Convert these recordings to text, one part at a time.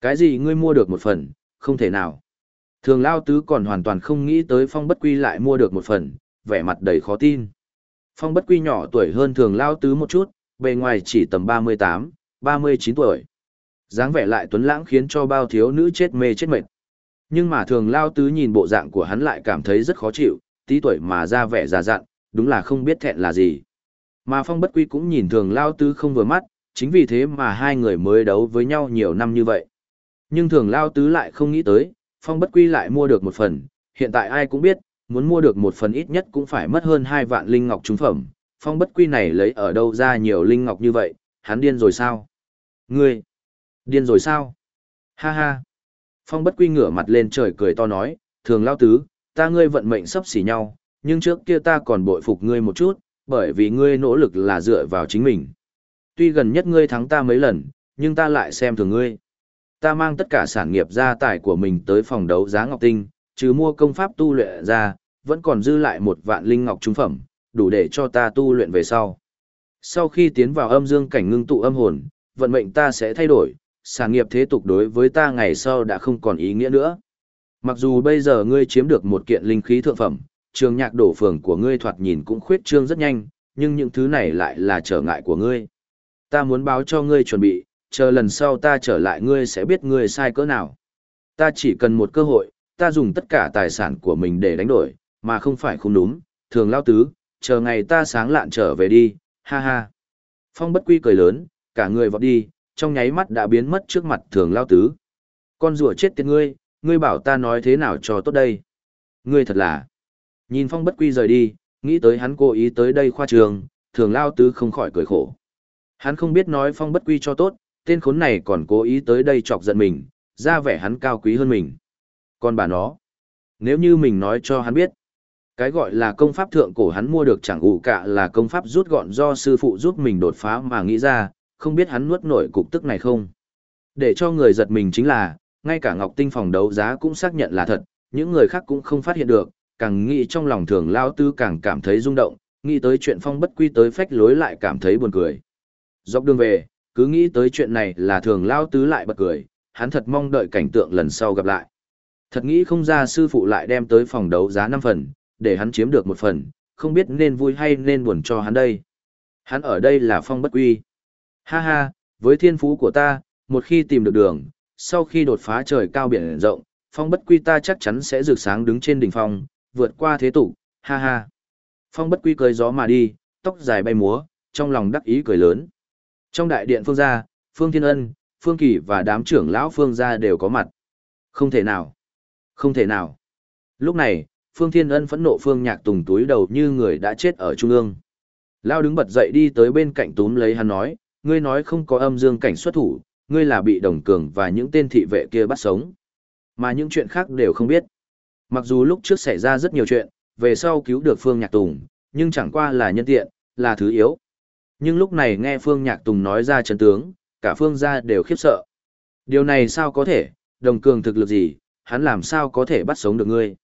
Cái gì ngươi mua được một phần, không thể nào. Thường Lao Tứ còn hoàn toàn không nghĩ tới Phong Bất Quy lại mua được một phần, vẻ mặt đầy khó tin. Phong Bất Quy nhỏ tuổi hơn Thường Lao Tứ một chút, bề ngoài chỉ tầm 38, 39 tuổi. dáng vẻ lại tuấn lãng khiến cho bao thiếu nữ chết mê chết mệt. Nhưng mà Thường Lao Tứ nhìn bộ dạng của hắn lại cảm thấy rất khó chịu, tí tuổi mà ra vẻ già dặn, đúng là không biết thẹn là gì. Mà Phong Bất Quy cũng nhìn Thường Lao Tứ không vừa mắt, chính vì thế mà hai người mới đấu với nhau nhiều năm như vậy. Nhưng Thường Lao Tứ lại không nghĩ tới, Phong Bất Quy lại mua được một phần, hiện tại ai cũng biết, muốn mua được một phần ít nhất cũng phải mất hơn 2 vạn linh ngọc trúng phẩm. Phong Bất Quy này lấy ở đâu ra nhiều linh ngọc như vậy, hắn điên rồi sao? Ngươi! Điên rồi sao? Ha ha! Phong Bất Quy ngửa mặt lên trời cười to nói, thường lao tứ, ta ngươi vận mệnh sắp xỉ nhau, nhưng trước kia ta còn bội phục ngươi một chút, bởi vì ngươi nỗ lực là dựa vào chính mình. Tuy gần nhất ngươi thắng ta mấy lần, nhưng ta lại xem thường ngươi. Ta mang tất cả sản nghiệp gia tài của mình tới phòng đấu giá Ngọc Tinh, chứ mua công pháp tu luyện ra, vẫn còn dư lại một vạn linh ngọc trung phẩm, đủ để cho ta tu luyện về sau. Sau khi tiến vào âm dương cảnh ngưng tụ âm hồn, vận mệnh ta sẽ thay đổi, sản nghiệp thế tục đối với ta ngày sau đã không còn ý nghĩa nữa. Mặc dù bây giờ ngươi chiếm được một kiện linh khí thượng phẩm, trường nhạc đổ phường của ngươi thoạt nhìn cũng khuyết trương rất nhanh, nhưng những thứ này lại là trở ngại của ngươi. Ta muốn báo cho ngươi chuẩn bị, chờ lần sau ta trở lại ngươi sẽ biết ngươi sai cỡ nào. Ta chỉ cần một cơ hội, ta dùng tất cả tài sản của mình để đánh đổi, mà không phải không đúng, thường lao tứ, chờ ngày ta sáng lạn trở về đi, ha ha. Phong bất quy cười lớn, cả người vọt đi, trong nháy mắt đã biến mất trước mặt thường lao tứ. Con rùa chết tiệt ngươi, ngươi bảo ta nói thế nào cho tốt đây. Ngươi thật là. Nhìn phong bất quy rời đi, nghĩ tới hắn cố ý tới đây khoa trường, thường lao tứ không khỏi cười khổ. Hắn không biết nói phong bất quy cho tốt, tên khốn này còn cố ý tới đây chọc giận mình, ra vẻ hắn cao quý hơn mình. Còn bà nó, nếu như mình nói cho hắn biết, cái gọi là công pháp thượng cổ hắn mua được chẳng ủ cả là công pháp rút gọn do sư phụ giúp mình đột phá mà nghĩ ra, không biết hắn nuốt nổi cục tức này không. Để cho người giật mình chính là, ngay cả Ngọc Tinh phòng đấu giá cũng xác nhận là thật, những người khác cũng không phát hiện được, càng nghĩ trong lòng thường lao tư càng cảm thấy rung động, nghĩ tới chuyện phong bất quy tới phách lối lại cảm thấy buồn cười. Dọc đường về, cứ nghĩ tới chuyện này là thường lao tứ lại bật cười, hắn thật mong đợi cảnh tượng lần sau gặp lại. Thật nghĩ không ra sư phụ lại đem tới phòng đấu giá 5 phần, để hắn chiếm được một phần, không biết nên vui hay nên buồn cho hắn đây. Hắn ở đây là phong bất quy. Ha ha, với thiên phú của ta, một khi tìm được đường, sau khi đột phá trời cao biển rộng, phong bất quy ta chắc chắn sẽ rực sáng đứng trên đỉnh phong, vượt qua thế tục, ha ha. Phong bất quy cười gió mà đi, tóc dài bay múa, trong lòng đắc ý cười lớn. Trong đại điện phương gia, Phương Thiên Ân, Phương Kỳ và đám trưởng lão phương gia đều có mặt. Không thể nào. Không thể nào. Lúc này, Phương Thiên Ân phẫn nộ Phương Nhạc Tùng túi đầu như người đã chết ở trung ương. Lao đứng bật dậy đi tới bên cạnh túm lấy hắn nói, ngươi nói không có âm dương cảnh xuất thủ, ngươi là bị đồng cường và những tên thị vệ kia bắt sống. Mà những chuyện khác đều không biết. Mặc dù lúc trước xảy ra rất nhiều chuyện, về sau cứu được Phương Nhạc Tùng, nhưng chẳng qua là nhân tiện, là thứ yếu. Nhưng lúc này nghe Phương Nhạc Tùng nói ra chân tướng, cả Phương gia đều khiếp sợ. Điều này sao có thể, đồng cường thực lực gì, hắn làm sao có thể bắt sống được ngươi.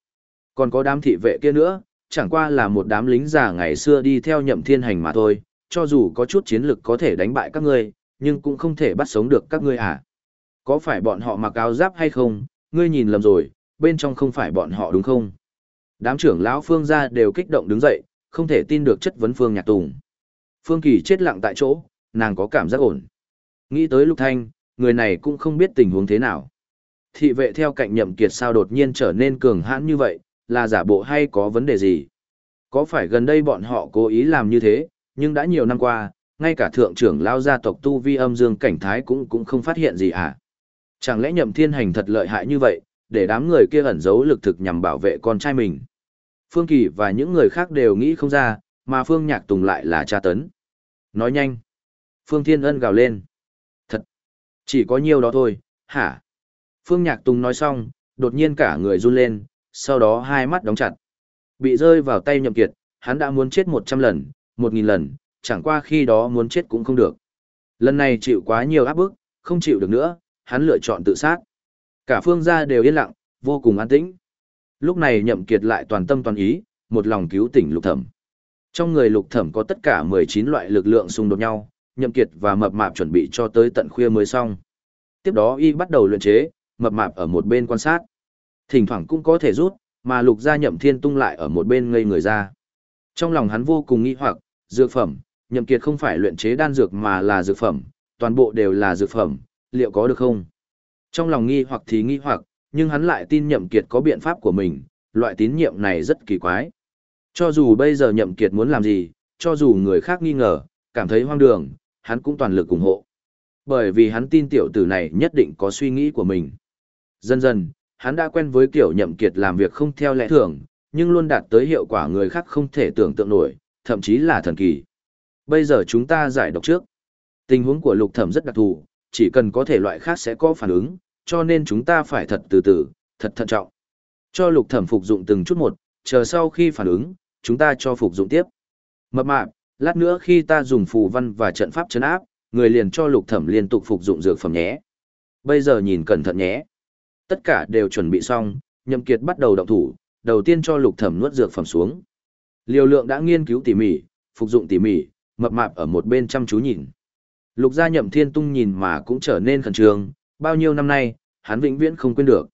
Còn có đám thị vệ kia nữa, chẳng qua là một đám lính già ngày xưa đi theo nhậm thiên hành mà thôi, cho dù có chút chiến lực có thể đánh bại các ngươi, nhưng cũng không thể bắt sống được các ngươi à. Có phải bọn họ mặc áo giáp hay không, ngươi nhìn lầm rồi, bên trong không phải bọn họ đúng không? Đám trưởng lão Phương gia đều kích động đứng dậy, không thể tin được chất vấn Phương Nhạc Tùng. Phương Kỳ chết lặng tại chỗ, nàng có cảm giác ổn. Nghĩ tới Lục Thanh, người này cũng không biết tình huống thế nào. Thị vệ theo cạnh nhậm kiệt sao đột nhiên trở nên cường hãn như vậy, là giả bộ hay có vấn đề gì? Có phải gần đây bọn họ cố ý làm như thế, nhưng đã nhiều năm qua, ngay cả thượng trưởng lao gia tộc Tu Vi âm dương cảnh thái cũng cũng không phát hiện gì à? Chẳng lẽ nhậm thiên hành thật lợi hại như vậy, để đám người kia ẩn giấu lực thực nhằm bảo vệ con trai mình? Phương Kỳ và những người khác đều nghĩ không ra, mà Phương Nhạc Tùng lại là cha tấn. Nói nhanh. Phương Thiên Ân gào lên. Thật. Chỉ có nhiêu đó thôi, hả? Phương Nhạc Tùng nói xong, đột nhiên cả người run lên, sau đó hai mắt đóng chặt. Bị rơi vào tay nhậm kiệt, hắn đã muốn chết một trăm lần, một nghìn lần, chẳng qua khi đó muốn chết cũng không được. Lần này chịu quá nhiều áp bức, không chịu được nữa, hắn lựa chọn tự sát. Cả phương gia đều yên lặng, vô cùng an tĩnh. Lúc này nhậm kiệt lại toàn tâm toàn ý, một lòng cứu tỉnh lục thẩm. Trong người lục thẩm có tất cả 19 loại lực lượng xung đột nhau, nhậm kiệt và mập mạp chuẩn bị cho tới tận khuya mới xong. Tiếp đó y bắt đầu luyện chế, mập mạp ở một bên quan sát. Thỉnh thoảng cũng có thể rút, mà lục gia nhậm thiên tung lại ở một bên ngây người ra. Trong lòng hắn vô cùng nghi hoặc, dược phẩm, nhậm kiệt không phải luyện chế đan dược mà là dược phẩm, toàn bộ đều là dược phẩm, liệu có được không? Trong lòng nghi hoặc thì nghi hoặc, nhưng hắn lại tin nhậm kiệt có biện pháp của mình, loại tín nhiệm này rất kỳ quái. Cho dù bây giờ nhậm kiệt muốn làm gì, cho dù người khác nghi ngờ, cảm thấy hoang đường, hắn cũng toàn lực ủng hộ. Bởi vì hắn tin tiểu tử này nhất định có suy nghĩ của mình. Dần dần, hắn đã quen với kiểu nhậm kiệt làm việc không theo lẽ thường, nhưng luôn đạt tới hiệu quả người khác không thể tưởng tượng nổi, thậm chí là thần kỳ. Bây giờ chúng ta giải độc trước. Tình huống của lục thẩm rất đặc thù, chỉ cần có thể loại khác sẽ có phản ứng, cho nên chúng ta phải thật từ từ, thật thận trọng. Cho lục thẩm phục dụng từng chút một, chờ sau khi phản ứng, chúng ta cho phục dụng tiếp. Mập mạp, lát nữa khi ta dùng phù văn và trận pháp chấn áp, người liền cho lục thẩm liên tục phục dụng dược phẩm nhé. Bây giờ nhìn cẩn thận nhé. Tất cả đều chuẩn bị xong, nhậm kiệt bắt đầu động thủ, đầu tiên cho lục thẩm nuốt dược phẩm xuống. Liều lượng đã nghiên cứu tỉ mỉ, phục dụng tỉ mỉ, mập mạp ở một bên chăm chú nhìn. Lục gia nhậm thiên tung nhìn mà cũng trở nên khẩn trương, bao nhiêu năm nay, hắn vĩnh viễn không quên được.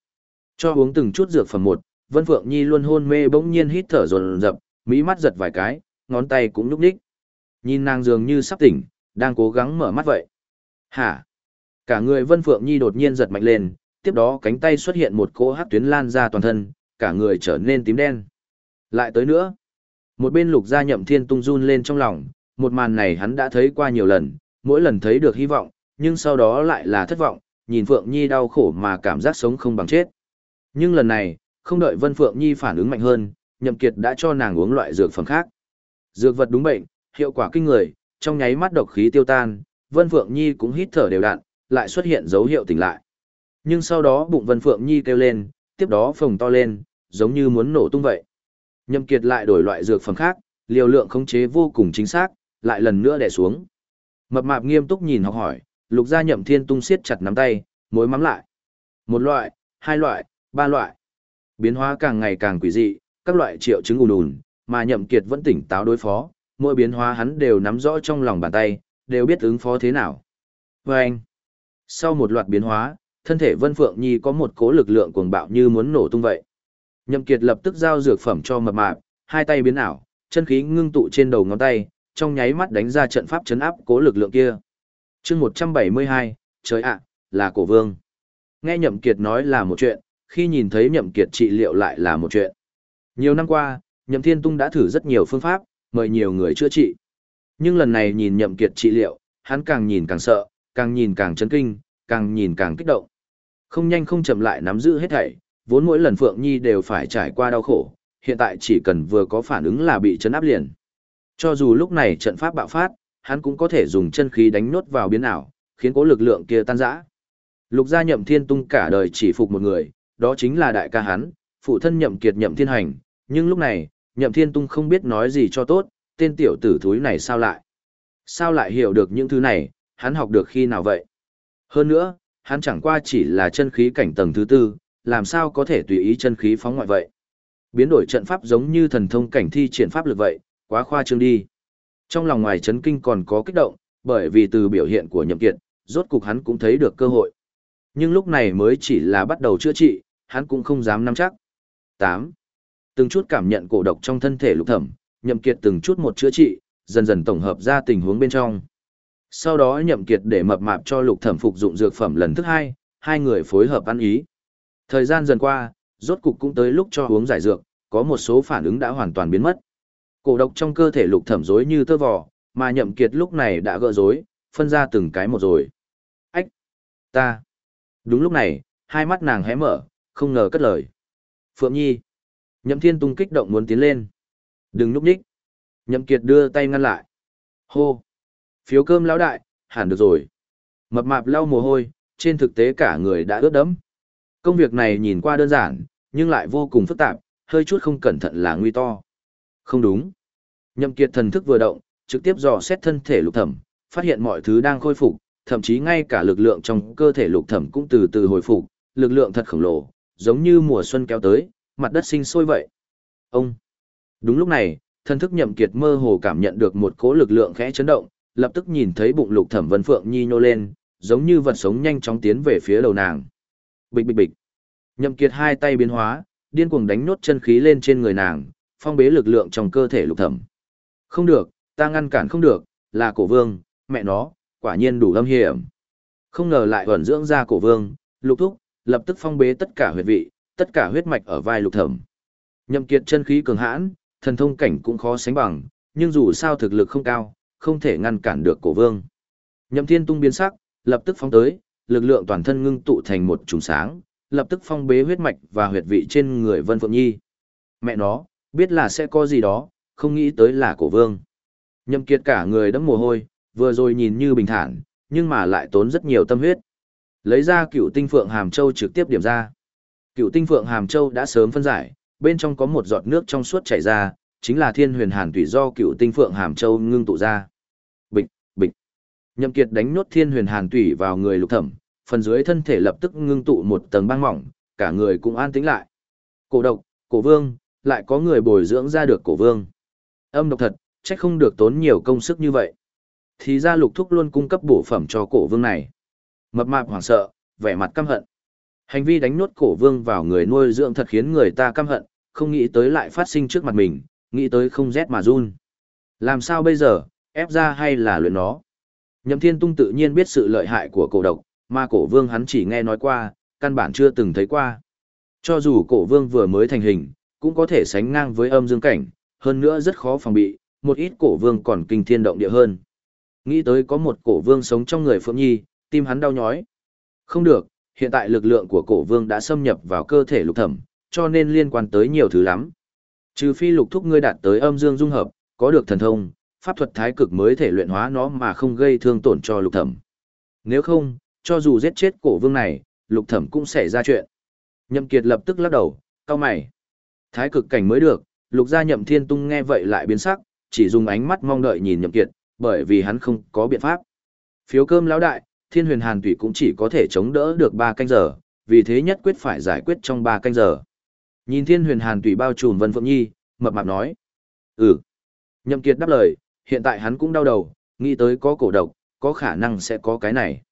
Cho uống từng chút dược phẩm một, Vân Phượng Nhi luôn hôn mê bỗng nhiên hít thở dồn dập, mỹ mắt giật vài cái, ngón tay cũng nhúc ních. Nhìn nàng dường như sắp tỉnh, đang cố gắng mở mắt vậy. Hả? Cả người Vân Phượng Nhi đột nhiên giật mạnh lên, tiếp đó cánh tay xuất hiện một cỗ hắc tuyến lan ra toàn thân, cả người trở nên tím đen. Lại tới nữa. Một bên lục gia nhậm thiên tung run lên trong lòng, một màn này hắn đã thấy qua nhiều lần, mỗi lần thấy được hy vọng, nhưng sau đó lại là thất vọng, nhìn Phượng Nhi đau khổ mà cảm giác sống không bằng chết. Nhưng lần này, không đợi Vân Phượng Nhi phản ứng mạnh hơn, Nhậm Kiệt đã cho nàng uống loại dược phẩm khác. Dược vật đúng bệnh, hiệu quả kinh người, trong nháy mắt độc khí tiêu tan, Vân Phượng Nhi cũng hít thở đều đặn, lại xuất hiện dấu hiệu tỉnh lại. Nhưng sau đó bụng Vân Phượng Nhi kêu lên, tiếp đó phồng to lên, giống như muốn nổ tung vậy. Nhậm Kiệt lại đổi loại dược phẩm khác, liều lượng khống chế vô cùng chính xác, lại lần nữa đè xuống. Mập mạp nghiêm túc nhìn học hỏi, lục gia nhậm thiên tung siết chặt nắm tay, mối mắm lại. Một loại, hai loại, ba loại. Biến hóa càng ngày càng quỷ dị, các loại triệu chứng ùn ùn, mà nhậm kiệt vẫn tỉnh táo đối phó, mỗi biến hóa hắn đều nắm rõ trong lòng bàn tay, đều biết ứng phó thế nào. Và anh, sau một loạt biến hóa, thân thể Vân Phượng Nhi có một cố lực lượng cuồng bạo như muốn nổ tung vậy. Nhậm Kiệt lập tức giao dược phẩm cho mập mạp, hai tay biến ảo, chân khí ngưng tụ trên đầu ngón tay, trong nháy mắt đánh ra trận pháp chấn áp cố lực lượng kia. Chương 172, trời ạ, là cổ vương. Nghe Nhậm Kiệt nói là một chuyện, khi nhìn thấy Nhậm Kiệt trị liệu lại là một chuyện. Nhiều năm qua, Nhậm Thiên Tung đã thử rất nhiều phương pháp, mời nhiều người chữa trị. Nhưng lần này nhìn Nhậm Kiệt trị liệu, hắn càng nhìn càng sợ, càng nhìn càng chấn kinh, càng nhìn càng kích động. Không nhanh không chậm lại nắm giữ hết thảy, vốn mỗi lần Phượng Nhi đều phải trải qua đau khổ, hiện tại chỉ cần vừa có phản ứng là bị chấn áp liền. Cho dù lúc này trận pháp bạo phát, hắn cũng có thể dùng chân khí đánh nốt vào biến ảo, khiến cố lực lượng kia tan rã. Lục gia nhậm thiên tung cả đời chỉ phục một người, đó chính là đại ca hắn, phụ thân nhậm kiệt nhậm thiên hành, nhưng lúc này, nhậm thiên tung không biết nói gì cho tốt, tên tiểu tử thúi này sao lại? Sao lại hiểu được những thứ này, hắn học được khi nào vậy? Hơn nữa, hắn chẳng qua chỉ là chân khí cảnh tầng thứ tư, làm sao có thể tùy ý chân khí phóng ngoại vậy? Biến đổi trận pháp giống như thần thông cảnh thi triển pháp lực vậy, quá khoa trương đi. Trong lòng ngoài chấn kinh còn có kích động, bởi vì từ biểu hiện của nhậm kiệt, rốt cục hắn cũng thấy được cơ hội. Nhưng lúc này mới chỉ là bắt đầu chữa trị, hắn cũng không dám nắm chắc. 8. Từng chút cảm nhận cổ độc trong thân thể lục thẩm, nhậm kiệt từng chút một chữa trị, dần dần tổng hợp ra tình huống bên trong. Sau đó nhậm kiệt để mập mạp cho lục thẩm phục dụng dược phẩm lần thứ hai, hai người phối hợp ăn ý. Thời gian dần qua, rốt cục cũng tới lúc cho uống giải dược, có một số phản ứng đã hoàn toàn biến mất. Cổ độc trong cơ thể lục thẩm rối như tơ vò, mà nhậm kiệt lúc này đã gỡ rối, phân ra từng cái một rồi. Ách! Ta! Đúng lúc này, hai mắt nàng hé mở, không ngờ cất lời. Phượng Nhi! Nhậm thiên tung kích động muốn tiến lên. Đừng núp nhích! Nhậm kiệt đưa tay ngăn lại. Hô! Phiếu cơm lão đại, hẳn được rồi. Mập mạp lau mồ hôi, trên thực tế cả người đã ướt đẫm. Công việc này nhìn qua đơn giản, nhưng lại vô cùng phức tạp, hơi chút không cẩn thận là nguy to. Không đúng. Nhậm kiệt thần thức vừa động, trực tiếp dò xét thân thể lục thẩm, phát hiện mọi thứ đang khôi phục, thậm chí ngay cả lực lượng trong cơ thể lục thẩm cũng từ từ hồi phục, lực lượng thật khổng lồ, giống như mùa xuân kéo tới, mặt đất sinh sôi vậy. Ông. Đúng lúc này, thân thức nhậm kiệt mơ hồ cảm nhận được một cỗ lực lượng khẽ chấn động, lập tức nhìn thấy bụng lục thẩm vân phượng nhi nhô lên, giống như vật sống nhanh chóng tiến về phía đầu nàng. Bịch bịch bịch. Nhậm Kiệt hai tay biến hóa, điên cuồng đánh nốt chân khí lên trên người nàng, phong bế lực lượng trong cơ thể lục thẩm. Không được, ta ngăn cản không được, là cổ vương, mẹ nó, quả nhiên đủ lâm hiểm. Không ngờ lại ẩn dưỡng ra cổ vương, lục thúc, lập tức phong bế tất cả huyệt vị, tất cả huyết mạch ở vai lục thẩm. Nhậm Kiệt chân khí cường hãn, thần thông cảnh cũng khó sánh bằng, nhưng dù sao thực lực không cao, không thể ngăn cản được cổ vương. Nhậm Thiên tung biến sắc, lập tức phóng tới, lực lượng toàn thân ngưng tụ thành một trùng sáng, lập tức phong bế huyết mạch và huyệt vị trên người Vân Phượng Nhi. Mẹ nó, biết là sẽ có gì đó, không nghĩ tới là cổ vương. Nhậm Kiệt cả người đẫm mồ hôi, vừa rồi nhìn như bình thản, nhưng mà lại tốn rất nhiều tâm huyết. Lấy ra cựu tinh phượng hàm châu trực tiếp điểm ra. Cựu tinh phượng hàm châu đã sớm phân giải, bên trong có một giọt nước trong suốt chảy ra, chính là thiên huyền hàn tùy do cựu tinh phượng hàm châu ngưng tụ ra. Bịch, bịch. Nhậm Kiệt đánh nhốt thiên huyền hàn tùy vào người lục thẩm, phần dưới thân thể lập tức ngưng tụ một tầng băng mỏng, cả người cũng an tĩnh lại. Cổ độc, cổ vương, lại có người bồi dưỡng ra được cổ vương. Âm độc thật, chắc không được tốn nhiều công sức như vậy. Thì ra lục thúc luôn cung cấp bổ phẩm cho cổ vương này. Mập mạp hoảng sợ, vẻ mặt căm hận. Hành vi đánh nốt cổ vương vào người nuôi dưỡng thật khiến người ta căm hận, không nghĩ tới lại phát sinh trước mặt mình, nghĩ tới không rét mà run. Làm sao bây giờ, ép ra hay là luyện nó? Nhậm Thiên Tung tự nhiên biết sự lợi hại của cổ độc, mà cổ vương hắn chỉ nghe nói qua, căn bản chưa từng thấy qua. Cho dù cổ vương vừa mới thành hình, cũng có thể sánh ngang với âm dương cảnh, hơn nữa rất khó phòng bị, một ít cổ vương còn kinh thiên động địa hơn. Nghĩ tới có một cổ vương sống trong người Phượng Nhi, tim hắn đau nhói. Không được, hiện tại lực lượng của cổ vương đã xâm nhập vào cơ thể lục thẩm, cho nên liên quan tới nhiều thứ lắm. Trừ phi lục thúc ngươi đạt tới âm dương dung hợp, có được thần thông, pháp thuật thái cực mới thể luyện hóa nó mà không gây thương tổn cho lục thẩm. Nếu không, cho dù giết chết cổ vương này, lục thẩm cũng sẽ ra chuyện. Nhậm Kiệt lập tức lắc đầu, cao mày. Thái cực cảnh mới được, lục gia nhậm thiên tung nghe vậy lại biến sắc, chỉ dùng ánh mắt mong đợi nhìn nhậm kiệt, bởi vì hắn không có biện pháp. Phiếu cơm lão đại, thiên huyền hàn tủy cũng chỉ có thể chống đỡ được ba canh giờ, vì thế nhất quyết phải giải quyết trong ba canh giờ. Nhìn thiên huyền hàn tủy bao trùm Vân Phượng Nhi, mập mạp nói. Ừ. Nhậm kiệt đáp lời, hiện tại hắn cũng đau đầu, nghĩ tới có cổ độc, có khả năng sẽ có cái này.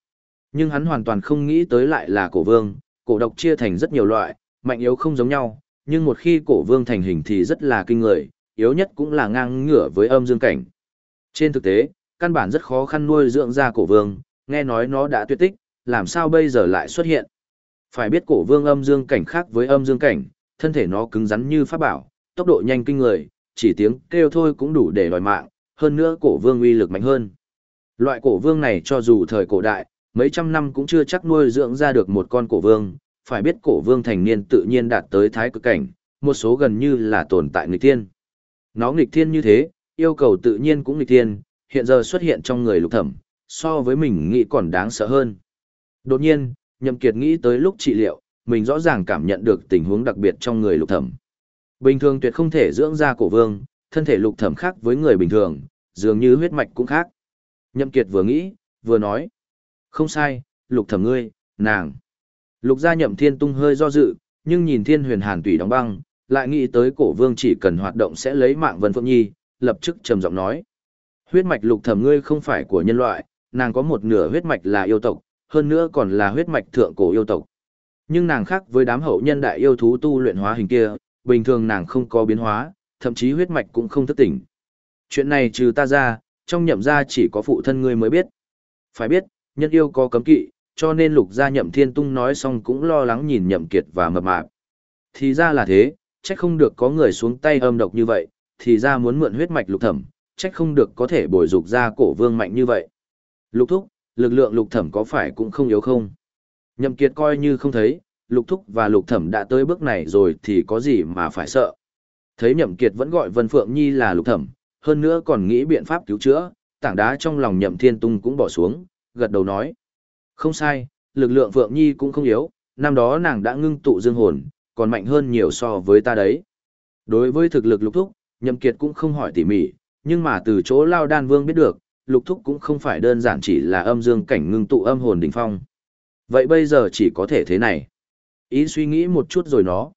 Nhưng hắn hoàn toàn không nghĩ tới lại là cổ vương, cổ độc chia thành rất nhiều loại, mạnh yếu không giống nhau, nhưng một khi cổ vương thành hình thì rất là kinh người, yếu nhất cũng là ngang ngửa với âm dương cảnh. Trên thực tế, căn bản rất khó khăn nuôi dưỡng ra cổ vương, nghe nói nó đã tuyệt tích, làm sao bây giờ lại xuất hiện. Phải biết cổ vương âm dương cảnh khác với âm dương cảnh, thân thể nó cứng rắn như pháp bảo, tốc độ nhanh kinh người, chỉ tiếng kêu thôi cũng đủ để đòi mạng, hơn nữa cổ vương uy lực mạnh hơn. Loại cổ vương này cho dù thời cổ đại, mấy trăm năm cũng chưa chắc nuôi dưỡng ra được một con cổ vương, phải biết cổ vương thành niên tự nhiên đạt tới thái cực cảnh, một số gần như là tồn tại nghịch thiên. Nó nghịch thiên như thế, yêu cầu tự nhiên cũng nghịch thiên, hiện giờ xuất hiện trong người lục thẩm, so với mình nghĩ còn đáng sợ hơn. Đột nhiên, Nhậm Kiệt nghĩ tới lúc trị liệu, mình rõ ràng cảm nhận được tình huống đặc biệt trong người lục thẩm. Bình thường tuyệt không thể dưỡng ra cổ vương, thân thể lục thẩm khác với người bình thường, dường như huyết mạch cũng khác. Nhậm Kiệt vừa nghĩ, vừa nói. Không sai, lục thẩm ngươi, nàng. Lục gia nhậm thiên tung hơi do dự, nhưng nhìn thiên huyền hàn tùy đóng băng, lại nghĩ tới cổ vương chỉ cần hoạt động sẽ lấy mạng Vân Phượng Nhi, lập tức trầm giọng nói. Huyết mạch lục thẩm ngươi không phải của nhân loại, nàng có một nửa huyết mạch là yêu tộc, hơn nữa còn là huyết mạch thượng cổ yêu tộc. Nhưng nàng khác với đám hậu nhân đại yêu thú tu luyện hóa hình kia, bình thường nàng không có biến hóa, thậm chí huyết mạch cũng không thức tỉnh. Chuyện này trừ ta ra, trong nhậm gia chỉ có phụ thân ngươi mới biết. Phải biết, nhân yêu có cấm kỵ, cho nên lục gia nhậm thiên tung nói xong cũng lo lắng nhìn nhậm kiệt và mập mạp. Thì ra là thế, trách không được có người xuống tay âm độc như vậy, thì ra muốn mượn huyết mạch lục thẩm, trách không được có thể bồi dục ra cổ vương mạnh như vậy. Lục thúc, lực lượng lục thẩm có phải cũng không yếu không? Nhậm kiệt coi như không thấy, lục thúc và lục thẩm đã tới bước này rồi thì có gì mà phải sợ. Thấy nhậm kiệt vẫn gọi Vân Phượng Nhi là lục thẩm, hơn nữa còn nghĩ biện pháp cứu chữa, tảng đá trong lòng nhậm thiên tung cũng bỏ xuống, gật đầu nói. Không sai, lực lượng Phượng Nhi cũng không yếu, năm đó nàng đã ngưng tụ dương hồn, còn mạnh hơn nhiều so với ta đấy. Đối với thực lực lục thúc, nhậm kiệt cũng không hỏi tỉ mỉ, nhưng mà từ chỗ Lao Đan Vương biết được, lục thúc cũng không phải đơn giản chỉ là âm dương cảnh ngưng tụ âm hồn đỉnh phong. Vậy bây giờ chỉ có thể thế này. Ý suy nghĩ một chút rồi nó.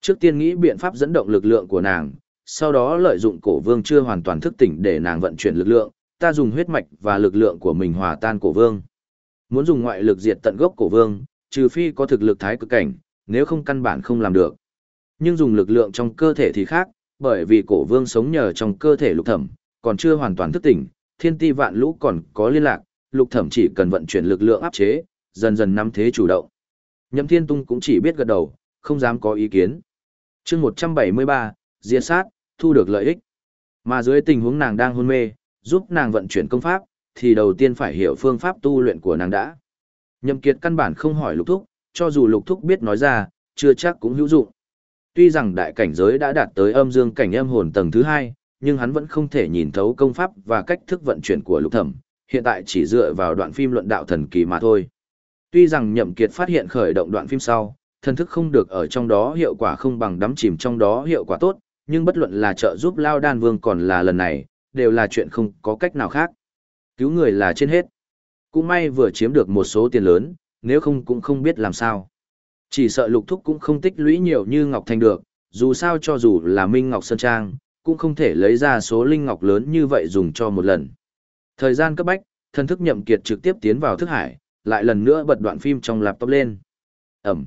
Trước tiên nghĩ biện pháp dẫn động lực lượng của nàng, sau đó lợi dụng cổ vương chưa hoàn toàn thức tỉnh để nàng vận chuyển lực lượng, ta dùng huyết mạch và lực lượng của mình hòa tan cổ vương. Muốn dùng ngoại lực diệt tận gốc cổ vương, trừ phi có thực lực thái cực cảnh, nếu không căn bản không làm được. Nhưng dùng lực lượng trong cơ thể thì khác, bởi vì cổ vương sống nhờ trong cơ thể lục thẩm, còn chưa hoàn toàn thức tỉnh, thiên ti vạn lũ còn có liên lạc, lục thẩm chỉ cần vận chuyển lực lượng áp chế, dần dần nắm thế chủ động. Nhậm Thiên Tung cũng chỉ biết gật đầu, không dám có ý kiến. chương 173, diệt sát, thu được lợi ích. Mà dưới tình huống nàng đang hôn mê, giúp nàng vận chuyển công pháp, thì đầu tiên phải hiểu phương pháp tu luyện của nàng đã. Nhậm Kiệt căn bản không hỏi lục thúc, cho dù lục thúc biết nói ra, chưa chắc cũng hữu dụng. Tuy rằng đại cảnh giới đã đạt tới âm dương cảnh âm hồn tầng thứ hai, nhưng hắn vẫn không thể nhìn thấu công pháp và cách thức vận chuyển của lục thẩm, hiện tại chỉ dựa vào đoạn phim luận đạo thần kỳ mà thôi. Tuy rằng Nhậm Kiệt phát hiện khởi động đoạn phim sau, thần thức không được ở trong đó hiệu quả không bằng đắm chìm trong đó hiệu quả tốt, nhưng bất luận là trợ giúp Lao Đan Vương còn là lần này, đều là chuyện không có cách nào khác. Cứu người là trên hết. Cũng may vừa chiếm được một số tiền lớn, nếu không cũng không biết làm sao. Chỉ sợ lục thúc cũng không tích lũy nhiều như Ngọc Thành được, dù sao cho dù là Minh Ngọc Sơn Trang, cũng không thể lấy ra số linh ngọc lớn như vậy dùng cho một lần. Thời gian cấp bách, thần thức nhậm kiệt trực tiếp tiến vào thức hải, lại lần nữa bật đoạn phim trong laptop lên. Ẩm.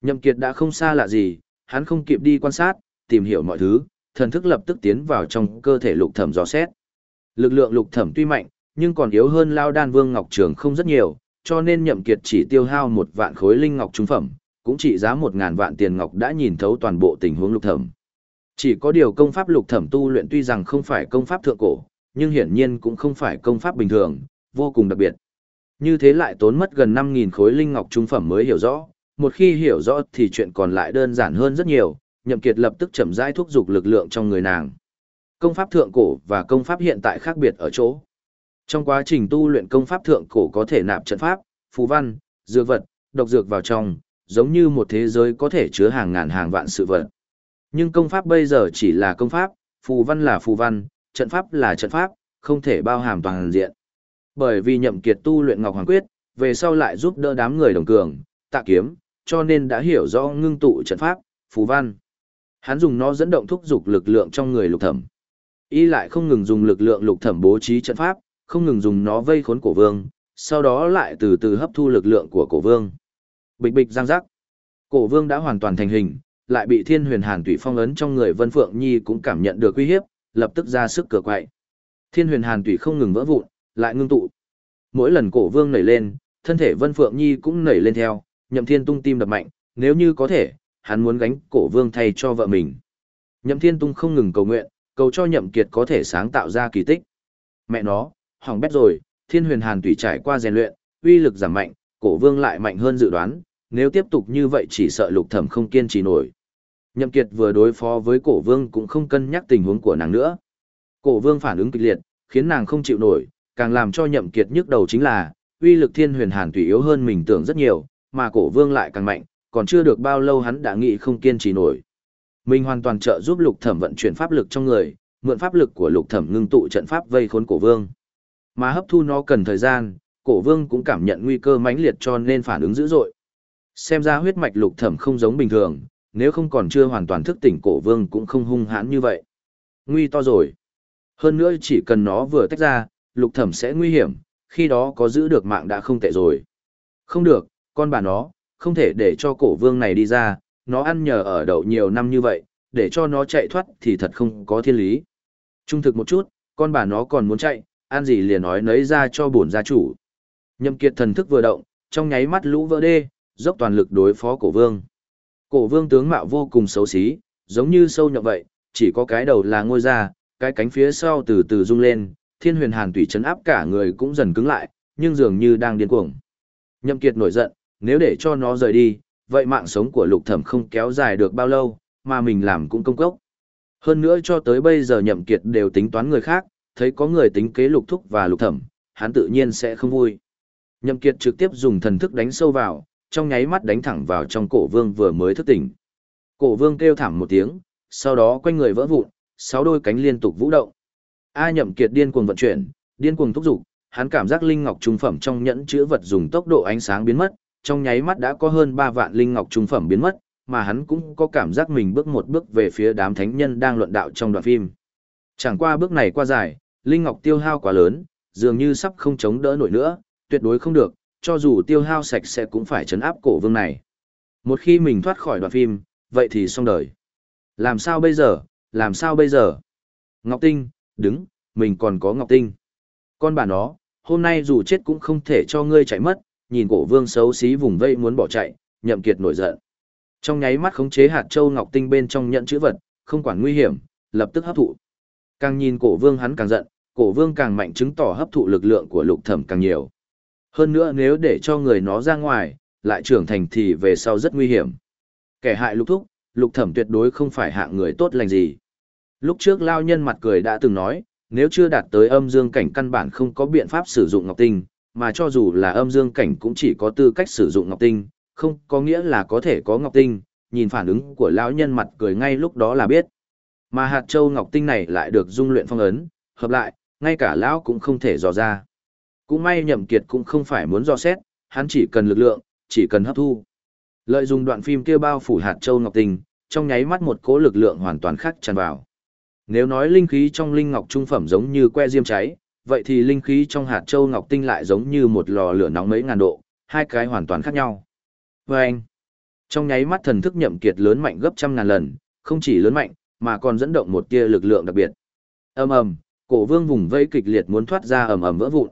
Nhậm kiệt đã không xa lạ gì, hắn không kịp đi quan sát, tìm hiểu mọi thứ, thần thức lập tức tiến vào trong cơ thể lục thẩm dò xét. Lực lượng lục thẩm tuy mạnh, nhưng còn yếu hơn lao đan vương ngọc trường không rất nhiều, cho nên nhậm kiệt chỉ tiêu hao một vạn khối linh ngọc trung phẩm, cũng chỉ giá một ngàn vạn tiền ngọc đã nhìn thấu toàn bộ tình huống lục thẩm. Chỉ có điều công pháp lục thẩm tu luyện tuy rằng không phải công pháp thượng cổ, nhưng hiển nhiên cũng không phải công pháp bình thường, vô cùng đặc biệt. Như thế lại tốn mất gần 5.000 khối linh ngọc trung phẩm mới hiểu rõ, một khi hiểu rõ thì chuyện còn lại đơn giản hơn rất nhiều, nhậm kiệt lập tức chậm rãi thúc giục lực lượng trong người nàng. Công pháp thượng cổ và công pháp hiện tại khác biệt ở chỗ. Trong quá trình tu luyện công pháp thượng cổ có thể nạp trận pháp, phù văn, dược vật, độc dược vào trong, giống như một thế giới có thể chứa hàng ngàn hàng vạn sự vật. Nhưng công pháp bây giờ chỉ là công pháp, phù văn là phù văn, trận pháp là trận pháp, không thể bao hàm toàn diện. Bởi vì nhậm kiệt tu luyện Ngọc Hoàng Quyết, về sau lại giúp đỡ đám người đồng cường, tạ kiếm, cho nên đã hiểu rõ ngưng tụ trận pháp, phù văn. Hắn dùng nó dẫn động thúc dục lực lượng trong người lục thẩm. Y lại không ngừng dùng lực lượng lục thẩm bố trí trận pháp, không ngừng dùng nó vây khốn cổ vương, sau đó lại từ từ hấp thu lực lượng của cổ vương. Bịch bịch giang giác. Cổ vương đã hoàn toàn thành hình, lại bị thiên huyền hàn tủy phong ấn trong người Vân Phượng Nhi cũng cảm nhận được uy hiếp, lập tức ra sức cửa quậy. Thiên huyền hàn tủy không ngừng vỡ vụn, lại ngưng tụ. Mỗi lần cổ vương nảy lên, thân thể Vân Phượng Nhi cũng nảy lên theo, nhậm thiên tung tim đập mạnh, nếu như có thể, hắn muốn gánh cổ vương thay cho vợ mình. Nhậm thiên tung không ngừng cầu nguyện, cầu cho nhậm kiệt có thể sáng tạo ra kỳ tích. Mẹ nó, hỏng bét rồi, thiên huyền hàn tủy trải qua rèn luyện, uy lực giảm mạnh, cổ vương lại mạnh hơn dự đoán, nếu tiếp tục như vậy chỉ sợ lục thẩm không kiên trì nổi. Nhậm kiệt vừa đối phó với cổ vương cũng không cân nhắc tình huống của nàng nữa. Cổ vương phản ứng kịch liệt, khiến nàng không chịu nổi, càng làm cho nhậm kiệt nhức đầu chính là, uy lực thiên huyền hàn tùy yếu hơn mình tưởng rất nhiều, mà cổ vương lại càng mạnh, còn chưa được bao lâu hắn đã nghĩ không kiên trì nổi. Mình hoàn toàn trợ giúp lục thẩm vận chuyển pháp lực trong người, mượn pháp lực của lục thẩm ngưng tụ trận pháp vây khốn cổ vương. Mà hấp thu nó cần thời gian, cổ vương cũng cảm nhận nguy cơ mãnh liệt cho nên phản ứng dữ dội. Xem ra huyết mạch lục thẩm không giống bình thường, nếu không còn chưa hoàn toàn thức tỉnh cổ vương cũng không hung hãn như vậy. Nguy to rồi. Hơn nữa chỉ cần nó vừa tách ra, lục thẩm sẽ nguy hiểm, khi đó có giữ được mạng đã không tệ rồi. Không được, con bà nó, không thể để cho cổ vương này đi ra, nó ăn nhờ ở đậu nhiều năm như vậy, để cho nó chạy thoát thì thật không có thiên lý. Trung thực một chút, con bà nó còn muốn chạy, ăn gì liền nói nấy ra cho bổn gia chủ. nhâm kiệt thần thức vừa động, trong nháy mắt lũ vỡ đê, dốc toàn lực đối phó cổ vương. Cổ vương tướng mạo vô cùng xấu xí, giống như sâu nhậm vậy, chỉ có cái đầu là ngôi da, cái cánh phía sau từ từ rung lên, thiên huyền hàn tùy chấn áp cả người cũng dần cứng lại, nhưng dường như đang điên cuồng. Nhậm kiệt nổi giận, nếu để cho nó rời đi, vậy mạng sống của lục thẩm không kéo dài được bao lâu, mà mình làm cũng công cốc. Hơn nữa cho tới bây giờ nhậm kiệt đều tính toán người khác, thấy có người tính kế lục thúc và lục thẩm, hắn tự nhiên sẽ không vui. Nhậm kiệt trực tiếp dùng thần thức đánh sâu vào, trong nháy mắt đánh thẳng vào trong cổ vương vừa mới thức tỉnh. Cổ vương kêu thảm một tiếng, sau đó quanh người vỡ vụn, sáu đôi cánh liên tục vũ động. A nhậm kiệt điên cuồng vận chuyển, điên cuồng thúc dục, hắn cảm giác linh ngọc trung phẩm trong nhẫn chứa vật dùng tốc độ ánh sáng biến mất, trong nháy mắt đã có hơn 3 vạn linh ngọc trung phẩm biến mất, mà hắn cũng có cảm giác mình bước một bước về phía đám thánh nhân đang luận đạo trong đoạn phim. Chẳng qua bước này qua dài, linh ngọc tiêu hao quá lớn, dường như sắp không chống đỡ nổi nữa, tuyệt đối không được, cho dù tiêu hao sạch sẽ cũng phải chấn áp cổ vương này. Một khi mình thoát khỏi đoạn phim, vậy thì xong đời. Làm sao bây giờ, làm sao bây giờ? Ngọc Tinh, đứng, mình còn có Ngọc Tinh. Con bà nó, hôm nay dù chết cũng không thể cho ngươi chạy mất, nhìn cổ vương xấu xí vùng vây muốn bỏ chạy, nhậm kiệt nổi giận. Trong nháy mắt khống chế hạt châu Ngọc Tinh bên trong nhận chữ vật, không quản nguy hiểm, lập tức hấp thụ. Càng nhìn cổ vương hắn càng giận, cổ vương càng mạnh chứng tỏ hấp thụ lực lượng của lục thẩm càng nhiều. Hơn nữa nếu để cho người nó ra ngoài, lại trưởng thành thì về sau rất nguy hiểm. Kẻ hại lục thúc, lục thẩm tuyệt đối không phải hạng người tốt lành gì. Lúc trước lao nhân mặt cười đã từng nói, nếu chưa đạt tới âm dương cảnh căn bản không có biện pháp sử dụng ngọc tinh, mà cho dù là âm dương cảnh cũng chỉ có tư cách sử dụng ngọc tinh, không có nghĩa là có thể có ngọc tinh, nhìn phản ứng của lão nhân mặt cười ngay lúc đó là biết. Mà hạt châu ngọc tinh này lại được dung luyện phong ấn, hợp lại, ngay cả lão cũng không thể dò ra. Cũng may nhậm kiệt cũng không phải muốn dò xét, hắn chỉ cần lực lượng, chỉ cần hấp thu. Lợi dụng đoạn phim kia bao phủ hạt châu ngọc tinh, trong nháy mắt một cỗ lực lượng hoàn toàn khác tràn vào. Nếu nói linh khí trong linh ngọc trung phẩm giống như que diêm cháy, vậy thì linh khí trong hạt châu ngọc tinh lại giống như một lò lửa nóng mấy ngàn độ, hai cái hoàn toàn khác nhau. Và anh, trong nháy mắt thần thức nhậm kiệt lớn mạnh gấp trăm ngàn lần, không chỉ lớn mạnh, mà còn dẫn động một tia lực lượng đặc biệt. ầm ầm, cổ vương vùng vây kịch liệt muốn thoát ra ầm ầm vỡ vụn.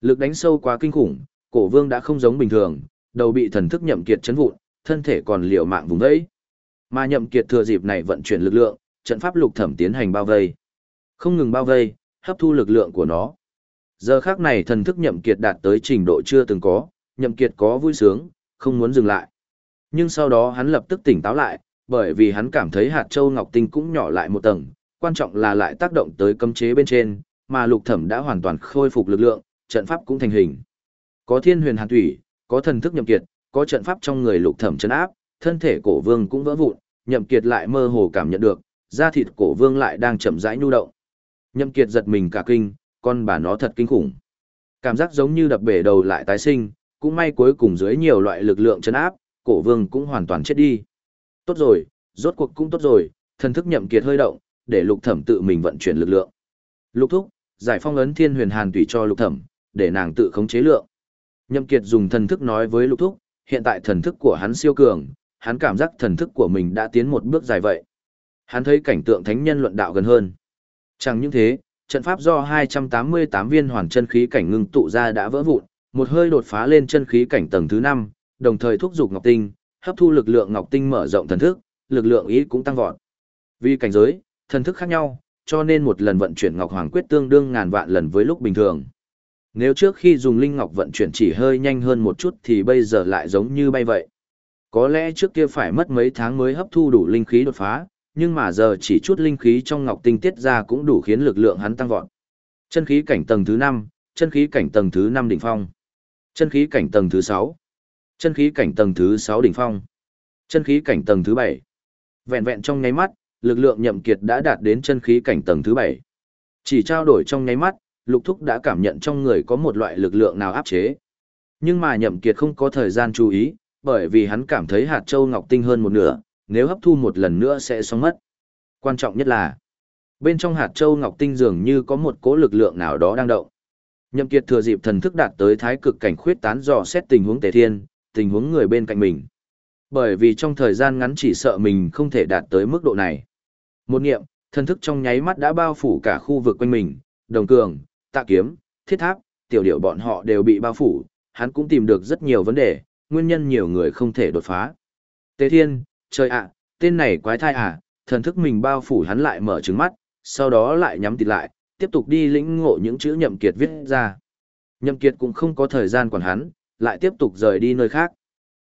Lực đánh sâu quá kinh khủng, cổ vương đã không giống bình thường, đầu bị thần thức nhậm kiệt chấn vụn, thân thể còn liều mạng vùng vẫy. Mà nhậm kiệt thừa dịp này vận chuyển lực lượng, trận pháp lục thẩm tiến hành bao vây. Không ngừng bao vây, hấp thu lực lượng của nó. Giờ khắc này thần thức nhậm kiệt đạt tới trình độ chưa từng có, nhậm kiệt có vui sướng, không muốn dừng lại. Nhưng sau đó hắn lập tức tỉnh táo lại, bởi vì hắn cảm thấy hạt châu ngọc tinh cũng nhỏ lại một tầng, quan trọng là lại tác động tới cấm chế bên trên, mà lục thẩm đã hoàn toàn khôi phục lực lượng, trận pháp cũng thành hình. Có thiên huyền hàn thủy, có thần thức nhậm kiệt, có trận pháp trong người lục thẩm chấn áp, thân thể cổ vương cũng vỡ vụn, nhậm kiệt lại mơ hồ cảm nhận được, da thịt cổ vương lại đang chậm rãi nhu động. Nhậm kiệt giật mình cả kinh, con bà nó thật kinh khủng. Cảm giác giống như đập bể đầu lại tái sinh, cũng may cuối cùng dưới nhiều loại lực lượng chấn áp, cổ vương cũng hoàn toàn chết đi. Tốt rồi, rốt cuộc cũng tốt rồi, thần thức nhậm kiệt hơi động, để lục thẩm tự mình vận chuyển lực lượng. Lục thúc, giải phong ấn thiên huyền hàn tùy cho lục thẩm, để nàng tự khống chế lượng. Nhậm kiệt dùng thần thức nói với lục thúc, hiện tại thần thức của hắn siêu cường, hắn cảm giác thần thức của mình đã tiến một bước dài vậy. Hắn thấy cảnh tượng thánh nhân luận đạo gần hơn. Chẳng những thế, trận pháp do 288 viên hoàn chân khí cảnh ngưng tụ ra đã vỡ vụn, một hơi đột phá lên chân khí cảnh tầng thứ 5, đồng thời thúc giục ngọc tinh, hấp thu lực lượng ngọc tinh mở rộng thần thức, lực lượng ý cũng tăng vọt. Vì cảnh giới, thần thức khác nhau, cho nên một lần vận chuyển ngọc hoàng quyết tương đương ngàn vạn lần với lúc bình thường. Nếu trước khi dùng linh ngọc vận chuyển chỉ hơi nhanh hơn một chút thì bây giờ lại giống như bay vậy. Có lẽ trước kia phải mất mấy tháng mới hấp thu đủ linh khí đột phá, nhưng mà giờ chỉ chút linh khí trong ngọc tinh tiết ra cũng đủ khiến lực lượng hắn tăng vọt. Chân khí cảnh tầng thứ 5, chân khí cảnh tầng thứ 5 đỉnh phong. Chân khí cảnh tầng thứ 6. Chân khí cảnh tầng thứ 6 đỉnh phong. Chân khí cảnh tầng thứ 7. Vẹn vẹn trong nháy mắt, lực lượng nhậm kiệt đã đạt đến chân khí cảnh tầng thứ 7. Chỉ trao đổi trong nháy mắt, Lục Thúc đã cảm nhận trong người có một loại lực lượng nào áp chế. Nhưng mà nhậm kiệt không có thời gian chú ý, bởi vì hắn cảm thấy hạt châu ngọc tinh hơn một nửa, nếu hấp thu một lần nữa sẽ xong mất. Quan trọng nhất là, bên trong hạt châu ngọc tinh dường như có một cỗ lực lượng nào đó đang động. Nhậm Kiệt thừa dịp thần thức đạt tới thái cực cảnh khuyết tán dò xét tình huống Tề Thiên, tình huống người bên cạnh mình. Bởi vì trong thời gian ngắn chỉ sợ mình không thể đạt tới mức độ này. Một niệm, thần thức trong nháy mắt đã bao phủ cả khu vực quanh mình, đồng cường, tạ kiếm, thiết tháp, tiểu điệu bọn họ đều bị bao phủ, hắn cũng tìm được rất nhiều vấn đề, nguyên nhân nhiều người không thể đột phá. Tế Thiên, trời ạ, tên này quái thai à, thần thức mình bao phủ hắn lại mở trứng mắt, sau đó lại nhắm tịt lại, tiếp tục đi lĩnh ngộ những chữ nhậm kiệt viết ra. Nhậm kiệt cũng không có thời gian quản hắn, lại tiếp tục rời đi nơi khác.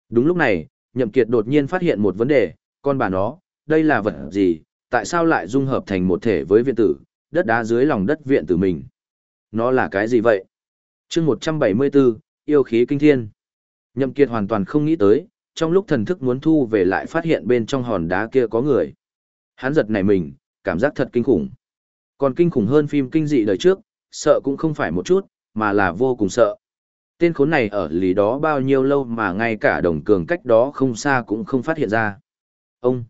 Đúng lúc này, nhậm kiệt đột nhiên phát hiện một vấn đề, con bà nó, đây là vật gì, tại sao lại dung hợp thành một thể với viện tử, đất đá dưới lòng đất viện tử mình. Nó là cái gì vậy? Chương 174, yêu khí kinh thiên. Nhậm kiệt hoàn toàn không nghĩ tới, trong lúc thần thức muốn thu về lại phát hiện bên trong hòn đá kia có người. Hắn giật nảy mình, cảm giác thật kinh khủng. Còn kinh khủng hơn phim kinh dị đời trước, sợ cũng không phải một chút, mà là vô cùng sợ. Tên khốn này ở lý đó bao nhiêu lâu mà ngay cả đồng cường cách đó không xa cũng không phát hiện ra. Ông!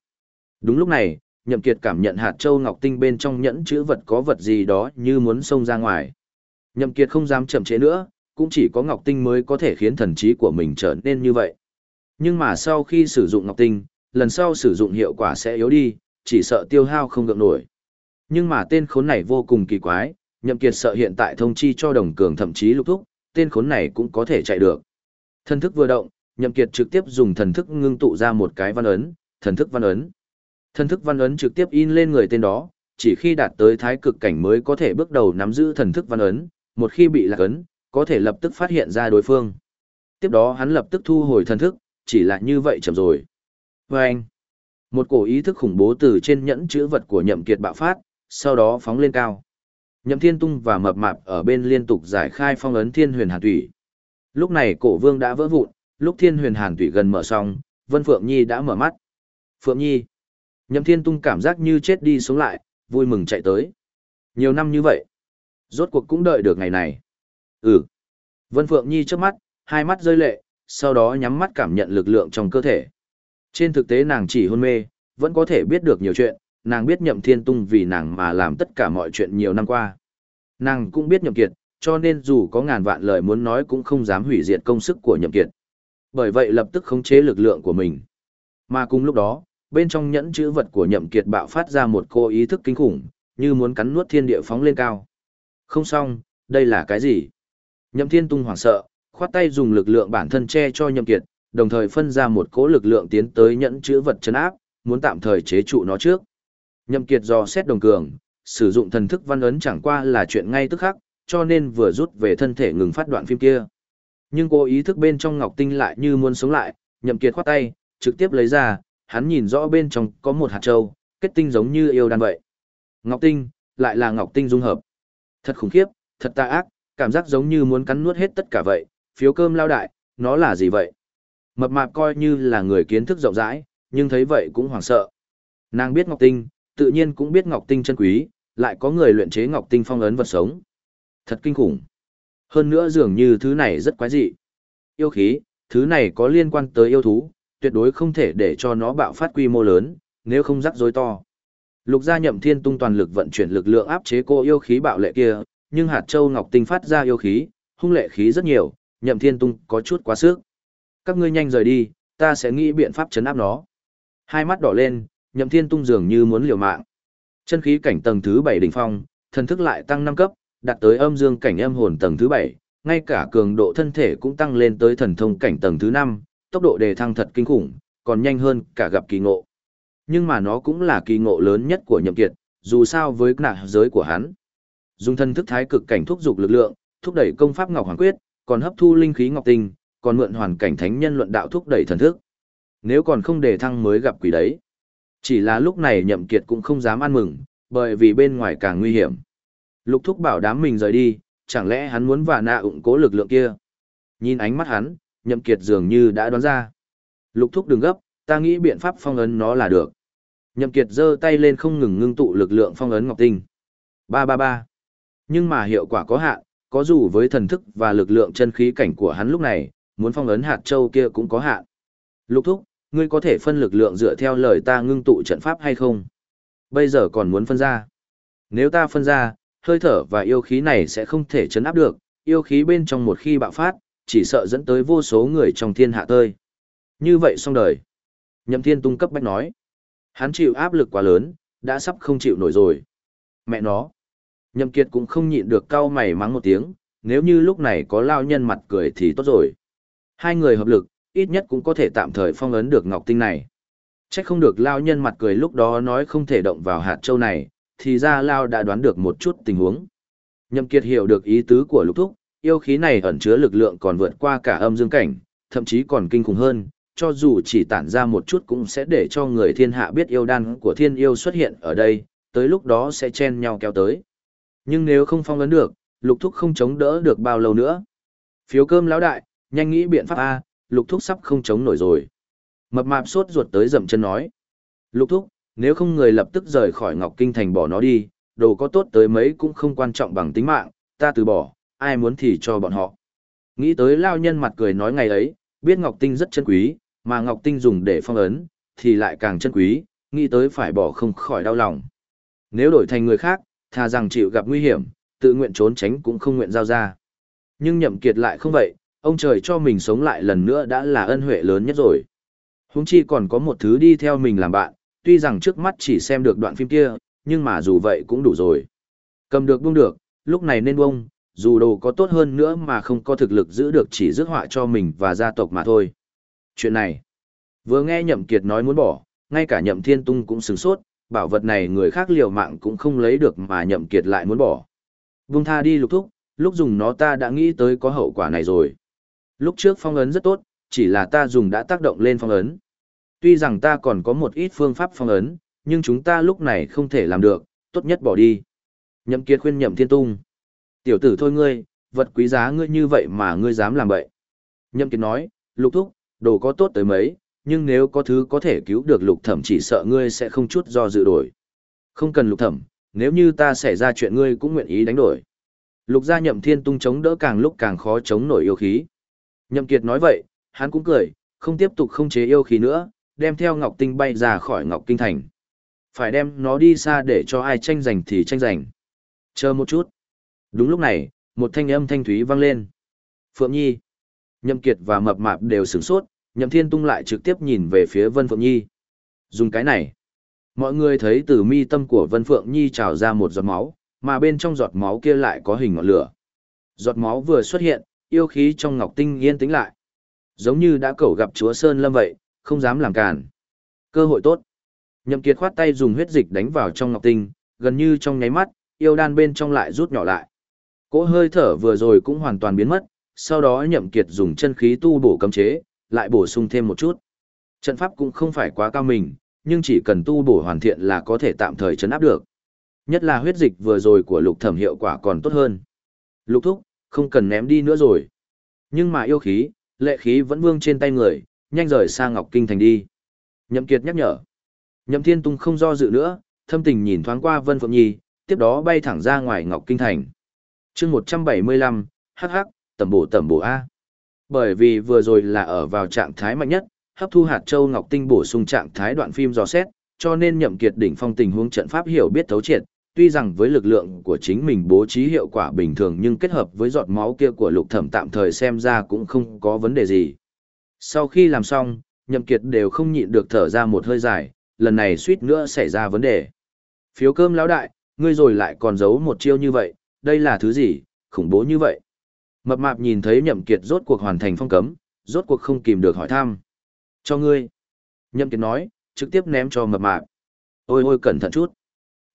Đúng lúc này, Nhậm Kiệt cảm nhận hạt châu ngọc tinh bên trong nhẫn chữ vật có vật gì đó như muốn xông ra ngoài. Nhậm Kiệt không dám chậm chế nữa, cũng chỉ có Ngọc Tinh mới có thể khiến thần trí của mình trở nên như vậy. Nhưng mà sau khi sử dụng Ngọc Tinh, lần sau sử dụng hiệu quả sẽ yếu đi, chỉ sợ tiêu hao không gượng nổi. Nhưng mà tên khốn này vô cùng kỳ quái, Nhậm Kiệt sợ hiện tại thông chi cho Đồng Cường thậm chí lục thúc, tên khốn này cũng có thể chạy được. Thần thức vừa động, Nhậm Kiệt trực tiếp dùng thần thức ngưng tụ ra một cái văn ấn, thần thức văn ấn. Thần thức văn ấn trực tiếp in lên người tên đó, chỉ khi đạt tới thái cực cảnh mới có thể bước đầu nắm giữ thần thức văn ấn, một khi bị lạc ấn, có thể lập tức phát hiện ra đối phương. Tiếp đó hắn lập tức thu hồi thần thức, chỉ là như vậy chậm rồi. Và anh, một cổ ý thức khủng bố từ trên nhẫn chữ vật của nhậm kiệt bạo phát, sau đó phóng lên cao. Nhậm thiên tung và mập mạp ở bên liên tục giải khai phong ấn thiên huyền hàn thủy. Lúc này cổ vương đã vỡ vụn, lúc thiên huyền hàn thủy gần mở xong, Vân Phượng Nhi đã mở mắt. Phượng Nhi. Nhậm thiên tung cảm giác như chết đi sống lại, vui mừng chạy tới. Nhiều năm như vậy, rốt cuộc cũng đợi được ngày này. Ừ. Vân Phượng Nhi trước mắt, hai mắt rơi lệ, sau đó nhắm mắt cảm nhận lực lượng trong cơ thể. Trên thực tế nàng chỉ hôn mê, vẫn có thể biết được nhiều chuyện, nàng biết nhậm thiên tung vì nàng mà làm tất cả mọi chuyện nhiều năm qua. Nàng cũng biết nhậm kiệt, cho nên dù có ngàn vạn lời muốn nói cũng không dám hủy diệt công sức của nhậm kiệt. Bởi vậy lập tức khống chế lực lượng của mình. Mà cùng lúc đó, bên trong nhẫn chữ vật của nhậm kiệt bạo phát ra một cô ý thức kinh khủng, như muốn cắn nuốt thiên địa phóng lên cao. Không xong, đây là cái gì? Nhậm thiên tung hoảng sợ, khoát tay dùng lực lượng bản thân che cho nhậm kiệt, đồng thời phân ra một cỗ lực lượng tiến tới nhẫn chữ vật chấn áp, muốn tạm thời chế trụ nó trước. Nhậm kiệt do xét đồng cường, sử dụng thần thức văn ấn chẳng qua là chuyện ngay tức khắc, cho nên vừa rút về thân thể ngừng phát đoạn phim kia. Nhưng cô ý thức bên trong ngọc tinh lại như muốn sống lại, nhậm kiệt khoát tay, trực tiếp lấy ra, hắn nhìn rõ bên trong có một hạt châu, kết tinh giống như yêu đan vậy. Ngọc tinh, lại là ngọc tinh dung hợp. Thật khủng khiếp, thật tà ác, cảm giác giống như muốn cắn nuốt hết tất cả vậy, phiếu cơm lao đại, nó là gì vậy? Mập mạp coi như là người kiến thức rộng rãi, nhưng thấy vậy cũng hoảng sợ. Nàng biết ngọc tinh, tự nhiên cũng biết ngọc tinh chân quý, lại có người luyện chế ngọc tinh phong ấn vật sống. Thật kinh khủng. Hơn nữa dường như thứ này rất quái dị. Yêu khí, thứ này có liên quan tới yêu thú, tuyệt đối không thể để cho nó bạo phát quy mô lớn, nếu không rắc rối to. Lục gia nhậm thiên tung toàn lực vận chuyển lực lượng áp chế cô yêu khí bạo lệ kia, nhưng hạt châu ngọc tinh phát ra yêu khí, hung lệ khí rất nhiều, nhậm thiên tung có chút quá sức. Các ngươi nhanh rời đi, ta sẽ nghĩ biện pháp chấn áp nó. Hai mắt đỏ lên, nhậm thiên tung dường như muốn liều mạng. Chân khí cảnh tầng thứ 7 đỉnh phong, thần thức lại tăng 5 cấp, đạt tới âm dương cảnh âm hồn tầng thứ 7, ngay cả cường độ thân thể cũng tăng lên tới thần thông cảnh tầng thứ 5, tốc độ đề thăng thật kinh khủng, còn nhanh hơn cả gặp kỳ ngộ. Nhưng mà nó cũng là kỳ ngộ lớn nhất của nhậm kiệt, dù sao với nạ giới của hắn. Dùng thân thức thái cực cảnh thúc dục lực lượng, thúc đẩy công pháp Ngọc Hoàng Quyết, còn hấp thu linh khí Ngọc Tinh, còn mượn hoàn cảnh thánh nhân luận đạo thúc đẩy thần thức. Nếu còn không đề thăng mới gặp quỷ đấy. Chỉ là lúc này nhậm kiệt cũng không dám ăn mừng, bởi vì bên ngoài càng nguy hiểm. Lục thúc bảo đám mình rời đi, chẳng lẽ hắn muốn vả nạ ủng cố lực lượng kia. Nhìn ánh mắt hắn, nhậm kiệt dường như đã đoán ra. Lục thúc đừng gấp, ta nghĩ biện pháp phong ấn nó là được. Nhậm kiệt giơ tay lên không ngừng ngưng tụ lực lượng phong ấn ngọc tinh. Ba ba ba. Nhưng mà hiệu quả có hạn, có dù với thần thức và lực lượng chân khí cảnh của hắn lúc này, muốn phong ấn hạt châu kia cũng có hạn. Lục thúc, ngươi có thể phân lực lượng dựa theo lời ta ngưng tụ trận pháp hay không? Bây giờ còn muốn phân ra. Nếu ta phân ra, hơi thở và yêu khí này sẽ không thể chấn áp được, yêu khí bên trong một khi bạo phát, chỉ sợ dẫn tới vô số người trong thiên hạ tơi. Như vậy xong đời. Nhậm thiên tung cấp bách nói. Hắn chịu áp lực quá lớn, đã sắp không chịu nổi rồi. Mẹ nó. Nhậm kiệt cũng không nhịn được cau mày mắng một tiếng, nếu như lúc này có lao nhân mặt cười thì tốt rồi. Hai người hợp lực, ít nhất cũng có thể tạm thời phong ấn được ngọc tinh này. Chắc không được lao nhân mặt cười lúc đó nói không thể động vào hạt châu này, thì ra lao đã đoán được một chút tình huống. Nhậm kiệt hiểu được ý tứ của lục thúc, yêu khí này ẩn chứa lực lượng còn vượt qua cả âm dương cảnh, thậm chí còn kinh khủng hơn, cho dù chỉ tản ra một chút cũng sẽ để cho người thiên hạ biết yêu đan của thiên yêu xuất hiện ở đây, tới lúc đó sẽ chen nhau kéo tới. Nhưng nếu không phong ấn được, lục thúc không chống đỡ được bao lâu nữa. Phiếu cơm lão đại, nhanh nghĩ biện pháp A, lục thúc sắp không chống nổi rồi. Mập mạp sốt ruột tới dậm chân nói. Lục thúc, nếu không người lập tức rời khỏi Ngọc Kinh Thành bỏ nó đi, đồ có tốt tới mấy cũng không quan trọng bằng tính mạng, ta từ bỏ, ai muốn thì cho bọn họ. Nghĩ tới lao nhân mặt cười nói ngày ấy, biết Ngọc Tinh rất chân quý, mà Ngọc Tinh dùng để phong ấn, thì lại càng chân quý, nghĩ tới phải bỏ không khỏi đau lòng. Nếu đổi thành người khác, thà rằng chịu gặp nguy hiểm, tự nguyện trốn tránh cũng không nguyện giao ra. Nhưng nhậm kiệt lại không vậy, ông trời cho mình sống lại lần nữa đã là ân huệ lớn nhất rồi. Huống chi còn có một thứ đi theo mình làm bạn, tuy rằng trước mắt chỉ xem được đoạn phim kia, nhưng mà dù vậy cũng đủ rồi. Cầm được buông được, lúc này nên buông, dù đồ có tốt hơn nữa mà không có thực lực giữ được chỉ rước họa cho mình và gia tộc mà thôi. Chuyện này, vừa nghe Nhậm Kiệt nói muốn bỏ, ngay cả Nhậm Thiên Tung cũng sửng sốt, bảo vật này người khác liều mạng cũng không lấy được mà Nhậm Kiệt lại muốn bỏ. Vung tha đi lục thúc, lúc dùng nó ta đã nghĩ tới có hậu quả này rồi. Lúc trước phong ấn rất tốt, chỉ là ta dùng đã tác động lên phong ấn. Tuy rằng ta còn có một ít phương pháp phong ấn, nhưng chúng ta lúc này không thể làm được, tốt nhất bỏ đi. Nhậm Kiệt khuyên Nhậm Thiên Tung. Tiểu tử thôi ngươi, vật quý giá ngươi như vậy mà ngươi dám làm vậy. Nhậm Kiệt nói, lục thúc, đồ có tốt tới mấy, nhưng nếu có thứ có thể cứu được lục thẩm chỉ sợ ngươi sẽ không chút do dự đổi. Không cần lục thẩm, nếu như ta xảy ra chuyện ngươi cũng nguyện ý đánh đổi. Lục gia nhậm thiên tung chống đỡ càng lúc càng khó chống nổi yêu khí. Nhậm kiệt nói vậy, hắn cũng cười, không tiếp tục không chế yêu khí nữa, đem theo ngọc tinh bay ra khỏi ngọc kinh thành. Phải đem nó đi xa để cho ai tranh giành thì tranh giành. Chờ một chút. Đúng lúc này, một thanh âm thanh thúy vang lên. Phượng Nhi. Nhậm Kiệt và Mập Mạp đều sửng sốt, Nhậm Thiên Tung lại trực tiếp nhìn về phía Vân Phượng Nhi. Dùng cái này. Mọi người thấy từ mi tâm của Vân Phượng Nhi trào ra một giọt máu, mà bên trong giọt máu kia lại có hình ngọn lửa. Giọt máu vừa xuất hiện, yêu khí trong ngọc tinh yên tĩnh lại. Giống như đã cầu gặp chúa Sơn Lâm vậy, không dám làm cản. Cơ hội tốt. Nhậm Kiệt khoát tay dùng huyết dịch đánh vào trong ngọc tinh, gần như trong nháy mắt, yêu đan bên trong lại rút nhỏ lại. Cỗ hơi thở vừa rồi cũng hoàn toàn biến mất, sau đó Nhậm Kiệt dùng chân khí tu bổ cấm chế, lại bổ sung thêm một chút. Trận pháp cũng không phải quá cao mình, nhưng chỉ cần tu bổ hoàn thiện là có thể tạm thời chấn áp được. Nhất là huyết dịch vừa rồi của lục thẩm hiệu quả còn tốt hơn. Lục thúc, không cần ném đi nữa rồi. Nhưng mà yêu khí, lệ khí vẫn vương trên tay người, nhanh rời sang Ngọc Kinh Thành đi. Nhậm Kiệt nhắc nhở. Nhậm Thiên Tung không do dự nữa, thâm tình nhìn thoáng qua Vân Phượng Nhi, tiếp đó bay thẳng ra ngoài Ngọc Kinh Thành. Chương 175, hắc hắc, tầm bổ tầm bổ A. Bởi vì vừa rồi là ở vào trạng thái mạnh nhất, hấp thu hạt châu ngọc tinh bổ sung trạng thái đoạn phim dò xét, cho nên nhậm kiệt đỉnh phong tình huống trận pháp hiểu biết thấu triệt, tuy rằng với lực lượng của chính mình bố trí hiệu quả bình thường nhưng kết hợp với giọt máu kia của lục thẩm tạm thời xem ra cũng không có vấn đề gì. Sau khi làm xong, nhậm kiệt đều không nhịn được thở ra một hơi dài, lần này suýt nữa xảy ra vấn đề. Phiếu cơm lão đại, ngươi rồi lại còn giấu một chiêu như vậy, đây là thứ gì, khủng bố như vậy. Mập mạp nhìn thấy nhậm kiệt rốt cuộc hoàn thành phong cấm, rốt cuộc không kìm được hỏi thăm. Cho ngươi. Nhậm kiệt nói, trực tiếp ném cho mập mạp. Ôi ôi cẩn thận chút.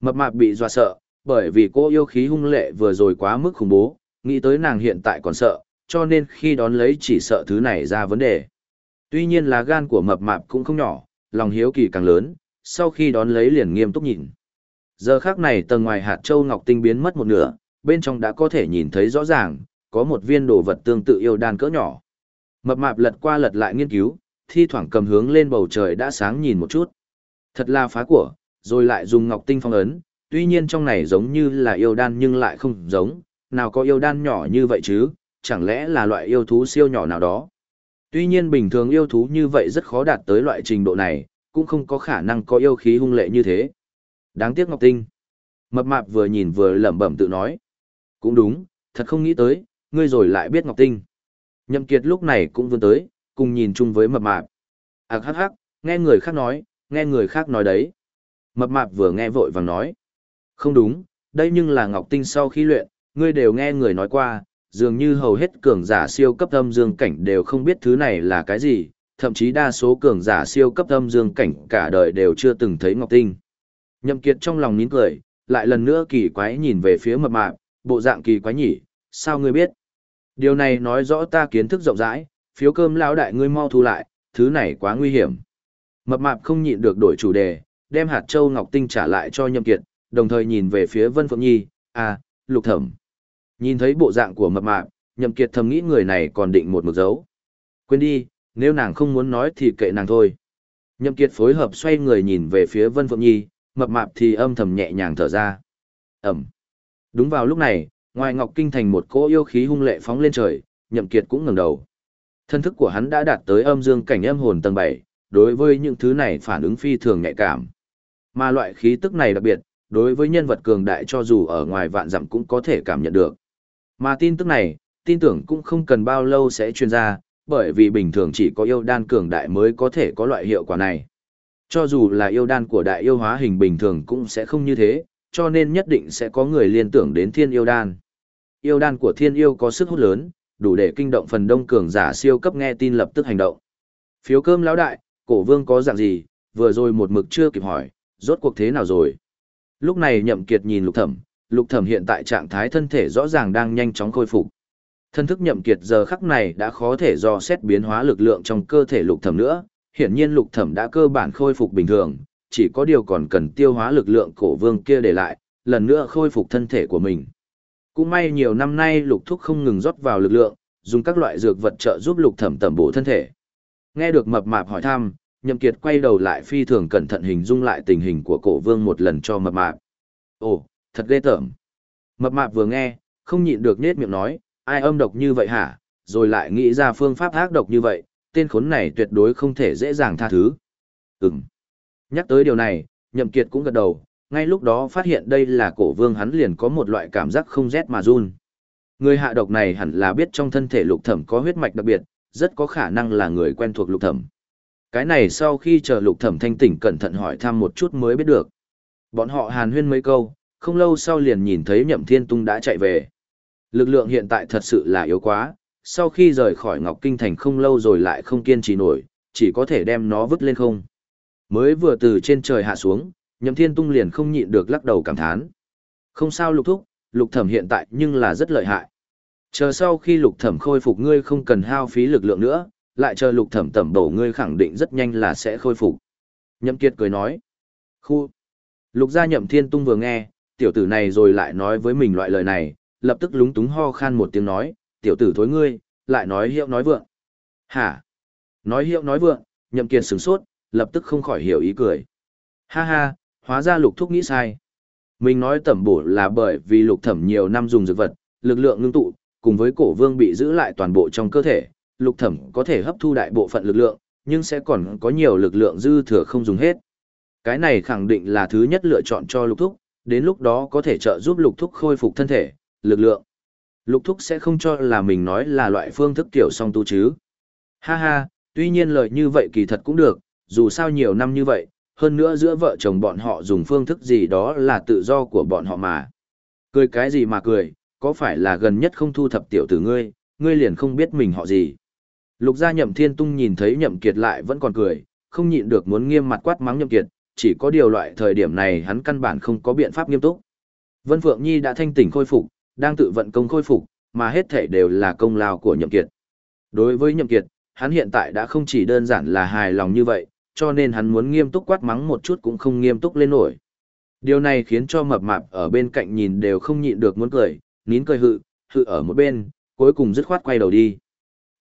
Mập mạp bị dọa sợ, bởi vì cô yêu khí hung lệ vừa rồi quá mức khủng bố, nghĩ tới nàng hiện tại còn sợ, cho nên khi đón lấy chỉ sợ thứ này ra vấn đề. Tuy nhiên là gan của mập mạp cũng không nhỏ, lòng hiếu kỳ càng lớn, sau khi đón lấy liền nghiêm túc nhìn. Giờ khác này tầng ngoài hạt châu ngọc tinh biến mất một nửa, bên trong đã có thể nhìn thấy rõ ràng, có một viên đồ vật tương tự yêu đan cỡ nhỏ. Mập mạp lật qua lật lại nghiên cứu, thi thoảng cầm hướng lên bầu trời đã sáng nhìn một chút. Thật là phá của, rồi lại dùng ngọc tinh phong ấn, tuy nhiên trong này giống như là yêu đan nhưng lại không giống, nào có yêu đan nhỏ như vậy chứ, chẳng lẽ là loại yêu thú siêu nhỏ nào đó. Tuy nhiên bình thường yêu thú như vậy rất khó đạt tới loại trình độ này, cũng không có khả năng có yêu khí hung lệ như thế. Đáng tiếc Ngọc Tinh. Mập mạp vừa nhìn vừa lẩm bẩm tự nói. Cũng đúng, thật không nghĩ tới, ngươi rồi lại biết Ngọc Tinh. Nhậm Kiệt lúc này cũng vươn tới, cùng nhìn chung với mập mạp. Ác hắc hắc, nghe người khác nói, nghe người khác nói đấy. Mập mạp vừa nghe vội vàng nói. Không đúng, đây nhưng là Ngọc Tinh sau khi luyện, ngươi đều nghe người nói qua, dường như hầu hết cường giả siêu cấp âm dương cảnh đều không biết thứ này là cái gì, thậm chí đa số cường giả siêu cấp âm dương cảnh cả đời đều chưa từng thấy Ngọc Tinh. Nhậm Kiệt trong lòng nín cười, lại lần nữa kỳ quái nhìn về phía mập mạp, bộ dạng kỳ quái nhỉ, sao ngươi biết? Điều này nói rõ ta kiến thức rộng rãi, phiếu cơm lão đại ngươi mau thu lại, thứ này quá nguy hiểm. Mập mạp không nhịn được đổi chủ đề, đem hạt châu ngọc tinh trả lại cho Nhậm Kiệt, đồng thời nhìn về phía Vân Phượng Nhi, à, lục thẩm. Nhìn thấy bộ dạng của mập mạp, Nhậm Kiệt thầm nghĩ người này còn định một mực dấu. Quên đi, nếu nàng không muốn nói thì kệ nàng thôi. Nhậm Kiệt phối hợp xoay người nhìn về phía Vân Phượng Nhi, mập mạp thì âm thầm nhẹ nhàng thở ra. Ẩm. Đúng vào lúc này, ngoài Ngọc Kinh thành một cỗ yêu khí hung lệ phóng lên trời, Nhậm Kiệt cũng ngẩng đầu. Thân thức của hắn đã đạt tới âm dương cảnh âm hồn tầng 7, đối với những thứ này phản ứng phi thường nhạy cảm. Mà loại khí tức này đặc biệt, đối với nhân vật cường đại cho dù ở ngoài vạn dặm cũng có thể cảm nhận được. Mà tin tức này, tin tưởng cũng không cần bao lâu sẽ truyền ra, bởi vì bình thường chỉ có yêu đan cường đại mới có thể có loại hiệu quả này. Cho dù là yêu đan của đại yêu hóa hình bình thường cũng sẽ không như thế, cho nên nhất định sẽ có người liên tưởng đến thiên yêu đan. Yêu đan của thiên yêu có sức hút lớn, đủ để kinh động phần đông cường giả siêu cấp nghe tin lập tức hành động. Phiếu cơm lão đại, cổ vương có dạng gì, vừa rồi một mực chưa kịp hỏi, rốt cuộc thế nào rồi. Lúc này nhậm kiệt nhìn lục thẩm, lục thẩm hiện tại trạng thái thân thể rõ ràng đang nhanh chóng khôi phục. Thân thức nhậm kiệt giờ khắc này đã khó thể do xét biến hóa lực lượng trong cơ thể lục thẩm nữa, hiển nhiên lục thẩm đã cơ bản khôi phục bình thường, chỉ có điều còn cần tiêu hóa lực lượng cổ vương kia để lại, lần nữa khôi phục thân thể của mình. Cũng may nhiều năm nay lục thúc không ngừng rót vào lực lượng, dùng các loại dược vật trợ giúp lục thẩm tẩm bổ thân thể. Nghe được mập mạp hỏi thăm, nhậm kiệt quay đầu lại phi thường cẩn thận hình dung lại tình hình của cổ vương một lần cho mập mạp. Ồ, thật ghê tởm. Mập mạp vừa nghe, không nhịn được nết miệng nói, ai âm độc như vậy hả, rồi lại nghĩ ra phương pháp ác độc như vậy, tên khốn này tuyệt đối không thể dễ dàng tha thứ. Ừm. Nhắc tới điều này, nhậm kiệt cũng gật đầu, ngay lúc đó phát hiện đây là cổ vương hắn liền có một loại cảm giác không rét mà run. Người hạ độc này hẳn là biết trong thân thể lục thẩm có huyết mạch đặc biệt, rất có khả năng là người quen thuộc lục thẩm. Cái này sau khi chờ lục thẩm thanh tỉnh cẩn thận hỏi thăm một chút mới biết được. Bọn họ hàn huyên mấy câu, không lâu sau liền nhìn thấy nhậm thiên tung đã chạy về. Lực lượng hiện tại thật sự là yếu quá, sau khi rời khỏi Ngọc Kinh Thành không lâu rồi lại không kiên trì nổi, chỉ có thể đem nó vứt lên không. Mới vừa từ trên trời hạ xuống, nhậm thiên tung liền không nhịn được lắc đầu cảm thán. Không sao lục thúc, lục thẩm hiện tại nhưng là rất lợi hại. Chờ sau khi lục thẩm khôi phục ngươi không cần hao phí lực lượng nữa, lại chờ lục thẩm tẩm bổ ngươi khẳng định rất nhanh là sẽ khôi phục. Nhậm kiệt cười nói. Khu. Lục gia nhậm thiên tung vừa nghe, tiểu tử này rồi lại nói với mình loại lời này, lập tức lúng túng ho khan một tiếng nói, tiểu tử thối ngươi, lại nói hiệu nói vượng. Hả? Nói hiệu nói vượng, nhậm kiệt sửng sốt, lập tức không khỏi hiểu ý cười. Ha ha, hóa ra lục thúc nghĩ sai. Mình nói tẩm bổ là bởi vì lục thẩm nhiều năm dùng dược vật, lực lượng ngưng tụ, cùng với cổ vương bị giữ lại toàn bộ trong cơ thể, lục thẩm có thể hấp thu đại bộ phận lực lượng, nhưng sẽ còn có nhiều lực lượng dư thừa không dùng hết. Cái này khẳng định là thứ nhất lựa chọn cho lục thúc, đến lúc đó có thể trợ giúp lục thúc khôi phục thân thể, lực lượng. Lục thúc sẽ không cho là mình nói là loại phương thức tiểu song tu chứ. Ha ha, tuy nhiên lời như vậy kỳ thật cũng được, dù sao nhiều năm như vậy, hơn nữa giữa vợ chồng bọn họ dùng phương thức gì đó là tự do của bọn họ mà. Cười cái gì mà cười, có phải là gần nhất không thu thập tiểu tử ngươi, ngươi liền không biết mình họ gì. Lục gia nhậm thiên tung nhìn thấy nhậm kiệt lại vẫn còn cười, không nhịn được muốn nghiêm mặt quát mắng nhậm kiệt, chỉ có điều loại thời điểm này hắn căn bản không có biện pháp nghiêm túc. Vân Phượng Nhi đã thanh tỉnh khôi phục, đang tự vận công khôi phục, mà hết thể đều là công lao của nhậm kiệt. Đối với nhậm kiệt, hắn hiện tại đã không chỉ đơn giản là hài lòng như vậy, cho nên hắn muốn nghiêm túc quát mắng một chút cũng không nghiêm túc lên nổi. Điều này khiến cho mập mạp ở bên cạnh nhìn đều không nhịn được muốn cười, nín cười hự, hự ở một bên, cuối cùng dứt khoát quay đầu đi.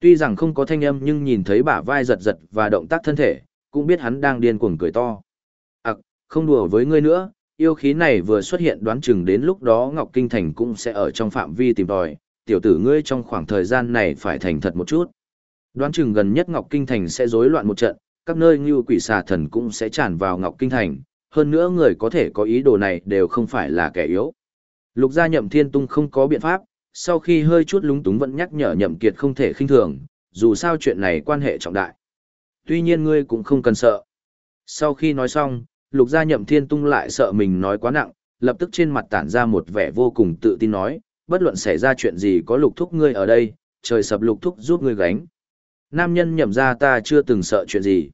Tuy rằng không có thanh âm nhưng nhìn thấy bả vai giật giật và động tác thân thể, cũng biết hắn đang điên cuồng cười to. Ặc, không đùa với ngươi nữa, yêu khí này vừa xuất hiện đoán chừng đến lúc đó Ngọc Kinh Thành cũng sẽ ở trong phạm vi tìm tòi, tiểu tử ngươi trong khoảng thời gian này phải thành thật một chút. Đoán chừng gần nhất Ngọc Kinh Thành sẽ rối loạn một trận, các nơi như quỷ xà thần cũng sẽ tràn vào Ngọc Kinh Thành, hơn nữa người có thể có ý đồ này đều không phải là kẻ yếu. Lục gia nhậm thiên tung không có biện pháp, sau khi hơi chút lúng túng vẫn nhắc nhở nhậm kiệt không thể khinh thường, dù sao chuyện này quan hệ trọng đại. Tuy nhiên ngươi cũng không cần sợ. Sau khi nói xong, lục gia nhậm thiên tung lại sợ mình nói quá nặng, lập tức trên mặt tản ra một vẻ vô cùng tự tin nói, bất luận xảy ra chuyện gì có lục thúc ngươi ở đây, trời sập lục thúc giúp ngươi gánh. Nam nhân nhậm ra ta chưa từng sợ chuyện gì.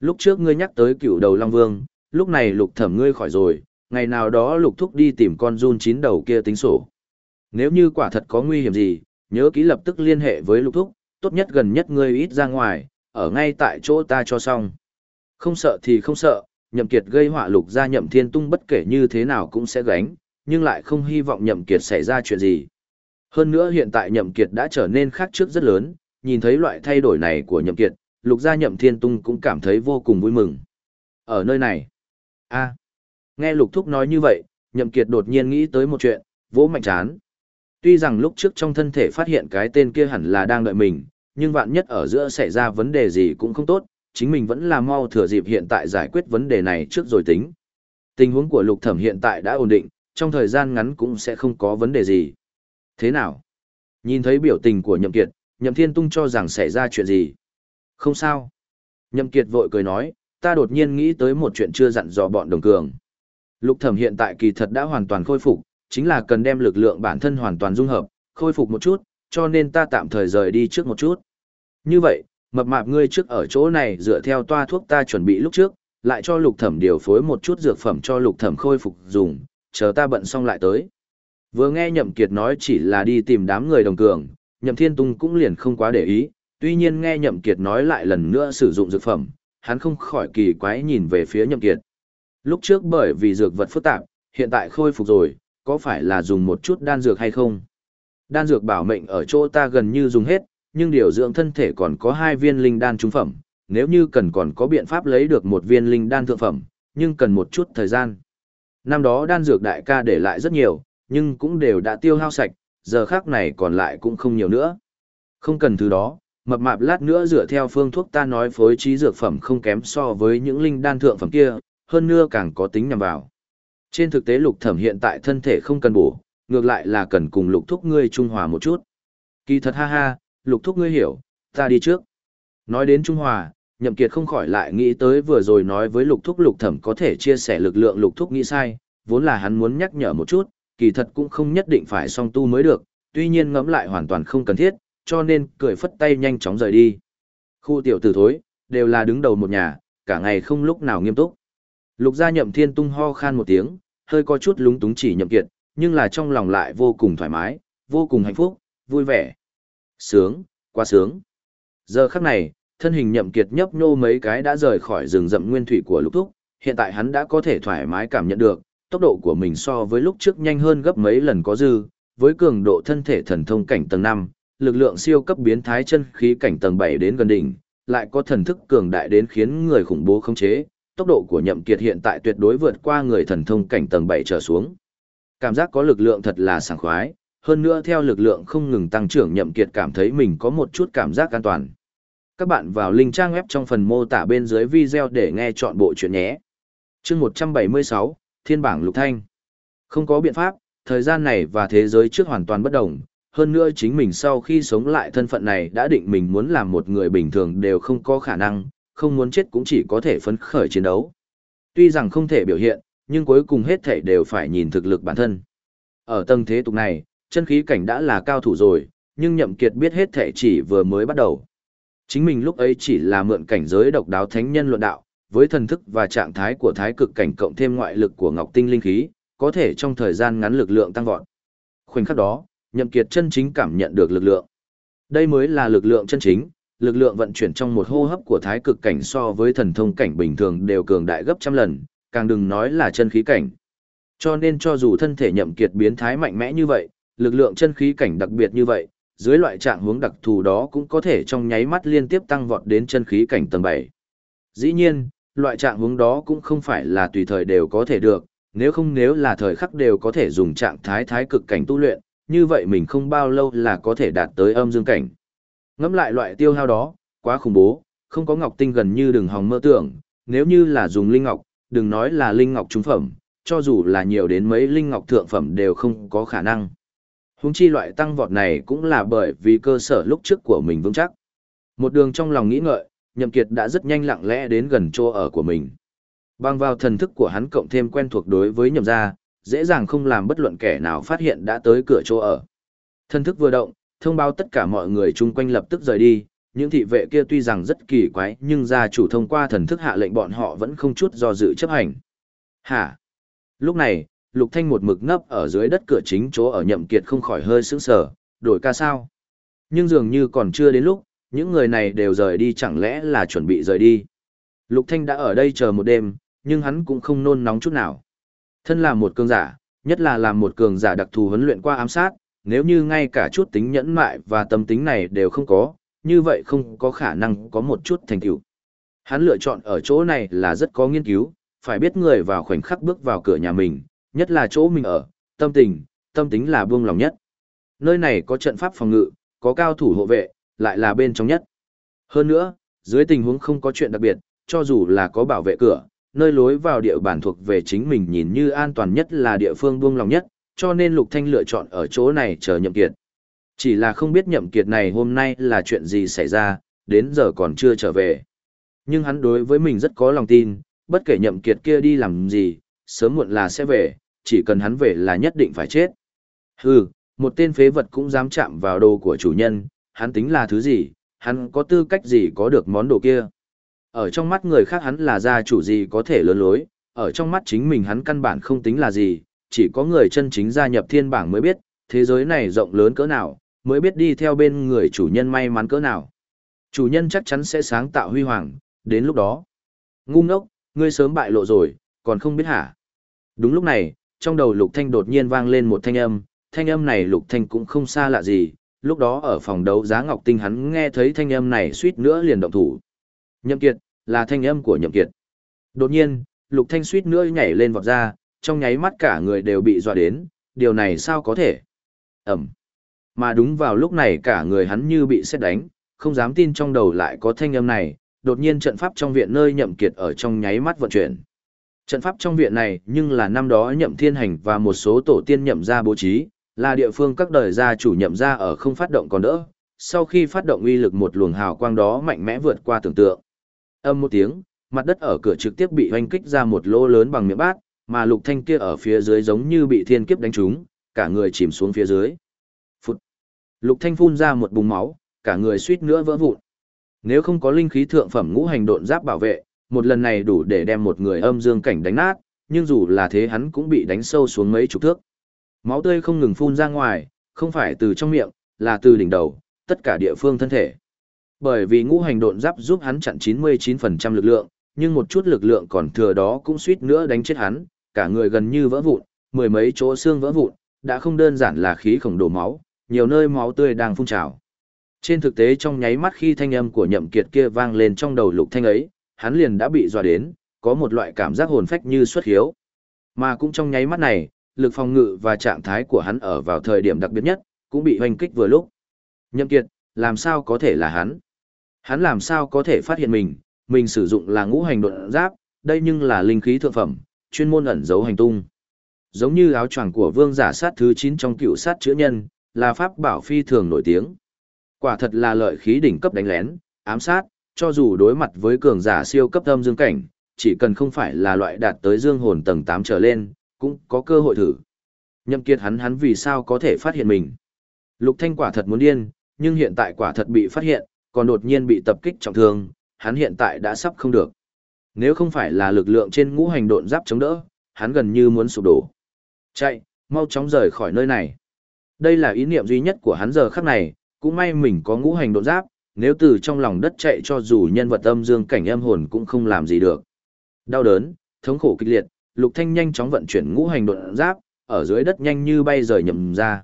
Lúc trước ngươi nhắc tới cựu đầu Long Vương, lúc này lục thẩm ngươi khỏi rồi, ngày nào đó lục thúc đi tìm con run chín đầu kia tính sổ. Nếu như quả thật có nguy hiểm gì, nhớ ký lập tức liên hệ với lục thúc, tốt nhất gần nhất ngươi ít ra ngoài, ở ngay tại chỗ ta cho xong. Không sợ thì không sợ, nhậm kiệt gây họa lục ra nhậm thiên tung bất kể như thế nào cũng sẽ gánh, nhưng lại không hy vọng nhậm kiệt xảy ra chuyện gì. Hơn nữa hiện tại nhậm kiệt đã trở nên khác trước rất lớn, nhìn thấy loại thay đổi này của nhậm kiệt, lục gia nhậm thiên tung cũng cảm thấy vô cùng vui mừng. Ở nơi này, a nghe lục thúc nói như vậy, nhậm kiệt đột nhiên nghĩ tới một chuyện, vỗ mạnh chán. Tuy rằng lúc trước trong thân thể phát hiện cái tên kia hẳn là đang đợi mình, nhưng vạn nhất ở giữa xảy ra vấn đề gì cũng không tốt, chính mình vẫn là mau thừa dịp hiện tại giải quyết vấn đề này trước rồi tính. Tình huống của lục thẩm hiện tại đã ổn định, trong thời gian ngắn cũng sẽ không có vấn đề gì. Thế nào? Nhìn thấy biểu tình của Nhậm Kiệt, Nhậm Thiên Tung cho rằng xảy ra chuyện gì. Không sao. Nhậm Kiệt vội cười nói, ta đột nhiên nghĩ tới một chuyện chưa dặn dò bọn đồng cường. Lục thẩm hiện tại kỳ thật đã hoàn toàn khôi phục, chính là cần đem lực lượng bản thân hoàn toàn dung hợp, khôi phục một chút, cho nên ta tạm thời rời đi trước một chút. Như vậy, mập mạp ngươi trước ở chỗ này dựa theo toa thuốc ta chuẩn bị lúc trước, lại cho lục thẩm điều phối một chút dược phẩm cho lục thẩm khôi phục dùng, chờ ta bận xong lại tới. Vừa nghe Nhậm Kiệt nói chỉ là đi tìm đám người đồng cường, Nhậm Thiên Tung cũng liền không quá để ý, tuy nhiên nghe Nhậm Kiệt nói lại lần nữa sử dụng dược phẩm, hắn không khỏi kỳ quái nhìn về phía Nhậm Kiệt. Lúc trước bởi vì dược vật phức tạp, hiện tại khôi phục rồi, có phải là dùng một chút đan dược hay không? Đan dược bảo mệnh ở chỗ ta gần như dùng hết, nhưng điều dưỡng thân thể còn có hai viên linh đan trung phẩm, nếu như cần còn có biện pháp lấy được một viên linh đan thượng phẩm, nhưng cần một chút thời gian. Năm đó đan dược đại ca để lại rất nhiều, nhưng cũng đều đã tiêu hao sạch, giờ khác này còn lại cũng không nhiều nữa. Không cần thứ đó, mập mạp lát nữa dựa theo phương thuốc ta nói phối trí dược phẩm không kém so với những linh đan thượng phẩm kia, hơn nữa càng có tính nhằm vào. Trên thực tế lục thẩm hiện tại thân thể không cần bổ, ngược lại là cần cùng lục thúc ngươi trung hòa một chút. Kỳ thật ha ha, lục thúc ngươi hiểu, ta đi trước. Nói đến trung hòa, nhậm kiệt không khỏi lại nghĩ tới vừa rồi nói với lục thúc lục thẩm có thể chia sẻ lực lượng lục thúc nghĩ sai, vốn là hắn muốn nhắc nhở một chút, kỳ thật cũng không nhất định phải song tu mới được, tuy nhiên ngẫm lại hoàn toàn không cần thiết, cho nên cười phất tay nhanh chóng rời đi. Khu tiểu tử thối, đều là đứng đầu một nhà, cả ngày không lúc nào nghiêm túc. Lục gia nhậm thiên tung ho khan một tiếng, hơi có chút lúng túng chỉ nhậm kiệt, nhưng là trong lòng lại vô cùng thoải mái, vô cùng hạnh phúc, vui vẻ. Sướng, quá sướng. Giờ khắc này, thân hình nhậm kiệt nhấp nhô mấy cái đã rời khỏi rừng rậm nguyên thủy của lục thúc, hiện tại hắn đã có thể thoải mái cảm nhận được, tốc độ của mình so với lúc trước nhanh hơn gấp mấy lần có dư, với cường độ thân thể thần thông cảnh tầng 5, lực lượng siêu cấp biến thái chân khí cảnh tầng 7 đến gần đỉnh, lại có thần thức cường đại đến khiến người khủng bố không chế, tốc độ của nhậm kiệt hiện tại tuyệt đối vượt qua người thần thông cảnh tầng 7 trở xuống. Cảm giác có lực lượng thật là sảng khoái, hơn nữa theo lực lượng không ngừng tăng trưởng nhậm kiệt cảm thấy mình có một chút cảm giác an toàn. Các bạn vào link trang web trong phần mô tả bên dưới video để nghe chọn bộ truyện nhé. Chương 176, Thiên bảng lục thanh. Không có biện pháp, thời gian này và thế giới trước hoàn toàn bất đồng, hơn nữa chính mình sau khi sống lại thân phận này đã định mình muốn làm một người bình thường đều không có khả năng, không muốn chết cũng chỉ có thể phấn khởi chiến đấu. Tuy rằng không thể biểu hiện, nhưng cuối cùng hết thảy đều phải nhìn thực lực bản thân. Ở tầng thế tục này, chân khí cảnh đã là cao thủ rồi, nhưng nhậm kiệt biết hết thảy chỉ vừa mới bắt đầu. Chính mình lúc ấy chỉ là mượn cảnh giới độc đáo thánh nhân luận đạo, với thần thức và trạng thái của thái cực cảnh cộng thêm ngoại lực của ngọc tinh linh khí, có thể trong thời gian ngắn lực lượng tăng vọt. Khoảnh khắc đó, nhậm kiệt chân chính cảm nhận được lực lượng. Đây mới là lực lượng chân chính, lực lượng vận chuyển trong một hô hấp của thái cực cảnh so với thần thông cảnh bình thường đều cường đại gấp trăm lần, càng đừng nói là chân khí cảnh. Cho nên cho dù thân thể nhậm kiệt biến thái mạnh mẽ như vậy, lực lượng chân khí cảnh đặc biệt như vậy, dưới loại trạng hướng đặc thù đó cũng có thể trong nháy mắt liên tiếp tăng vọt đến chân khí cảnh tầng 7. Dĩ nhiên, loại trạng hướng đó cũng không phải là tùy thời đều có thể được, nếu không nếu là thời khắc đều có thể dùng trạng thái thái cực cảnh tu luyện, như vậy mình không bao lâu là có thể đạt tới âm dương cảnh. Ngẫm lại loại tiêu hao đó, quá khủng bố, không có ngọc tinh gần như đừng hòng mơ tưởng, nếu như là dùng linh ngọc, đừng nói là linh ngọc trung phẩm, cho dù là nhiều đến mấy linh ngọc thượng phẩm đều không có khả năng. Húng chi loại tăng vọt này cũng là bởi vì cơ sở lúc trước của mình vững chắc. Một đường trong lòng nghĩ ngợi, Nhậm Kiệt đã rất nhanh lặng lẽ đến gần chỗ ở của mình. Bằng vào thần thức của hắn cộng thêm quen thuộc đối với nhậm gia, dễ dàng không làm bất luận kẻ nào phát hiện đã tới cửa chỗ ở. Thần thức vừa động, thông báo tất cả mọi người chung quanh lập tức rời đi, những thị vệ kia tuy rằng rất kỳ quái nhưng gia chủ thông qua thần thức hạ lệnh bọn họ vẫn không chút do dự chấp hành. Hả? Lúc này, Lục Thanh một mực nấp ở dưới đất cửa chính chỗ ở nhậm kiệt không khỏi hơi sững sờ, đổi ca sao? Nhưng dường như còn chưa đến lúc, những người này đều rời đi chẳng lẽ là chuẩn bị rời đi. Lục Thanh đã ở đây chờ một đêm, nhưng hắn cũng không nôn nóng chút nào. Thân là một cường giả, nhất là làm một cường giả đặc thù huấn luyện qua ám sát, nếu như ngay cả chút tính nhẫn mại và tâm tính này đều không có, như vậy không có khả năng có một chút thành tựu. Hắn lựa chọn ở chỗ này là rất có nghiên cứu, phải biết người vào khoảnh khắc bước vào cửa nhà mình, nhất là chỗ mình ở, tâm tình, tâm tính là buông lòng nhất. Nơi này có trận pháp phòng ngự, có cao thủ hộ vệ, lại là bên trong nhất. Hơn nữa, dưới tình huống không có chuyện đặc biệt, cho dù là có bảo vệ cửa, nơi lối vào địa bản thuộc về chính mình nhìn như an toàn nhất là địa phương buông lòng nhất, cho nên Lục Thanh lựa chọn ở chỗ này chờ nhậm kiệt. Chỉ là không biết nhậm kiệt này hôm nay là chuyện gì xảy ra, đến giờ còn chưa trở về. Nhưng hắn đối với mình rất có lòng tin, bất kể nhậm kiệt kia đi làm gì, sớm muộn là sẽ về, chỉ cần hắn về là nhất định phải chết. Hừ, một tên phế vật cũng dám chạm vào đồ của chủ nhân, hắn tính là thứ gì, hắn có tư cách gì có được món đồ kia. Ở trong mắt người khác hắn là gia chủ gì có thể lớn lối, ở trong mắt chính mình hắn căn bản không tính là gì, chỉ có người chân chính gia nhập thiên bảng mới biết, thế giới này rộng lớn cỡ nào, mới biết đi theo bên người chủ nhân may mắn cỡ nào. Chủ nhân chắc chắn sẽ sáng tạo huy hoàng, đến lúc đó. Ngu ngốc, ngươi sớm bại lộ rồi, còn không biết hả? Đúng lúc này, trong đầu Lục Thanh đột nhiên vang lên một thanh âm, thanh âm này Lục Thanh cũng không xa lạ gì, lúc đó ở phòng đấu giá Ngọc Tinh hắn nghe thấy thanh âm này suýt nữa liền động thủ. Nhậm Kiệt, là thanh âm của Nhậm Kiệt. Đột nhiên, Lục Thanh suýt nữa nhảy lên vọt ra, trong nháy mắt cả người đều bị dọa đến, điều này sao có thể? Ẩm. Mà đúng vào lúc này cả người hắn như bị xét đánh, không dám tin trong đầu lại có thanh âm này, đột nhiên trận pháp trong viện nơi Nhậm Kiệt ở trong nháy mắt vận chuyển. Trận pháp trong viện này nhưng là năm đó Nhậm Thiên Hành và một số tổ tiên nhậm ra bố trí, là địa phương các đời gia chủ nhậm ra ở không phát động còn đỡ. Sau khi phát động uy lực một luồng hào quang đó mạnh mẽ vượt qua tưởng tượng. Âm một tiếng, mặt đất ở cửa trực tiếp bị hoanh kích ra một lỗ lớn bằng miệng bát, mà lục thanh kia ở phía dưới giống như bị thiên kiếp đánh trúng, cả người chìm xuống phía dưới. Phụt. Lục thanh phun ra một bùng máu, cả người suýt nữa vỡ vụn. Nếu không có linh khí thượng phẩm ngũ hành độn giáp bảo vệ, một lần này đủ để đem một người âm dương cảnh đánh nát, nhưng dù là thế hắn cũng bị đánh sâu xuống mấy chục thước. Máu tươi không ngừng phun ra ngoài, không phải từ trong miệng, là từ đỉnh đầu, tất cả địa phương thân thể. Bởi vì ngũ hành độn giáp giúp hắn chặn 99% lực lượng, nhưng một chút lực lượng còn thừa đó cũng suýt nữa đánh chết hắn, cả người gần như vỡ vụn, mười mấy chỗ xương vỡ vụn, đã không đơn giản là khí khổng đổ máu, nhiều nơi máu tươi đang phun trào. Trên thực tế trong nháy mắt khi thanh âm của nhậm kiệt kia vang lên trong đầu lục thanh ấy, hắn liền đã bị dọa đến, có một loại cảm giác hồn phách như xuất hiếu. Mà cũng trong nháy mắt này, lực phòng ngự và trạng thái của hắn ở vào thời điểm đặc biệt nhất, cũng bị hoành kích vừa lúc. Nhậm kiệt, làm sao có thể là hắn? Hắn làm sao có thể phát hiện mình, mình sử dụng là ngũ hành độn giáp, đây nhưng là linh khí thượng phẩm, chuyên môn ẩn giấu hành tung. Giống như áo choàng của vương giả sát thứ 9 trong cựu sát chữa nhân, là pháp bảo phi thường nổi tiếng. Quả thật là lợi khí đỉnh cấp đánh lén, ám sát, cho dù đối mặt với cường giả siêu cấp âm dương cảnh, chỉ cần không phải là loại đạt tới dương hồn tầng 8 trở lên, cũng có cơ hội thử. Nhậm kiệt hắn hắn vì sao có thể phát hiện mình. Lục Thanh quả thật muốn điên, nhưng hiện tại quả thật bị phát hiện, còn đột nhiên bị tập kích trọng thương, hắn hiện tại đã sắp không được. Nếu không phải là lực lượng trên ngũ hành độn giáp chống đỡ, hắn gần như muốn sụp đổ. Chạy, mau chóng rời khỏi nơi này. Đây là ý niệm duy nhất của hắn giờ khắc này, cũng may mình có ngũ hành độn giáp, nếu từ trong lòng đất chạy cho dù nhân vật âm dương cảnh âm hồn cũng không làm gì được. Đau đớn, thống khổ kịch liệt, Lục Thanh nhanh chóng vận chuyển ngũ hành độn giáp, ở dưới đất nhanh như bay rời nhầm ra.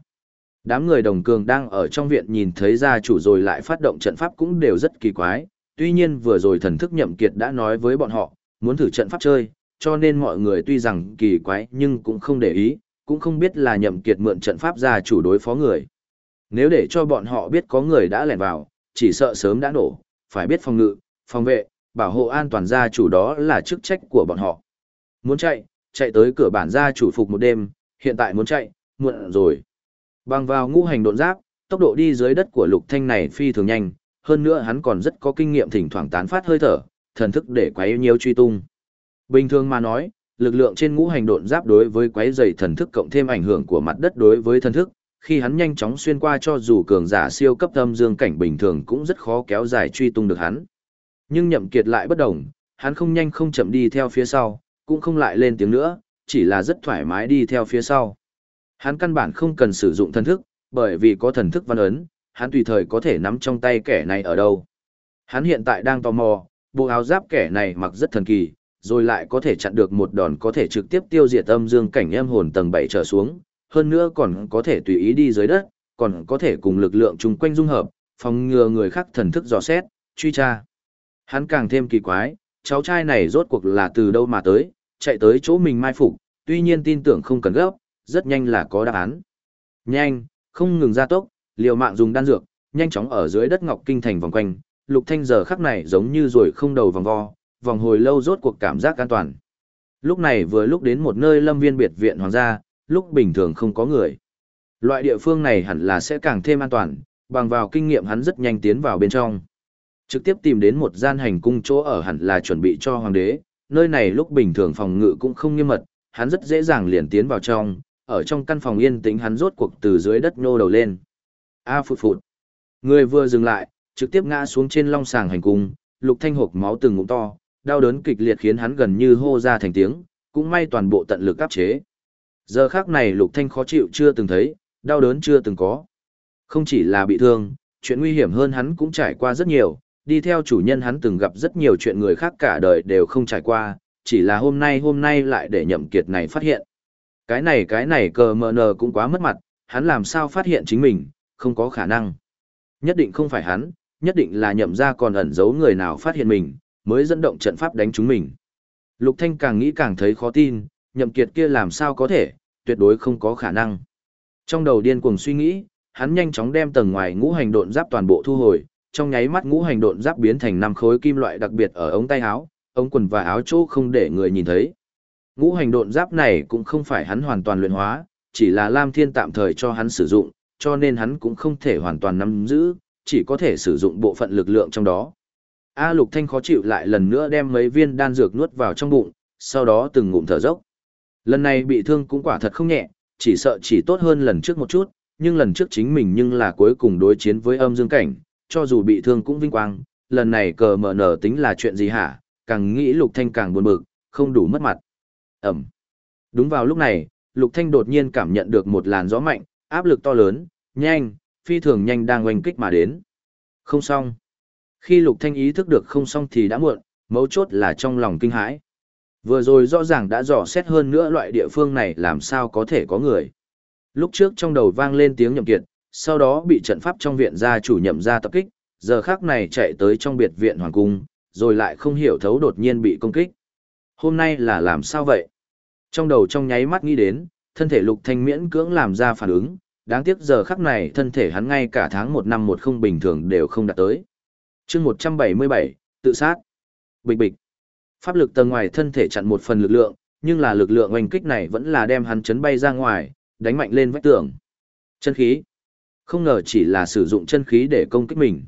Đám người đồng cường đang ở trong viện nhìn thấy gia chủ rồi lại phát động trận pháp cũng đều rất kỳ quái, tuy nhiên vừa rồi thần thức nhậm kiệt đã nói với bọn họ, muốn thử trận pháp chơi, cho nên mọi người tuy rằng kỳ quái nhưng cũng không để ý, cũng không biết là nhậm kiệt mượn trận pháp gia chủ đối phó người. Nếu để cho bọn họ biết có người đã lẻn vào, chỉ sợ sớm đã nổ, phải biết phòng ngự, phòng vệ, bảo hộ an toàn gia chủ đó là chức trách của bọn họ. Muốn chạy, chạy tới cửa bản gia chủ phục một đêm, hiện tại muốn chạy, muộn rồi. Bằng vào ngũ hành độn giáp, tốc độ đi dưới đất của lục thanh này phi thường nhanh, hơn nữa hắn còn rất có kinh nghiệm thỉnh thoảng tán phát hơi thở, thần thức để quấy nhiều truy tung. Bình thường mà nói, lực lượng trên ngũ hành độn giáp đối với quấy dày thần thức cộng thêm ảnh hưởng của mặt đất đối với thần thức, khi hắn nhanh chóng xuyên qua cho dù cường giả siêu cấp âm dương cảnh bình thường cũng rất khó kéo dài truy tung được hắn. Nhưng nhậm kiệt lại bất động, hắn không nhanh không chậm đi theo phía sau, cũng không lại lên tiếng nữa, chỉ là rất thoải mái đi theo phía sau. Hắn căn bản không cần sử dụng thần thức, bởi vì có thần thức văn ấn, hắn tùy thời có thể nắm trong tay kẻ này ở đâu. Hắn hiện tại đang tò mò, bộ áo giáp kẻ này mặc rất thần kỳ, rồi lại có thể chặn được một đòn có thể trực tiếp tiêu diệt âm dương cảnh em hồn tầng 7 trở xuống, hơn nữa còn có thể tùy ý đi dưới đất, còn có thể cùng lực lượng chung quanh dung hợp, phòng ngừa người khác thần thức dò xét, truy tra. Hắn càng thêm kỳ quái, cháu trai này rốt cuộc là từ đâu mà tới, chạy tới chỗ mình mai phục, tuy nhiên tin tưởng không cần gấp, rất nhanh là có đáp án. Nhanh, không ngừng gia tốc, liều mạng dùng đan dược, nhanh chóng ở dưới đất ngọc kinh thành vòng quanh, lục thanh giờ khắc này giống như rồi không đầu vòng vo, vòng hồi lâu rốt cuộc cảm giác an toàn. Lúc này vừa lúc đến một nơi lâm viên biệt viện hoàng gia, lúc bình thường không có người. Loại địa phương này hẳn là sẽ càng thêm an toàn, bằng vào kinh nghiệm hắn rất nhanh tiến vào bên trong. Trực tiếp tìm đến một gian hành cung chỗ ở hẳn là chuẩn bị cho hoàng đế, nơi này lúc bình thường phòng ngự cũng không nghiêm mật, hắn rất dễ dàng liền tiến vào trong, ở trong căn phòng yên tĩnh hắn rốt cuộc từ dưới đất nhô đầu lên. A phụt phụt. Người vừa dừng lại, trực tiếp ngã xuống trên long sàng hành cung, lục thanh hộp máu từng ngụm to, đau đớn kịch liệt khiến hắn gần như hô ra thành tiếng, cũng may toàn bộ tận lực áp chế. Giờ khác này lục thanh khó chịu chưa từng thấy, đau đớn chưa từng có. Không chỉ là bị thương, chuyện nguy hiểm hơn hắn cũng trải qua rất nhiều, đi theo chủ nhân hắn từng gặp rất nhiều chuyện người khác cả đời đều không trải qua, chỉ là hôm nay hôm nay lại để nhậm kiệt này phát hiện. Cái này cái này cờ mờ nờ cũng quá mất mặt, hắn làm sao phát hiện chính mình, không có khả năng. Nhất định không phải hắn, nhất định là nhậm ra còn ẩn giấu người nào phát hiện mình, mới dẫn động trận pháp đánh chúng mình. Lục Thanh càng nghĩ càng thấy khó tin, nhậm kiệt kia làm sao có thể, tuyệt đối không có khả năng. Trong đầu điên cuồng suy nghĩ, hắn nhanh chóng đem tầng ngoài ngũ hành độn giáp toàn bộ thu hồi, trong nháy mắt ngũ hành độn giáp biến thành năm khối kim loại đặc biệt ở ống tay áo, ống quần và áo chỗ không để người nhìn thấy. Ngũ hành độn giáp này cũng không phải hắn hoàn toàn luyện hóa, chỉ là Lam Thiên tạm thời cho hắn sử dụng, cho nên hắn cũng không thể hoàn toàn nắm giữ, chỉ có thể sử dụng bộ phận lực lượng trong đó. A Lục Thanh khó chịu lại lần nữa đem mấy viên đan dược nuốt vào trong bụng, sau đó từng ngụm thở dốc. Lần này bị thương cũng quả thật không nhẹ, chỉ sợ chỉ tốt hơn lần trước một chút, nhưng lần trước chính mình nhưng là cuối cùng đối chiến với âm dương cảnh, cho dù bị thương cũng vinh quang, lần này cờ mở nở tính là chuyện gì hả, càng nghĩ Lục Thanh càng buồn bực, không đủ mất mặt. Ẩm. Đúng vào lúc này, Lục Thanh đột nhiên cảm nhận được một làn gió mạnh, áp lực to lớn, nhanh, phi thường nhanh đang oanh kích mà đến. Không xong. Khi Lục Thanh ý thức được không xong thì đã muộn, mấu chốt là trong lòng kinh hãi. Vừa rồi rõ ràng đã dò xét hơn nữa loại địa phương này làm sao có thể có người. Lúc trước trong đầu vang lên tiếng nhậm kiệt, sau đó bị trận pháp trong viện gia chủ nhậm ra tập kích, giờ khắc này chạy tới trong biệt viện hoàng cung, rồi lại không hiểu thấu đột nhiên bị công kích. Hôm nay là làm sao vậy? Trong đầu trong nháy mắt nghĩ đến, thân thể lục thanh miễn cưỡng làm ra phản ứng, đáng tiếc giờ khắc này thân thể hắn ngay cả tháng một năm một không bình thường đều không đạt tới. chương 177, tự sát. Bịch bịch. Pháp lực tầng ngoài thân thể chặn một phần lực lượng, nhưng là lực lượng oanh kích này vẫn là đem hắn chấn bay ra ngoài, đánh mạnh lên vách tường. Chân khí. Không ngờ chỉ là sử dụng chân khí để công kích mình.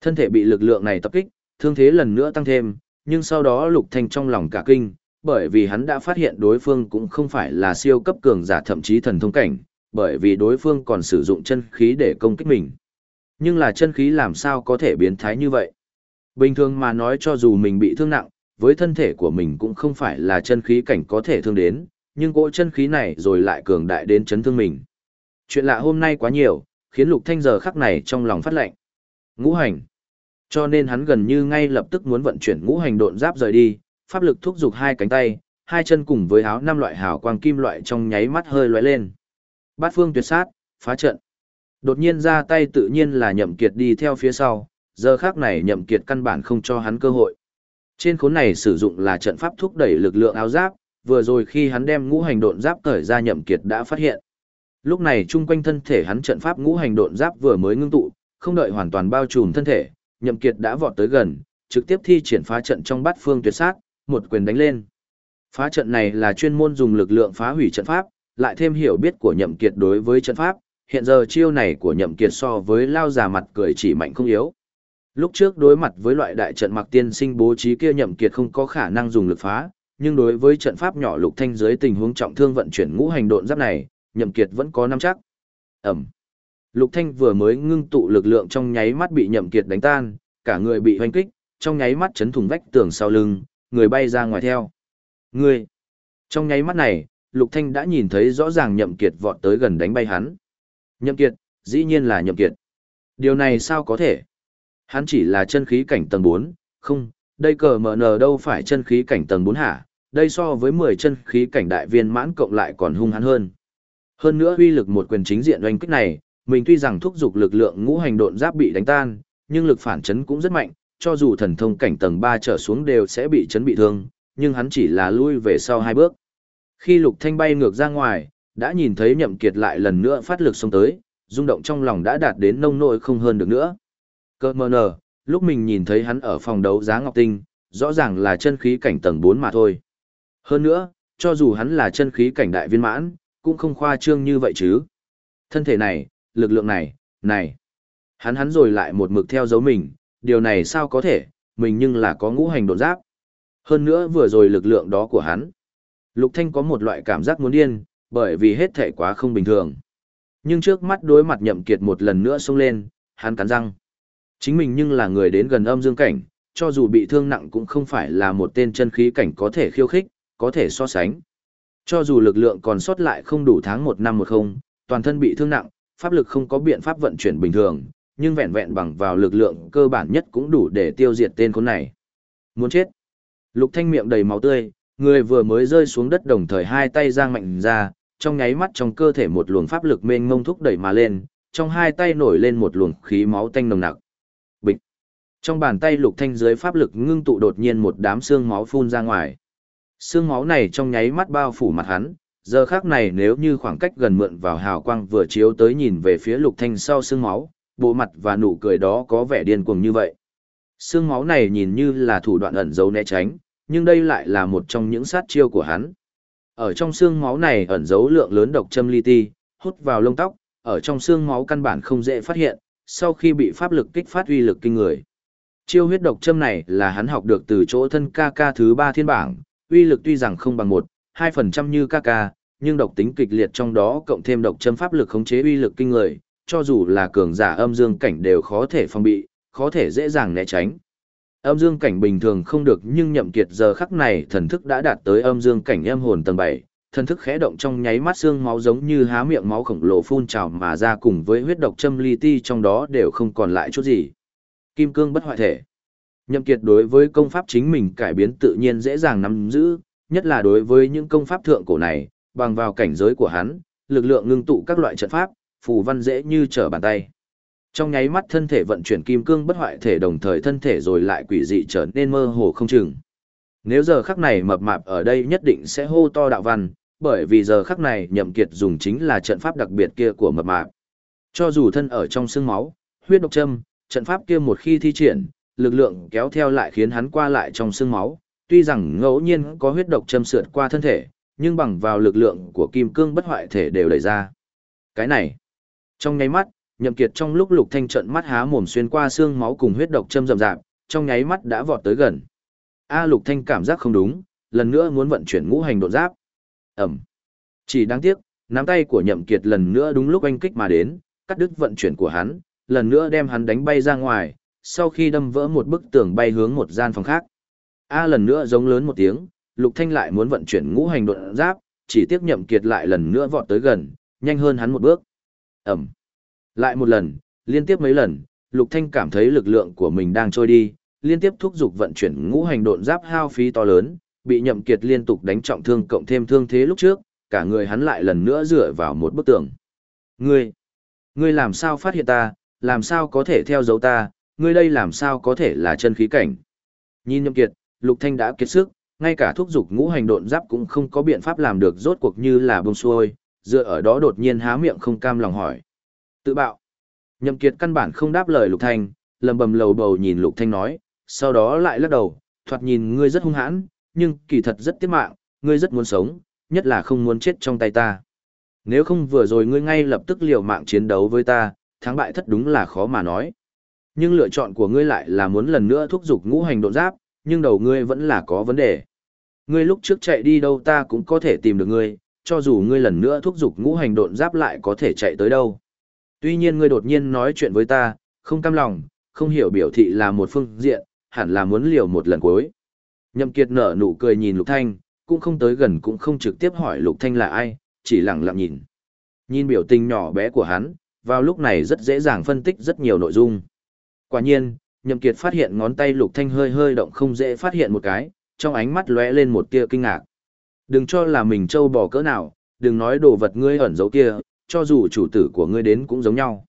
Thân thể bị lực lượng này tập kích, thương thế lần nữa tăng thêm, nhưng sau đó Lục Thanh trong lòng cả kinh, bởi vì hắn đã phát hiện đối phương cũng không phải là siêu cấp cường giả thậm chí thần thông cảnh, bởi vì đối phương còn sử dụng chân khí để công kích mình. Nhưng là chân khí làm sao có thể biến thái như vậy? Bình thường mà nói cho dù mình bị thương nặng, với thân thể của mình cũng không phải là chân khí cảnh có thể thương đến, nhưng cỗ chân khí này rồi lại cường đại đến chấn thương mình. Chuyện lạ hôm nay quá nhiều, khiến Lục Thanh giờ khắc này trong lòng phát lạnh. Ngũ hành. Cho nên hắn gần như ngay lập tức muốn vận chuyển ngũ hành độn giáp rời đi, pháp lực thúc giục hai cánh tay, hai chân cùng với áo năm loại hào quang kim loại trong nháy mắt hơi lóe lên. Bát phương tuyệt sát, phá trận. Đột nhiên ra tay tự nhiên là nhậm kiệt đi theo phía sau, giờ khắc này nhậm kiệt căn bản không cho hắn cơ hội. Trên khốn này sử dụng là trận pháp thúc đẩy lực lượng áo giáp, vừa rồi khi hắn đem ngũ hành độn giáp cởi ra nhậm kiệt đã phát hiện. Lúc này chung quanh thân thể hắn trận pháp ngũ hành độn giáp vừa mới ngưng tụ, không đợi hoàn toàn bao trùm thân thể, nhậm kiệt đã vọt tới gần, trực tiếp thi triển phá trận trong bát phương tuyệt sát, một quyền đánh lên. Phá trận này là chuyên môn dùng lực lượng phá hủy trận pháp, lại thêm hiểu biết của nhậm kiệt đối với trận pháp, hiện giờ chiêu này của nhậm kiệt so với lao già mặt cười chỉ mạnh không yếu. Lúc trước đối mặt với loại đại trận mặc tiên sinh bố trí kia nhậm kiệt không có khả năng dùng lực phá, nhưng đối với trận pháp nhỏ lục thanh dưới tình huống trọng thương vận chuyển ngũ hành độn giáp này, nhậm kiệt vẫn có nắm chắc. Ẩm. Lục thanh vừa mới ngưng tụ lực lượng trong nháy mắt bị nhậm kiệt đánh tan, cả người bị hoanh kích, trong nháy mắt chấn thủng vách tường sau lưng, người bay ra ngoài theo. Người. Trong nháy mắt này, Lục Thanh đã nhìn thấy rõ ràng Nhậm Kiệt vọt tới gần đánh bay hắn. Nhậm Kiệt, dĩ nhiên là Nhậm Kiệt. Điều này sao có thể? Hắn chỉ là chân khí cảnh tầng 4, không, đây cờ mở nờ đâu phải chân khí cảnh tầng 4 hả, đây so với 10 chân khí cảnh đại viên mãn cộng lại còn hung hãn hơn. Hơn nữa uy lực một quyền chính diện oanh kích này, mình tuy rằng thúc dục lực lượng ngũ hành độn giáp bị đánh tan, nhưng lực phản chấn cũng rất mạnh, cho dù thần thông cảnh tầng 3 trở xuống đều sẽ bị chấn bị thương, nhưng hắn chỉ là lui về sau hai bước. Khi Lục Thanh bay ngược ra ngoài, đã nhìn thấy Nhậm Kiệt lại lần nữa phát lực xông tới, rung động trong lòng đã đạt đến nông nỗi không hơn được nữa. Cơ mờ nờ, lúc mình nhìn thấy hắn ở phòng đấu giá Ngọc Tinh, rõ ràng là chân khí cảnh tầng 4 mà thôi. Hơn nữa, cho dù hắn là chân khí cảnh đại viên mãn, cũng không khoa trương như vậy chứ. Thân thể này, lực lượng này, này. Hắn hắn rồi lại một mực theo dấu mình, điều này sao có thể, mình nhưng là có ngũ hành đột giáp. Hơn nữa vừa rồi lực lượng đó của hắn. Lục Thanh có một loại cảm giác muốn điên, bởi vì hết thể quá không bình thường. Nhưng trước mắt đối mặt nhậm kiệt một lần nữa xông lên, hắn cắn răng. Chính mình nhưng là người đến gần âm dương cảnh, cho dù bị thương nặng cũng không phải là một tên chân khí cảnh có thể khiêu khích, có thể so sánh. Cho dù lực lượng còn sót lại không đủ tháng một năm một không, toàn thân bị thương nặng, pháp lực không có biện pháp vận chuyển bình thường, nhưng vẹn vẹn bằng vào lực lượng cơ bản nhất cũng đủ để tiêu diệt tên con này. Muốn chết. Lục Thanh miệng đầy máu tươi, người vừa mới rơi xuống đất đồng thời hai tay giang mạnh ra, trong nháy mắt trong cơ thể một luồng pháp lực mênh mông thúc đẩy mà lên, trong hai tay nổi lên một luồng khí máu tanh nồng nặc. Bịch. Trong bàn tay Lục Thanh dưới pháp lực ngưng tụ đột nhiên một đám xương máu phun ra ngoài. Sương máu này trong nháy mắt bao phủ mặt hắn, giờ khác này nếu như khoảng cách gần mượn vào hào quang vừa chiếu tới nhìn về phía Lục Thanh sau xương máu, bộ mặt và nụ cười đó có vẻ điên cuồng như vậy. Sương máu này nhìn như là thủ đoạn ẩn giấu né tránh, nhưng đây lại là một trong những sát chiêu của hắn. Ở trong xương máu này ẩn giấu lượng lớn độc châm li ti, hút vào lông tóc, ở trong xương máu căn bản không dễ phát hiện, sau khi bị pháp lực kích phát uy lực kinh người. Chiêu huyết độc châm này là hắn học được từ chỗ thân ca ca thứ ba thiên bảng, uy lực tuy rằng không bằng một, hai phần trăm như ca ca, nhưng độc tính kịch liệt trong đó cộng thêm độc châm pháp lực khống chế uy lực kinh người, cho dù là cường giả âm dương cảnh đều khó thể phòng bị, khó thể dễ dàng né tránh. Âm dương cảnh bình thường không được nhưng nhậm kiệt giờ khắc này thần thức đã đạt tới âm dương cảnh âm hồn tầng 7, thần thức khẽ động trong nháy mắt xương máu giống như há miệng máu khổng lồ phun trào mà ra cùng với huyết độc châm li ti trong đó đều không còn lại chút gì. Kim cương bất hoại thể. Nhậm kiệt đối với công pháp chính mình cải biến tự nhiên dễ dàng nắm giữ, nhất là đối với những công pháp thượng cổ này, bằng vào cảnh giới của hắn, lực lượng ngưng tụ các loại trận pháp, phù văn dễ như trở bàn tay. Trong nháy mắt thân thể vận chuyển kim cương bất hoại thể đồng thời thân thể rồi lại quỷ dị trở nên mơ hồ không chừng. Nếu giờ khắc này mập mạp ở đây nhất định sẽ hô to đạo văn, bởi vì giờ khắc này nhậm kiệt dùng chính là trận pháp đặc biệt kia của mập mạp. Cho dù thân ở trong xương máu, huyết độc châm, trận pháp kia một khi thi triển, lực lượng kéo theo lại khiến hắn qua lại trong xương máu, tuy rằng ngẫu nhiên có huyết độc châm sượt qua thân thể, nhưng bằng vào lực lượng của kim cương bất hoại thể đều đẩy ra. Cái này, trong nháy mắt, Nhậm Kiệt trong lúc Lục Thanh trận mắt há mồm xuyên qua xương máu cùng huyết độc châm rầm rạp, trong nháy mắt đã vọt tới gần. A Lục Thanh cảm giác không đúng, lần nữa muốn vận chuyển ngũ hành độ giáp. Ầm. Chỉ đáng tiếc, nắm tay của Nhậm Kiệt lần nữa đúng lúc anh kích mà đến, cắt đứt vận chuyển của hắn, lần nữa đem hắn đánh bay ra ngoài, sau khi đâm vỡ một bức tường bay hướng một gian phòng khác. A lần nữa giống lớn một tiếng, Lục Thanh lại muốn vận chuyển ngũ hành độn giáp, chỉ tiếc Nhậm Kiệt lại lần nữa vọt tới gần, nhanh hơn hắn một bước. Ầm. Lại một lần, liên tiếp mấy lần, Lục Thanh cảm thấy lực lượng của mình đang trôi đi, liên tiếp thúc giục vận chuyển ngũ hành độn giáp hao phí to lớn, bị Nhậm Kiệt liên tục đánh trọng thương cộng thêm thương thế lúc trước, cả người hắn lại lần nữa dựa vào một bức tường. Ngươi, ngươi làm sao phát hiện ta, làm sao có thể theo dấu ta, ngươi đây làm sao có thể là chân khí cảnh. Nhìn Nhậm Kiệt, Lục Thanh đã kiệt sức, ngay cả thúc dục ngũ hành độn giáp cũng không có biện pháp làm được rốt cuộc như là bông xuôi, dựa ở đó đột nhiên há miệng không cam lòng hỏi. Tự bạo. Nhậm Kiệt căn bản không đáp lời Lục Thanh, lầm bầm lầu bầu nhìn Lục Thanh nói, sau đó lại lắc đầu, thoạt nhìn ngươi rất hung hãn, nhưng kỳ thật rất tiếc mạng, ngươi rất muốn sống, nhất là không muốn chết trong tay ta. Nếu không vừa rồi ngươi ngay lập tức liều mạng chiến đấu với ta, thắng bại thất đúng là khó mà nói. Nhưng lựa chọn của ngươi lại là muốn lần nữa thúc giục ngũ hành độn giáp, nhưng đầu ngươi vẫn là có vấn đề. Ngươi lúc trước chạy đi đâu ta cũng có thể tìm được ngươi, cho dù ngươi lần nữa thúc giục ngũ hành độn giáp lại có thể chạy tới đâu. Tuy nhiên ngươi đột nhiên nói chuyện với ta, không cam lòng, không hiểu biểu thị là một phương diện, hẳn là muốn liều một lần cuối. Nhậm Kiệt nở nụ cười nhìn Lục Thanh, cũng không tới gần cũng không trực tiếp hỏi Lục Thanh là ai, chỉ lặng lặng nhìn. Nhìn biểu tình nhỏ bé của hắn, vào lúc này rất dễ dàng phân tích rất nhiều nội dung. Quả nhiên, Nhậm Kiệt phát hiện ngón tay Lục Thanh hơi hơi động không dễ phát hiện một cái, trong ánh mắt lóe lên một tia kinh ngạc. Đừng cho là mình trâu bò cỡ nào, đừng nói đồ vật ngươi ẩn giấu kia, cho dù chủ tử của ngươi đến cũng giống nhau.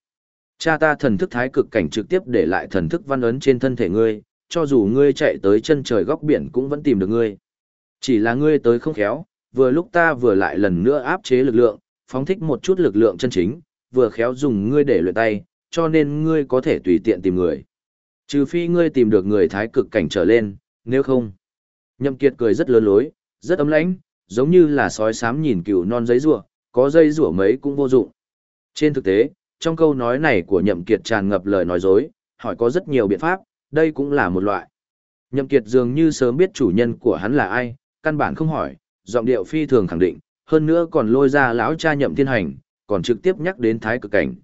Cha ta thần thức thái cực cảnh trực tiếp để lại thần thức văn ấn trên thân thể ngươi, cho dù ngươi chạy tới chân trời góc biển cũng vẫn tìm được ngươi. Chỉ là ngươi tới không khéo, vừa lúc ta vừa lại lần nữa áp chế lực lượng, phóng thích một chút lực lượng chân chính, vừa khéo dùng ngươi để luyện tay, cho nên ngươi có thể tùy tiện tìm người. Trừ phi ngươi tìm được người thái cực cảnh trở lên, nếu không. Nhậm Kiệt cười rất lớn lối, rất ấm lãnh, giống như là sói sám nhìn cừu non giấy rùa, có dây rủa mấy cũng vô dụng. Trên thực tế, trong câu nói này của Nhậm Kiệt tràn ngập lời nói dối, hỏi có rất nhiều biện pháp, đây cũng là một loại. Nhậm Kiệt dường như sớm biết chủ nhân của hắn là ai, căn bản không hỏi, giọng điệu phi thường khẳng định, hơn nữa còn lôi ra lão cha Nhậm Thiên Hành, còn trực tiếp nhắc đến Thái Cực Cảnh.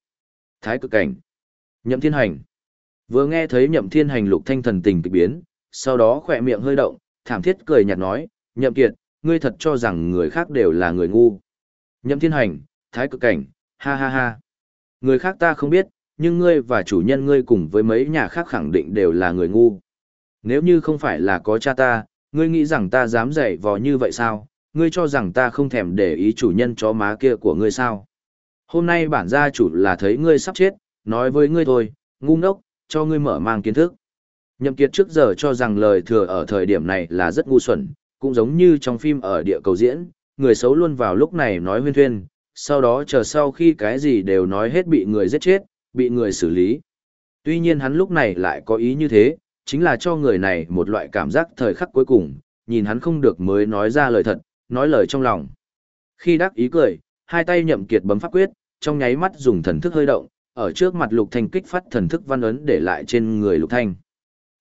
Thái Cực Cảnh. Nhậm Thiên Hành. Vừa nghe thấy Nhậm Thiên Hành lục thanh thần tình kỳ biến, sau đó khỏe miệng hơi động, thảm thiết cười nhạt nói, Nhậm Kiệt, ngươi thật cho rằng người khác đều là người ngu. Nhậm Thiên Hành, Thái Cực Cảnh, ha ha ha. Người khác ta không biết, nhưng ngươi và chủ nhân ngươi cùng với mấy nhà khác khẳng định đều là người ngu. Nếu như không phải là có cha ta, ngươi nghĩ rằng ta dám dạy vò như vậy sao? Ngươi cho rằng ta không thèm để ý chủ nhân chó má kia của ngươi sao? Hôm nay bản gia chủ là thấy ngươi sắp chết, nói với ngươi thôi, ngu ngốc, cho ngươi mở mang kiến thức. Nhậm Kiệt trước giờ cho rằng lời thừa ở thời điểm này là rất ngu xuẩn, cũng giống như trong phim ở địa cầu diễn, người xấu luôn vào lúc này nói huyên thuyên, sau đó chờ sau khi cái gì đều nói hết bị người giết chết, bị người xử lý. Tuy nhiên hắn lúc này lại có ý như thế, chính là cho người này một loại cảm giác thời khắc cuối cùng, nhìn hắn không được mới nói ra lời thật, nói lời trong lòng. Khi đắc ý cười, hai tay nhậm kiệt bấm pháp quyết, trong nháy mắt dùng thần thức hơi động, ở trước mặt Lục Thanh kích phát thần thức văn ấn để lại trên người Lục Thanh.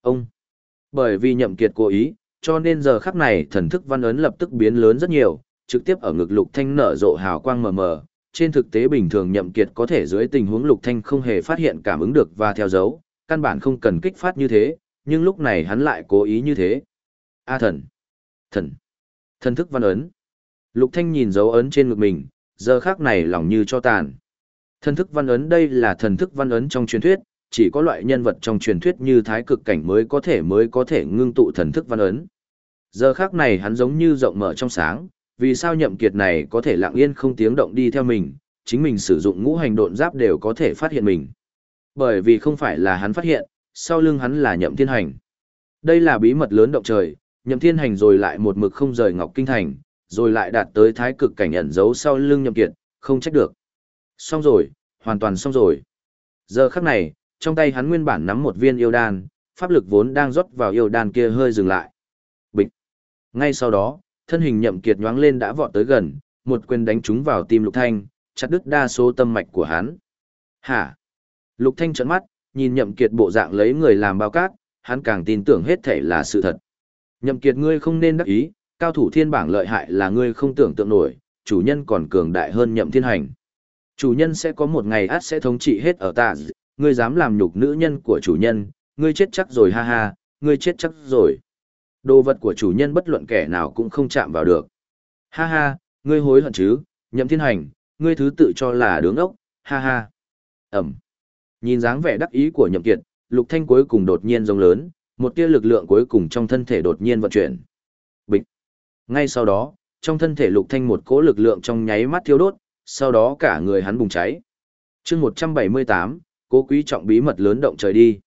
Ông! Bởi vì nhậm kiệt cố ý, cho nên giờ khắc này thần thức văn ấn lập tức biến lớn rất nhiều, trực tiếp ở ngực Lục Thanh nở rộ hào quang mờ mờ. Trên thực tế bình thường nhậm kiệt có thể dưới tình huống Lục Thanh không hề phát hiện cảm ứng được và theo dấu, căn bản không cần kích phát như thế, nhưng lúc này hắn lại cố ý như thế. A thần! Thần! Thần thức văn ấn! Lục Thanh nhìn dấu ấn trên ngực mình, giờ khác này lòng như cho tàn. Thần thức văn ấn đây là thần thức văn ấn trong truyền thuyết, chỉ có loại nhân vật trong truyền thuyết như thái cực cảnh mới có thể mới có thể ngưng tụ thần thức văn ấn. Giờ khác này hắn giống như rộng mở trong sáng, vì sao nhậm kiệt này có thể lặng yên không tiếng động đi theo mình, chính mình sử dụng ngũ hành độn giáp đều có thể phát hiện mình. Bởi vì không phải là hắn phát hiện, sau lưng hắn là nhậm thiên hành. Đây là bí mật lớn động trời, nhậm thiên hành rồi lại một mực không rời ngọc kinh thành, rồi lại đạt tới thái cực cảnh ẩn giấu sau lưng nhậm kiệt, không trách được. Xong rồi, hoàn toàn xong rồi. Giờ khắc này, trong tay hắn nguyên bản nắm một viên yêu đan, pháp lực vốn đang rót vào yêu đan kia hơi dừng lại. Bịch. Ngay sau đó, thân hình nhậm kiệt nhoáng lên đã vọt tới gần, một quyền đánh trúng vào tim Lục Thanh, chặt đứt đa số tâm mạch của hắn. Hả? Lục Thanh trợn mắt, nhìn nhậm kiệt bộ dạng lấy người làm bao cát, hắn càng tin tưởng hết thể là sự thật. Nhậm kiệt ngươi không nên đắc ý, cao thủ thiên bảng lợi hại là ngươi không tưởng tượng nổi, chủ nhân còn cường đại hơn nhậm thiên hành. Chủ nhân sẽ có một ngày át sẽ thống trị hết ở ta, ngươi dám làm nhục nữ nhân của chủ nhân, ngươi chết chắc rồi ha ha, ngươi chết chắc rồi. Đồ vật của chủ nhân bất luận kẻ nào cũng không chạm vào được. Ha ha, ngươi hối hận chứ, nhậm thiên hành, ngươi thứ tự cho là đứng ốc, ha ha. Ẩm. Nhìn dáng vẻ đắc ý của nhậm kiệt, lục thanh cuối cùng đột nhiên rống lớn, một tia lực lượng cuối cùng trong thân thể đột nhiên vận chuyển. Ngay sau đó, trong thân thể lục thanh một cỗ lực lượng trong nháy mắt thiêu đốt, sau đó cả người hắn bùng cháy. chương 178, cố quý trọng bí mật lớn động trời đi.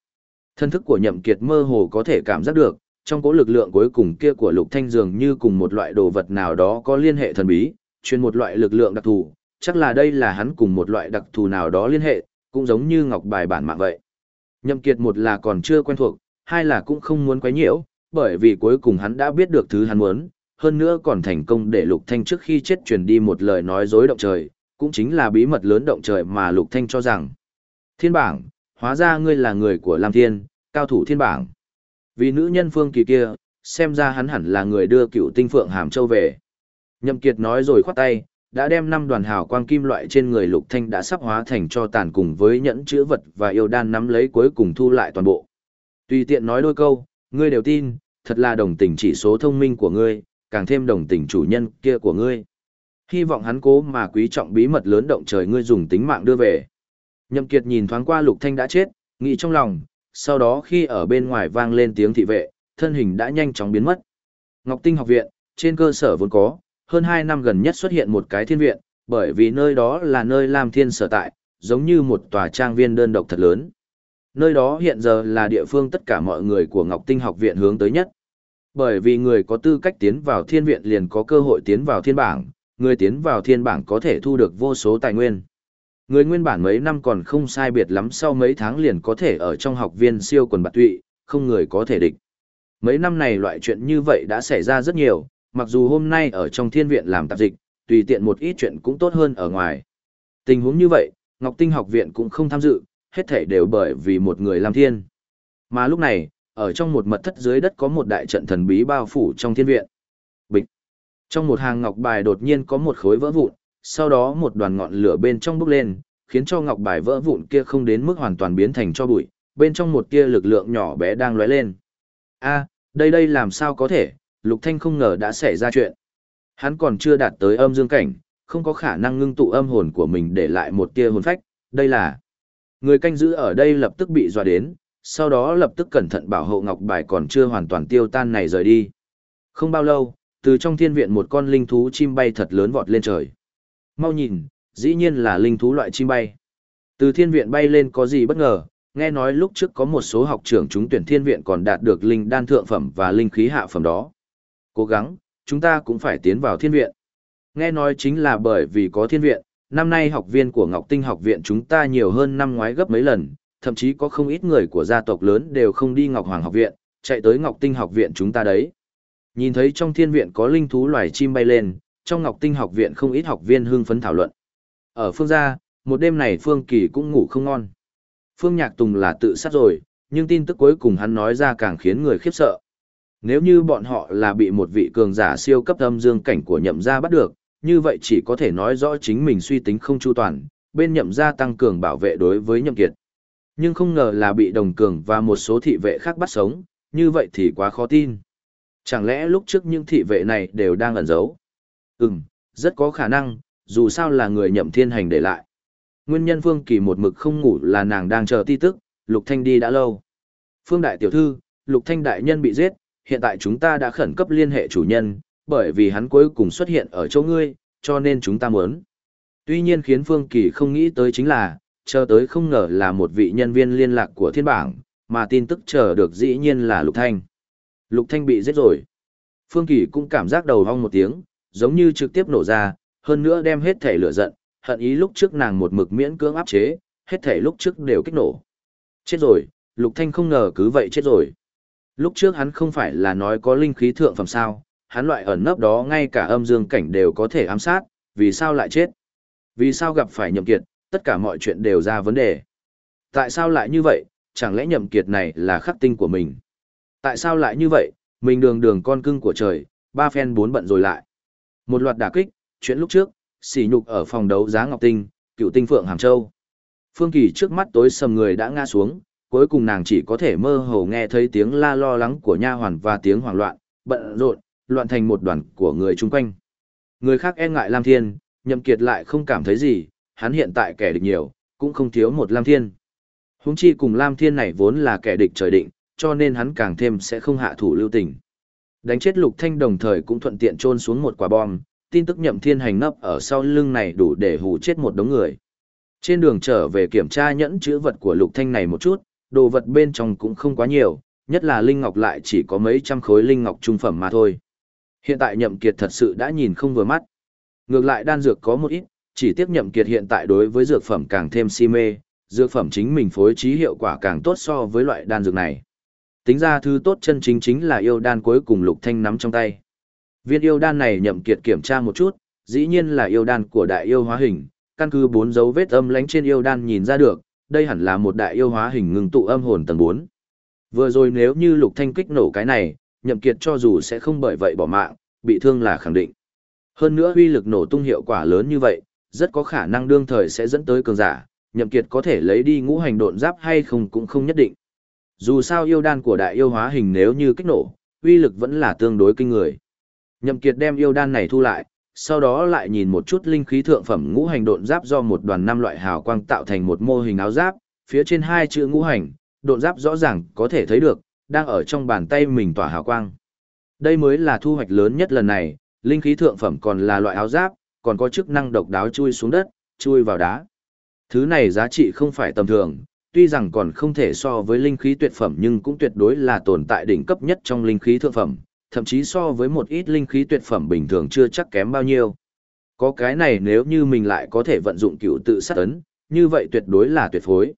Thân thức của nhậm kiệt mơ hồ có thể cảm giác được, trong cỗ lực lượng cuối cùng kia của lục thanh dường như cùng một loại đồ vật nào đó có liên hệ thần bí, chuyên một loại lực lượng đặc thù, chắc là đây là hắn cùng một loại đặc thù nào đó liên hệ, cũng giống như ngọc bài bản mạng vậy. Nhậm kiệt một là còn chưa quen thuộc, hai là cũng không muốn quấy nhiễu, bởi vì cuối cùng hắn đã biết được thứ hắn muốn, hơn nữa còn thành công để Lục Thanh trước khi chết truyền đi một lời nói dối động trời, cũng chính là bí mật lớn động trời mà Lục Thanh cho rằng. Thiên bảng, hóa ra ngươi là người của Lam Thiên, cao thủ thiên bảng. Vì nữ nhân phương kỳ kia, xem ra hắn hẳn là người đưa cựu tinh phượng hàm châu về. Nhậm Kiệt nói rồi khoát tay, đã đem năm đoàn hào quang kim loại trên người Lục Thanh đã sắp hóa thành cho tàn cùng với nhẫn chữ vật và yêu đan nắm lấy cuối cùng thu lại toàn bộ. Tùy tiện nói đôi câu, ngươi đều tin, thật là đồng tình chỉ số thông minh của ngươi, càng thêm đồng tình chủ nhân kia của ngươi. Hy vọng hắn cố mà quý trọng bí mật lớn động trời ngươi dùng tính mạng đưa về. Nhậm Kiệt nhìn thoáng qua Lục Thanh đã chết, nghĩ trong lòng, sau đó khi ở bên ngoài vang lên tiếng thị vệ, thân hình đã nhanh chóng biến mất. Ngọc Tinh học viện, trên cơ sở vốn có, hơn 2 năm gần nhất xuất hiện một cái thiên viện, bởi vì nơi đó là nơi Lam Thiên sở tại, giống như một tòa trang viên đơn độc thật lớn. Nơi đó hiện giờ là địa phương tất cả mọi người của Ngọc Tinh học viện hướng tới nhất. Bởi vì người có tư cách tiến vào thiên viện liền có cơ hội tiến vào thiên bảng, người tiến vào thiên bảng có thể thu được vô số tài nguyên. Người nguyên bản mấy năm còn không sai biệt lắm sau mấy tháng liền có thể ở trong học viên siêu quần bạc tụy, không người có thể địch. Mấy năm này loại chuyện như vậy đã xảy ra rất nhiều, mặc dù hôm nay ở trong thiên viện làm tạp dịch, tùy tiện một ít chuyện cũng tốt hơn ở ngoài. Tình huống như vậy, Ngọc Tinh học viện cũng không tham dự, hết thể đều bởi vì một người làm Thiên. Mà lúc này, ở trong một mật thất dưới đất có một đại trận thần bí bao phủ trong thiên viện. Bịch. Trong một hàng ngọc bài đột nhiên có một khối vỡ vụn, sau đó một đoàn ngọn lửa bên trong bốc lên, khiến cho ngọc bài vỡ vụn kia không đến mức hoàn toàn biến thành cho bụi, bên trong một tia lực lượng nhỏ bé đang lóe lên. A, đây đây làm sao có thể, Lục Thanh không ngờ đã xảy ra chuyện. Hắn còn chưa đạt tới âm dương cảnh, không có khả năng ngưng tụ âm hồn của mình để lại một tia hồn phách, đây là... Người canh giữ ở đây lập tức bị dọa đến, sau đó lập tức cẩn thận bảo hộ ngọc bài còn chưa hoàn toàn tiêu tan này rời đi. Không bao lâu, từ trong thiên viện một con linh thú chim bay thật lớn vọt lên trời. Mau nhìn, dĩ nhiên là linh thú loại chim bay. Từ thiên viện bay lên có gì bất ngờ, nghe nói lúc trước có một số học trưởng chúng tuyển thiên viện còn đạt được linh đan thượng phẩm và linh khí hạ phẩm đó. Cố gắng, chúng ta cũng phải tiến vào thiên viện. Nghe nói chính là bởi vì có thiên viện, năm nay học viên của Ngọc Tinh học viện chúng ta nhiều hơn năm ngoái gấp mấy lần, thậm chí có không ít người của gia tộc lớn đều không đi Ngọc Hoàng học viện, chạy tới Ngọc Tinh học viện chúng ta đấy. Nhìn thấy trong thiên viện có linh thú loài chim bay lên, trong Ngọc Tinh học viện không ít học viên hưng phấn thảo luận. Ở phương gia, một đêm này Phương Kỳ cũng ngủ không ngon. Phương Nhạc Tùng là tự sát rồi, nhưng tin tức cuối cùng hắn nói ra càng khiến người khiếp sợ. Nếu như bọn họ là bị một vị cường giả siêu cấp âm dương cảnh của nhậm gia bắt được, như vậy chỉ có thể nói rõ chính mình suy tính không chu toàn, bên nhậm gia tăng cường bảo vệ đối với nhậm kiệt. Nhưng không ngờ là bị đồng cường và một số thị vệ khác bắt sống, như vậy thì quá khó tin. Chẳng lẽ lúc trước những thị vệ này đều đang ẩn giấu? Ừm, rất có khả năng, dù sao là người nhậm thiên hành để lại. Nguyên nhân Phương Kỳ một mực không ngủ là nàng đang chờ ti tức, Lục Thanh đi đã lâu. Phương Đại Tiểu Thư, Lục Thanh Đại Nhân bị giết, hiện tại chúng ta đã khẩn cấp liên hệ chủ nhân, bởi vì hắn cuối cùng xuất hiện ở chỗ ngươi, cho nên chúng ta muốn. Tuy nhiên khiến Phương Kỳ không nghĩ tới chính là, chờ tới không ngờ là một vị nhân viên liên lạc của thiên bảng, mà tin tức chờ được dĩ nhiên là Lục Thanh. Lục Thanh bị giết rồi. Phương Kỳ cũng cảm giác đầu hong một tiếng, giống như trực tiếp nổ ra, hơn nữa đem hết thể lửa giận, hận ý lúc trước nàng một mực miễn cưỡng áp chế, hết thể lúc trước đều kích nổ. Chết rồi, Lục Thanh không ngờ cứ vậy chết rồi. Lúc trước hắn không phải là nói có linh khí thượng phẩm sao, hắn loại ẩn nấp đó ngay cả âm dương cảnh đều có thể ám sát, vì sao lại chết? Vì sao gặp phải nhậm kiệt, tất cả mọi chuyện đều ra vấn đề. Tại sao lại như vậy, chẳng lẽ nhậm kiệt này là khắc tinh của mình? Tại sao lại như vậy, mình đường đường con cưng của trời, ba phen bốn bận rồi lại. Một loạt đả kích, chuyện lúc trước, xỉ nhục ở phòng đấu giá Ngọc Tinh, cựu tinh Phượng Hàm Châu. Phương Kỳ trước mắt tối sầm người đã ngã xuống, cuối cùng nàng chỉ có thể mơ hồ nghe thấy tiếng la lo lắng của nha hoàn và tiếng hoảng loạn, bận rộn, loạn thành một đoàn của người chung quanh. Người khác e ngại Lam Thiên, Nhậm Kiệt lại không cảm thấy gì, hắn hiện tại kẻ địch nhiều, cũng không thiếu một Lam Thiên. Húng chi cùng Lam Thiên này vốn là kẻ địch trời định, cho nên hắn càng thêm sẽ không hạ thủ lưu tình. Đánh chết Lục Thanh đồng thời cũng thuận tiện trôn xuống một quả bom, tin tức nhậm thiên hành nấp ở sau lưng này đủ để hù chết một đống người. Trên đường trở về kiểm tra nhẫn chữ vật của Lục Thanh này một chút, đồ vật bên trong cũng không quá nhiều, nhất là linh ngọc lại chỉ có mấy trăm khối linh ngọc trung phẩm mà thôi. Hiện tại nhậm kiệt thật sự đã nhìn không vừa mắt. Ngược lại đan dược có một ít, chỉ tiếc nhậm kiệt hiện tại đối với dược phẩm càng thêm si mê, dược phẩm chính mình phối trí hiệu quả càng tốt so với loại đan dược này. Tính ra thứ tốt chân chính chính là yêu đan cuối cùng lục thanh nắm trong tay. Viên yêu đan này nhậm kiệt kiểm tra một chút, dĩ nhiên là yêu đan của đại yêu hóa hình, căn cứ bốn dấu vết âm lãnh trên yêu đan nhìn ra được, đây hẳn là một đại yêu hóa hình ngừng tụ âm hồn tầng 4. Vừa rồi nếu như lục thanh kích nổ cái này, nhậm kiệt cho dù sẽ không bởi vậy bỏ mạng, bị thương là khẳng định. Hơn nữa uy lực nổ tung hiệu quả lớn như vậy, rất có khả năng đương thời sẽ dẫn tới cường giả, nhậm kiệt có thể lấy đi ngũ hành độn giáp hay không cũng không nhất định. Dù sao yêu đan của đại yêu hóa hình nếu như kích nổ, uy lực vẫn là tương đối kinh người. Nhậm kiệt đem yêu đan này thu lại, sau đó lại nhìn một chút linh khí thượng phẩm ngũ hành độn giáp do một đoàn năm loại hào quang tạo thành một mô hình áo giáp, phía trên hai chữ ngũ hành, độn giáp rõ ràng có thể thấy được, đang ở trong bàn tay mình tỏa hào quang. Đây mới là thu hoạch lớn nhất lần này, linh khí thượng phẩm còn là loại áo giáp, còn có chức năng độc đáo chui xuống đất, chui vào đá. Thứ này giá trị không phải tầm thường, tuy rằng còn không thể so với linh khí tuyệt phẩm nhưng cũng tuyệt đối là tồn tại đỉnh cấp nhất trong linh khí thượng phẩm, thậm chí so với một ít linh khí tuyệt phẩm bình thường chưa chắc kém bao nhiêu. Có cái này nếu như mình lại có thể vận dụng cựu tự sát ấn, như vậy tuyệt đối là tuyệt phối.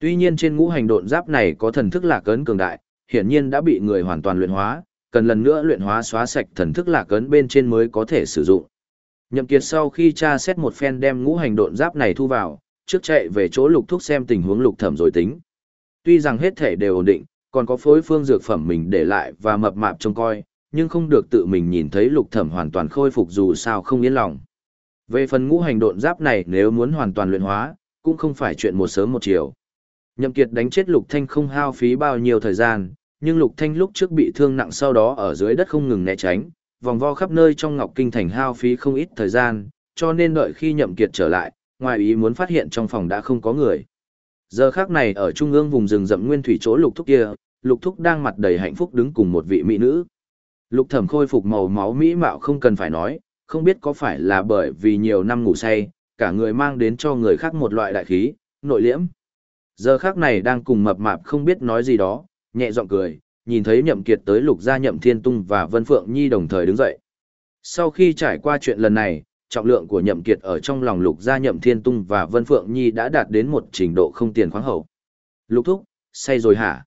Tuy nhiên trên ngũ hành độn giáp này có thần thức lạc ấn cường đại, hiển nhiên đã bị người hoàn toàn luyện hóa, cần lần nữa luyện hóa xóa sạch thần thức lạc ấn bên trên mới có thể sử dụng. Nhậm Kiệt sau khi tra xét một phen đem ngũ hành độn giáp này thu vào, trước chạy về chỗ lục thúc xem tình huống lục thẩm rồi tính. Tuy rằng hết thể đều ổn định, còn có phối phương dược phẩm mình để lại và mập mạp trông coi, nhưng không được tự mình nhìn thấy lục thẩm hoàn toàn khôi phục dù sao không yên lòng. Về phần ngũ hành độn giáp này nếu muốn hoàn toàn luyện hóa, cũng không phải chuyện một sớm một chiều. Nhậm Kiệt đánh chết Lục Thanh không hao phí bao nhiêu thời gian, nhưng Lục Thanh lúc trước bị thương nặng sau đó ở dưới đất không ngừng né tránh, vòng vo khắp nơi trong Ngọc Kinh thành hao phí không ít thời gian, cho nên đợi khi Nhậm Kiệt trở lại, ngoài ý muốn phát hiện trong phòng đã không có người. Giờ khắc này ở trung ương vùng rừng rậm nguyên thủy chỗ Lục Thúc kia, Lục Thúc đang mặt đầy hạnh phúc đứng cùng một vị mỹ nữ. Lục Thẩm khôi phục màu máu mỹ mạo không cần phải nói, không biết có phải là bởi vì nhiều năm ngủ say, cả người mang đến cho người khác một loại đại khí, nội liễm. Giờ khắc này đang cùng mập mạp không biết nói gì đó, nhẹ giọng cười, nhìn thấy nhậm kiệt tới lục gia nhậm thiên tung và vân phượng nhi đồng thời đứng dậy. Sau khi trải qua chuyện lần này, trọng lượng của nhậm kiệt ở trong lòng lục gia nhậm thiên tung và vân phượng nhi đã đạt đến một trình độ không tiền khoáng hậu. Lục thúc, say rồi hả?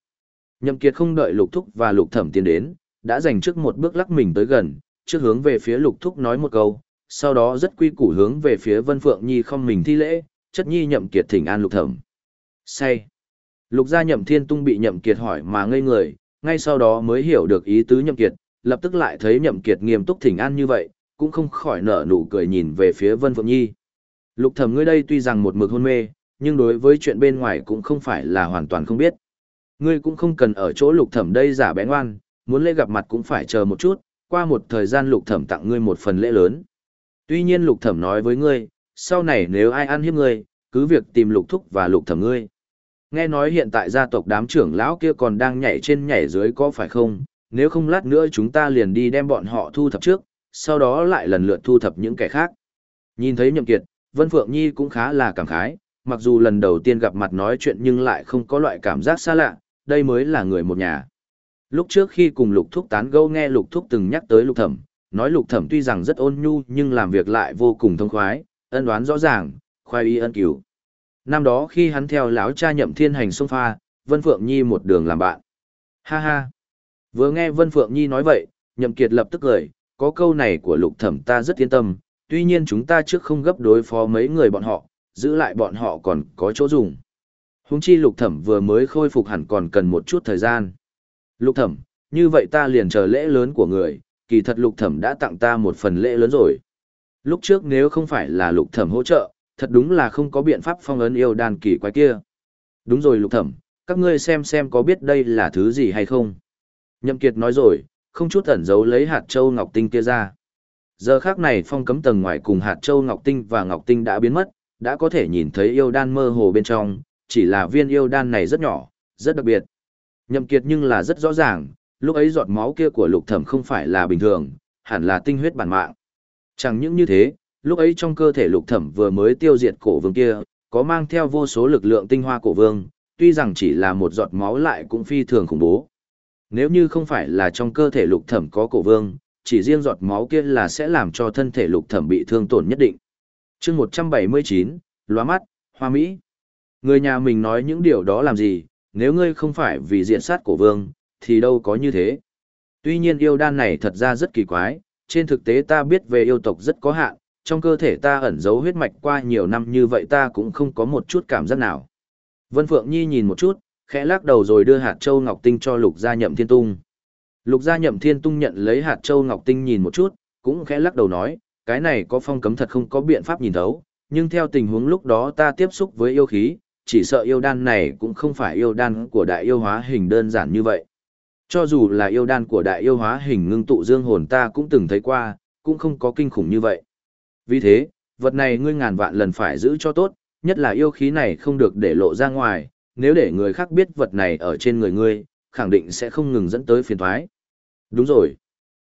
Nhậm kiệt không đợi lục thúc và lục thẩm tiến đến, đã dành trước một bước lắc mình tới gần, trước hướng về phía lục thúc nói một câu, sau đó rất quy củ hướng về phía vân phượng nhi không mình thi lễ, chất nhi nhậm kiệt thỉnh an lục thẩm. Say. Lục gia nhậm thiên tung bị nhậm kiệt hỏi mà ngây người, ngay sau đó mới hiểu được ý tứ nhậm kiệt, lập tức lại thấy nhậm kiệt nghiêm túc thỉnh an như vậy, cũng không khỏi nở nụ cười nhìn về phía Vân Phượng Nhi. Lục thẩm ngươi đây tuy rằng một mực hôn mê, nhưng đối với chuyện bên ngoài cũng không phải là hoàn toàn không biết. Ngươi cũng không cần ở chỗ lục thẩm đây giả bén ngoan, muốn lễ gặp mặt cũng phải chờ một chút, qua một thời gian lục thẩm tặng ngươi một phần lễ lớn. Tuy nhiên lục thẩm nói với ngươi, sau này nếu ai ăn hiếp ngươi, cứ việc tìm lục thúc và lục thẩm ngươi. Nghe nói hiện tại gia tộc đám trưởng lão kia còn đang nhảy trên nhảy dưới có phải không, nếu không lát nữa chúng ta liền đi đem bọn họ thu thập trước, sau đó lại lần lượt thu thập những kẻ khác. Nhìn thấy nhậm kiệt, Vân Phượng Nhi cũng khá là cảm khái, mặc dù lần đầu tiên gặp mặt nói chuyện nhưng lại không có loại cảm giác xa lạ, đây mới là người một nhà. Lúc trước khi cùng Lục Thúc tán gẫu nghe Lục Thúc từng nhắc tới Lục Thẩm, nói Lục Thẩm tuy rằng rất ôn nhu nhưng làm việc lại vô cùng thông khoái, ân đoán rõ ràng, khoai y ân cửu. Năm đó khi hắn theo lão cha nhậm thiên hành sông pha, Vân Phượng Nhi một đường làm bạn. Ha ha! Vừa nghe Vân Phượng Nhi nói vậy, nhậm kiệt lập tức cười, có câu này của lục thẩm ta rất yên tâm, tuy nhiên chúng ta trước không gấp đối phó mấy người bọn họ, giữ lại bọn họ còn có chỗ dùng. Húng chi lục thẩm vừa mới khôi phục hẳn còn cần một chút thời gian. Lục thẩm, như vậy ta liền chờ lễ lớn của người, kỳ thật lục thẩm đã tặng ta một phần lễ lớn rồi. Lúc trước nếu không phải là lục thẩm hỗ trợ, thật đúng là không có biện pháp phong ấn yêu đan kỳ quái kia. Đúng rồi lục thẩm, các ngươi xem xem có biết đây là thứ gì hay không. Nhậm Kiệt nói rồi, không chút ẩn giấu lấy hạt châu ngọc tinh kia ra. Giờ khắc này phong cấm tầng ngoài cùng hạt châu ngọc tinh và ngọc tinh đã biến mất, đã có thể nhìn thấy yêu đan mơ hồ bên trong, chỉ là viên yêu đan này rất nhỏ, rất đặc biệt. Nhậm Kiệt nhưng là rất rõ ràng, lúc ấy giọt máu kia của lục thẩm không phải là bình thường, hẳn là tinh huyết bản mạng. Chẳng những như thế, lúc ấy trong cơ thể lục thẩm vừa mới tiêu diệt cổ vương kia, có mang theo vô số lực lượng tinh hoa cổ vương, tuy rằng chỉ là một giọt máu lại cũng phi thường khủng bố. Nếu như không phải là trong cơ thể lục thẩm có cổ vương, chỉ riêng giọt máu kia là sẽ làm cho thân thể lục thẩm bị thương tổn nhất định. chương 179, loa mắt, hoa mỹ. Người nhà mình nói những điều đó làm gì, nếu ngươi không phải vì diện sát cổ vương, thì đâu có như thế. Tuy nhiên yêu đan này thật ra rất kỳ quái, trên thực tế ta biết về yêu tộc rất có hạn, trong cơ thể ta ẩn giấu huyết mạch qua nhiều năm như vậy ta cũng không có một chút cảm giác nào. Vân Phượng Nhi nhìn một chút, khẽ lắc đầu rồi đưa hạt châu ngọc tinh cho Lục Gia Nhậm Thiên Tung. Lục Gia Nhậm Thiên Tung nhận lấy hạt châu ngọc tinh nhìn một chút, cũng khẽ lắc đầu nói, cái này có phong cấm thật không có biện pháp nhìn thấu, nhưng theo tình huống lúc đó ta tiếp xúc với yêu khí, chỉ sợ yêu đan này cũng không phải yêu đan của đại yêu hóa hình đơn giản như vậy. Cho dù là yêu đan của đại yêu hóa hình ngưng tụ dương hồn ta cũng từng thấy qua, cũng không có kinh khủng như vậy. Vì thế, vật này ngươi ngàn vạn lần phải giữ cho tốt, nhất là yêu khí này không được để lộ ra ngoài, nếu để người khác biết vật này ở trên người ngươi, khẳng định sẽ không ngừng dẫn tới phiền thoái. Đúng rồi.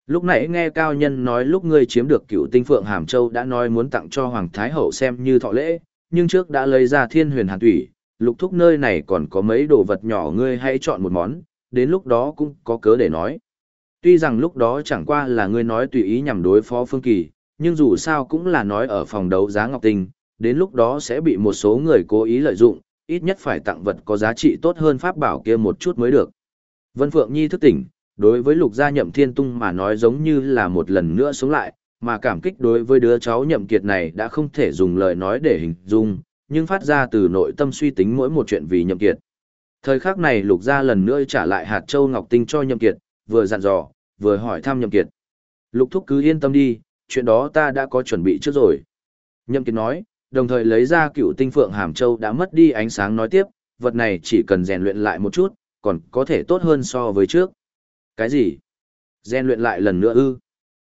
Lúc nãy nghe cao nhân nói lúc ngươi chiếm được cựu tinh phượng Hàm Châu đã nói muốn tặng cho Hoàng Thái Hậu xem như thọ lễ, nhưng trước đã lấy ra thiên huyền hàn thủy, lục thúc nơi này còn có mấy đồ vật nhỏ ngươi hãy chọn một món, đến lúc đó cũng có cớ để nói. Tuy rằng lúc đó chẳng qua là ngươi nói tùy ý nhằm đối phó Phương Kỳ, nhưng dù sao cũng là nói ở phòng đấu giá Ngọc Tinh, đến lúc đó sẽ bị một số người cố ý lợi dụng, ít nhất phải tặng vật có giá trị tốt hơn pháp bảo kia một chút mới được. Vân Phượng Nhi thức tỉnh, đối với lục gia nhậm thiên tung mà nói giống như là một lần nữa sống lại, mà cảm kích đối với đứa cháu nhậm kiệt này đã không thể dùng lời nói để hình dung, nhưng phát ra từ nội tâm suy tính mỗi một chuyện vì nhậm kiệt. Thời khắc này lục gia lần nữa trả lại hạt châu ngọc tinh cho nhậm kiệt, vừa dặn dò, vừa hỏi thăm nhậm kiệt. Lục thúc cứ yên tâm đi, chuyện đó ta đã có chuẩn bị trước rồi. Nhậm kiệt nói, đồng thời lấy ra cựu tinh phượng hàm châu đã mất đi ánh sáng nói tiếp, vật này chỉ cần rèn luyện lại một chút, còn có thể tốt hơn so với trước. Cái gì? Rèn luyện lại lần nữa ư?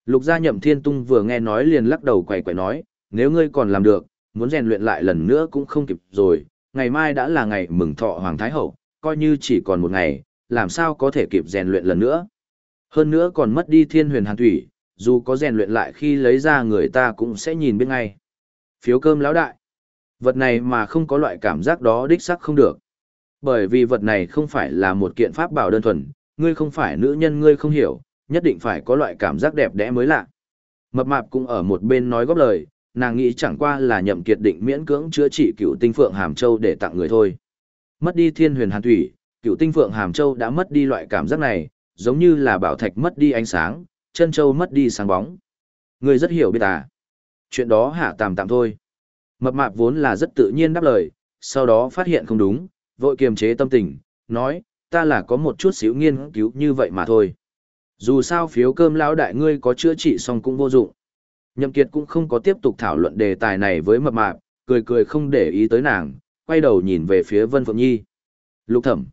Lục gia nhậm thiên tung vừa nghe nói liền lắc đầu quẩy quẩy nói, nếu ngươi còn làm được, muốn rèn luyện lại lần nữa cũng không kịp rồi, ngày mai đã là ngày mừng thọ Hoàng Thái Hậu, coi như chỉ còn một ngày, làm sao có thể kịp rèn luyện lần nữa. Hơn nữa còn mất đi thiên huyền hàn thủy, dù có rèn luyện lại khi lấy ra người ta cũng sẽ nhìn biết ngay. Phiếu cơm lão đại. Vật này mà không có loại cảm giác đó đích sắc không được. Bởi vì vật này không phải là một kiện pháp bảo đơn thuần, ngươi không phải nữ nhân ngươi không hiểu, nhất định phải có loại cảm giác đẹp đẽ mới lạ. Mập mạp cũng ở một bên nói góp lời, nàng nghĩ chẳng qua là nhậm kiệt định miễn cưỡng chữa trị cựu tinh phượng hàm châu để tặng người thôi. Mất đi thiên huyền hàn thủy, cựu tinh phượng hàm châu đã mất đi loại cảm giác này, giống như là bảo thạch mất đi ánh sáng, chân châu mất đi sáng bóng. Người rất hiểu biết à. Chuyện đó hạ tạm tạm thôi. Mập mạp vốn là rất tự nhiên đáp lời, sau đó phát hiện không đúng, vội kiềm chế tâm tình, nói, ta là có một chút xíu nghiên cứu như vậy mà thôi. Dù sao phiếu cơm lão đại ngươi có chữa trị xong cũng vô dụng. Nhậm Kiệt cũng không có tiếp tục thảo luận đề tài này với mập mạp, cười cười không để ý tới nàng, quay đầu nhìn về phía Vân Phượng Nhi. Lục thẩm,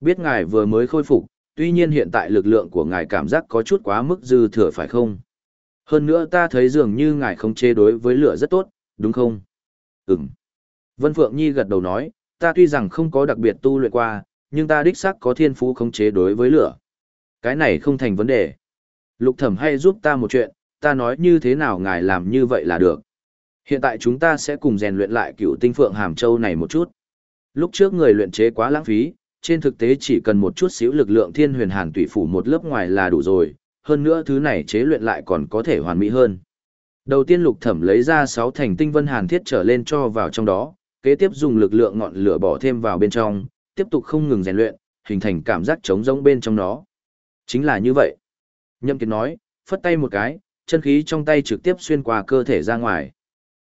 biết ngài vừa mới khôi phục, tuy nhiên hiện tại lực lượng của ngài cảm giác có chút quá mức dư thừa phải không? Hơn nữa ta thấy dường như ngài không chế đối với lửa rất tốt, đúng không? Ừm. Vân Phượng Nhi gật đầu nói, ta tuy rằng không có đặc biệt tu luyện qua, nhưng ta đích xác có thiên phú khống chế đối với lửa. Cái này không thành vấn đề. Lục thẩm hay giúp ta một chuyện, ta nói như thế nào ngài làm như vậy là được. Hiện tại chúng ta sẽ cùng rèn luyện lại cựu tinh phượng hàm châu này một chút. Lúc trước người luyện chế quá lãng phí, trên thực tế chỉ cần một chút xíu lực lượng thiên huyền hàn tủy phủ một lớp ngoài là đủ rồi, hơn nữa thứ này chế luyện lại còn có thể hoàn mỹ hơn. Đầu tiên lục thẩm lấy ra 6 thành tinh vân hàn thiết trở lên cho vào trong đó, kế tiếp dùng lực lượng ngọn lửa bỏ thêm vào bên trong, tiếp tục không ngừng rèn luyện, hình thành cảm giác trống rỗng bên trong nó. Chính là như vậy. Nhâm Kiệt nói, phất tay một cái, chân khí trong tay trực tiếp xuyên qua cơ thể ra ngoài.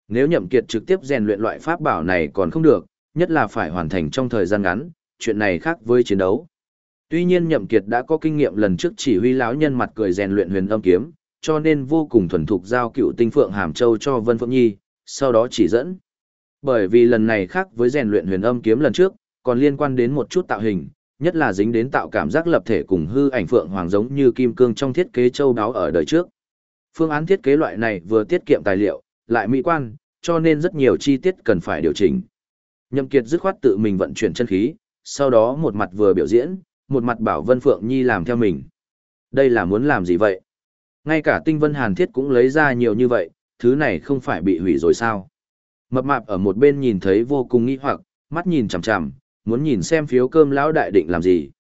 Nếu Nhậm Kiệt trực tiếp rèn luyện loại pháp bảo này còn không được, nhất là phải hoàn thành trong thời gian ngắn, chuyện này khác với chiến đấu. Tuy nhiên Nhậm Kiệt đã có kinh nghiệm lần trước chỉ huy lão nhân mặt cười rèn luyện huyền âm kiếm, cho nên vô cùng thuần thục giao cựu tinh phượng hàm châu cho Vân Phượng Nhi, sau đó chỉ dẫn. Bởi vì lần này khác với rèn luyện huyền âm kiếm lần trước, còn liên quan đến một chút tạo hình, nhất là dính đến tạo cảm giác lập thể cùng hư ảnh phượng hoàng giống như kim cương trong thiết kế châu đáo ở đời trước. Phương án thiết kế loại này vừa tiết kiệm tài liệu, lại mỹ quan, cho nên rất nhiều chi tiết cần phải điều chỉnh. Nhậm Kiệt dứt khoát tự mình vận chuyển chân khí, sau đó một mặt vừa biểu diễn, một mặt bảo Vân Phượng Nhi làm theo mình. Đây là muốn làm gì vậy? Ngay cả tinh vân hàn thiết cũng lấy ra nhiều như vậy, thứ này không phải bị hủy rồi sao? Mập mạp ở một bên nhìn thấy vô cùng nghi hoặc, mắt nhìn chằm chằm, muốn nhìn xem phiếu cơm lão đại định làm gì.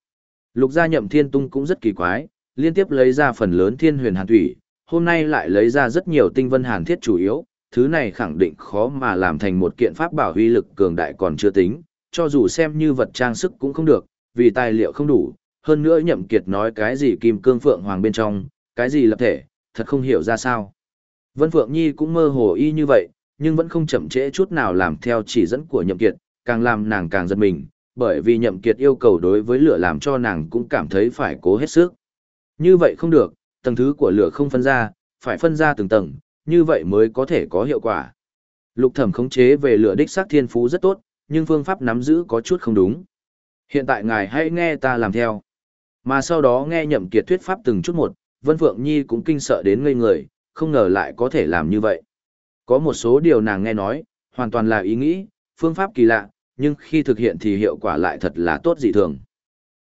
Lục gia nhậm thiên tung cũng rất kỳ quái, liên tiếp lấy ra phần lớn thiên huyền hàn thủy, hôm nay lại lấy ra rất nhiều tinh vân hàn thiết chủ yếu, thứ này khẳng định khó mà làm thành một kiện pháp bảo huy lực cường đại còn chưa tính, cho dù xem như vật trang sức cũng không được, vì tài liệu không đủ, hơn nữa nhậm kiệt nói cái gì kim cương phượng hoàng bên trong, cái gì lập thể, thật không hiểu ra sao. Vân Phượng Nhi cũng mơ hồ y như vậy, nhưng vẫn không chậm trễ chút nào làm theo chỉ dẫn của nhậm kiệt, càng làm nàng càng giật mình, bởi vì nhậm kiệt yêu cầu đối với lửa làm cho nàng cũng cảm thấy phải cố hết sức. Như vậy không được, tầng thứ của lửa không phân ra, phải phân ra từng tầng, như vậy mới có thể có hiệu quả. Lục thẩm khống chế về lửa đích xác thiên phú rất tốt, nhưng phương pháp nắm giữ có chút không đúng. Hiện tại ngài hãy nghe ta làm theo. Mà sau đó nghe nhậm kiệt thuyết pháp từng chút một, Vân Phượng Nhi cũng kinh sợ đến ngây người, không ngờ lại có thể làm như vậy. Có một số điều nàng nghe nói, hoàn toàn là ý nghĩ, phương pháp kỳ lạ, nhưng khi thực hiện thì hiệu quả lại thật là tốt dị thường.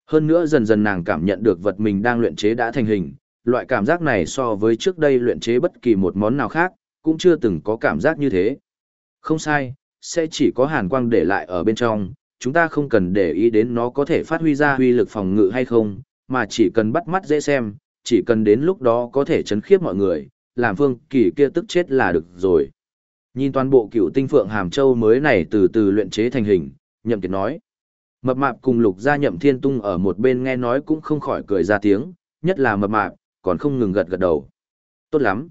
Hơn nữa dần dần nàng cảm nhận được vật mình đang luyện chế đã thành hình, loại cảm giác này so với trước đây luyện chế bất kỳ một món nào khác, cũng chưa từng có cảm giác như thế. Không sai, sẽ chỉ có hàn quang để lại ở bên trong, chúng ta không cần để ý đến nó có thể phát huy ra huy lực phòng ngự hay không, mà chỉ cần bắt mắt dễ xem, chỉ cần đến lúc đó có thể chấn khiếp mọi người, làm phương kỳ kia tức chết là được rồi. Nhìn toàn bộ cựu tinh phượng hàm châu mới này từ từ luyện chế thành hình, nhậm kiệt nói. Mập mạp cùng lục gia nhậm thiên tung ở một bên nghe nói cũng không khỏi cười ra tiếng, nhất là mập mạp, còn không ngừng gật gật đầu. Tốt lắm.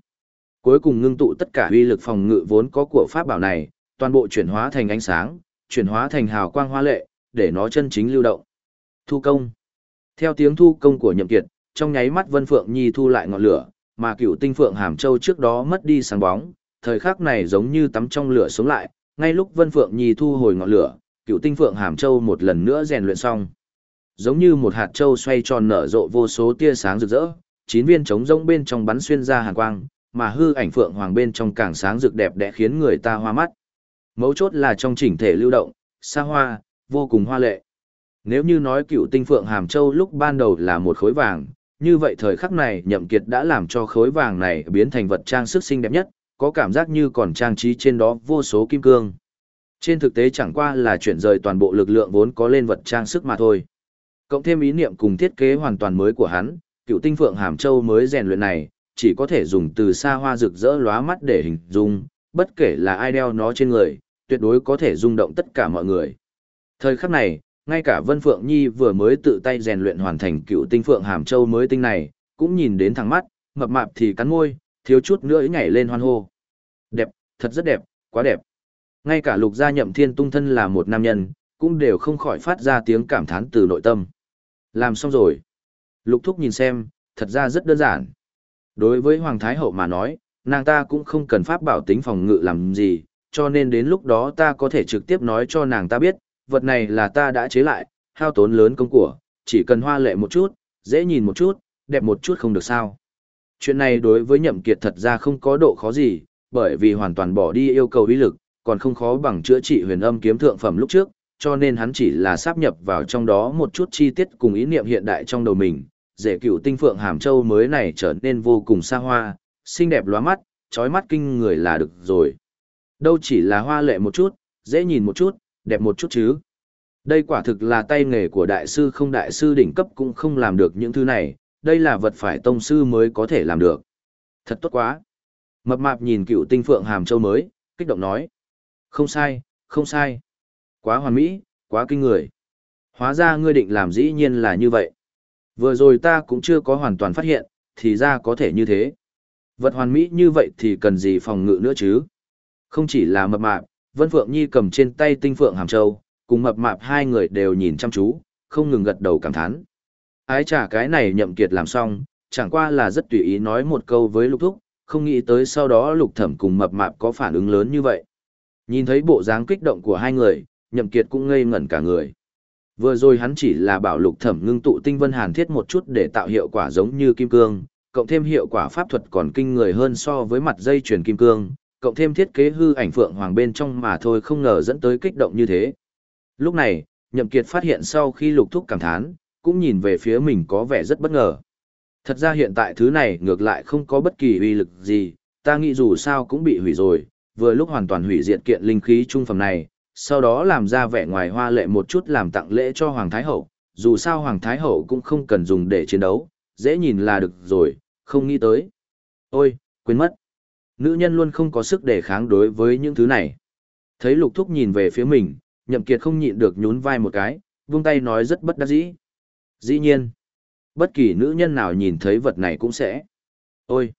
Cuối cùng ngưng tụ tất cả uy lực phòng ngự vốn có của pháp bảo này, toàn bộ chuyển hóa thành ánh sáng, chuyển hóa thành hào quang hoa lệ, để nó chân chính lưu động. Thu công. Theo tiếng thu công của Nhậm Kiệt, trong nháy mắt Vân Phượng Nhi thu lại ngọn lửa, mà cựu tinh Phượng Hàm Châu trước đó mất đi sáng bóng, thời khắc này giống như tắm trong lửa sống lại, ngay lúc Vân Phượng Nhi thu hồi ngọn lửa, cựu tinh Phượng Hàm Châu một lần nữa rèn luyện xong. Giống như một hạt châu xoay tròn nở rộ vô số tia sáng rực rỡ, chín viên trống rỗng bên trong bắn xuyên ra hàn quang, mà hư ảnh Phượng Hoàng bên trong càng sáng rực đẹp đẽ khiến người ta hoa mắt. Mấu chốt là trong chỉnh thể lưu động, xa hoa, vô cùng hoa lệ. Nếu như nói cựu tinh Phượng Hàm Châu lúc ban đầu là một khối vàng, như vậy thời khắc này nhậm kiệt đã làm cho khối vàng này biến thành vật trang sức xinh đẹp nhất, có cảm giác như còn trang trí trên đó vô số kim cương. Trên thực tế chẳng qua là chuyển rời toàn bộ lực lượng vốn có lên vật trang sức mà thôi. Cộng thêm ý niệm cùng thiết kế hoàn toàn mới của hắn, cựu tinh phượng hàm châu mới rèn luyện này, chỉ có thể dùng từ xa hoa rực rỡ lóa mắt để hình dung, bất kể là ai đeo nó trên người, tuyệt đối có thể rung động tất cả mọi người. Thời khắc này, ngay cả Vân Phượng Nhi vừa mới tự tay rèn luyện hoàn thành cựu tinh phượng hàm châu mới tinh này, cũng nhìn đến thẳng mắt, mập mạp thì cắn môi, thiếu chút nữa nhảy lên hoan hô. Đẹp, thật rất đẹp, quá đẹp. Ngay cả lục gia nhậm thiên tung thân là một nam nhân, cũng đều không khỏi phát ra tiếng cảm thán từ nội tâm. Làm xong rồi. Lục thúc nhìn xem, thật ra rất đơn giản. Đối với Hoàng Thái Hậu mà nói, nàng ta cũng không cần pháp bảo tính phòng ngự làm gì, cho nên đến lúc đó ta có thể trực tiếp nói cho nàng ta biết, vật này là ta đã chế lại, hao tốn lớn công của, chỉ cần hoa lệ một chút, dễ nhìn một chút, đẹp một chút không được sao. Chuyện này đối với nhậm kiệt thật ra không có độ khó gì, bởi vì hoàn toàn bỏ đi yêu cầu uy lực, còn không khó bằng chữa trị huyền âm kiếm thượng phẩm lúc trước, cho nên hắn chỉ là sáp nhập vào trong đó một chút chi tiết cùng ý niệm hiện đại trong đầu mình, dễ cựu tinh phượng hàm châu mới này trở nên vô cùng xa hoa, xinh đẹp lóa mắt, chói mắt kinh người là được rồi. Đâu chỉ là hoa lệ một chút, dễ nhìn một chút, đẹp một chút chứ. Đây quả thực là tay nghề của đại sư không đại sư đỉnh cấp cũng không làm được những thứ này, đây là vật phải tông sư mới có thể làm được. Thật tốt quá. Mập mạp nhìn cựu tinh phượng hàm châu mới, kích động nói. Không sai, không sai. Quá hoàn mỹ, quá kinh người. Hóa ra ngươi định làm dĩ nhiên là như vậy. Vừa rồi ta cũng chưa có hoàn toàn phát hiện, thì ra có thể như thế. Vật hoàn mỹ như vậy thì cần gì phòng ngự nữa chứ? Không chỉ là mập mạp, Vân Phượng Nhi cầm trên tay tinh phượng hàm châu, cùng mập mạp hai người đều nhìn chăm chú, không ngừng gật đầu cảm thán. Ái trả cái này nhậm kiệt làm xong, chẳng qua là rất tùy ý nói một câu với lục thúc, không nghĩ tới sau đó lục thẩm cùng mập mạp có phản ứng lớn như vậy. Nhìn thấy bộ dáng kích động của hai người, nhậm kiệt cũng ngây ngẩn cả người. Vừa rồi hắn chỉ là bảo lục thẩm ngưng tụ tinh vân hàn thiết một chút để tạo hiệu quả giống như kim cương, cộng thêm hiệu quả pháp thuật còn kinh người hơn so với mặt dây chuyền kim cương, cộng thêm thiết kế hư ảnh phượng hoàng bên trong mà thôi không ngờ dẫn tới kích động như thế. Lúc này, nhậm kiệt phát hiện sau khi lục thúc cảm thán, cũng nhìn về phía mình có vẻ rất bất ngờ. Thật ra hiện tại thứ này ngược lại không có bất kỳ uy lực gì, ta nghĩ dù sao cũng bị hủy rồi, vừa lúc hoàn toàn hủy diệt kiện linh khí trung phẩm này, sau đó làm ra vẻ ngoài hoa lệ một chút làm tặng lễ cho Hoàng Thái Hậu, dù sao Hoàng Thái Hậu cũng không cần dùng để chiến đấu, dễ nhìn là được rồi, không nghĩ tới. Ôi, quên mất. Nữ nhân luôn không có sức để kháng đối với những thứ này. Thấy lục thúc nhìn về phía mình, nhậm kiệt không nhịn được nhún vai một cái, vung tay nói rất bất đắc dĩ. Dĩ nhiên, bất kỳ nữ nhân nào nhìn thấy vật này cũng sẽ. Ôi!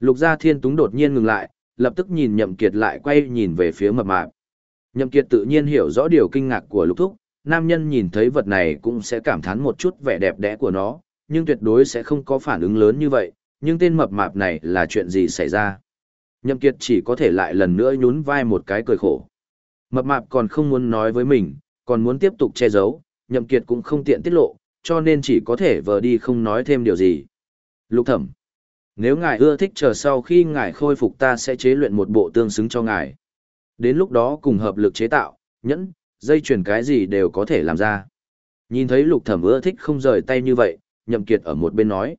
Lục gia thiên túng đột nhiên ngừng lại, lập tức nhìn nhậm kiệt lại quay nhìn về phía mập mạp. Nhậm kiệt tự nhiên hiểu rõ điều kinh ngạc của lục thúc, nam nhân nhìn thấy vật này cũng sẽ cảm thán một chút vẻ đẹp đẽ của nó, nhưng tuyệt đối sẽ không có phản ứng lớn như vậy, nhưng tên mập mạp này là chuyện gì xảy ra. Nhậm kiệt chỉ có thể lại lần nữa nhún vai một cái cười khổ. Mập mạp còn không muốn nói với mình, còn muốn tiếp tục che giấu, nhậm kiệt cũng không tiện tiết lộ, cho nên chỉ có thể vờ đi không nói thêm điều gì. Lục thẩm, nếu ngài ưa thích chờ sau khi ngài khôi phục ta sẽ chế luyện một bộ tương xứng cho ngài. Đến lúc đó cùng hợp lực chế tạo, nhẫn, dây chuyền cái gì đều có thể làm ra. Nhìn thấy lục thẩm ưa thích không rời tay như vậy, nhậm kiệt ở một bên nói.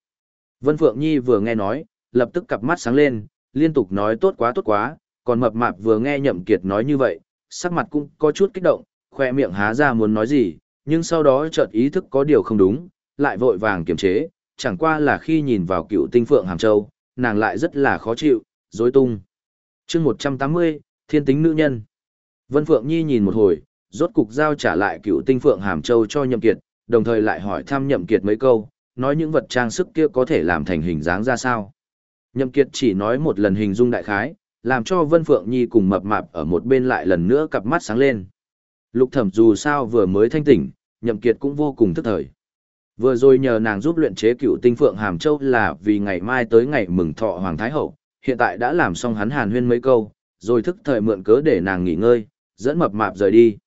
Vân Phượng Nhi vừa nghe nói, lập tức cặp mắt sáng lên, liên tục nói tốt quá tốt quá, còn mập mạp vừa nghe nhậm kiệt nói như vậy, sắc mặt cũng có chút kích động, khoe miệng há ra muốn nói gì, nhưng sau đó chợt ý thức có điều không đúng, lại vội vàng kiềm chế, chẳng qua là khi nhìn vào cựu tinh phượng Hàm Châu, nàng lại rất là khó chịu, rối tung. chương 180, thiên tính nữ nhân. Vân Phượng Nhi nhìn một hồi, rốt cục giao trả lại cựu tinh phượng Hàm Châu cho Nhậm Kiệt, đồng thời lại hỏi thăm Nhậm Kiệt mấy câu, nói những vật trang sức kia có thể làm thành hình dáng ra sao. Nhậm Kiệt chỉ nói một lần hình dung đại khái, làm cho Vân Phượng Nhi cùng mập mạp ở một bên lại lần nữa cặp mắt sáng lên. Lục thẩm dù sao vừa mới thanh tỉnh, nhậm kiệt cũng vô cùng thức thời. Vừa rồi nhờ nàng giúp luyện chế cựu tinh phượng hàm châu là vì ngày mai tới ngày mừng thọ Hoàng Thái Hậu, hiện tại đã làm xong hắn hàn huyên mấy câu, rồi thức thời mượn cớ để nàng nghỉ ngơi, dẫn mập mạp rời đi.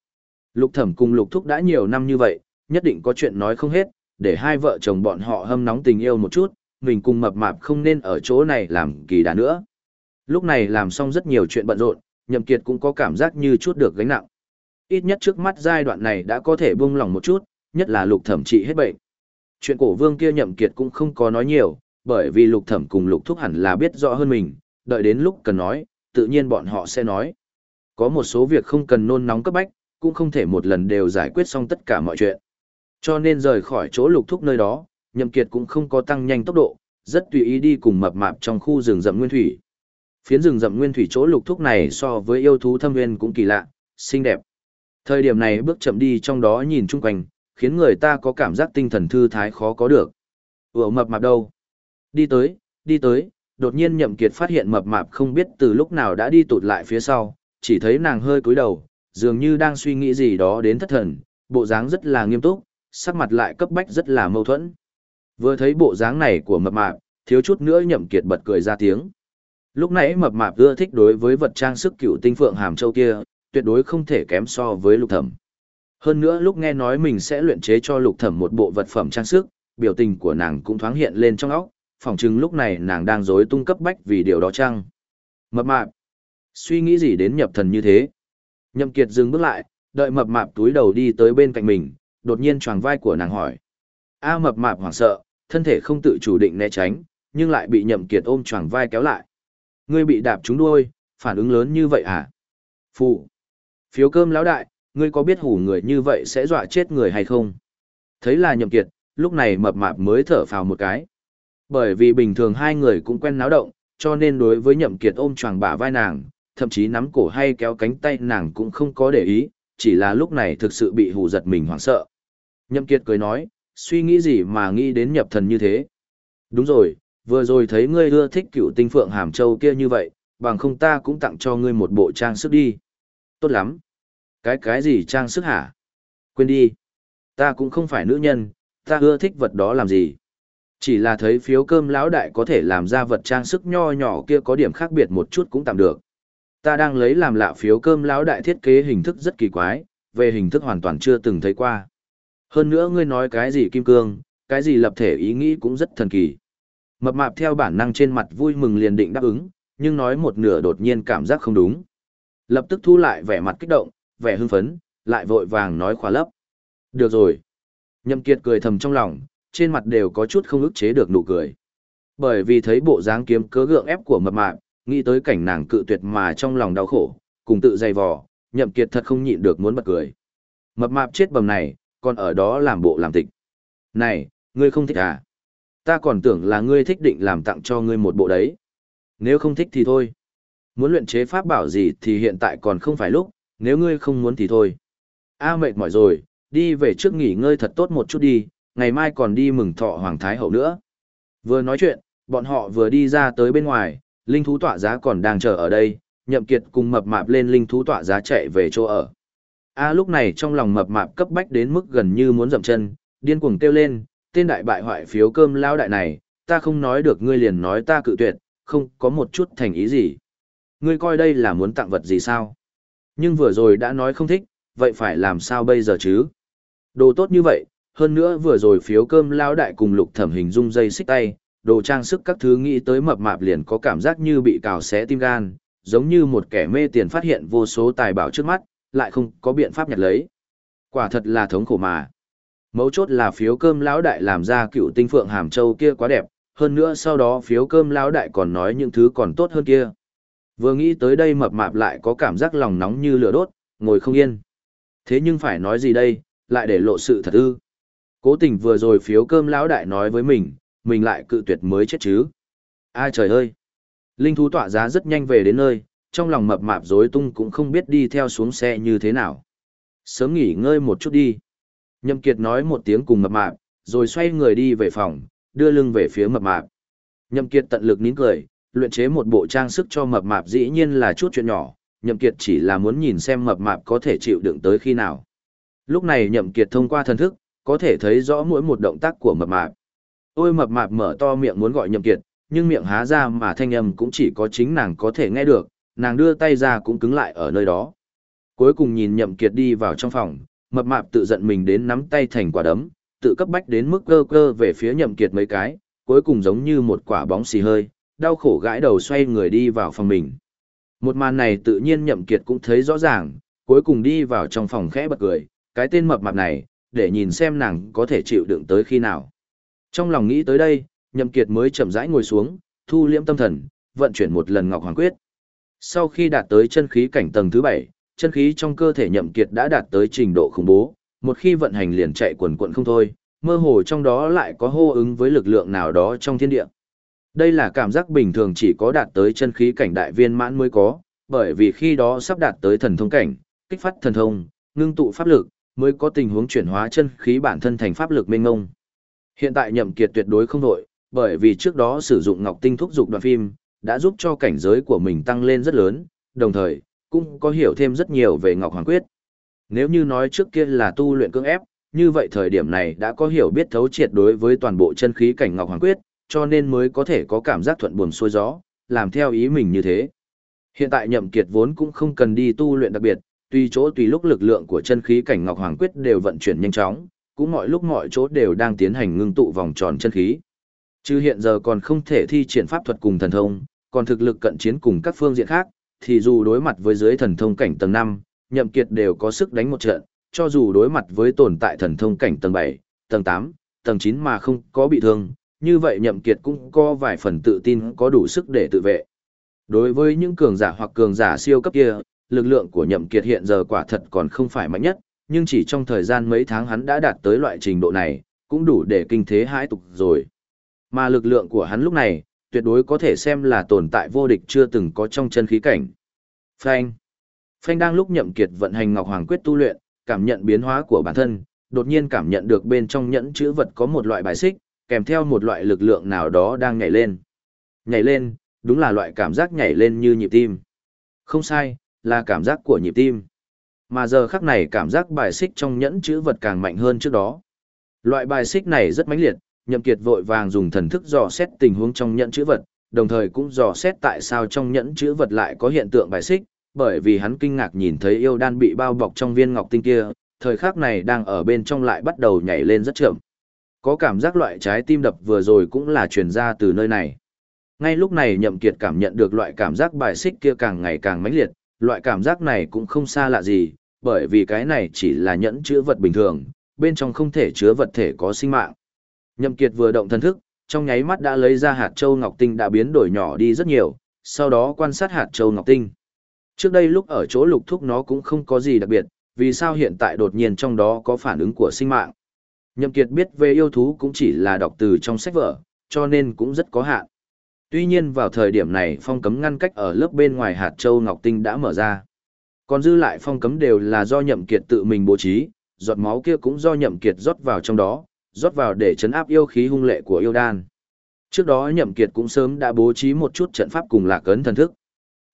Lục thẩm cùng lục thúc đã nhiều năm như vậy, nhất định có chuyện nói không hết, để hai vợ chồng bọn họ hâm nóng tình yêu một chút, mình cùng mập mạp không nên ở chỗ này làm kỳ đà nữa. Lúc này làm xong rất nhiều chuyện bận rộn, Nhậm Kiệt cũng có cảm giác như chút được gánh nặng. Ít nhất trước mắt giai đoạn này đã có thể buông lòng một chút, nhất là lục thẩm trị hết bệnh. Chuyện cổ vương kia Nhậm Kiệt cũng không có nói nhiều, bởi vì lục thẩm cùng lục thúc hẳn là biết rõ hơn mình, đợi đến lúc cần nói, tự nhiên bọn họ sẽ nói. Có một số việc không cần nôn nóng cấp bách, cũng không thể một lần đều giải quyết xong tất cả mọi chuyện. Cho nên rời khỏi chỗ lục thúc nơi đó, Nhậm Kiệt cũng không có tăng nhanh tốc độ, rất tùy ý đi cùng mập mạp trong khu rừng rậm nguyên thủy. Phiến rừng rậm nguyên thủy chỗ lục thúc này so với yêu thú thâm nguyên cũng kỳ lạ, xinh đẹp. Thời điểm này bước chậm đi trong đó nhìn chung quanh, khiến người ta có cảm giác tinh thần thư thái khó có được. Ủa mập mạp đâu? Đi tới, đi tới, đột nhiên nhậm kiệt phát hiện mập mạp không biết từ lúc nào đã đi tụt lại phía sau, chỉ thấy nàng hơi cúi đầu, dường như đang suy nghĩ gì đó đến thất thần, bộ dáng rất là nghiêm túc, sắc mặt lại cấp bách rất là mâu thuẫn. Vừa thấy bộ dáng này của mập mạp, thiếu chút nữa nhậm kiệt bật cười ra tiếng. Lúc nãy mập mạp ưa thích đối với vật trang sức cựu tinh phượng hàm châu kia, tuyệt đối không thể kém so với lục thẩm. Hơn nữa lúc nghe nói mình sẽ luyện chế cho lục thẩm một bộ vật phẩm trang sức, biểu tình của nàng cũng thoáng hiện lên trong óc, phỏng chừng lúc này nàng đang rối tung cấp bách vì điều đó chăng. Mập mạp, suy nghĩ gì đến nhập thần như thế? Nhậm Kiệt dừng bước lại, đợi mập mạp túi đầu đi tới bên cạnh mình, đột nhiên choàng vai của nàng hỏi. A mập mạp hoảng sợ, thân thể không tự chủ định né tránh, nhưng lại bị Nhậm Kiệt ôm choàng vai kéo lại. Ngươi bị đạp trúng đuôi, phản ứng lớn như vậy à? Phụ. Phiếu cơm lão đại, ngươi có biết hủ người như vậy sẽ dọa chết người hay không? Thấy là Nhậm Kiệt, lúc này mập mạp mới thở phào một cái. Bởi vì bình thường hai người cũng quen náo động, cho nên đối với Nhậm Kiệt ôm choàng bả vai nàng, thậm chí nắm cổ hay kéo cánh tay nàng cũng không có để ý, chỉ là lúc này thực sự bị hù giật mình hoảng sợ. Nhậm Kiệt cười nói, suy nghĩ gì mà nghĩ đến nhập thần như thế? Đúng rồi, vừa rồi thấy ngươi ưa thích cựu tinh phượng hàm châu kia như vậy, bằng không ta cũng tặng cho ngươi một bộ trang sức đi. Tốt lắm. Cái cái gì trang sức hả? Quên đi. Ta cũng không phải nữ nhân, ta ưa thích vật đó làm gì. Chỉ là thấy phiếu cơm lão đại có thể làm ra vật trang sức nho nhỏ kia có điểm khác biệt một chút cũng tạm được. Ta đang lấy làm lạ phiếu cơm lão đại thiết kế hình thức rất kỳ quái, về hình thức hoàn toàn chưa từng thấy qua. Hơn nữa ngươi nói cái gì kim cương, cái gì lập thể ý nghĩ cũng rất thần kỳ. Mập mạp theo bản năng trên mặt vui mừng liền định đáp ứng, nhưng nói một nửa đột nhiên cảm giác không đúng. Lập tức thu lại vẻ mặt kích động, vẻ hưng phấn, lại vội vàng nói khóa lấp. Được rồi. Nhậm Kiệt cười thầm trong lòng, trên mặt đều có chút không ức chế được nụ cười. Bởi vì thấy bộ dáng kiếm cớ gượng ép của mập mạp, nghĩ tới cảnh nàng cự tuyệt mà trong lòng đau khổ, cùng tự dày vò, Nhậm Kiệt thật không nhịn được muốn bật cười. Mập mạp chết bầm này, còn ở đó làm bộ làm tịch. Này, ngươi không thích à? Ta còn tưởng là ngươi thích định làm tặng cho ngươi một bộ đấy. Nếu không thích thì thôi. Muốn luyện chế pháp bảo gì thì hiện tại còn không phải lúc, nếu ngươi không muốn thì thôi. A mệt mỏi rồi, đi về trước nghỉ ngơi thật tốt một chút đi, ngày mai còn đi mừng thọ Hoàng Thái Hậu nữa. Vừa nói chuyện, bọn họ vừa đi ra tới bên ngoài, linh thú tọa giá còn đang chờ ở đây, nhậm kiệt cùng mập mạp lên linh thú tọa giá chạy về chỗ ở. A lúc này trong lòng mập mạp cấp bách đến mức gần như muốn dậm chân, điên cuồng kêu lên, tên đại bại hoại phiếu cơm lao đại này, ta không nói được ngươi liền nói ta cự tuyệt, không có một chút thành ý gì. Ngươi coi đây là muốn tặng vật gì sao? Nhưng vừa rồi đã nói không thích, vậy phải làm sao bây giờ chứ? Đồ tốt như vậy, hơn nữa vừa rồi phiếu cơm lao đại cùng lục thẩm hình dung dây xích tay, đồ trang sức các thứ nghĩ tới mập mạp liền có cảm giác như bị cào xé tim gan, giống như một kẻ mê tiền phát hiện vô số tài bảo trước mắt, lại không có biện pháp nhặt lấy. Quả thật là thống khổ mà. Mấu chốt là phiếu cơm lão đại làm ra cựu tinh phượng hàm châu kia quá đẹp, hơn nữa sau đó phiếu cơm lão đại còn nói những thứ còn tốt hơn kia. Vừa nghĩ tới đây mập mạp lại có cảm giác lòng nóng như lửa đốt, ngồi không yên. Thế nhưng phải nói gì đây, lại để lộ sự thật ư. Cố tình vừa rồi phiếu cơm lão đại nói với mình, mình lại cự tuyệt mới chết chứ. Ai trời ơi! Linh thú tỏa giá rất nhanh về đến nơi, trong lòng mập mạp rối tung cũng không biết đi theo xuống xe như thế nào. Sớm nghỉ ngơi một chút đi. Nhậm Kiệt nói một tiếng cùng mập mạp, rồi xoay người đi về phòng, đưa lưng về phía mập mạp. Nhậm Kiệt tận lực nín cười, luyện chế một bộ trang sức cho mập mạp dĩ nhiên là chút chuyện nhỏ, Nhậm Kiệt chỉ là muốn nhìn xem mập mạp có thể chịu đựng tới khi nào. Lúc này Nhậm Kiệt thông qua thần thức, có thể thấy rõ mỗi một động tác của mập mạp. Ôi mập mạp mở to miệng muốn gọi Nhậm Kiệt, nhưng miệng há ra mà thanh âm cũng chỉ có chính nàng có thể nghe được, nàng đưa tay ra cũng cứng lại ở nơi đó. Cuối cùng nhìn Nhậm Kiệt đi vào trong phòng, mập mạp tự giận mình đến nắm tay thành quả đấm, tự cấp bách đến mức cơ cơ về phía Nhậm Kiệt mấy cái, cuối cùng giống như một quả bóng xì hơi, đau khổ gãi đầu xoay người đi vào phòng mình. Một màn này tự nhiên Nhậm Kiệt cũng thấy rõ ràng, cuối cùng đi vào trong phòng khẽ bật cười, cái tên mập mạp này, để nhìn xem nàng có thể chịu đựng tới khi nào. Trong lòng nghĩ tới đây, Nhậm Kiệt mới chậm rãi ngồi xuống, thu liễm tâm thần, vận chuyển một lần Ngọc Hoàng Quyết. Sau khi đạt tới chân khí cảnh tầng thứ 7, chân khí trong cơ thể Nhậm Kiệt đã đạt tới trình độ khủng bố, một khi vận hành liền chạy quần quần không thôi, mơ hồ trong đó lại có hô ứng với lực lượng nào đó trong thiên địa. Đây là cảm giác bình thường chỉ có đạt tới chân khí cảnh đại viên mãn mới có, bởi vì khi đó sắp đạt tới thần thông cảnh, kích phát thần thông, ngưng tụ pháp lực, mới có tình huống chuyển hóa chân khí bản thân thành pháp lực mênh ngông. Hiện tại Nhậm Kiệt tuyệt đối không đổi, bởi vì trước đó sử dụng Ngọc Tinh thúc dục đoạn phim, đã giúp cho cảnh giới của mình tăng lên rất lớn, đồng thời, cũng có hiểu thêm rất nhiều về Ngọc Hoàng Quyết. Nếu như nói trước kia là tu luyện cưỡng ép, như vậy thời điểm này đã có hiểu biết thấu triệt đối với toàn bộ chân khí cảnh Ngọc Hoàng Quyết, cho nên mới có thể có cảm giác thuận buồm xuôi gió, làm theo ý mình như thế. Hiện tại Nhậm Kiệt vốn cũng không cần đi tu luyện đặc biệt, tùy chỗ tùy lúc lực lượng của chân khí cảnh Ngọc Hoàng Quyết đều vận chuyển nhanh chóng, cũng mọi lúc mọi chỗ đều đang tiến hành ngưng tụ vòng tròn chân khí. Chứ hiện giờ còn không thể thi triển pháp thuật cùng thần thông, còn thực lực cận chiến cùng các phương diện khác, thì dù đối mặt với dưới thần thông cảnh tầng 5, Nhậm Kiệt đều có sức đánh một trận, cho dù đối mặt với tồn tại thần thông cảnh tầng 7, tầng 8, tầng 9 mà không có bị thương, như vậy Nhậm Kiệt cũng có vài phần tự tin có đủ sức để tự vệ. Đối với những cường giả hoặc cường giả siêu cấp kia, lực lượng của Nhậm Kiệt hiện giờ quả thật còn không phải mạnh nhất, nhưng chỉ trong thời gian mấy tháng hắn đã đạt tới loại trình độ này, cũng đủ để kinh thế hãi tục rồi. Mà lực lượng của hắn lúc này, tuyệt đối có thể xem là tồn tại vô địch chưa từng có trong chân khí cảnh. Phanh. Phanh đang lúc nhậm kiệt vận hành Ngọc Hoàng Quyết tu luyện, cảm nhận biến hóa của bản thân, đột nhiên cảm nhận được bên trong nhẫn chữ vật có một loại bài xích, kèm theo một loại lực lượng nào đó đang nhảy lên. Nhảy lên, đúng là loại cảm giác nhảy lên như nhịp tim. Không sai, là cảm giác của nhịp tim. Mà giờ khắc này cảm giác bài xích trong nhẫn chữ vật càng mạnh hơn trước đó. Loại bài xích này rất mãnh liệt, Nhậm Kiệt vội vàng dùng thần thức dò xét tình huống trong nhẫn chữ vật, đồng thời cũng dò xét tại sao trong nhẫn chữ vật lại có hiện tượng bài xích, bởi vì hắn kinh ngạc nhìn thấy yêu đan bị bao bọc trong viên ngọc tinh kia, thời khắc này đang ở bên trong lại bắt đầu nhảy lên rất chậm. Có cảm giác loại trái tim đập vừa rồi cũng là truyền ra từ nơi này. Ngay lúc này Nhậm Kiệt cảm nhận được loại cảm giác bài xích kia càng ngày càng mãnh liệt, loại cảm giác này cũng không xa lạ gì, bởi vì cái này chỉ là nhẫn chứa vật bình thường, bên trong không thể chứa vật thể có sinh mạng. Nhậm Kiệt vừa động thần thức, trong nháy mắt đã lấy ra hạt châu ngọc tinh đã biến đổi nhỏ đi rất nhiều, sau đó quan sát hạt châu ngọc tinh. Trước đây lúc ở chỗ lục thúc nó cũng không có gì đặc biệt, vì sao hiện tại đột nhiên trong đó có phản ứng của sinh mạng. Nhậm Kiệt biết về yêu thú cũng chỉ là đọc từ trong sách vở, cho nên cũng rất có hạn. Tuy nhiên vào thời điểm này phong cấm ngăn cách ở lớp bên ngoài hạt châu ngọc tinh đã mở ra. Còn dư lại phong cấm đều là do Nhậm Kiệt tự mình bố trí, giọt máu kia cũng do Nhậm Kiệt rót vào trong đó, rót vào để chấn áp yêu khí hung lệ của yêu đan. Trước đó Nhậm Kiệt cũng sớm đã bố trí một chút trận pháp cùng lạc ấn thần thức.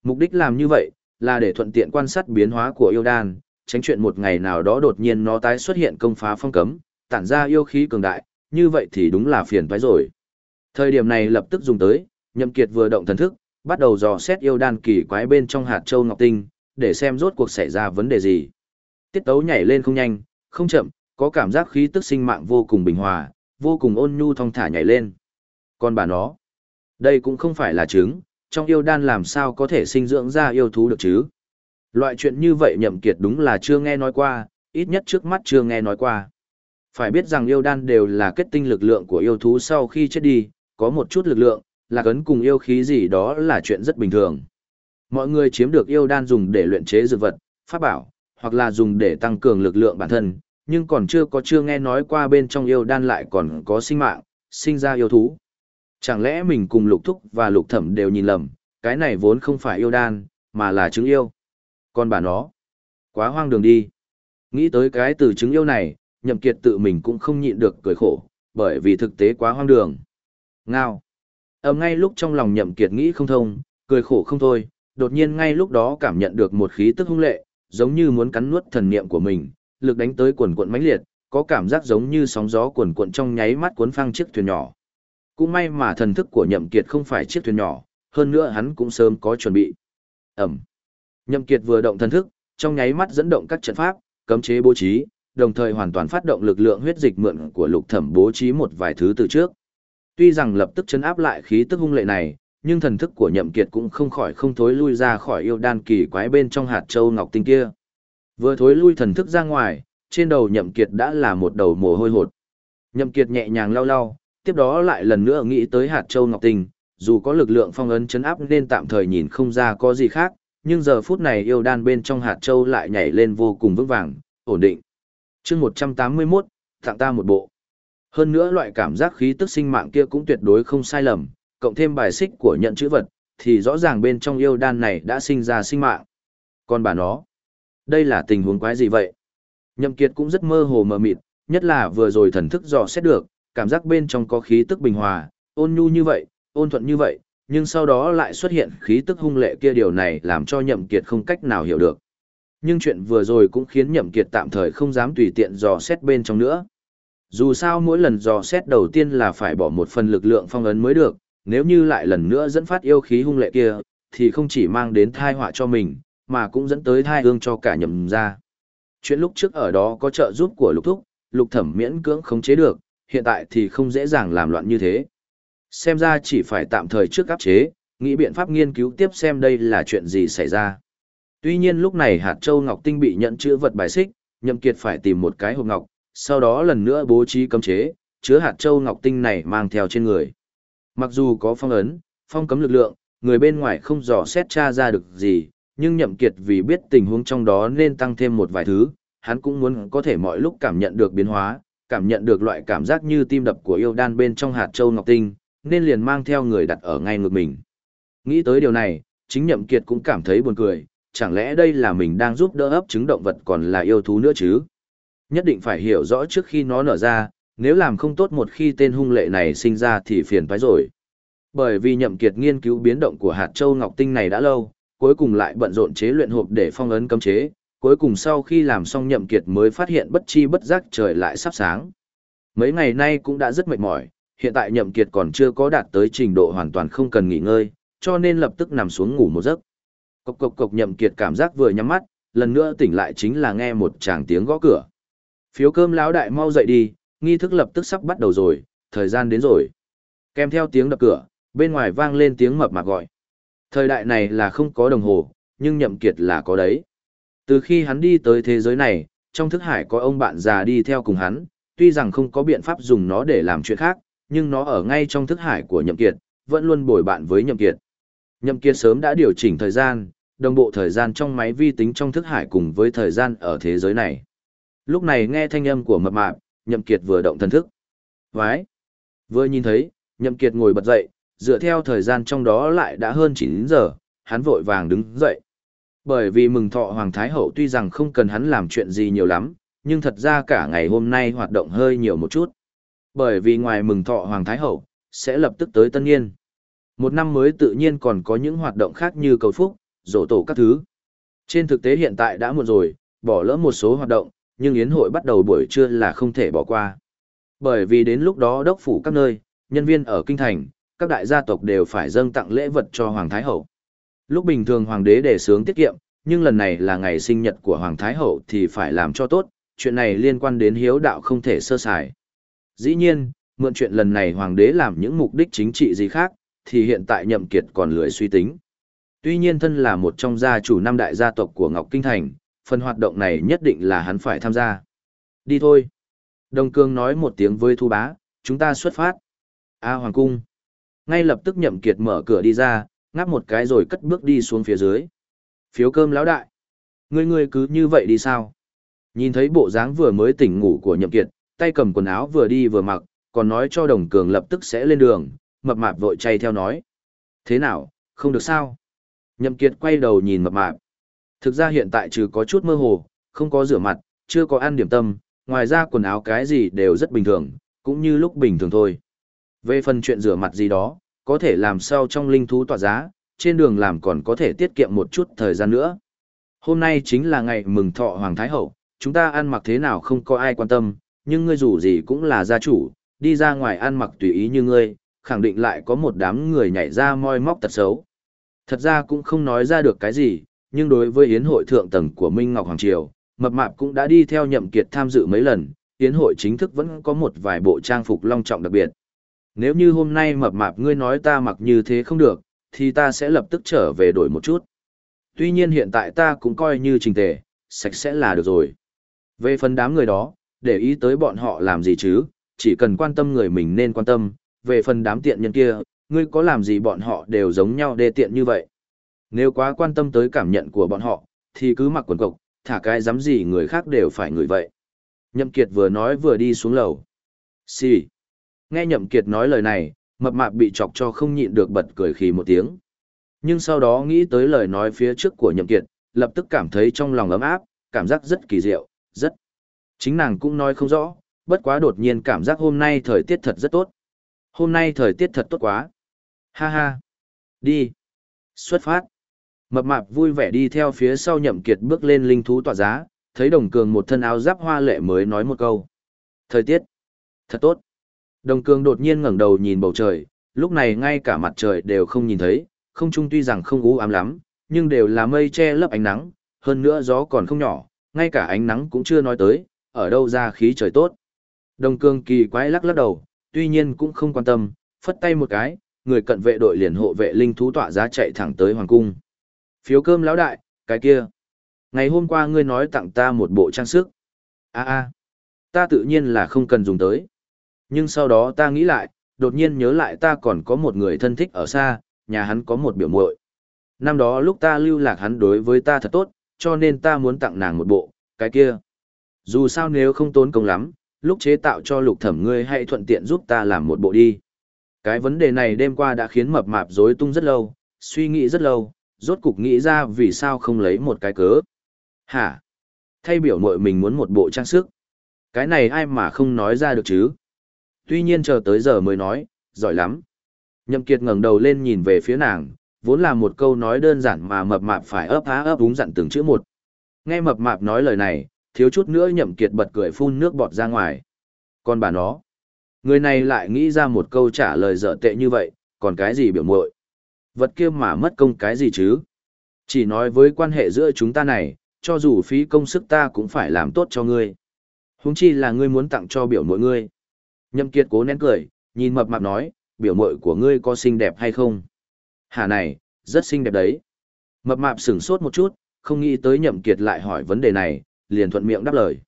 Mục đích làm như vậy là để thuận tiện quan sát biến hóa của yêu đan, tránh chuyện một ngày nào đó đột nhiên nó tái xuất hiện công phá phong cấm, tản ra yêu khí cường đại, như vậy thì đúng là phiền toái rồi. Thời điểm này lập tức dùng tới, Nhậm Kiệt vừa động thần thức, bắt đầu dò xét yêu đan kỳ quái bên trong hạt châu ngọc tinh, để xem rốt cuộc xảy ra vấn đề gì. Tiết tấu nhảy lên không nhanh, không chậm, có cảm giác khí tức sinh mạng vô cùng bình hòa, vô cùng ôn nhu thong thả nhảy lên. Còn bà nó, đây cũng không phải là trứng, trong yêu đan làm sao có thể sinh dưỡng ra yêu thú được chứ? Loại chuyện như vậy nhậm kiệt đúng là chưa nghe nói qua, ít nhất trước mắt chưa nghe nói qua. Phải biết rằng yêu đan đều là kết tinh lực lượng của yêu thú sau khi chết đi, có một chút lực lượng, là cấn cùng yêu khí gì đó là chuyện rất bình thường. Mọi người chiếm được yêu đan dùng để luyện chế dược vật, pháp bảo, hoặc là dùng để tăng cường lực lượng bản thân, nhưng còn chưa có chưa nghe nói qua bên trong yêu đan lại còn có sinh mạng, sinh ra yêu thú. Chẳng lẽ mình cùng lục thúc và lục thẩm đều nhìn lầm, cái này vốn không phải yêu đan, mà là trứng yêu. Còn bà nó, quá hoang đường đi. Nghĩ tới cái từ trứng yêu này, nhậm kiệt tự mình cũng không nhịn được cười khổ, bởi vì thực tế quá hoang đường. Ngao. ở ngay lúc trong lòng nhậm kiệt nghĩ không thông, cười khổ không thôi, đột nhiên ngay lúc đó cảm nhận được một khí tức hung lệ, giống như muốn cắn nuốt thần niệm của mình, lực đánh tới quần cuộn mãnh liệt, có cảm giác giống như sóng gió cuồn cuộn trong nháy mắt cuốn phăng chiếc thuyền nhỏ. Cũng may mà thần thức của Nhậm Kiệt không phải chiếc thuyền nhỏ, hơn nữa hắn cũng sớm có chuẩn bị. Ẩm. Nhậm Kiệt vừa động thần thức, trong nháy mắt dẫn động các trận pháp, cấm chế bố trí, đồng thời hoàn toàn phát động lực lượng huyết dịch mượn của Lục Thẩm bố trí một vài thứ từ trước. Tuy rằng lập tức chấn áp lại khí tức hung lệ này, nhưng thần thức của Nhậm Kiệt cũng không khỏi không thối lui ra khỏi yêu đan kỳ quái bên trong hạt châu ngọc tinh kia. Vừa thối lui thần thức ra ngoài, trên đầu Nhậm Kiệt đã là một đầu mồ hôi hột. Nhậm Kiệt nhẹ nhàng lau lau, tiếp đó lại lần nữa nghĩ tới hạt châu ngọc tinh, dù có lực lượng phong ấn chấn áp nên tạm thời nhìn không ra có gì khác, nhưng giờ phút này yêu đan bên trong hạt châu lại nhảy lên vô cùng vững vàng, ổn định. Chương 181, tặng ta một bộ. Hơn nữa loại cảm giác khí tức sinh mạng kia cũng tuyệt đối không sai lầm, cộng thêm bài xích của nhận chữ vật, thì rõ ràng bên trong yêu đan này đã sinh ra sinh mạng. Còn bà nó, đây là tình huống quái gì vậy? Nhậm Kiệt cũng rất mơ hồ mờ mịt, nhất là vừa rồi thần thức dò xét được, cảm giác bên trong có khí tức bình hòa, ôn nhu như vậy, ôn thuận như vậy, nhưng sau đó lại xuất hiện khí tức hung lệ kia điều này làm cho Nhậm Kiệt không cách nào hiểu được. Nhưng chuyện vừa rồi cũng khiến Nhậm Kiệt tạm thời không dám tùy tiện dò xét bên trong nữa. Dù sao mỗi lần dò xét đầu tiên là phải bỏ một phần lực lượng phong ấn mới được, nếu như lại lần nữa dẫn phát yêu khí hung lệ kia, thì không chỉ mang đến thai họa cho mình, mà cũng dẫn tới thai hương cho cả nhậm gia. Chuyện lúc trước ở đó có trợ giúp của lục thúc, lục thẩm miễn cưỡng khống chế được, hiện tại thì không dễ dàng làm loạn như thế. Xem ra chỉ phải tạm thời trước áp chế, nghĩ biện pháp nghiên cứu tiếp xem đây là chuyện gì xảy ra. Tuy nhiên lúc này hạt châu ngọc tinh bị nhận chữ vật bài xích, nhậm kiệt phải tìm một cái hộp ngọc, sau đó lần nữa bố trí cấm chế, chứa hạt châu ngọc tinh này mang theo trên người. Mặc dù có phong ấn, phong cấm lực lượng, người bên ngoài không dò xét tra ra được gì, nhưng nhậm kiệt vì biết tình huống trong đó nên tăng thêm một vài thứ, hắn cũng muốn có thể mọi lúc cảm nhận được biến hóa, cảm nhận được loại cảm giác như tim đập của yêu đan bên trong hạt châu ngọc tinh, nên liền mang theo người đặt ở ngay ngực mình. Nghĩ tới điều này, chính nhậm kiệt cũng cảm thấy buồn cười, chẳng lẽ đây là mình đang giúp đỡ ấp trứng động vật còn là yêu thú nữa chứ? Nhất định phải hiểu rõ trước khi nó nở ra, nếu làm không tốt một khi tên hung lệ này sinh ra thì phiền phái rồi. Bởi vì nhậm kiệt nghiên cứu biến động của hạt châu ngọc tinh này đã lâu, cuối cùng lại bận rộn chế luyện hộp để phong ấn cấm chế, cuối cùng sau khi làm xong nhậm kiệt mới phát hiện bất chi bất giác trời lại sắp sáng. Mấy ngày nay cũng đã rất mệt mỏi, hiện tại nhậm kiệt còn chưa có đạt tới trình độ hoàn toàn không cần nghỉ ngơi, cho nên lập tức nằm xuống ngủ một giấc. Cộc cộc cộc nhậm kiệt cảm giác vừa nhắm mắt, lần nữa tỉnh lại chính là nghe một tràng tiếng gõ cửa. Phiếu cơm lão đại mau dậy đi, nghi thức lập tức sắp bắt đầu rồi, thời gian đến rồi. Kèm theo tiếng đập cửa, bên ngoài vang lên tiếng mập mạp gọi. Thời đại này là không có đồng hồ, nhưng nhậm kiệt là có đấy. Từ khi hắn đi tới thế giới này, trong thức hải có ông bạn già đi theo cùng hắn, tuy rằng không có biện pháp dùng nó để làm chuyện khác, nhưng nó ở ngay trong thức hải của nhậm kiệt, vẫn luôn bồi bạn với nhậm kiệt. Nhậm kiệt sớm đã điều chỉnh thời gian, đồng bộ thời gian trong máy vi tính trong thức hải cùng với thời gian ở thế giới này. Lúc này nghe thanh âm của mập mạp, nhậm kiệt vừa động thần thức. Vái! Vừa nhìn thấy, nhậm kiệt ngồi bật dậy, dựa theo thời gian trong đó lại đã hơn 9 giờ, hắn vội vàng đứng dậy. Bởi vì mừng thọ Hoàng Thái Hậu tuy rằng không cần hắn làm chuyện gì nhiều lắm, nhưng thật ra cả ngày hôm nay hoạt động hơi nhiều một chút. Bởi vì ngoài mừng thọ Hoàng Thái Hậu, sẽ lập tức tới Tân Niên. Một năm mới tự nhiên còn có những hoạt động khác như cầu phúc, rổ tổ các thứ. Trên thực tế hiện tại đã muộn rồi, bỏ lỡ một số hoạt động, nhưng yến hội bắt đầu buổi trưa là không thể bỏ qua. Bởi vì đến lúc đó đốc phủ các nơi, nhân viên ở kinh thành, các đại gia tộc đều phải dâng tặng lễ vật cho Hoàng Thái Hậu. Lúc bình thường Hoàng đế đề sướng tiết kiệm, nhưng lần này là ngày sinh nhật của Hoàng Thái Hậu thì phải làm cho tốt, chuyện này liên quan đến hiếu đạo không thể sơ sài. Dĩ nhiên, mượn chuyện lần này Hoàng đế làm những mục đích chính trị gì khác, thì hiện tại nhậm kiệt còn lười suy tính. Tuy nhiên thân là một trong gia chủ năm đại gia tộc của Ngọc Kinh Thành, phần hoạt động này nhất định là hắn phải tham gia. Đi thôi. Đồng Cương nói một tiếng với Thu Bá, chúng ta xuất phát. A Hoàng Cung. Ngay lập tức nhậm kiệt mở cửa đi ra, ngáp một cái rồi cất bước đi xuống phía dưới. Phiếu cơm lão đại. Ngươi ngươi cứ như vậy đi sao? Nhìn thấy bộ dáng vừa mới tỉnh ngủ của nhậm kiệt, tay cầm quần áo vừa đi vừa mặc, còn nói cho đồng cường lập tức sẽ lên đường, mập mạp vội chay theo nói. Thế nào, không được sao? Nhậm kiệt quay đầu nhìn mập mạp. Thực ra hiện tại trừ có chút mơ hồ, không có rửa mặt, chưa có ăn điểm tâm, ngoài ra quần áo cái gì đều rất bình thường, cũng như lúc bình thường thôi. Về phần chuyện rửa mặt gì đó, có thể làm sao trong linh thú tỏa giá, trên đường làm còn có thể tiết kiệm một chút thời gian nữa. Hôm nay chính là ngày mừng thọ Hoàng Thái Hậu, chúng ta ăn mặc thế nào không có ai quan tâm, nhưng ngươi dù gì cũng là gia chủ, đi ra ngoài ăn mặc tùy ý như ngươi, khẳng định lại có một đám người nhảy ra moi móc tật xấu. Thật ra cũng không nói ra được cái gì, nhưng đối với yến hội thượng tầng của Minh Ngọc Hoàng Triều, Mập Mạp cũng đã đi theo nhậm kiệt tham dự mấy lần, yến hội chính thức vẫn có một vài bộ trang phục long trọng đặc biệt. Nếu như hôm nay Mập Mạp ngươi nói ta mặc như thế không được, thì ta sẽ lập tức trở về đổi một chút. Tuy nhiên hiện tại ta cũng coi như trình tề, sạch sẽ là được rồi. Về phần đám người đó, để ý tới bọn họ làm gì chứ, chỉ cần quan tâm người mình nên quan tâm, về phần đám tiện nhân kia, ngươi có làm gì bọn họ đều giống nhau đê tiện như vậy. Nếu quá quan tâm tới cảm nhận của bọn họ, thì cứ mặc quần cộc, thả cái dám gì người khác đều phải ngửi vậy. Nhậm Kiệt vừa nói vừa đi xuống lầu. Xì. Nghe Nhậm Kiệt nói lời này, mập mạp bị chọc cho không nhịn được bật cười khì một tiếng. Nhưng sau đó nghĩ tới lời nói phía trước của Nhậm Kiệt, lập tức cảm thấy trong lòng ấm áp, cảm giác rất kỳ diệu, rất. Chính nàng cũng nói không rõ, bất quá đột nhiên cảm giác hôm nay thời tiết thật rất tốt. Hôm nay thời tiết thật tốt quá. Ha ha. Đi. Xuất phát. Mập mạp vui vẻ đi theo phía sau nhậm kiệt bước lên linh thú tỏa giá, thấy đồng cường một thân áo giáp hoa lệ mới nói một câu. Thời tiết. Thật tốt. Đồng cường đột nhiên ngẩng đầu nhìn bầu trời, lúc này ngay cả mặt trời đều không nhìn thấy, không trung tuy rằng không u ám lắm, nhưng đều là mây che lấp ánh nắng, hơn nữa gió còn không nhỏ, ngay cả ánh nắng cũng chưa nói tới, ở đâu ra khí trời tốt. Đồng cường kỳ quái lắc lắc đầu, tuy nhiên cũng không quan tâm, phất tay một cái, người cận vệ đội liền hộ vệ linh thú tọa giá chạy thẳng tới hoàng cung. Phiếu cơm lão đại, cái kia. Ngày hôm qua ngươi nói tặng ta một bộ trang sức. a a ta tự nhiên là không cần dùng tới. Nhưng sau đó ta nghĩ lại, đột nhiên nhớ lại ta còn có một người thân thích ở xa, nhà hắn có một biểu muội. Năm đó lúc ta lưu lạc hắn đối với ta thật tốt, cho nên ta muốn tặng nàng một bộ, cái kia. Dù sao nếu không tốn công lắm, lúc chế tạo cho lục thẩm ngươi hãy thuận tiện giúp ta làm một bộ đi. Cái vấn đề này đêm qua đã khiến mập mạp rối tung rất lâu, suy nghĩ rất lâu, rốt cục nghĩ ra vì sao không lấy một cái cớ. Hả? Thay biểu mội mình muốn một bộ trang sức. Cái này ai mà không nói ra được chứ? Tuy nhiên chờ tới giờ mới nói, giỏi lắm. Nhậm Kiệt ngẩng đầu lên nhìn về phía nàng, vốn là một câu nói đơn giản mà mập mạp phải ấp há ấp úng dặn từng chữ một. Nghe mập mạp nói lời này, thiếu chút nữa Nhậm Kiệt bật cười phun nước bọt ra ngoài. Còn bà nó, người này lại nghĩ ra một câu trả lời dở tệ như vậy, còn cái gì biểu muội? Vật kia mà mất công cái gì chứ? Chỉ nói với quan hệ giữa chúng ta này, cho dù phí công sức ta cũng phải làm tốt cho ngươi. Huống chi là ngươi muốn tặng cho biểu muội ngươi. Nhậm Kiệt cố nén cười, nhìn mập mạp nói, biểu muội của ngươi có xinh đẹp hay không? Hà này, rất xinh đẹp đấy. Mập mạp sửng sốt một chút, không nghĩ tới Nhậm Kiệt lại hỏi vấn đề này, liền thuận miệng đáp lời.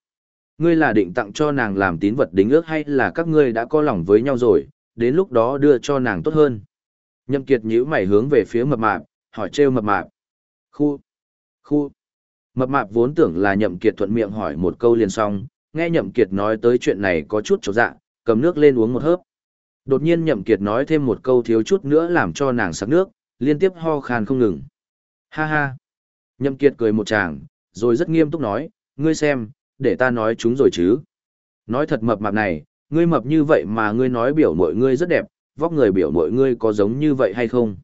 Ngươi là định tặng cho nàng làm tín vật đính ước hay là các ngươi đã có lòng với nhau rồi, đến lúc đó đưa cho nàng tốt hơn. Nhậm Kiệt nhíu mày hướng về phía mập mạp, hỏi trêu mập mạp. Khu, khu. Mập mạp vốn tưởng là Nhậm Kiệt thuận miệng hỏi một câu liền xong, nghe Nhậm Kiệt nói tới chuyện này có chút chột dạ, cầm nước lên uống một hớp. Đột nhiên Nhậm Kiệt nói thêm một câu thiếu chút nữa làm cho nàng sặc nước, liên tiếp ho khan không ngừng. Ha ha. Nhậm Kiệt cười một tràng, rồi rất nghiêm túc nói, ngươi xem, để ta nói chúng rồi chứ. Nói thật mập mạp này, ngươi mập như vậy mà ngươi nói biểu mội ngươi rất đẹp, vóc người biểu mọi ngươi có giống như vậy hay không?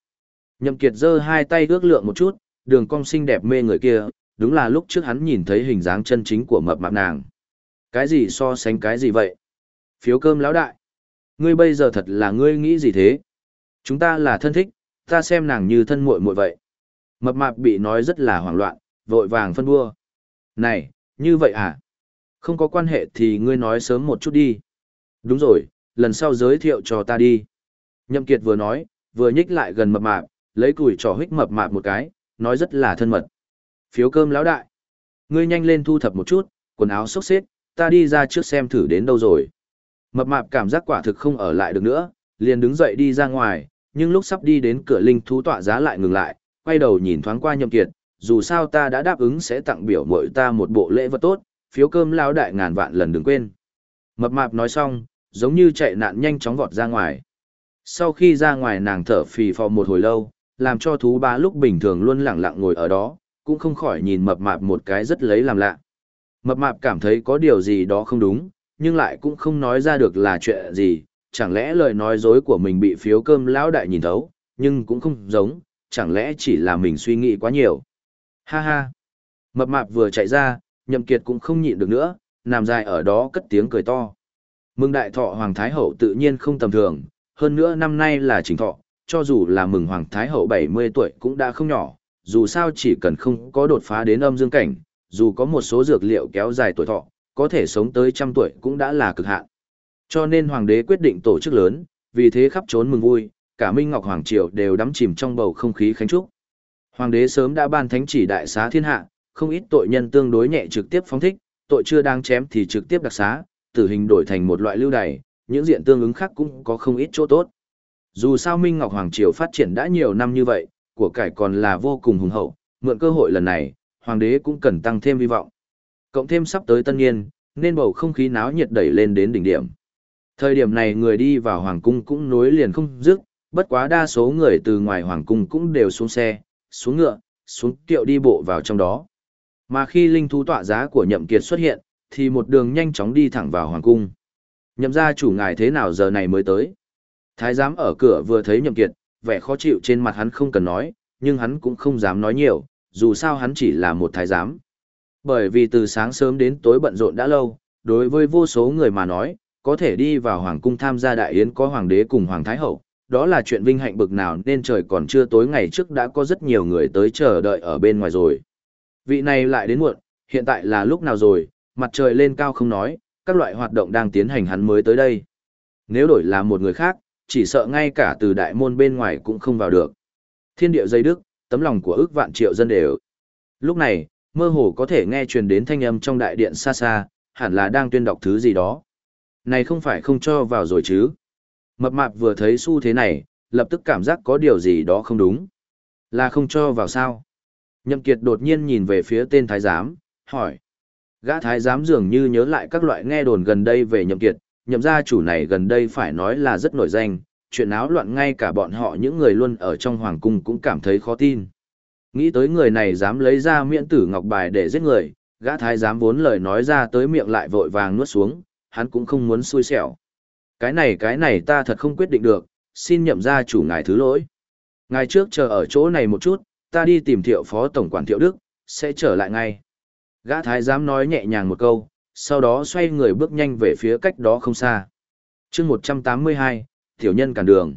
Nhậm Kiệt giơ hai tay ước lượng một chút, đường cong xinh đẹp mê người kia, đúng là lúc trước hắn nhìn thấy hình dáng chân chính của mập mạp nàng. Cái gì so sánh cái gì vậy? Phiếu cơm lão đại. Ngươi bây giờ thật là ngươi nghĩ gì thế? Chúng ta là thân thích, ta xem nàng như thân muội muội vậy. Mập mạp bị nói rất là hoảng loạn, vội vàng phân bua. Này, như vậy à? Không có quan hệ thì ngươi nói sớm một chút đi. Đúng rồi, lần sau giới thiệu cho ta đi. Nhậm Kiệt vừa nói, vừa nhích lại gần mập mạp, lấy củi trò hích mập mạp một cái, nói rất là thân mật. Phiếu cơm lão đại. Ngươi nhanh lên thu thập một chút, quần áo xốc xếp, ta đi ra trước xem thử đến đâu rồi. Mập mạp cảm giác quả thực không ở lại được nữa, liền đứng dậy đi ra ngoài, nhưng lúc sắp đi đến cửa linh thú tọa giá lại ngừng lại, quay đầu nhìn thoáng qua Nhậm Kiệt, dù sao ta đã đáp ứng sẽ tặng biểu muội ta một bộ lễ vật tốt, phiếu cơm lão đại ngàn vạn lần đừng quên. Mập mạp nói xong, giống như chạy nạn nhanh chóng vọt ra ngoài. Sau khi ra ngoài nàng thở phì phò một hồi lâu, làm cho thú ba lúc bình thường luôn lặng lặng ngồi ở đó, cũng không khỏi nhìn mập mạp một cái rất lấy làm lạ. Mập mạp cảm thấy có điều gì đó không đúng, nhưng lại cũng không nói ra được là chuyện gì, chẳng lẽ lời nói dối của mình bị phiếu cơm lão đại nhìn thấu, nhưng cũng không giống, chẳng lẽ chỉ là mình suy nghĩ quá nhiều. Ha ha. Mập mạp vừa chạy ra, nhậm kiệt cũng không nhịn được nữa, nằm dài ở đó cất tiếng cười to. Mừng đại thọ Hoàng Thái Hậu tự nhiên không tầm thường, hơn nữa năm nay là chính thọ, cho dù là mừng Hoàng Thái Hậu 70 tuổi cũng đã không nhỏ, dù sao chỉ cần không có đột phá đến âm dương cảnh, dù có một số dược liệu kéo dài tuổi thọ, có thể sống tới trăm tuổi cũng đã là cực hạn. Cho nên Hoàng đế quyết định tổ chức lớn, vì thế khắp trốn mừng vui, cả Minh Ngọc Hoàng Triều đều đắm chìm trong bầu không khí khánh trúc. Hoàng đế sớm đã ban thánh chỉ đại xá thiên hạ, không ít tội nhân tương đối nhẹ trực tiếp phóng thích, tội chưa đang chém thì trực tiếp đặc xá, tử hình đổi thành một loại lưu đày, những diện tương ứng khác cũng có không ít chỗ tốt. Dù sao Minh Ngọc Hoàng Triều phát triển đã nhiều năm như vậy, của cải còn là vô cùng hùng hậu, mượn cơ hội lần này, Hoàng đế cũng cần tăng thêm hy vọng. Cộng thêm sắp tới tân niên, nên bầu không khí náo nhiệt đẩy lên đến đỉnh điểm. Thời điểm này người đi vào Hoàng cung cũng nối liền không dứt, bất quá đa số người từ ngoài Hoàng cung cũng đều xuống xe, xuống ngựa, xuống tiệu đi bộ vào trong đó. Mà khi linh thú tọa giá của nhậm kiệt xuất hiện, thì một đường nhanh chóng đi thẳng vào hoàng cung. Nhậm gia chủ ngài thế nào giờ này mới tới? Thái giám ở cửa vừa thấy nhậm kiệt, vẻ khó chịu trên mặt hắn không cần nói, nhưng hắn cũng không dám nói nhiều, dù sao hắn chỉ là một thái giám. Bởi vì từ sáng sớm đến tối bận rộn đã lâu, đối với vô số người mà nói, có thể đi vào hoàng cung tham gia đại yến có hoàng đế cùng hoàng thái hậu, đó là chuyện vinh hạnh bực nào nên trời còn chưa tối ngày trước đã có rất nhiều người tới chờ đợi ở bên ngoài rồi. Vị này lại đến muộn, hiện tại là lúc nào rồi, mặt trời lên cao không nói, các loại hoạt động đang tiến hành hắn mới tới đây. Nếu đổi là một người khác, chỉ sợ ngay cả từ đại môn bên ngoài cũng không vào được. Thiên địa dây đức, tấm lòng của ước vạn triệu dân đều. Lúc này, mơ hồ có thể nghe truyền đến thanh âm trong đại điện xa xa, hẳn là đang tuyên đọc thứ gì đó. Này không phải không cho vào rồi chứ. Mập mạp vừa thấy xu thế này, lập tức cảm giác có điều gì đó không đúng. Là không cho vào sao? Nhậm Kiệt đột nhiên nhìn về phía tên thái giám, hỏi. Gã thái giám dường như nhớ lại các loại nghe đồn gần đây về Nhậm Kiệt, nhậm gia chủ này gần đây phải nói là rất nổi danh, chuyện áo loạn ngay cả bọn họ những người luôn ở trong hoàng cung cũng cảm thấy khó tin. Nghĩ tới người này dám lấy ra miễn tử ngọc bài để giết người, gã thái giám vốn lời nói ra tới miệng lại vội vàng nuốt xuống, hắn cũng không muốn xui xẻo. Cái này cái này ta thật không quyết định được, xin nhậm gia chủ ngài thứ lỗi. Ngài trước chờ ở chỗ này một chút, ta đi tìm thiệu phó tổng quản thiệu đức, sẽ trở lại ngay. Gã thái giám nói nhẹ nhàng một câu, sau đó xoay người bước nhanh về phía cách đó không xa. chương 182, tiểu nhân cản đường.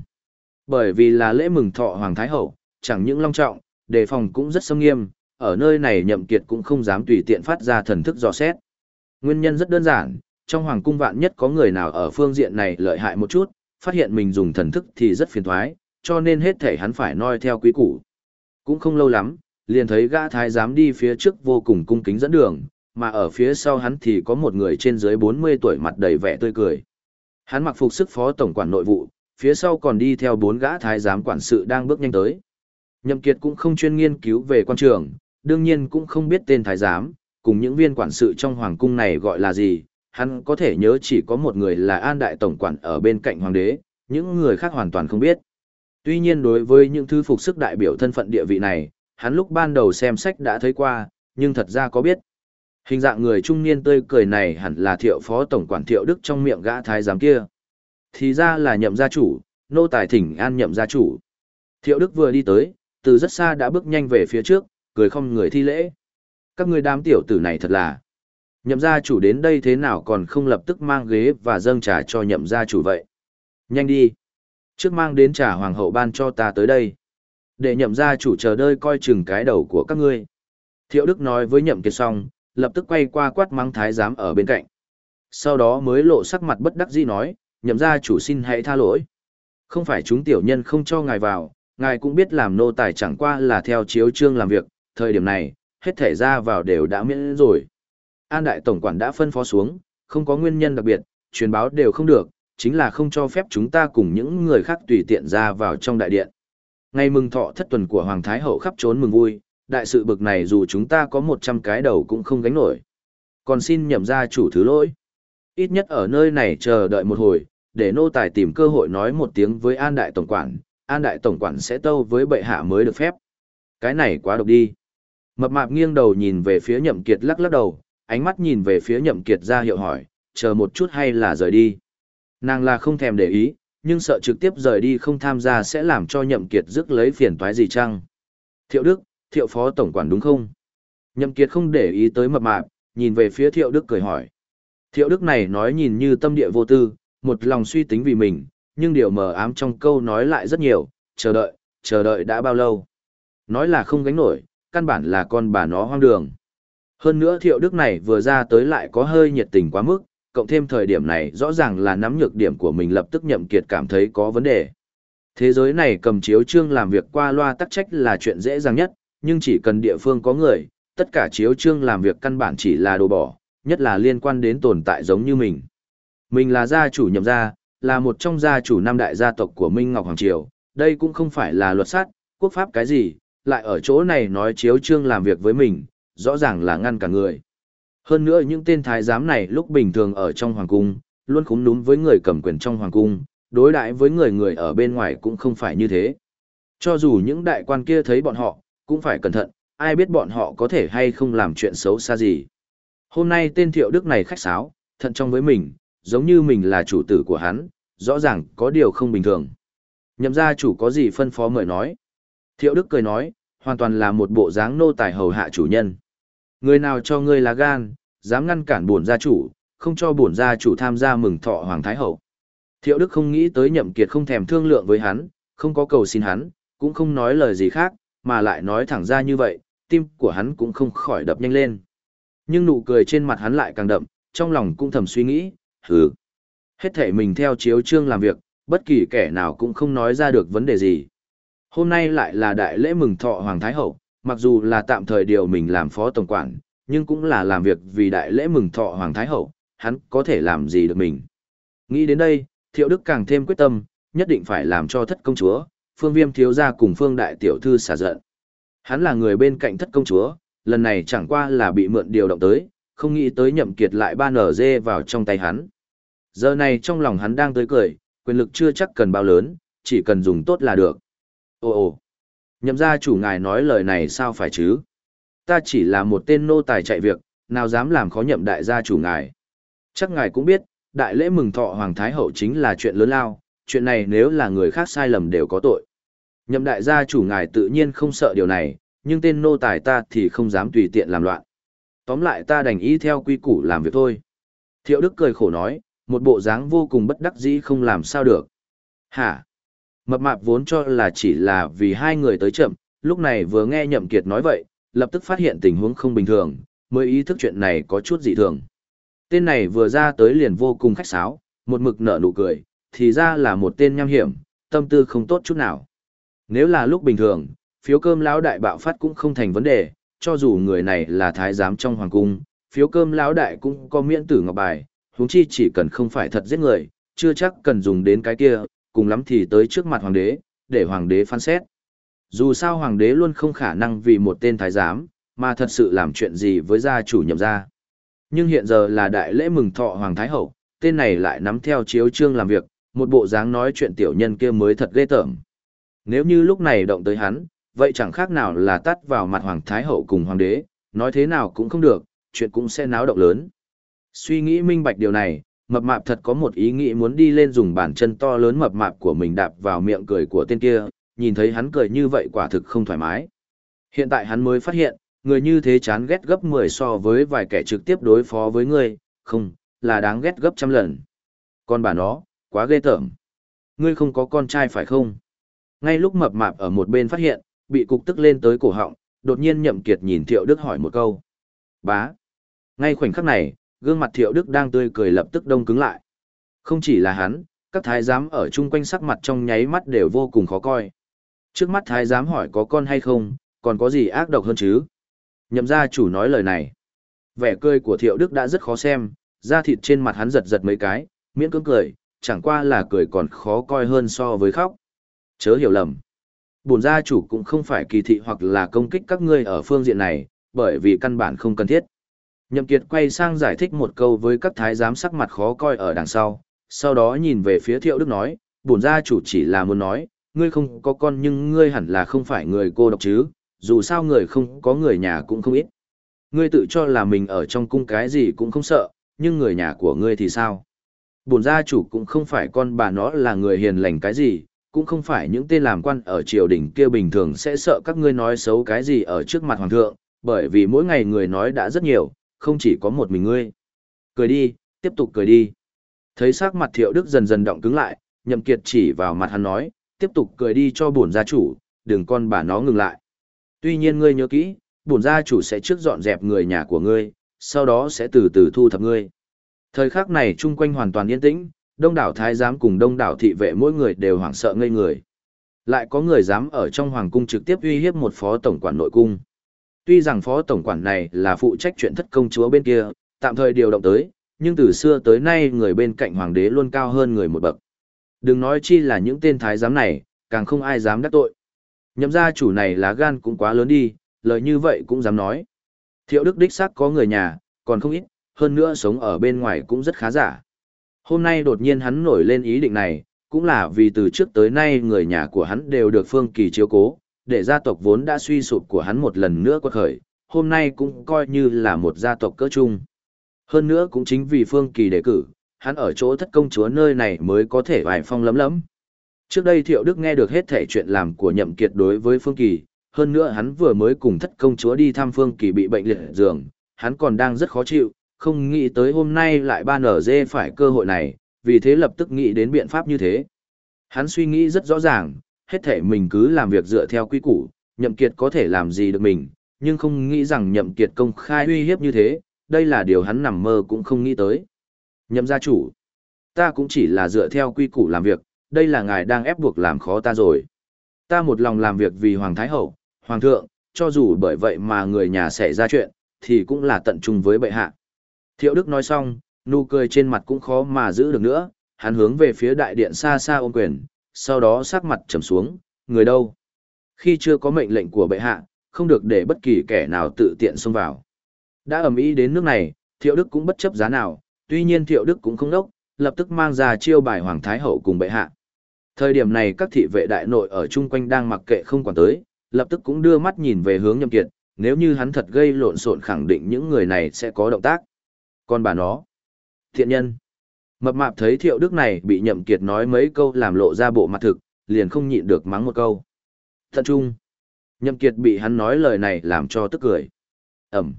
Bởi vì là lễ mừng thọ Hoàng Thái Hậu, chẳng những long trọng, đề phòng cũng rất sâm nghiêm, ở nơi này nhậm kiệt cũng không dám tùy tiện phát ra thần thức dò xét. Nguyên nhân rất đơn giản, trong hoàng cung vạn nhất có người nào ở phương diện này lợi hại một chút, phát hiện mình dùng thần thức thì rất phiền toái, cho nên hết thể hắn phải noi theo quý củ. Cũng không lâu lắm, liền thấy gã thái giám đi phía trước vô cùng cung kính dẫn đường, mà ở phía sau hắn thì có một người trên dưới 40 tuổi mặt đầy vẻ tươi cười. Hắn mặc phục sức phó tổng quản nội vụ, phía sau còn đi theo bốn gã thái giám quản sự đang bước nhanh tới. Nhậm Kiệt cũng không chuyên nghiên cứu về quan trường, đương nhiên cũng không biết tên thái giám, cùng những viên quản sự trong hoàng cung này gọi là gì, hắn có thể nhớ chỉ có một người là An Đại Tổng quản ở bên cạnh hoàng đế, những người khác hoàn toàn không biết. Tuy nhiên đối với những thư phục sức đại biểu thân phận địa vị này, hắn lúc ban đầu xem sách đã thấy qua, nhưng thật ra có biết. Hình dạng người trung niên tươi cười này hẳn là thiệu phó tổng quản thiệu đức trong miệng gã thái giám kia. Thì ra là nhậm gia chủ, nô tài thỉnh an nhậm gia chủ. Thiệu đức vừa đi tới, từ rất xa đã bước nhanh về phía trước, cười không người thi lễ. Các người đám tiểu tử này thật là. Nhậm gia chủ đến đây thế nào còn không lập tức mang ghế và dâng trà cho nhậm gia chủ vậy. Nhanh đi. Trước mang đến trà hoàng hậu ban cho ta tới đây. Để nhậm gia chủ chờ đợi coi chừng cái đầu của các ngươi. Thiệu Đức nói với nhậm kiệt xong, lập tức quay qua quát mắng thái giám ở bên cạnh. Sau đó mới lộ sắc mặt bất đắc dĩ nói, nhậm gia chủ xin hãy tha lỗi. Không phải chúng tiểu nhân không cho ngài vào, ngài cũng biết làm nô tài chẳng qua là theo chiếu trương làm việc, thời điểm này, hết thể ra vào đều đã miễn rồi. An đại tổng quản đã phân phó xuống, không có nguyên nhân đặc biệt, truyền báo đều không được, chính là không cho phép chúng ta cùng những người khác tùy tiện ra vào trong đại điện. Ngày mừng thọ thất tuần của Hoàng Thái Hậu khắp trốn mừng vui, đại sự bực này dù chúng ta có 100 cái đầu cũng không gánh nổi. Còn xin nhậm ra chủ thứ lỗi. Ít nhất ở nơi này chờ đợi một hồi, để nô tài tìm cơ hội nói một tiếng với An Đại Tổng Quản, An Đại Tổng Quản sẽ tâu với bệ hạ mới được phép. Cái này quá độc đi. Mập mạp nghiêng đầu nhìn về phía nhậm kiệt lắc lắc đầu, ánh mắt nhìn về phía nhậm kiệt ra hiệu hỏi, chờ một chút hay là rời đi. Nàng là không thèm để ý, nhưng sợ trực tiếp rời đi không tham gia sẽ làm cho nhậm kiệt rước lấy phiền toái gì chăng? Thiệu Đức, thiệu phó tổng quản đúng không? Nhậm kiệt không để ý tới mập mạp, nhìn về phía thiệu Đức cười hỏi. Thiệu Đức này nói nhìn như tâm địa vô tư, một lòng suy tính vì mình, nhưng điều mờ ám trong câu nói lại rất nhiều, chờ đợi, chờ đợi đã bao lâu. Nói là không gánh nổi, căn bản là con bà nó hoang đường. Hơn nữa thiệu đức này vừa ra tới lại có hơi nhiệt tình quá mức, cộng thêm thời điểm này rõ ràng là nắm nhược điểm của mình lập tức nhậm kiệt cảm thấy có vấn đề. Thế giới này cầm chiếu trương làm việc qua loa tắc trách là chuyện dễ dàng nhất, nhưng chỉ cần địa phương có người, tất cả chiếu trương làm việc căn bản chỉ là đồ bỏ, nhất là liên quan đến tồn tại giống như mình. Mình là gia chủ nhậm gia, là một trong gia chủ năm đại gia tộc của Minh Ngọc Hoàng Triều, đây cũng không phải là luật sát, quốc pháp cái gì, lại ở chỗ này nói chiếu trương làm việc với mình, rõ ràng là ngăn cả người. Hơn nữa những tên thái giám này lúc bình thường ở trong hoàng cung, luôn khúng núm với người cầm quyền trong hoàng cung, đối đãi với người người ở bên ngoài cũng không phải như thế. Cho dù những đại quan kia thấy bọn họ, cũng phải cẩn thận, ai biết bọn họ có thể hay không làm chuyện xấu xa gì. Hôm nay tên thiệu đức này khách sáo, thận trong với mình, giống như mình là chủ tử của hắn, rõ ràng có điều không bình thường. Nhậm gia chủ có gì phân phó mời nói. Thiệu đức cười nói, hoàn toàn là một bộ dáng nô tài hầu hạ chủ nhân. Người nào cho ngươi là gan, dám ngăn cản bổn gia chủ, không cho bổn gia chủ tham gia mừng thọ hoàng thái hậu. Thiệu Đức không nghĩ tới Nhậm Kiệt không thèm thương lượng với hắn, không có cầu xin hắn, cũng không nói lời gì khác, mà lại nói thẳng ra như vậy, tim của hắn cũng không khỏi đập nhanh lên. Nhưng nụ cười trên mặt hắn lại càng đậm, trong lòng cũng thầm suy nghĩ, hừ. Hết thể mình theo chiếu trương làm việc, bất kỳ kẻ nào cũng không nói ra được vấn đề gì. Hôm nay lại là đại lễ mừng thọ Hoàng Thái Hậu, mặc dù là tạm thời điều mình làm phó tổng quản, nhưng cũng là làm việc vì đại lễ mừng thọ Hoàng Thái Hậu, hắn có thể làm gì được mình. Nghĩ đến đây, Thiệu Đức càng thêm quyết tâm, nhất định phải làm cho thất công chúa, phương viêm thiếu gia cùng phương đại tiểu thư xả giận. Hắn là người bên cạnh thất công chúa, lần này chẳng qua là bị mượn điều động tới, không nghĩ tới nhậm kiệt lại ba nở dê vào trong tay hắn. Giờ này trong lòng hắn đang tới cười, quyền lực chưa chắc cần bao lớn, chỉ cần dùng tốt là được. Ồ ồ, nhậm gia chủ ngài nói lời này sao phải chứ? Ta chỉ là một tên nô tài chạy việc, nào dám làm khó nhậm đại gia chủ ngài. Chắc ngài cũng biết, đại lễ mừng thọ Hoàng Thái Hậu chính là chuyện lớn lao, chuyện này nếu là người khác sai lầm đều có tội. Nhậm đại gia chủ ngài tự nhiên không sợ điều này, nhưng tên nô tài ta thì không dám tùy tiện làm loạn. Tóm lại ta đành ý theo quy củ làm việc thôi. Thiệu Đức cười khổ nói, một bộ dáng vô cùng bất đắc dĩ không làm sao được. Hả? Mập mạp vốn cho là chỉ là vì hai người tới chậm, lúc này vừa nghe Nhậm Kiệt nói vậy, lập tức phát hiện tình huống không bình thường, mới ý thức chuyện này có chút dị thường. Tên này vừa ra tới liền vô cùng khách sáo, một mực nở nụ cười, thì ra là một tên nham hiểm, tâm tư không tốt chút nào. Nếu là lúc bình thường, phiếu cơm lão đại bạo phát cũng không thành vấn đề, cho dù người này là thái giám trong hoàng cung, phiếu cơm lão đại cũng có miễn tử ngọc bài, huống chi chỉ cần không phải thật giết người, chưa chắc cần dùng đến cái kia, cùng lắm thì tới trước mặt hoàng đế, để hoàng đế phán xét. Dù sao hoàng đế luôn không khả năng vì một tên thái giám, mà thật sự làm chuyện gì với gia chủ nhậm gia. Nhưng hiện giờ là đại lễ mừng thọ hoàng thái hậu, tên này lại nắm theo chiếu trương làm việc, một bộ dáng nói chuyện tiểu nhân kia mới thật ghê tởm. Nếu như lúc này động tới hắn, vậy chẳng khác nào là tắt vào mặt hoàng thái hậu cùng hoàng đế, nói thế nào cũng không được, chuyện cũng sẽ náo động lớn. Suy nghĩ minh bạch điều này, mập mạp thật có một ý nghĩ muốn đi lên dùng bàn chân to lớn mập mạp của mình đạp vào miệng cười của tên kia, nhìn thấy hắn cười như vậy quả thực không thoải mái. Hiện tại hắn mới phát hiện, người như thế chán ghét gấp 10 so với vài kẻ trực tiếp đối phó với ngươi, không, là đáng ghét gấp trăm lần. Con bà nó, quá ghê tởm. Ngươi không có con trai phải không? Ngay lúc mập mạp ở một bên phát hiện, bị cục tức lên tới cổ họng, đột nhiên nhậm kiệt nhìn Thiệu Đức hỏi một câu. Bá. Ngay khoảnh khắc này, gương mặt Thiệu Đức đang tươi cười lập tức đông cứng lại. Không chỉ là hắn, các thái giám ở chung quanh sắc mặt trong nháy mắt đều vô cùng khó coi. Trước mắt thái giám hỏi có con hay không, còn có gì ác độc hơn chứ? Nhậm gia chủ nói lời này. Vẻ cười của Thiệu Đức đã rất khó xem, da thịt trên mặt hắn giật giật mấy cái, miễn cưỡng cười, chẳng qua là cười còn khó coi hơn so với khóc. Chớ hiểu lầm. Bổn gia chủ cũng không phải kỳ thị hoặc là công kích các ngươi ở phương diện này, bởi vì căn bản không cần thiết. Nhậm Kiệt quay sang giải thích một câu với các thái giám sắc mặt khó coi ở đằng sau, sau đó nhìn về phía Thiệu Đức nói, bổn gia chủ chỉ là muốn nói, ngươi không có con nhưng ngươi hẳn là không phải người cô độc chứ, dù sao người không có người nhà cũng không ít. Ngươi tự cho là mình ở trong cung cái gì cũng không sợ, nhưng người nhà của ngươi thì sao? Bổn gia chủ cũng không phải con bà nó là người hiền lành cái gì, cũng không phải những tên làm quan ở triều đình kia bình thường sẽ sợ các ngươi nói xấu cái gì ở trước mặt hoàng thượng, bởi vì mỗi ngày người nói đã rất nhiều, không chỉ có một mình ngươi. Cười đi, tiếp tục cười đi. Thấy sắc mặt thiệu đức dần dần động cứng lại, nhậm kiệt chỉ vào mặt hắn nói, tiếp tục cười đi cho bổn gia chủ, đừng con bà nó ngừng lại. Tuy nhiên ngươi nhớ kỹ, bổn gia chủ sẽ trước dọn dẹp người nhà của ngươi, sau đó sẽ từ từ thu thập ngươi. Thời khắc này chung quanh hoàn toàn yên tĩnh, đông đảo thái giám cùng đông đảo thị vệ mỗi người đều hoảng sợ ngây người. Lại có người dám ở trong hoàng cung trực tiếp uy hiếp một phó tổng quản nội cung. Tuy rằng phó tổng quản này là phụ trách chuyện thất công chúa bên kia, tạm thời điều động tới, nhưng từ xưa tới nay người bên cạnh hoàng đế luôn cao hơn người một bậc. Đừng nói chi là những tên thái giám này, càng không ai dám đắc tội. Nhậm gia chủ này lá gan cũng quá lớn đi, lời như vậy cũng dám nói. Thiệu đức đích xác có người nhà, còn không ít, hơn nữa sống ở bên ngoài cũng rất khá giả. Hôm nay đột nhiên hắn nổi lên ý định này, cũng là vì từ trước tới nay người nhà của hắn đều được Phương Kỳ chiếu cố, để gia tộc vốn đã suy sụp của hắn một lần nữa quật khởi, hôm nay cũng coi như là một gia tộc cỡ chung. Hơn nữa cũng chính vì Phương Kỳ đề cử, hắn ở chỗ thất công chúa nơi này mới có thể vài phong lấm lấm. Trước đây Thiệu Đức nghe được hết thể chuyện làm của Nhậm Kiệt đối với Phương Kỳ, hơn nữa hắn vừa mới cùng thất công chúa đi thăm Phương Kỳ bị bệnh liệt giường, hắn còn đang rất khó chịu, không nghĩ tới hôm nay lại ban ở dê phải cơ hội này, vì thế lập tức nghĩ đến biện pháp như thế. Hắn suy nghĩ rất rõ ràng, hết thể mình cứ làm việc dựa theo quy củ, Nhậm Kiệt có thể làm gì được mình, nhưng không nghĩ rằng Nhậm Kiệt công khai uy hiếp như thế, đây là điều hắn nằm mơ cũng không nghĩ tới. Nhậm gia chủ, ta cũng chỉ là dựa theo quy củ làm việc, đây là ngài đang ép buộc làm khó ta rồi. Ta một lòng làm việc vì Hoàng Thái Hậu, Hoàng thượng, cho dù bởi vậy mà người nhà xảy ra chuyện, thì cũng là tận trung với bệ hạ. Thiệu Đức nói xong, nụ cười trên mặt cũng khó mà giữ được nữa, hắn hướng về phía đại điện xa xa ôm quyền, sau đó sắc mặt trầm xuống, người đâu? Khi chưa có mệnh lệnh của bệ hạ, không được để bất kỳ kẻ nào tự tiện xông vào. Đã ầm ĩ đến nước này, Thiệu Đức cũng bất chấp giá nào, tuy nhiên Thiệu Đức cũng không đốc, lập tức mang ra chiêu bài Hoàng Thái Hậu cùng bệ hạ. Thời điểm này các thị vệ đại nội ở chung quanh đang mặc kệ không quản tới, lập tức cũng đưa mắt nhìn về hướng nhậm kiệt, nếu như hắn thật gây lộn xộn khẳng định những người này sẽ có động tác. Còn bà nó, thiện nhân, mập mạp thấy thiệu đức này bị nhậm kiệt nói mấy câu làm lộ ra bộ mặt thực, liền không nhịn được mắng một câu. Thận trung, nhậm kiệt bị hắn nói lời này làm cho tức cười. ầm,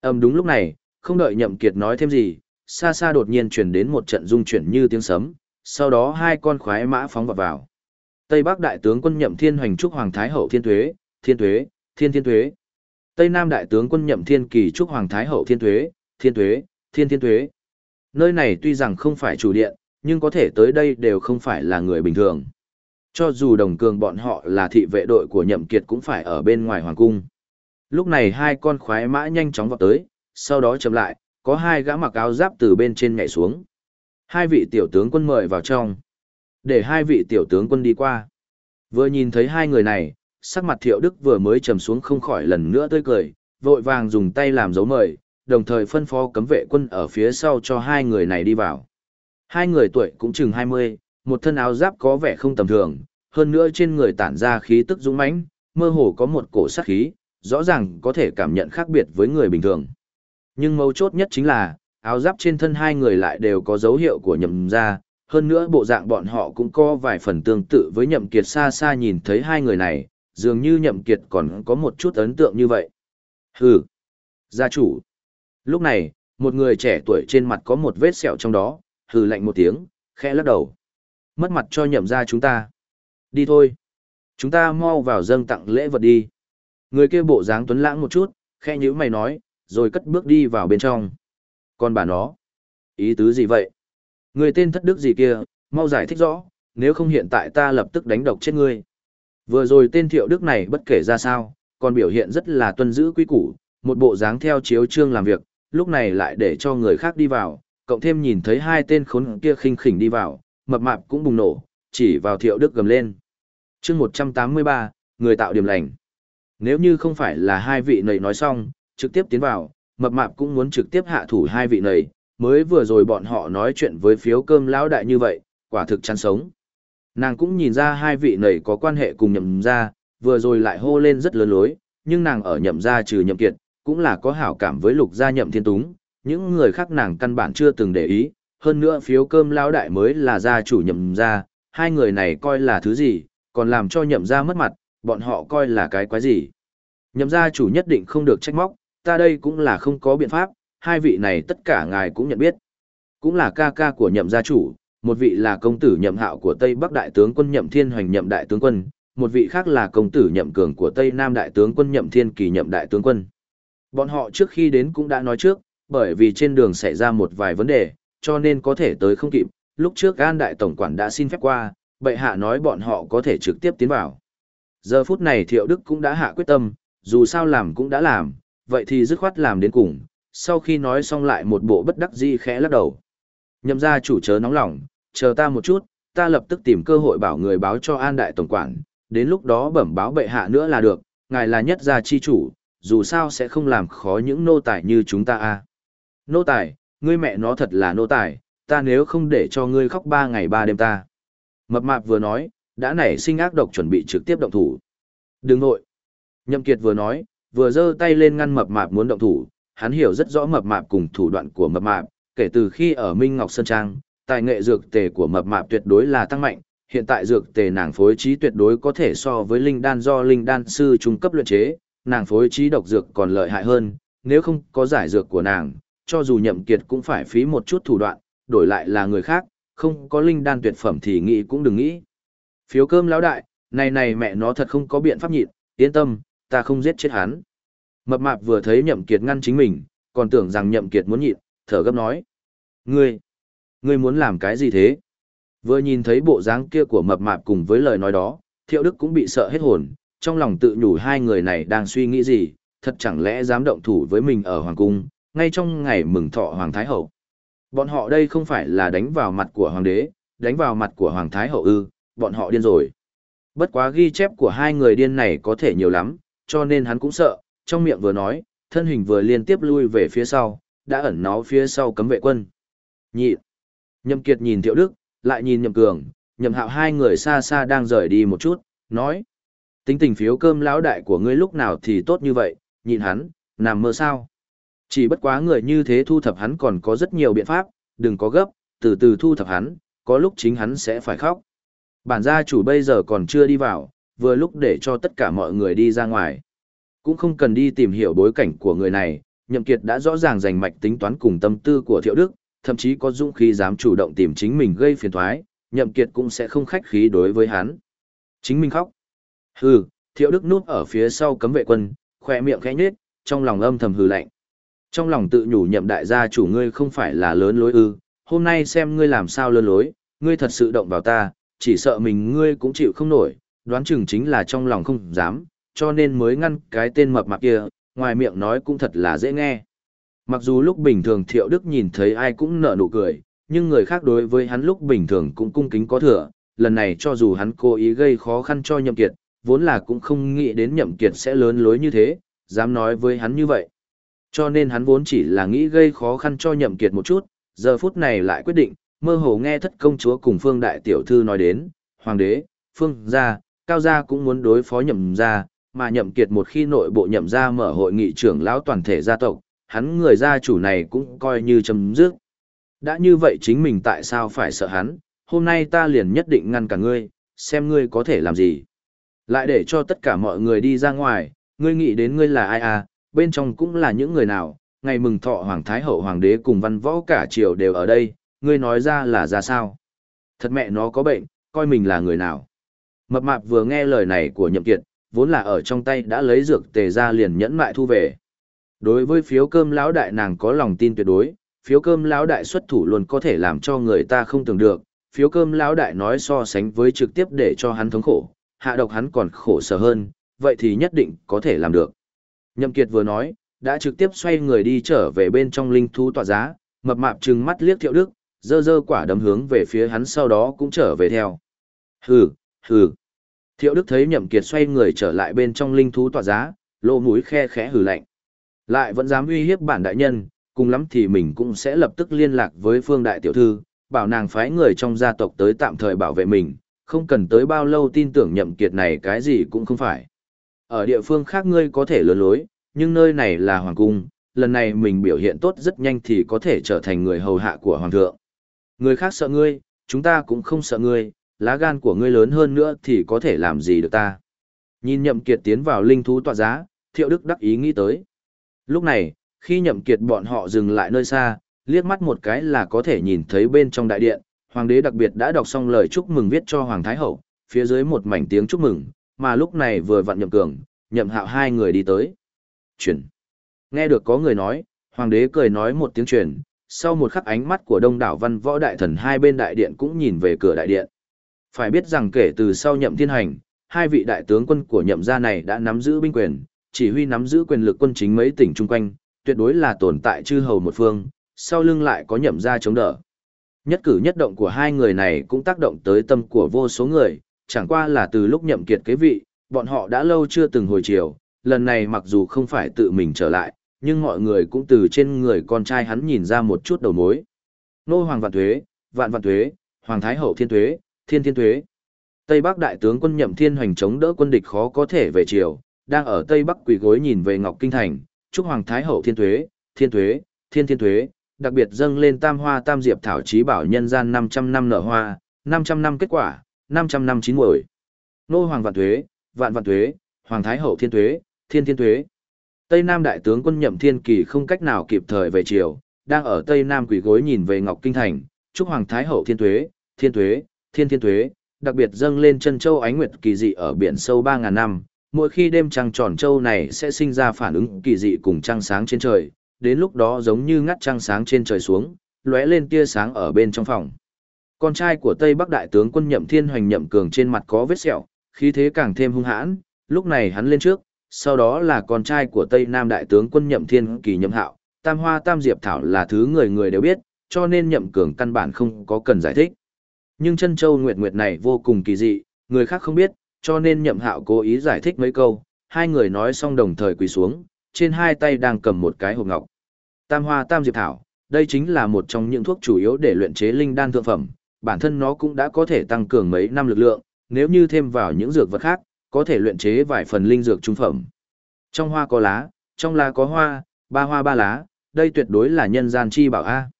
ầm đúng lúc này, không đợi nhậm kiệt nói thêm gì, xa xa đột nhiên truyền đến một trận rung chuyển như tiếng sấm, sau đó hai con khoái mã phóng vào vào. Tây Bắc đại tướng quân nhậm thiên hoành trúc hoàng thái hậu thiên tuế, thiên tuế, thiên thiên tuế. Tây Nam đại tướng quân nhậm thiên kỳ trúc hoàng thái hậu thiên tuế, thiên tuế, thiên thiên tuế. Nơi này tuy rằng không phải chủ điện, nhưng có thể tới đây đều không phải là người bình thường. Cho dù đồng cường bọn họ là thị vệ đội của nhậm kiệt cũng phải ở bên ngoài hoàng cung. Lúc này hai con khoái mã nhanh chóng vọt tới, sau đó chậm lại, có hai gã mặc áo giáp từ bên trên nhảy xuống. Hai vị tiểu tướng quân mời vào trong. Để hai vị tiểu tướng quân đi qua. Vừa nhìn thấy hai người này, sắc mặt thiệu đức vừa mới trầm xuống không khỏi lần nữa tươi cười, vội vàng dùng tay làm dấu mời, đồng thời phân phó cấm vệ quân ở phía sau cho hai người này đi vào. Hai người tuổi cũng chừng 20, một thân áo giáp có vẻ không tầm thường, hơn nữa trên người tản ra khí tức dũng mãnh, mơ hồ có một cổ sát khí, rõ ràng có thể cảm nhận khác biệt với người bình thường. Nhưng mấu chốt nhất chính là, áo giáp trên thân hai người lại đều có dấu hiệu của nhậm gia, hơn nữa bộ dạng bọn họ cũng có vài phần tương tự với nhậm kiệt xa xa nhìn thấy hai người này, dường như nhậm kiệt còn có một chút ấn tượng như vậy. Hừ, gia chủ. Lúc này, một người trẻ tuổi trên mặt có một vết sẹo trong đó, hừ lạnh một tiếng, khẽ lắc đầu. Mất mặt cho nhậm gia chúng ta. Đi thôi. Chúng ta mau vào dâng tặng lễ vật đi. Người kia bộ dáng tuấn lãng một chút, khẽ nhíu mày nói, rồi cất bước đi vào bên trong. Còn bà nó, ý tứ gì vậy? Người tên thất đức gì kia, mau giải thích rõ, nếu không hiện tại ta lập tức đánh độc chết ngươi. Vừa rồi tên thiệu đức này bất kể ra sao, còn biểu hiện rất là tuân giữ quý củ, một bộ dáng theo chiếu trương làm việc, lúc này lại để cho người khác đi vào, cộng thêm nhìn thấy hai tên khốn kia khinh khỉnh đi vào, mập mạp cũng bùng nổ, chỉ vào thiệu đức gầm lên. chương 183, người tạo điểm lành. Nếu như không phải là hai vị này nói xong, trực tiếp tiến vào, mập mạp cũng muốn trực tiếp hạ thủ hai vị này, mới vừa rồi bọn họ nói chuyện với phiếu cơm lão đại như vậy, quả thực chăn sống. Nàng cũng nhìn ra hai vị này có quan hệ cùng nhậm ra, vừa rồi lại hô lên rất lớn lối, nhưng nàng ở nhậm ra trừ nhậm kiệt, cũng là có hảo cảm với lục gia nhậm thiên túng, những người khác nàng căn bản chưa từng để ý, hơn nữa phiếu cơm lão đại mới là gia chủ nhậm gia, hai người này coi là thứ gì, còn làm cho nhậm gia mất mặt, bọn họ coi là cái quái gì. Nhậm gia chủ nhất định không được trách móc, ta đây cũng là không có biện pháp, hai vị này tất cả ngài cũng nhận biết. Cũng là ca ca của nhậm gia chủ, một vị là công tử nhậm hạo của Tây Bắc Đại tướng quân nhậm thiên hoành nhậm đại tướng quân, một vị khác là công tử nhậm cường của Tây Nam Đại tướng quân nhậm thiên kỳ nhậm đại tướng quân. Bọn họ trước khi đến cũng đã nói trước, bởi vì trên đường xảy ra một vài vấn đề, cho nên có thể tới không kịp, lúc trước An Đại Tổng Quản đã xin phép qua, bệ hạ nói bọn họ có thể trực tiếp tiến vào. Giờ phút này Thiệu Đức cũng đã hạ quyết tâm, dù sao làm cũng đã làm, vậy thì dứt khoát làm đến cùng, sau khi nói xong lại một bộ bất đắc dĩ khẽ lắc đầu. Nhậm ra chủ chớ nóng lòng, chờ ta một chút, ta lập tức tìm cơ hội bảo người báo cho An Đại Tổng Quản, đến lúc đó bẩm báo bệ hạ nữa là được, ngài là nhất gia chi chủ, dù sao sẽ không làm khó những nô tài như chúng ta a. Nô tài, ngươi mẹ nó thật là nô tài, ta nếu không để cho ngươi khóc ba ngày ba đêm ta. Mập mạp vừa nói, đã nảy sinh ác độc chuẩn bị trực tiếp động thủ. Đừng nội. Nhậm Kiệt vừa nói, vừa giơ tay lên ngăn mập mạp muốn động thủ, hắn hiểu rất rõ mập mạp cùng thủ đoạn của mập mạp, kể từ khi ở Minh Ngọc Sơn Trang, tài nghệ dược tề của mập mạp tuyệt đối là tăng mạnh, hiện tại dược tề nàng phối trí tuyệt đối có thể so với linh đan do linh đan sư trung cấp luyện chế, nàng phối trí độc dược còn lợi hại hơn, nếu không có giải dược của nàng, cho dù nhậm kiệt cũng phải phí một chút thủ đoạn, đổi lại là người khác, không có linh đan tuyệt phẩm thì nghĩ cũng đừng nghĩ. Phiếu cơm lão đại, này này mẹ nó thật không có biện pháp nhịn, yên tâm, ta không giết chết hắn. Mập mạp vừa thấy nhậm kiệt ngăn chính mình, còn tưởng rằng nhậm kiệt muốn nhịn, thở gấp nói. Ngươi, ngươi muốn làm cái gì thế? Vừa nhìn thấy bộ dáng kia của mập mạp cùng với lời nói đó, thiệu đức cũng bị sợ hết hồn, trong lòng tự nhủ hai người này đang suy nghĩ gì, thật chẳng lẽ dám động thủ với mình ở Hoàng Cung, ngay trong ngày mừng thọ Hoàng Thái Hậu. Bọn họ đây không phải là đánh vào mặt của Hoàng đế, đánh vào mặt của Hoàng Thái Hậu ư, bọn họ điên rồi. Bất quá ghi chép của hai người điên này có thể nhiều lắm, cho nên hắn cũng sợ, trong miệng vừa nói, thân hình vừa liên tiếp lui về phía sau, đã ẩn nó phía sau cấm vệ quân. Nhị. Nhậm Kiệt nhìn Thiệu Đức, lại nhìn Nhậm Cường, Nhậm Hạo hai người xa xa đang rời đi một chút, nói. Tính tình phiếu cơm lão đại của ngươi lúc nào thì tốt như vậy, nhìn hắn, nằm mơ sao. Chỉ bất quá người như thế thu thập hắn còn có rất nhiều biện pháp, đừng có gấp, từ từ thu thập hắn, có lúc chính hắn sẽ phải khóc. Bản gia chủ bây giờ còn chưa đi vào, vừa lúc để cho tất cả mọi người đi ra ngoài. Cũng không cần đi tìm hiểu bối cảnh của người này, Nhậm Kiệt đã rõ ràng giành mạch tính toán cùng tâm tư của Thiệu Đức, thậm chí có dũng khí dám chủ động tìm chính mình gây phiền toái, Nhậm Kiệt cũng sẽ không khách khí đối với hắn. Chính mình khóc. Hừ, Thiệu Đức núp ở phía sau cấm vệ quân, khoe miệng khẽ nhếch, trong lòng âm thầm hừ lạnh. Trong lòng tự nhủ nhậm đại gia chủ ngươi không phải là lớn lối ư, hôm nay xem ngươi làm sao lớn lối, ngươi thật sự động vào ta, chỉ sợ mình ngươi cũng chịu không nổi, đoán chừng chính là trong lòng không dám, cho nên mới ngăn cái tên mập mạp kia, ngoài miệng nói cũng thật là dễ nghe. Mặc dù lúc bình thường Thiệu Đức nhìn thấy ai cũng nở nụ cười, nhưng người khác đối với hắn lúc bình thường cũng cung kính có thừa, lần này cho dù hắn cố ý gây khó khăn cho Nhậm Kiệt, vốn là cũng không nghĩ đến Nhậm Kiệt sẽ lớn lối như thế, dám nói với hắn như vậy. Cho nên hắn vốn chỉ là nghĩ gây khó khăn cho Nhậm Kiệt một chút, giờ phút này lại quyết định, mơ hồ nghe thất công chúa cùng Phương Đại Tiểu Thư nói đến, Hoàng đế, Phương gia, Cao gia cũng muốn đối phó Nhậm gia, mà Nhậm Kiệt một khi nội bộ Nhậm gia mở hội nghị trưởng lão toàn thể gia tộc, hắn người gia chủ này cũng coi như chấm dứt. Đã như vậy chính mình tại sao phải sợ hắn, hôm nay ta liền nhất định ngăn cả ngươi, xem ngươi có thể làm gì. Lại để cho tất cả mọi người đi ra ngoài, ngươi nghĩ đến ngươi là ai à, bên trong cũng là những người nào, ngày mừng thọ Hoàng Thái Hậu Hoàng đế cùng văn võ cả triều đều ở đây, ngươi nói ra là ra sao. Thật mẹ nó có bệnh, coi mình là người nào. Mập mạp vừa nghe lời này của nhậm kiệt, vốn là ở trong tay đã lấy dược tề ra liền nhẫn mại thu về. Đối với phiếu cơm lão đại nàng có lòng tin tuyệt đối, phiếu cơm lão đại xuất thủ luôn có thể làm cho người ta không tưởng được, phiếu cơm lão đại nói so sánh với trực tiếp để cho hắn thống khổ, hạ độc hắn còn khổ sở hơn, vậy thì nhất định có thể làm được. Nhậm Kiệt vừa nói, đã trực tiếp xoay người đi trở về bên trong linh thú tọa giá, mập mạp trừng mắt liếc Thiệu Đức, dơ dơ quả đấm hướng về phía hắn sau đó cũng trở về theo. Hừ, hừ. Thiệu Đức thấy Nhậm Kiệt xoay người trở lại bên trong linh thú tọa giá, lỗ mũi khe khẽ hừ lạnh. Lại vẫn dám uy hiếp bản đại nhân, cùng lắm thì mình cũng sẽ lập tức liên lạc với Phương đại tiểu thư, bảo nàng phái người trong gia tộc tới tạm thời bảo vệ mình, không cần tới bao lâu tin tưởng Nhậm Kiệt này cái gì cũng không phải. Ở địa phương khác ngươi có thể lớn lối, nhưng nơi này là hoàng cung, lần này mình biểu hiện tốt rất nhanh thì có thể trở thành người hầu hạ của hoàng thượng. Người khác sợ ngươi, chúng ta cũng không sợ ngươi, lá gan của ngươi lớn hơn nữa thì có thể làm gì được ta. Nhìn nhậm kiệt tiến vào linh thú tọa giá, thiệu đức đắc ý nghĩ tới. Lúc này, khi nhậm kiệt bọn họ dừng lại nơi xa, liếc mắt một cái là có thể nhìn thấy bên trong đại điện, hoàng đế đặc biệt đã đọc xong lời chúc mừng viết cho hoàng thái hậu, phía dưới một mảnh tiếng chúc mừng, mà lúc này vừa vặn nhậm cường, nhậm hạo hai người đi tới. Chuyển. Nghe được có người nói, hoàng đế cười nói một tiếng truyền, sau một khắc ánh mắt của đông đảo văn võ đại thần hai bên đại điện cũng nhìn về cửa đại điện. Phải biết rằng kể từ sau nhậm thiên hành, hai vị đại tướng quân của nhậm gia này đã nắm giữ binh quyền, chỉ huy nắm giữ quyền lực quân chính mấy tỉnh chung quanh, tuyệt đối là tồn tại chư hầu một phương, sau lưng lại có nhậm gia chống đỡ. Nhất cử nhất động của hai người này cũng tác động tới tâm của vô số người, chẳng qua là từ lúc nhậm kiệt kế vị, bọn họ đã lâu chưa từng hồi chiều, lần này mặc dù không phải tự mình trở lại, nhưng mọi người cũng từ trên người con trai hắn nhìn ra một chút đầu mối. Nô Hoàng Vạn Thuế, Vạn Vạn Thuế, Hoàng Thái Hậu Thiên Thuế, Thiên Thiên Thuế. Tây Bắc đại tướng quân Nhậm Thiên Hoành chống đỡ quân địch khó có thể về chiều, đang ở Tây Bắc quỳ gối nhìn về Ngọc Kinh Thành, chúc Hoàng Thái Hậu Thiên Thuế, Thiên Thuế, Thiên Thiên Thuế, đặc biệt dâng lên tam hoa tam diệp thảo trí bảo nhân gian 500 năm nở hoa, 500 năm kết quả, 500 năm chín muồi. Nô Hoàng Vạn Thuế, Vạn Vạn Thuế, Hoàng Thái Hậu Thiên Thuế, Thiên Thiên Thuế. Tây Nam đại tướng quân Nhậm Thiên Kỳ không cách nào kịp thời về chiều, đang ở Tây Nam quỷ gối nhìn về Ngọc Kinh Thành, chúc Hoàng Thái Hậu Thiên Thuế, Thiên Thuế, Thiên Thiên Thuế, đặc biệt dâng lên chân châu ánh nguyệt kỳ dị ở biển sâu 3.000 năm, mỗi khi đêm trăng tròn châu này sẽ sinh ra phản ứng kỳ dị cùng trăng sáng trên trời, đến lúc đó giống như ngắt trăng sáng trên trời xuống, lóe lên tia sáng ở bên trong phòng. Con trai của Tây Bắc đại tướng quân Nhậm Thiên Hoành Nhậm Cường trên mặt có vết sẹo, khí thế càng thêm hung hãn, lúc này hắn lên trước, sau đó là con trai của Tây Nam đại tướng quân Nhậm Thiên Kỳ Nhậm Hạo, Tam Hoa Tam Diệp Thảo là thứ người người đều biết, cho nên Nhậm Cường căn bản không có cần giải thích. Nhưng chân châu nguyệt nguyệt này vô cùng kỳ dị, người khác không biết, cho nên Nhậm Hạo cố ý giải thích mấy câu, hai người nói xong đồng thời quỳ xuống, trên hai tay đang cầm một cái hộp ngọc. Tam Hoa Tam Diệp Thảo, đây chính là một trong những thuốc chủ yếu để luyện chế linh đan thượng phẩm, bản thân nó cũng đã có thể tăng cường mấy năm lực lượng, nếu như thêm vào những dược vật khác, có thể luyện chế vài phần linh dược trung phẩm. Trong hoa có lá, trong lá có hoa, ba hoa ba lá, đây tuyệt đối là nhân gian chi bảo A.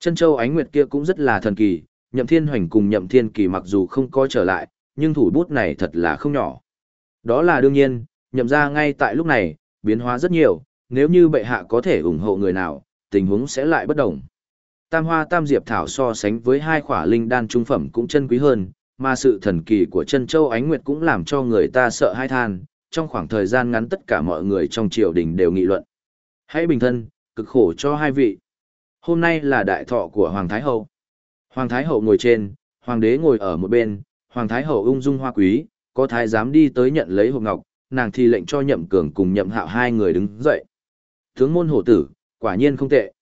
Chân châu ánh nguyệt kia cũng rất là thần kỳ, nhậm thiên hoành cùng nhậm thiên kỳ mặc dù không có trở lại, nhưng thủ bút này thật là không nhỏ. Đó là đương nhiên, nhậm ra ngay tại lúc này, biến hóa rất nhiều, nếu như bệ hạ có thể ủng hộ người nào, tình huống sẽ lại bất đồng. Tam hoa tam diệp thảo so sánh với hai khỏa linh đan trung phẩm cũng chân quý hơn, mà sự thần kỳ của chân châu ánh nguyệt cũng làm cho người ta sợ hai than, trong khoảng thời gian ngắn tất cả mọi người trong triều đình đều nghị luận. Hãy bình thân, cực khổ cho hai vị. Hôm nay là đại thọ của Hoàng Thái Hậu. Hoàng Thái Hậu ngồi trên, Hoàng đế ngồi ở một bên, Hoàng Thái Hậu ung dung hoa quý, có thái giám đi tới nhận lấy hộp ngọc, nàng thì lệnh cho nhậm cường cùng nhậm hạo hai người đứng dậy. Tướng môn hổ tử, quả nhiên không tệ.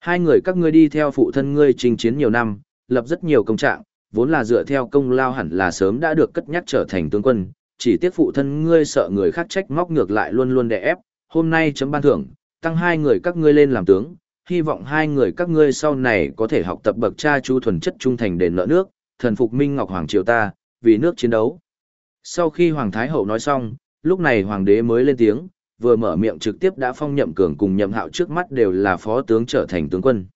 Hai người các ngươi đi theo phụ thân ngươi chinh chiến nhiều năm, lập rất nhiều công trạng, vốn là dựa theo công lao hẳn là sớm đã được cất nhắc trở thành tướng quân, chỉ tiếc phụ thân ngươi sợ người khác trách móc ngược lại luôn luôn đè ép, hôm nay chấm ban thưởng, tăng hai người các ngươi lên làm tướng, hy vọng hai người các ngươi sau này có thể học tập bậc cha chú thuần chất trung thành đền nợ nước, thần phục minh ngọc hoàng triều ta, vì nước chiến đấu. Sau khi hoàng thái hậu nói xong, lúc này hoàng đế mới lên tiếng, vừa mở miệng trực tiếp đã phong nhậm cường cùng nhậm hạo trước mắt đều là phó tướng trở thành tướng quân.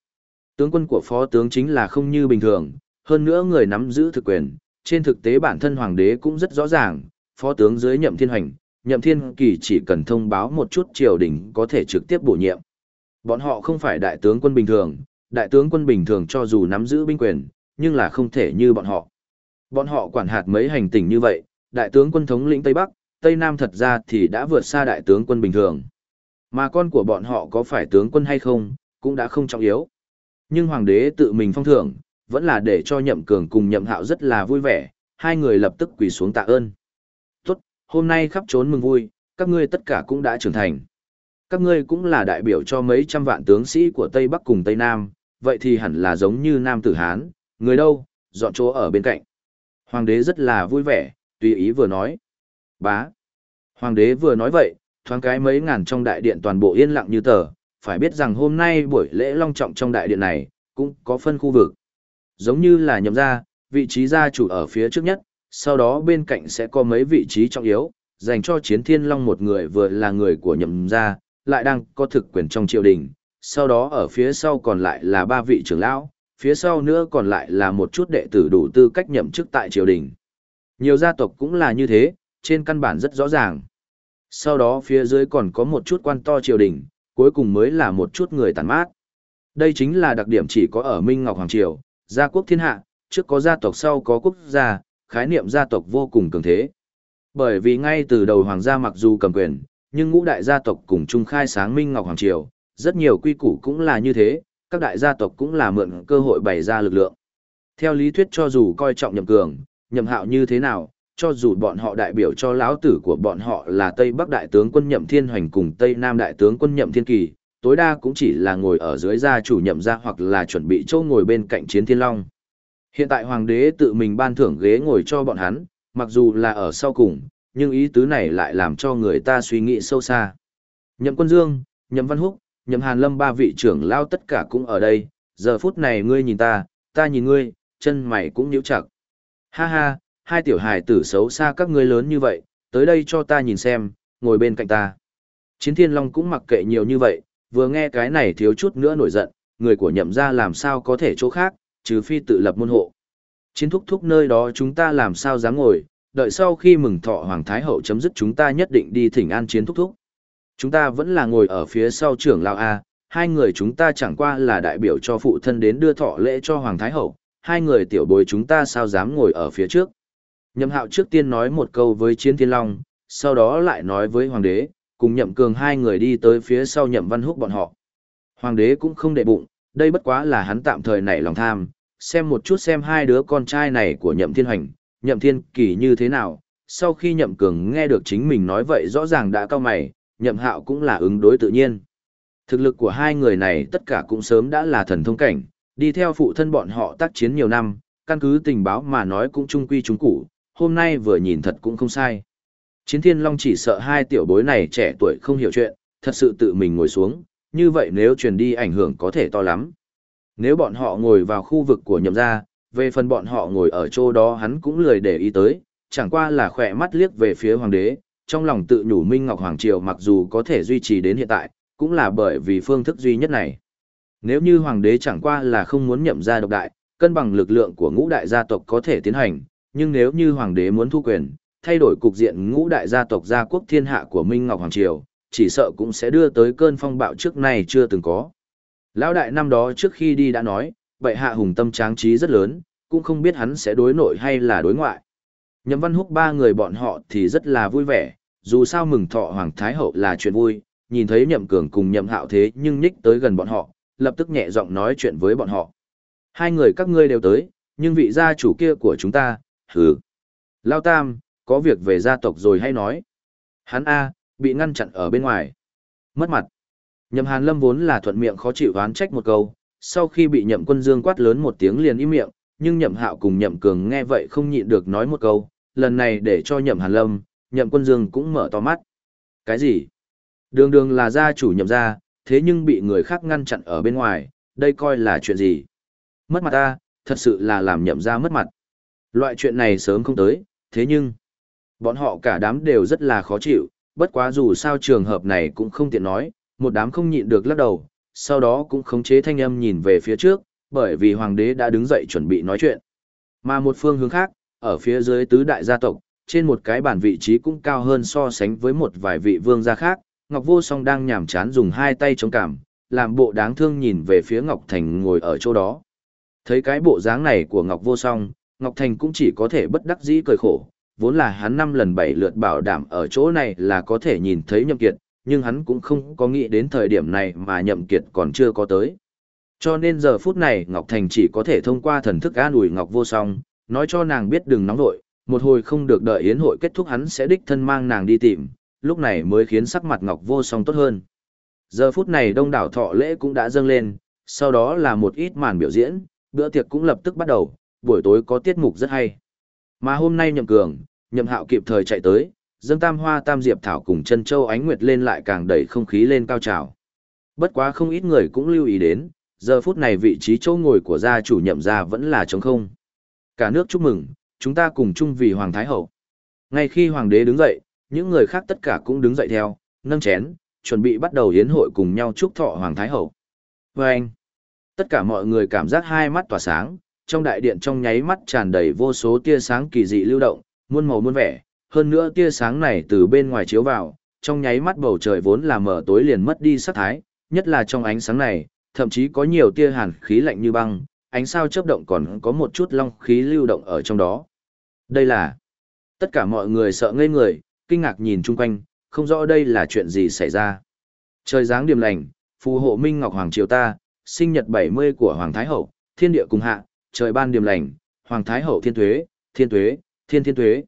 Tướng quân của phó tướng chính là không như bình thường, hơn nữa người nắm giữ thực quyền, trên thực tế bản thân hoàng đế cũng rất rõ ràng, phó tướng dưới nhậm thiên hoành, nhậm thiên kỳ chỉ cần thông báo một chút triều đình có thể trực tiếp bổ nhiệm. Bọn họ không phải đại tướng quân bình thường, đại tướng quân bình thường cho dù nắm giữ binh quyền, nhưng là không thể như bọn họ. Bọn họ quản hạt mấy hành tỉnh như vậy, đại tướng quân thống lĩnh Tây Bắc, Tây Nam thật ra thì đã vượt xa đại tướng quân bình thường. Mà con của bọn họ có phải tướng quân hay không, cũng đã không trọng yếu. Nhưng hoàng đế tự mình phong thưởng, vẫn là để cho nhậm cường cùng nhậm hạo rất là vui vẻ, hai người lập tức quỳ xuống tạ ơn. Tốt, hôm nay khắp trốn mừng vui, các ngươi tất cả cũng đã trưởng thành. Các ngươi cũng là đại biểu cho mấy trăm vạn tướng sĩ của Tây Bắc cùng Tây Nam, vậy thì hẳn là giống như Nam Tử Hán, người đâu, dọn chỗ ở bên cạnh. Hoàng đế rất là vui vẻ, tùy ý vừa nói. Bá. Hoàng đế vừa nói vậy, thoáng cái mấy ngàn trong đại điện toàn bộ yên lặng như tờ, phải biết rằng hôm nay buổi lễ long trọng trong đại điện này, cũng có phân khu vực. Giống như là nhậm gia, vị trí gia chủ ở phía trước nhất, sau đó bên cạnh sẽ có mấy vị trí trọng yếu, dành cho chiến thiên long một người vừa là người của nhậm gia, lại đang có thực quyền trong triều đình, sau đó ở phía sau còn lại là ba vị trưởng lão, phía sau nữa còn lại là một chút đệ tử đủ tư cách nhậm chức tại triều đình. Nhiều gia tộc cũng là như thế, trên căn bản rất rõ ràng. Sau đó phía dưới còn có một chút quan to triều đình, cuối cùng mới là một chút người tàn mát. Đây chính là đặc điểm chỉ có ở Minh Ngọc Hoàng Triều, gia quốc thiên hạ, trước có gia tộc sau có quốc gia, khái niệm gia tộc vô cùng cường thế. Bởi vì ngay từ đầu hoàng gia mặc dù cầm quyền, nhưng ngũ đại gia tộc cùng chung khai sáng Minh Ngọc Hoàng Triều, rất nhiều quy củ cũng là như thế, các đại gia tộc cũng là mượn cơ hội bày ra lực lượng. Theo lý thuyết cho dù coi trọng nhậm cường, nhậm hạo như thế nào, cho dù bọn họ đại biểu cho lão tử của bọn họ là Tây Bắc đại tướng quân nhậm thiên hoành cùng Tây Nam đại tướng quân nhậm thiên kỳ, tối đa cũng chỉ là ngồi ở dưới gia chủ nhậm gia hoặc là chuẩn bị chỗ ngồi bên cạnh chiến thiên long. Hiện tại hoàng đế tự mình ban thưởng ghế ngồi cho bọn hắn, mặc dù là ở sau cùng, nhưng ý tứ này lại làm cho người ta suy nghĩ sâu xa. Nhậm quân dương, nhậm văn húc, nhậm hàn lâm ba vị trưởng lao tất cả cũng ở đây, giờ phút này ngươi nhìn ta, ta nhìn ngươi, chân mày cũng nhíu chặt. Ha ha, hai tiểu hài tử xấu xa các ngươi lớn như vậy, tới đây cho ta nhìn xem, ngồi bên cạnh ta. Chiến thiên long cũng mặc kệ nhiều như vậy, vừa nghe cái này thiếu chút nữa nổi giận, người của nhậm ra làm sao có thể chỗ khác, trừ phi tự lập môn hộ. Chiến thúc thúc nơi đó chúng ta làm sao dám ngồi, đợi sau khi mừng thọ Hoàng Thái Hậu chấm dứt chúng ta nhất định đi thỉnh an chiến thúc thúc. Chúng ta vẫn là ngồi ở phía sau trưởng lão A, hai người chúng ta chẳng qua là đại biểu cho phụ thân đến đưa thọ lễ cho Hoàng Thái Hậu, hai người tiểu bối chúng ta sao dám ngồi ở phía trước. Nhậm hạo trước tiên nói một câu với Chiến Thiên Long, sau đó lại nói với Hoàng đế, cùng nhậm cường hai người đi tới phía sau nhậm văn húc bọn họ. Hoàng đế cũng không để bụng, đây bất quá là hắn tạm thời nảy lòng tham, xem một chút xem hai đứa con trai này của nhậm thiên hoành, nhậm thiên kỳ như thế nào. Sau khi nhậm cường nghe được chính mình nói vậy rõ ràng đã cao mày, nhậm hạo cũng là ứng đối tự nhiên. Thực lực của hai người này tất cả cũng sớm đã là thần thông cảnh, đi theo phụ thân bọn họ tác chiến nhiều năm, căn cứ tình báo mà nói cũng trung quy trung củ, hôm nay vừa nhìn thật cũng không sai. Chiến thiên long chỉ sợ hai tiểu bối này trẻ tuổi không hiểu chuyện, thật sự tự mình ngồi xuống, như vậy nếu truyền đi ảnh hưởng có thể to lắm. Nếu bọn họ ngồi vào khu vực của nhậm gia, về phần bọn họ ngồi ở chỗ đó hắn cũng lười để ý tới, chẳng qua là khỏe mắt liếc về phía hoàng đế, trong lòng tự nhủ Minh Ngọc Hoàng Triều mặc dù có thể duy trì đến hiện tại, cũng là bởi vì phương thức duy nhất này. Nếu như hoàng đế chẳng qua là không muốn nhậm gia độc đại, cân bằng lực lượng của ngũ đại gia tộc có thể tiến hành, nhưng nếu như hoàng đế muốn thu quyền, thay đổi cục diện ngũ đại gia tộc gia quốc thiên hạ của Minh Ngọc Hoàng Triều, chỉ sợ cũng sẽ đưa tới cơn phong bạo trước nay chưa từng có. Lão đại năm đó trước khi đi đã nói, vậy hạ hùng tâm tráng trí rất lớn, cũng không biết hắn sẽ đối nội hay là đối ngoại. Nhậm văn húc ba người bọn họ thì rất là vui vẻ, dù sao mừng thọ Hoàng Thái Hậu là chuyện vui, nhìn thấy nhậm cường cùng nhậm hạo thế nhưng nhích tới gần bọn họ, lập tức nhẹ giọng nói chuyện với bọn họ. Hai người các ngươi đều tới, nhưng vị gia chủ kia của chúng ta, hừ. Lao Tam, có việc về gia tộc rồi hay nói. Hắn A, bị ngăn chặn ở bên ngoài. Mất mặt. Nhậm Hàn Lâm vốn là thuận miệng khó chịu oán trách một câu, sau khi bị Nhậm Quân Dương quát lớn một tiếng liền im miệng, nhưng Nhậm Hạo cùng Nhậm Cường nghe vậy không nhịn được nói một câu, lần này để cho Nhậm Hàn Lâm, Nhậm Quân Dương cũng mở to mắt. Cái gì? Đường đường là gia chủ Nhậm gia, thế nhưng bị người khác ngăn chặn ở bên ngoài, đây coi là chuyện gì? Mất mặt ta, thật sự là làm Nhậm gia mất mặt. Loại chuyện này sớm không tới, thế nhưng bọn họ cả đám đều rất là khó chịu, bất quá dù sao trường hợp này cũng không tiện nói, một đám không nhịn được lắc đầu, sau đó cũng khống chế thanh âm nhìn về phía trước, bởi vì hoàng đế đã đứng dậy chuẩn bị nói chuyện. Mà một phương hướng khác, ở phía dưới tứ đại gia tộc, trên một cái bản vị trí cũng cao hơn so sánh với một vài vị vương gia khác, Ngọc Vô Song đang nhảm chán dùng hai tay chống cảm, làm bộ đáng thương nhìn về phía Ngọc Thành ngồi ở chỗ đó. Thấy cái bộ dáng này của Ngọc Vô Song, Ngọc Thành cũng chỉ có thể bất đắc dĩ cười khổ, vốn là hắn năm lần bảy lượt bảo đảm ở chỗ này là có thể nhìn thấy Nhậm Kiệt, nhưng hắn cũng không có nghĩ đến thời điểm này mà Nhậm Kiệt còn chưa có tới. Cho nên giờ phút này Ngọc Thành chỉ có thể thông qua thần thức an ủi Ngọc Vô Song, nói cho nàng biết đừng nóng nội, một hồi không được đợi yến hội kết thúc hắn sẽ đích thân mang nàng đi tìm, lúc này mới khiến sắc mặt Ngọc Vô Song tốt hơn. Giờ phút này đông đảo thọ lễ cũng đã dâng lên, sau đó là một ít màn biểu diễn, bữa tiệc cũng lập tức bắt đầu, buổi tối có tiết mục rất hay. Mà hôm nay nhậm cường, nhậm hạo kịp thời chạy tới, dâng tam hoa tam diệp thảo cùng chân châu ánh nguyệt lên lại càng đẩy không khí lên cao trào. Bất quá không ít người cũng lưu ý đến, giờ phút này vị trí chỗ ngồi của gia chủ nhậm gia vẫn là trống không. Cả nước chúc mừng, chúng ta cùng chung vì Hoàng Thái Hậu. Ngay khi Hoàng đế đứng dậy, những người khác tất cả cũng đứng dậy theo, nâng chén, chuẩn bị bắt đầu yến hội cùng nhau chúc thọ Hoàng Thái Hậu. Và anh, Tất cả mọi người cảm giác hai mắt tỏa sáng, trong đại điện trong nháy mắt tràn đầy vô số tia sáng kỳ dị lưu động, muôn màu muôn vẻ, hơn nữa tia sáng này từ bên ngoài chiếu vào, trong nháy mắt bầu trời vốn là mờ tối liền mất đi sắc thái, nhất là trong ánh sáng này, thậm chí có nhiều tia hàn khí lạnh như băng, ánh sao chớp động còn có một chút long khí lưu động ở trong đó. Đây là Tất cả mọi người sợ ngây người, kinh ngạc nhìn chung quanh, không rõ đây là chuyện gì xảy ra. Trời dáng điềm lành, phù hộ Minh Ngọc Hoàng Triều ta, sinh nhật 70 của Hoàng Thái Hậu, thiên địa cùng hạ, trời ban điềm lành, Hoàng Thái Hậu thiên tuế, thiên tuế, thiên thiên tuế.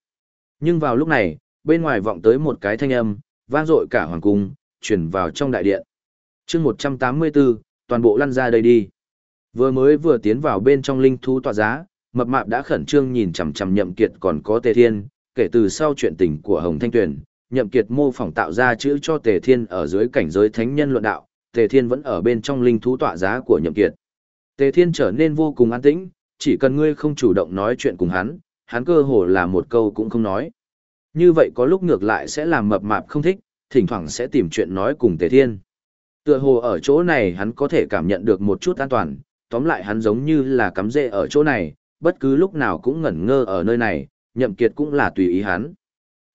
Nhưng vào lúc này, bên ngoài vọng tới một cái thanh âm, vang dội cả hoàng cung, truyền vào trong đại điện. chương 184, toàn bộ lăn ra đây đi. Vừa mới vừa tiến vào bên trong linh thú tọa giá, mập mạp đã khẩn trương nhìn chằm chằm nhậm kiệt còn có tề thiên, kể từ sau chuyện tình của Hồng Thanh Tuyền, nhậm kiệt mô phỏng tạo ra chữ cho tề thiên ở dưới cảnh giới thánh nhân luận đạo, tề thiên vẫn ở bên trong linh thú tọa giá của nhậm kiệt. Tề thiên trở nên vô cùng an tĩnh, chỉ cần ngươi không chủ động nói chuyện cùng hắn, hắn cơ hồ là một câu cũng không nói. Như vậy có lúc ngược lại sẽ làm mập mạp không thích, thỉnh thoảng sẽ tìm chuyện nói cùng Tề Thiên. Tựa hồ ở chỗ này hắn có thể cảm nhận được một chút an toàn, tóm lại hắn giống như là cắm rễ ở chỗ này, bất cứ lúc nào cũng ngẩn ngơ ở nơi này, nhậm kiệt cũng là tùy ý hắn.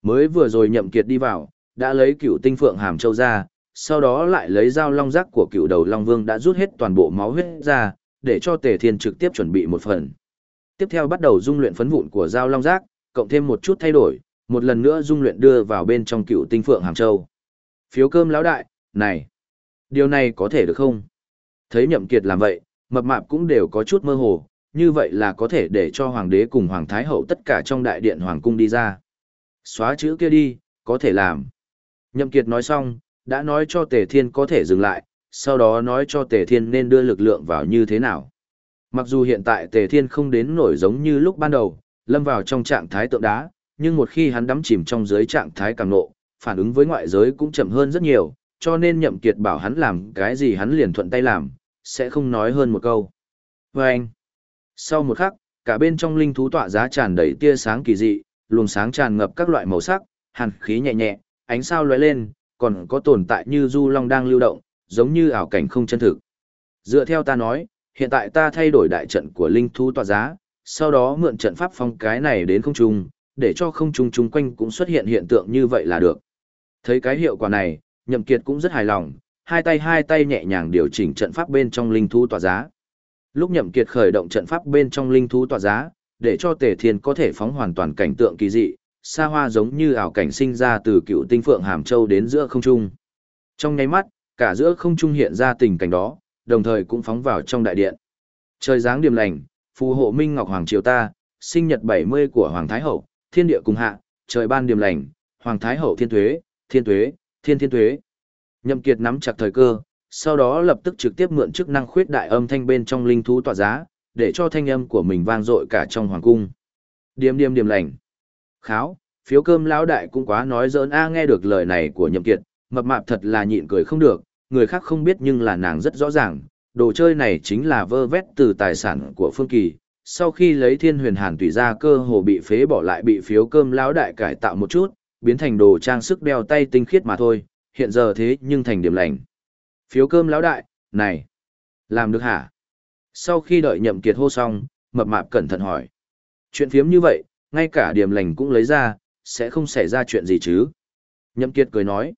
Mới vừa rồi nhậm kiệt đi vào, đã lấy cựu tinh phượng hàm châu ra, sau đó lại lấy dao long giác của cựu đầu long vương đã rút hết toàn bộ máu huyết ra, để cho Tề Thiên trực tiếp chuẩn bị một phần. Tiếp theo bắt đầu dung luyện phấn vụn của Giao long giác, cộng thêm một chút thay đổi, một lần nữa dung luyện đưa vào bên trong cựu tinh phượng hàm châu. Phiếu cơm lão đại, này, điều này có thể được không? Thấy nhậm kiệt làm vậy, mập mạp cũng đều có chút mơ hồ, như vậy là có thể để cho hoàng đế cùng hoàng thái hậu tất cả trong đại điện hoàng cung đi ra. Xóa chữ kia đi, có thể làm. Nhậm kiệt nói xong, đã nói cho tề thiên có thể dừng lại, sau đó nói cho tề thiên nên đưa lực lượng vào như thế nào. Mặc dù hiện tại tề thiên không đến nổi giống như lúc ban đầu, lâm vào trong trạng thái tượng đá, nhưng một khi hắn đắm chìm trong dưới trạng thái càng nộ, phản ứng với ngoại giới cũng chậm hơn rất nhiều, cho nên nhậm kiệt bảo hắn làm cái gì hắn liền thuận tay làm, sẽ không nói hơn một câu. Vâng! anh, sau một khắc, cả bên trong linh thú tọa giá tràn đầy tia sáng kỳ dị, luồng sáng tràn ngập các loại màu sắc, hàn khí nhẹ nhẹ, ánh sao lóe lên, còn có tồn tại như du long đang lưu động, giống như ảo cảnh không chân thực. Dựa theo ta nói, hiện tại ta thay đổi đại trận của linh thú tọa giá, sau đó mượn trận pháp phong cái này đến không trung, để cho không trung chung quanh cũng xuất hiện hiện tượng như vậy là được. Thấy cái hiệu quả này, Nhậm Kiệt cũng rất hài lòng, hai tay hai tay nhẹ nhàng điều chỉnh trận pháp bên trong linh thú tọa giá. Lúc Nhậm Kiệt khởi động trận pháp bên trong linh thú tọa giá, để cho Tề Thiên có thể phóng hoàn toàn cảnh tượng kỳ dị, xa hoa giống như ảo cảnh sinh ra từ cựu tinh phượng hàm châu đến giữa không trung. Trong nháy mắt, cả giữa không trung hiện ra tình cảnh đó, đồng thời cũng phóng vào trong đại điện. Trời giáng điềm lành, phù hộ Minh Ngọc Hoàng triều ta, sinh nhật 70 của Hoàng Thái Hậu, thiên địa cùng hạ, trời ban điềm lành, Hoàng Thái Hậu thiên tuế, thiên tuế, thiên thiên tuế. Nhậm Kiệt nắm chặt thời cơ, sau đó lập tức trực tiếp mượn chức năng khuyết đại âm thanh bên trong linh thú tỏa giá, để cho thanh âm của mình vang dội cả trong hoàng cung. Điềm điềm điềm lành. Kháo, phiếu cơm lão đại cũng quá nói giỡn a nghe được lời này của Nhậm Kiệt, mập mạp thật là nhịn cười không được, người khác không biết nhưng là nàng rất rõ ràng, đồ chơi này chính là vơ vét từ tài sản của Phương Kỳ. Sau khi lấy thiên huyền hàn tùy ra cơ hồ bị phế bỏ lại bị phiếu cơm lão đại cải tạo một chút, biến thành đồ trang sức đeo tay tinh khiết mà thôi, hiện giờ thế nhưng thành điểm lành. Phiếu cơm lão đại, này, làm được hả? Sau khi đợi nhậm kiệt hô xong, mập mạp cẩn thận hỏi. Chuyện phiếm như vậy, ngay cả điểm lành cũng lấy ra, sẽ không xảy ra chuyện gì chứ? Nhậm kiệt cười nói.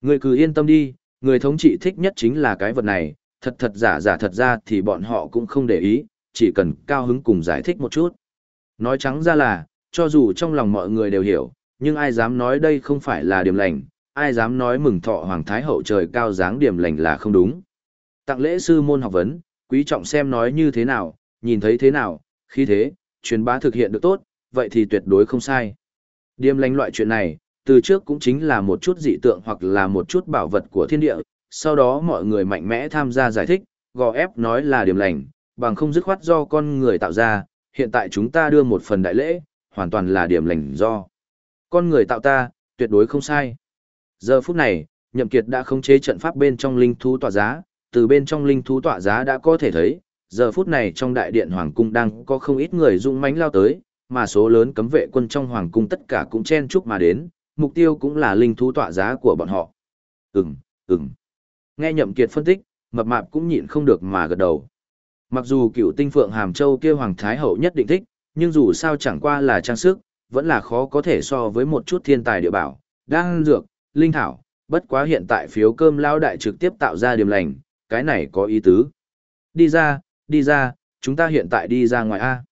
Người cứ yên tâm đi, người thống trị thích nhất chính là cái vật này, thật thật giả giả thật ra thì bọn họ cũng không để ý, chỉ cần cao hứng cùng giải thích một chút. Nói trắng ra là, cho dù trong lòng mọi người đều hiểu, nhưng ai dám nói đây không phải là điểm lành, ai dám nói mừng thọ hoàng thái hậu trời cao dáng điểm lành là không đúng. Tặng lễ sư môn học vấn, quý trọng xem nói như thế nào, nhìn thấy thế nào, khi thế, truyền bá thực hiện được tốt, vậy thì tuyệt đối không sai. Điểm lành loại chuyện này, từ trước cũng chính là một chút dị tượng hoặc là một chút bảo vật của thiên địa, sau đó mọi người mạnh mẽ tham gia giải thích, gò ép nói là điểm lành, bằng không dứt khoát do con người tạo ra, hiện tại chúng ta đưa một phần đại lễ, hoàn toàn là điểm lành do. Con người tạo ta, tuyệt đối không sai. Giờ phút này, Nhậm Kiệt đã khống chế trận pháp bên trong linh thú tọa giá, từ bên trong linh thú tọa giá đã có thể thấy, giờ phút này trong đại điện hoàng cung đang có không ít người dung mãnh lao tới, mà số lớn cấm vệ quân trong hoàng cung tất cả cũng chen chúc mà đến, mục tiêu cũng là linh thú tọa giá của bọn họ. Ừm, ừm. Nghe Nhậm Kiệt phân tích, mập mạp cũng nhịn không được mà gật đầu. Mặc dù cựu tinh phượng Hàm Châu kia Hoàng Thái Hậu nhất định thích, nhưng dù sao chẳng qua là trang sức, vẫn là khó có thể so với một chút thiên tài địa bảo, đan dược, linh thảo, bất quá hiện tại phiếu cơm lao đại trực tiếp tạo ra điểm lành, cái này có ý tứ. Đi ra, đi ra, chúng ta hiện tại đi ra ngoài A.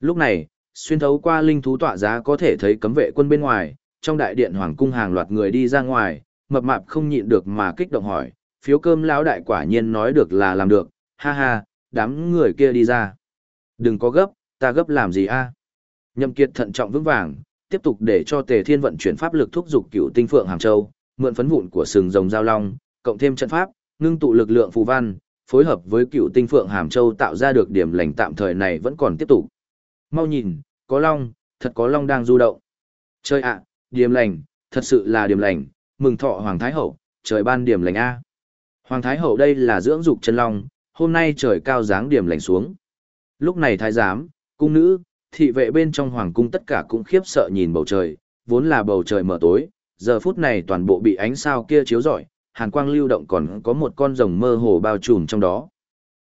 Lúc này, xuyên thấu qua linh thú tọa giá có thể thấy cấm vệ quân bên ngoài, trong đại điện hoàng cung hàng loạt người đi ra ngoài, mập mạp không nhịn được mà kích động hỏi, phiếu cơm lão đại quả nhiên nói được là làm được, ha ha, đám người kia đi ra. Đừng có gấp, ta gấp làm gì a? Nhậm Kiệt thận trọng vững vàng, tiếp tục để cho Tề Thiên vận chuyển pháp lực thúc dục cựu tinh phượng Hàm Châu, mượn phấn vụn của sừng rồng giao long, cộng thêm trận pháp, ngưng tụ lực lượng phù văn, phối hợp với cựu tinh phượng Hàm Châu tạo ra được điểm lành tạm thời này vẫn còn tiếp tục. Mau nhìn, có long, thật có long đang du động. Chơi ạ, điểm lành, thật sự là điểm lành, mừng thọ Hoàng Thái Hậu, trời ban điểm lành A. Hoàng Thái Hậu đây là dưỡng dục chân long, hôm nay trời cao dáng điểm lành xuống. Lúc này thái giám, cung nữ, thị vệ bên trong hoàng cung tất cả cũng khiếp sợ nhìn bầu trời, vốn là bầu trời mở tối, giờ phút này toàn bộ bị ánh sao kia chiếu rọi, hàn quang lưu động còn có một con rồng mơ hồ bao trùm trong đó.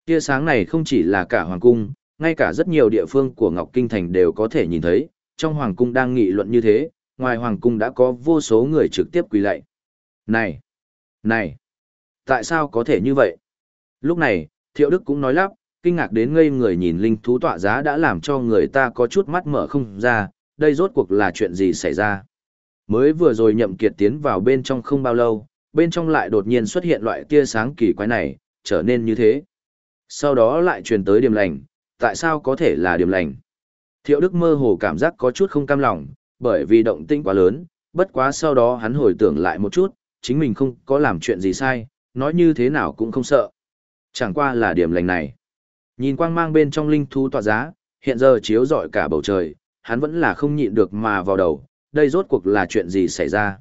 Tia sáng này không chỉ là cả hoàng cung, ngay cả rất nhiều địa phương của Ngọc Kinh Thành đều có thể nhìn thấy, trong hoàng cung đang nghị luận như thế, ngoài hoàng cung đã có vô số người trực tiếp quỳ lạy. Này! Này! Tại sao có thể như vậy? Lúc này, Thiệu Đức cũng nói lắp, kinh ngạc đến ngây người nhìn linh thú tọa giá đã làm cho người ta có chút mắt mở không ra, đây rốt cuộc là chuyện gì xảy ra. Mới vừa rồi nhậm kiệt tiến vào bên trong không bao lâu, bên trong lại đột nhiên xuất hiện loại tia sáng kỳ quái này, trở nên như thế. Sau đó lại truyền tới điểm lành, tại sao có thể là điểm lành? Thiệu Đức mơ hồ cảm giác có chút không cam lòng, bởi vì động tĩnh quá lớn, bất quá sau đó hắn hồi tưởng lại một chút, chính mình không có làm chuyện gì sai, nói như thế nào cũng không sợ. Chẳng qua là điểm lành này. Nhìn quang mang bên trong linh thú tỏa giá, hiện giờ chiếu rọi cả bầu trời, hắn vẫn là không nhịn được mà vào đầu, đây rốt cuộc là chuyện gì xảy ra.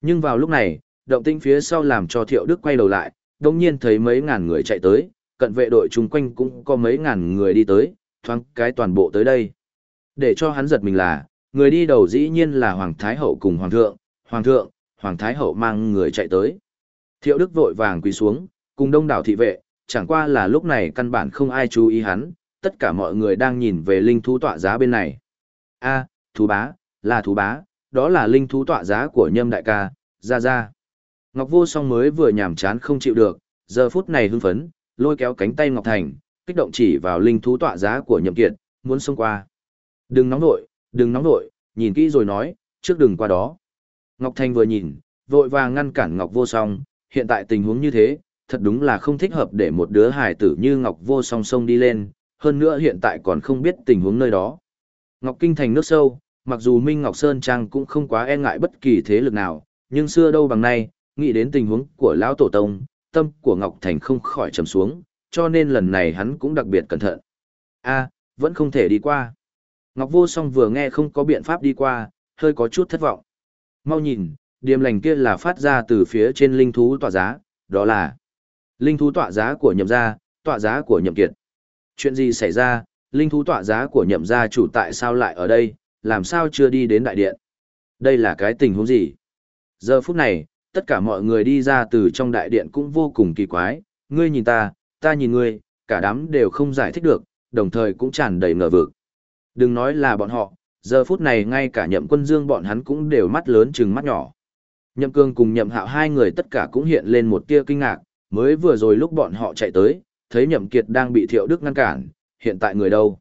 Nhưng vào lúc này, động tĩnh phía sau làm cho Thiệu Đức quay đầu lại, đồng nhiên thấy mấy ngàn người chạy tới, cận vệ đội chung quanh cũng có mấy ngàn người đi tới, thoáng cái toàn bộ tới đây. Để cho hắn giật mình là, người đi đầu dĩ nhiên là Hoàng Thái Hậu cùng Hoàng Thượng, Hoàng Thượng, Hoàng Thái Hậu mang người chạy tới. Thiệu Đức vội vàng quỳ xuống, cùng đông đảo thị vệ, chẳng qua là lúc này căn bản không ai chú ý hắn, tất cả mọi người đang nhìn về linh thú tọa giá bên này. A, thú bá, là thú bá, đó là linh thú tọa giá của nhâm đại ca, ra ra. Ngọc vô song mới vừa nhàm chán không chịu được, giờ phút này hưng phấn, lôi kéo cánh tay Ngọc Thành, kích động chỉ vào linh thú tọa giá của nhậm kiệt, muốn xông qua. Đừng nóng nội, đừng nóng vội, nhìn kỹ rồi nói, trước đừng qua đó. Ngọc Thành vừa nhìn, vội vàng ngăn cản Ngọc vô song, hiện tại tình huống như thế, thật đúng là không thích hợp để một đứa hài tử như Ngọc Vô song sông đi lên, hơn nữa hiện tại còn không biết tình huống nơi đó. Ngọc Kinh thành nước sâu, mặc dù Minh Ngọc Sơn Trang cũng không quá e ngại bất kỳ thế lực nào, nhưng xưa đâu bằng nay, nghĩ đến tình huống của Lão Tổ Tông, tâm của Ngọc Thành không khỏi trầm xuống, cho nên lần này hắn cũng đặc biệt cẩn thận. a vẫn không thể đi qua. Ngọc Vô song vừa nghe không có biện pháp đi qua, hơi có chút thất vọng. Mau nhìn, điềm lành kia là phát ra từ phía trên linh thú tỏa giá, đó là Linh thú tọa giá của nhậm gia, tọa giá của nhậm kiệt. Chuyện gì xảy ra, linh thú tọa giá của nhậm gia chủ tại sao lại ở đây, làm sao chưa đi đến đại điện? Đây là cái tình huống gì? Giờ phút này, tất cả mọi người đi ra từ trong đại điện cũng vô cùng kỳ quái, ngươi nhìn ta, ta nhìn ngươi, cả đám đều không giải thích được, đồng thời cũng tràn đầy ngờ vực. Đừng nói là bọn họ, giờ phút này ngay cả nhậm quân dương bọn hắn cũng đều mắt lớn chừng mắt nhỏ. Nhậm cương cùng nhậm hạo hai người tất cả cũng hiện lên một tia kinh ngạc, mới vừa rồi lúc bọn họ chạy tới, thấy nhậm kiệt đang bị thiệu đức ngăn cản, hiện tại người đâu.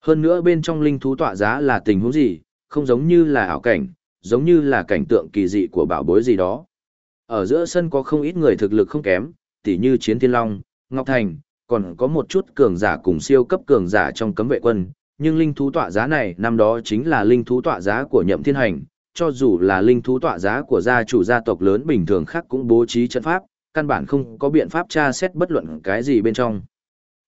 Hơn nữa bên trong linh thú tọa giá là tình huống gì, không giống như là ảo cảnh, giống như là cảnh tượng kỳ dị của bảo bối gì đó. Ở giữa sân có không ít người thực lực không kém, tỉ như Chiến Thiên Long, Ngọc Thành, còn có một chút cường giả cùng siêu cấp cường giả trong cấm vệ quân, nhưng linh thú tọa giá này năm đó chính là linh thú tọa giá của Nhậm Thiên Hành, cho dù là linh thú tọa giá của gia chủ gia tộc lớn bình thường khác cũng bố trí trận pháp, căn bản không có biện pháp tra xét bất luận cái gì bên trong.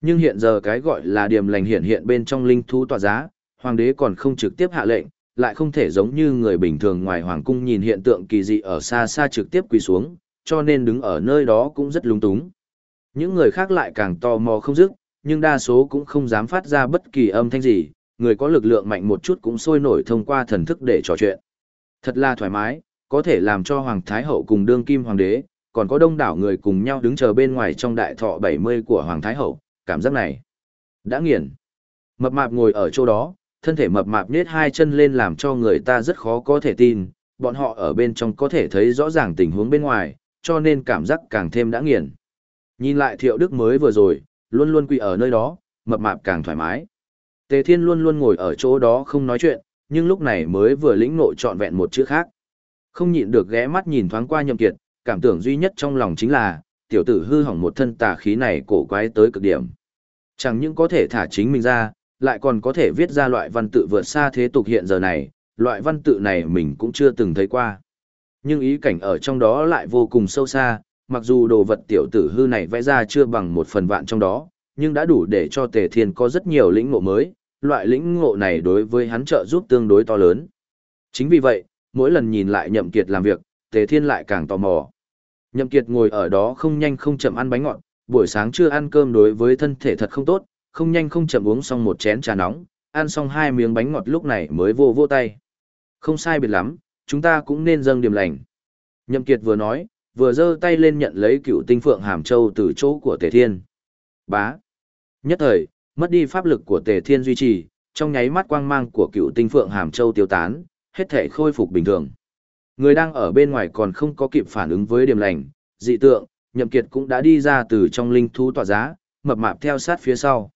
Nhưng hiện giờ cái gọi là điểm lành hiện hiện bên trong linh thú tọa giá, hoàng đế còn không trực tiếp hạ lệnh, lại không thể giống như người bình thường ngoài hoàng cung nhìn hiện tượng kỳ dị ở xa xa trực tiếp quỳ xuống, cho nên đứng ở nơi đó cũng rất lúng túng. Những người khác lại càng tò mò không dứt, nhưng đa số cũng không dám phát ra bất kỳ âm thanh gì, người có lực lượng mạnh một chút cũng sôi nổi thông qua thần thức để trò chuyện. Thật là thoải mái, có thể làm cho Hoàng Thái Hậu cùng đương kim Hoàng đế, còn có đông đảo người cùng nhau đứng chờ bên ngoài trong đại thọ 70 của Hoàng Thái Hậu, cảm giác này. Đã nghiền. Mập mạp ngồi ở chỗ đó, thân thể mập mạp nết hai chân lên làm cho người ta rất khó có thể tin, bọn họ ở bên trong có thể thấy rõ ràng tình huống bên ngoài, cho nên cảm giác càng thêm đã nghiền. Nhìn lại thiệu đức mới vừa rồi, luôn luôn quỳ ở nơi đó, mập mạp càng thoải mái. Tề Thiên luôn luôn ngồi ở chỗ đó không nói chuyện, nhưng lúc này mới vừa lĩnh ngộ trọn vẹn một chữ khác. Không nhịn được ghé mắt nhìn thoáng qua nhậm kiệt, cảm tưởng duy nhất trong lòng chính là, tiểu tử hư hỏng một thân tà khí này cổ quái tới cực điểm. Chẳng những có thể thả chính mình ra, lại còn có thể viết ra loại văn tự vượt xa thế tục hiện giờ này, loại văn tự này mình cũng chưa từng thấy qua. Nhưng ý cảnh ở trong đó lại vô cùng sâu xa, mặc dù đồ vật tiểu tử hư này vẽ ra chưa bằng một phần vạn trong đó, nhưng đã đủ để cho Tề Thiên có rất nhiều lĩnh ngộ mới, loại lĩnh ngộ này đối với hắn trợ giúp tương đối to lớn. Chính vì vậy, mỗi lần nhìn lại Nhậm Kiệt làm việc, Tề Thiên lại càng tò mò. Nhậm Kiệt ngồi ở đó không nhanh không chậm ăn bánh ngọt, buổi sáng chưa ăn cơm đối với thân thể thật không tốt, không nhanh không chậm uống xong một chén trà nóng, ăn xong hai miếng bánh ngọt lúc này mới vô vô tay. Không sai biệt lắm, chúng ta cũng nên dâng điểm lành. Nhậm Kiệt vừa nói, vừa giơ tay lên nhận lấy cựu tinh phượng hàm châu từ chỗ của Tề Thiên. Bá. Nhất thời, mất đi pháp lực của Tề Thiên duy trì, trong nháy mắt quang mang của cựu tinh phượng hàm châu tiêu tán, hết thể khôi phục bình thường. Người đang ở bên ngoài còn không có kịp phản ứng với điểm lành, dị tượng, Nhậm Kiệt cũng đã đi ra từ trong linh thú tỏa giá, mập mạp theo sát phía sau.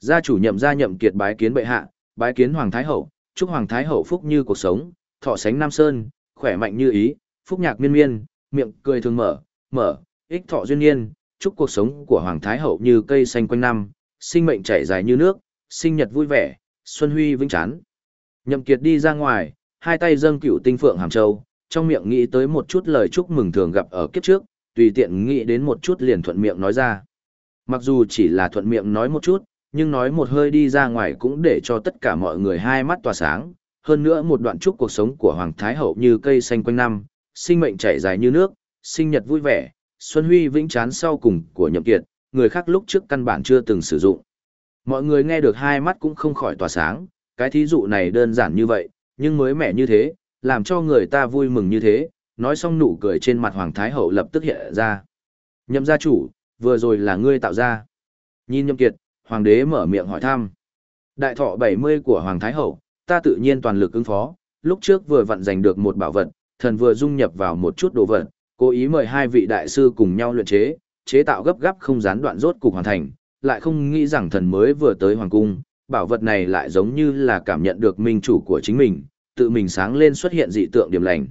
Gia chủ nhậm gia Nhậm Kiệt bái kiến bệ hạ, bái kiến Hoàng Thái Hậu, chúc Hoàng Thái Hậu phúc như cuộc sống, thọ sánh Nam Sơn, khỏe mạnh như ý, phúc nhạc miên miên, miệng cười thường mở, mở, ích thọ duyên nhiên, chúc cuộc sống của Hoàng Thái Hậu như cây xanh quanh năm, sinh mệnh chảy dài như nước, sinh nhật vui vẻ, xuân huy vĩnh chán. Nhậm Kiệt đi ra ngoài, hai tay dâng cửu tinh phượng hàm châu, trong miệng nghĩ tới một chút lời chúc mừng thường gặp ở kiếp trước, tùy tiện nghĩ đến một chút liền thuận miệng nói ra. Mặc dù chỉ là thuận miệng nói một chút, nhưng nói một hơi đi ra ngoài cũng để cho tất cả mọi người hai mắt tỏa sáng. Hơn nữa một đoạn chúc cuộc sống của Hoàng Thái Hậu như cây xanh quanh năm, sinh mệnh chảy dài như nước, sinh nhật vui vẻ, xuân huy vĩnh chán sau cùng của nhậm kiệt, người khác lúc trước căn bản chưa từng sử dụng. Mọi người nghe được hai mắt cũng không khỏi tỏa sáng, cái thí dụ này đơn giản như vậy, nhưng mới mẻ như thế, làm cho người ta vui mừng như thế, nói xong nụ cười trên mặt Hoàng Thái Hậu lập tức hiện ra. Nhậm gia chủ, vừa rồi là ngươi tạo ra. Nhìn nhậm kiệt, Hoàng đế mở miệng hỏi thăm. Đại thọ 70 của Hoàng Thái Hậu, ta tự nhiên toàn lực ứng phó, lúc trước vừa vặn giành được một bảo vật, thần vừa dung nhập vào một chút đồ vật, cố ý mời hai vị đại sư cùng nhau luyện chế, chế tạo gấp gáp không gián đoạn rốt cục hoàn thành, lại không nghĩ rằng thần mới vừa tới hoàng cung, bảo vật này lại giống như là cảm nhận được minh chủ của chính mình, tự mình sáng lên xuất hiện dị tượng điểm lành.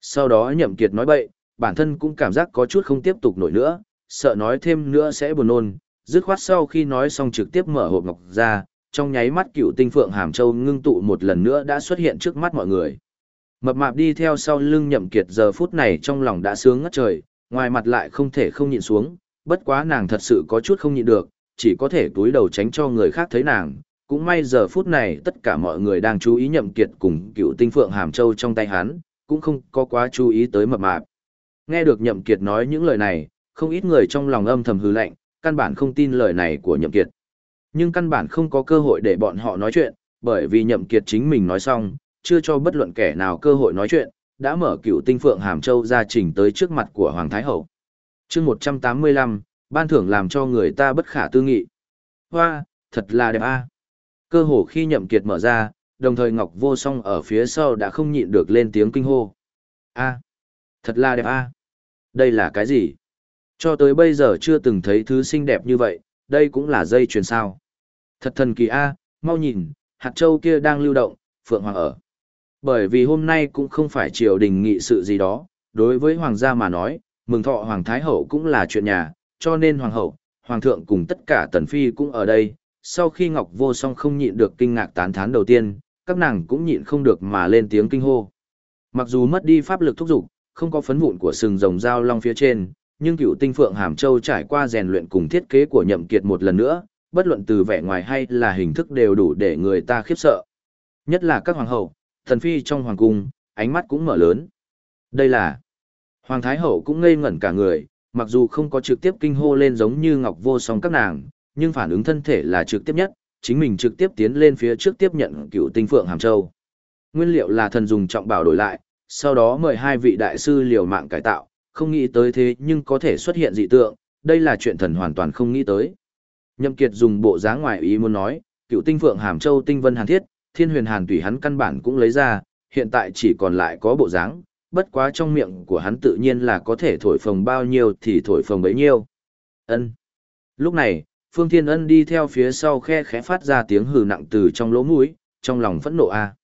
Sau đó nhậm kiệt nói bậy, bản thân cũng cảm giác có chút không tiếp tục nổi nữa, sợ nói thêm nữa sẽ buồn nôn, dứt khoát sau khi nói xong trực tiếp mở hộp ngọc ra, trong nháy mắt cựu tinh phượng hàm châu ngưng tụ một lần nữa đã xuất hiện trước mắt mọi người. Mập mạp đi theo sau lưng nhậm kiệt giờ phút này trong lòng đã sướng ngất trời, ngoài mặt lại không thể không nhịn xuống, bất quá nàng thật sự có chút không nhịn được, chỉ có thể túi đầu tránh cho người khác thấy nàng. Cũng may giờ phút này tất cả mọi người đang chú ý nhậm kiệt cùng cựu tinh phượng hàm châu trong tay hắn, cũng không có quá chú ý tới mập mạp. Nghe được nhậm kiệt nói những lời này, không ít người trong lòng âm thầm hư lạnh, căn bản không tin lời này của nhậm kiệt. Nhưng căn bản không có cơ hội để bọn họ nói chuyện, bởi vì nhậm kiệt chính mình nói xong, chưa cho bất luận kẻ nào cơ hội nói chuyện, đã mở cựu tinh phượng hàm châu ra trình tới trước mặt của Hoàng Thái Hậu. chương 185, ban thưởng làm cho người ta bất khả tư nghị. Hoa, thật là đẹp a Cơ hồ khi nhậm kiệt mở ra, đồng thời Ngọc Vô Song ở phía sau đã không nhịn được lên tiếng kinh hô. A, thật là đẹp a Đây là cái gì? Cho tới bây giờ chưa từng thấy thứ xinh đẹp như vậy, đây cũng là dây chuyền sao. Thật thần kỳ a mau nhìn, hạt châu kia đang lưu động, Phượng Hoàng ở. Bởi vì hôm nay cũng không phải triều đình nghị sự gì đó, đối với hoàng gia mà nói, mừng thọ hoàng thái hậu cũng là chuyện nhà, cho nên hoàng hậu, hoàng thượng cùng tất cả tần phi cũng ở đây. Sau khi Ngọc Vô Song không nhịn được kinh ngạc tán thán đầu tiên, các nàng cũng nhịn không được mà lên tiếng kinh hô. Mặc dù mất đi pháp lực thúc dục, không có phấn vụn của sừng rồng dao long phía trên, nhưng cựu tinh phượng hàm châu trải qua rèn luyện cùng thiết kế của nhậm kiệt một lần nữa, bất luận từ vẻ ngoài hay là hình thức đều đủ để người ta khiếp sợ. Nhất là các hoàng hậu, thần phi trong hoàng cung, ánh mắt cũng mở lớn. Đây là... Hoàng Thái Hậu cũng ngây ngẩn cả người, mặc dù không có trực tiếp kinh hô lên giống như Ngọc Vô Song các nàng, nhưng phản ứng thân thể là trực tiếp nhất, chính mình trực tiếp tiến lên phía trước tiếp nhận cựu tinh phượng Hàm Châu. Nguyên liệu là thần dùng trọng bảo đổi lại, sau đó mời hai vị đại sư liều mạng cải tạo, không nghĩ tới thế nhưng có thể xuất hiện dị tượng, đây là chuyện thần hoàn toàn không nghĩ tới. Nhậm Kiệt dùng bộ dáng ngoài ý muốn nói, cựu tinh phượng hàm châu tinh vân hàn thiết, thiên huyền hàn tùy hắn căn bản cũng lấy ra, hiện tại chỉ còn lại có bộ dáng, bất quá trong miệng của hắn tự nhiên là có thể thổi phồng bao nhiêu thì thổi phồng bấy nhiêu. Ân. Lúc này, Phương Thiên Ân đi theo phía sau khe khẽ phát ra tiếng hừ nặng từ trong lỗ mũi, trong lòng phẫn nộ a. À.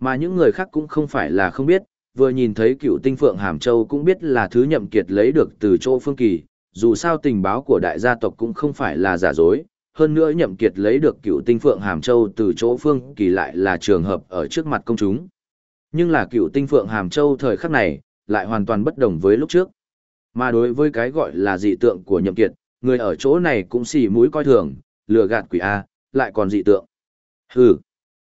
Mà những người khác cũng không phải là không biết, vừa nhìn thấy cựu tinh phượng Hàm Châu cũng biết là thứ nhậm kiệt lấy được từ chỗ Phương Kỳ, dù sao tình báo của đại gia tộc cũng không phải là giả dối, hơn nữa nhậm kiệt lấy được cựu tinh phượng Hàm Châu từ chỗ Phương Kỳ lại là trường hợp ở trước mặt công chúng. Nhưng là cựu tinh phượng Hàm Châu thời khắc này, lại hoàn toàn bất đồng với lúc trước. Mà đối với cái gọi là dị tượng của nhậm kiệt, người ở chỗ này cũng xì mũi coi thường, lừa gạt quỷ A, lại còn dị tượng. Hừ.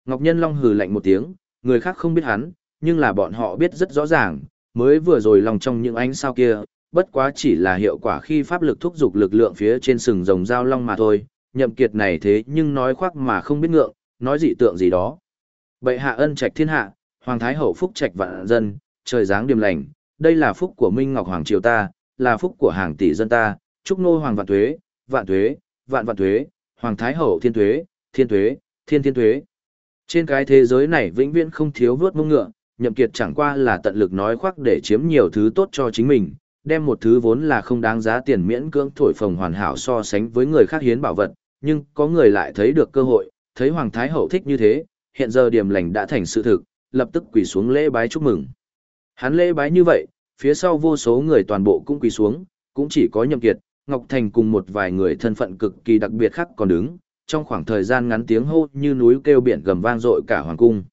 Ngọc Nhân Long hừ lạnh một tiếng, người khác không biết hắn, nhưng là bọn họ biết rất rõ ràng, mới vừa rồi lòng trong những ánh sao kia, bất quá chỉ là hiệu quả khi pháp lực thúc giục lực lượng phía trên sừng rồng giao long mà thôi, nhậm kiệt này thế nhưng nói khoác mà không biết ngượng, nói dị tượng gì đó. Bệ hạ ân trạch thiên hạ, hoàng thái hậu phúc trạch vạn dân, trời giáng điềm lành, đây là phúc của Minh Ngọc Hoàng Triều ta, là phúc của hàng tỷ dân ta, chúc nô hoàng vạn tuế, vạn tuế, vạn vạn tuế, hoàng thái hậu thiên tuế, thiên tuế, thiên thiên tuế. Trên cái thế giới này vĩnh viễn không thiếu vớt mông ngựa, nhậm kiệt chẳng qua là tận lực nói khoác để chiếm nhiều thứ tốt cho chính mình, đem một thứ vốn là không đáng giá tiền miễn cưỡng thổi phồng hoàn hảo so sánh với người khác hiến bảo vật, nhưng có người lại thấy được cơ hội, thấy Hoàng Thái Hậu thích như thế, hiện giờ điểm lành đã thành sự thực, lập tức quỳ xuống lễ bái chúc mừng. Hắn lễ bái như vậy, phía sau vô số người toàn bộ cũng quỳ xuống, cũng chỉ có nhậm kiệt, Ngọc Thành cùng một vài người thân phận cực kỳ đặc biệt khác còn đứng, trong khoảng thời gian ngắn tiếng hô như núi kêu biển gầm vang dội cả hoàng cung.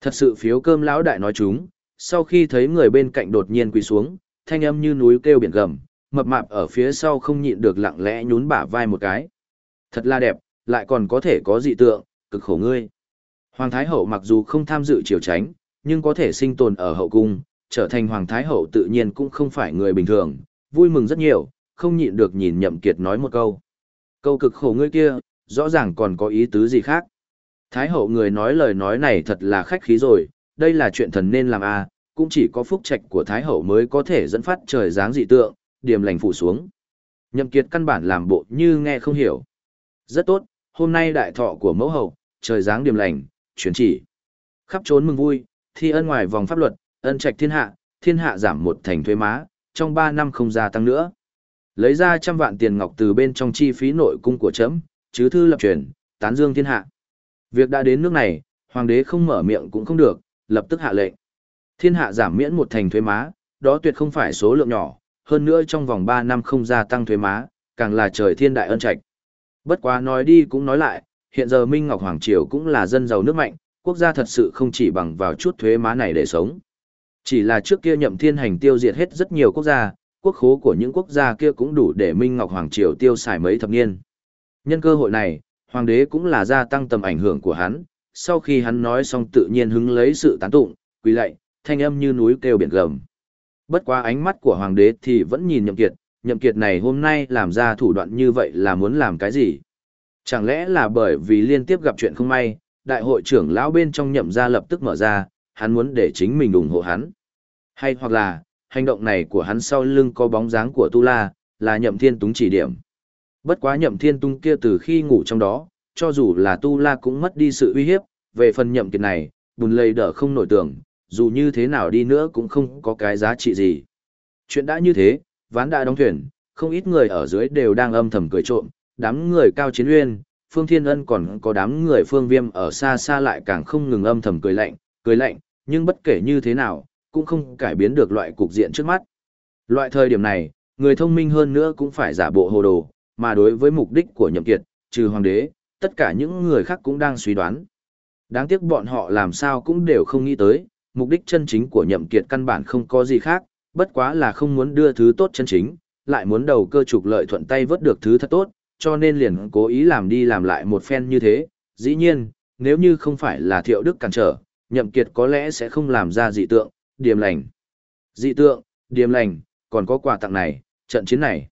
Thật sự phiếu cơm lão đại nói chúng, sau khi thấy người bên cạnh đột nhiên quỳ xuống, thanh âm như núi kêu biển gầm, mập mạp ở phía sau không nhịn được lặng lẽ nhún bả vai một cái. Thật là đẹp, lại còn có thể có dị tượng, cực khổ ngươi. Hoàng Thái Hậu mặc dù không tham dự triều tránh, nhưng có thể sinh tồn ở hậu cung, trở thành Hoàng Thái Hậu tự nhiên cũng không phải người bình thường, vui mừng rất nhiều, không nhịn được nhìn Nhậm Kiệt nói một câu. Câu cực khổ ngươi kia, rõ ràng còn có ý tứ gì khác. Thái hậu người nói lời nói này thật là khách khí rồi, đây là chuyện thần nên làm a, à, cũng chỉ có phúc trạch của Thái hậu mới có thể dẫn phát trời dáng dị tượng, điểm lành phủ xuống. Nhậm Kiệt căn bản làm bộ như nghe không hiểu. Rất tốt, hôm nay đại thọ của mẫu hậu, trời dáng điểm lành, chuyển chỉ. Khắp trốn mừng vui, thi ân ngoài vòng pháp luật, ân trạch thiên hạ, thiên hạ giảm một thành thuế má, trong 3 năm không gia tăng nữa. Lấy ra trăm vạn tiền ngọc từ bên trong chi phí nội cung của chấm, chứ thư lập truyền, tán dương thiên hạ. Việc đã đến nước này, hoàng đế không mở miệng cũng không được, lập tức hạ lệnh. Thiên hạ giảm miễn một thành thuế má, đó tuyệt không phải số lượng nhỏ, hơn nữa trong vòng 3 năm không gia tăng thuế má, càng là trời thiên đại ân trạch. Bất quá nói đi cũng nói lại, hiện giờ Minh Ngọc Hoàng Triều cũng là dân giàu nước mạnh, quốc gia thật sự không chỉ bằng vào chút thuế má này để sống. Chỉ là trước kia nhậm thiên hành tiêu diệt hết rất nhiều quốc gia, quốc khố của những quốc gia kia cũng đủ để Minh Ngọc Hoàng Triều tiêu xài mấy thập niên. Nhân cơ hội này, hoàng đế cũng là gia tăng tầm ảnh hưởng của hắn, sau khi hắn nói xong tự nhiên hứng lấy sự tán tụng, quỳ lạy, thanh âm như núi kêu biển gầm. Bất quá ánh mắt của hoàng đế thì vẫn nhìn nhậm kiệt, nhậm kiệt này hôm nay làm ra thủ đoạn như vậy là muốn làm cái gì? Chẳng lẽ là bởi vì liên tiếp gặp chuyện không may, đại hội trưởng lão bên trong nhậm gia lập tức mở ra, hắn muốn để chính mình ủng hộ hắn. Hay hoặc là, hành động này của hắn sau lưng có bóng dáng của Tu La, là nhậm thiên túng chỉ điểm. Bất quá nhậm thiên tung kia từ khi ngủ trong đó, cho dù là tu la cũng mất đi sự uy hiếp, về phần nhậm kiệt này, bùn lầy đỡ không nổi tưởng, dù như thế nào đi nữa cũng không có cái giá trị gì. Chuyện đã như thế, ván đã đóng thuyền, không ít người ở dưới đều đang âm thầm cười trộm, đám người cao chiến uyên, phương thiên ân còn có đám người phương viêm ở xa xa lại càng không ngừng âm thầm cười lạnh, cười lạnh, nhưng bất kể như thế nào, cũng không cải biến được loại cục diện trước mắt. Loại thời điểm này, người thông minh hơn nữa cũng phải giả bộ hồ đồ, mà đối với mục đích của nhậm kiệt, trừ hoàng đế, tất cả những người khác cũng đang suy đoán. Đáng tiếc bọn họ làm sao cũng đều không nghĩ tới, mục đích chân chính của nhậm kiệt căn bản không có gì khác, bất quá là không muốn đưa thứ tốt chân chính, lại muốn đầu cơ trục lợi thuận tay vớt được thứ thật tốt, cho nên liền cố ý làm đi làm lại một phen như thế. Dĩ nhiên, nếu như không phải là thiệu đức cản trở, nhậm kiệt có lẽ sẽ không làm ra dị tượng, điềm lành. Dị tượng, điềm lành, còn có quà tặng này, trận chiến này.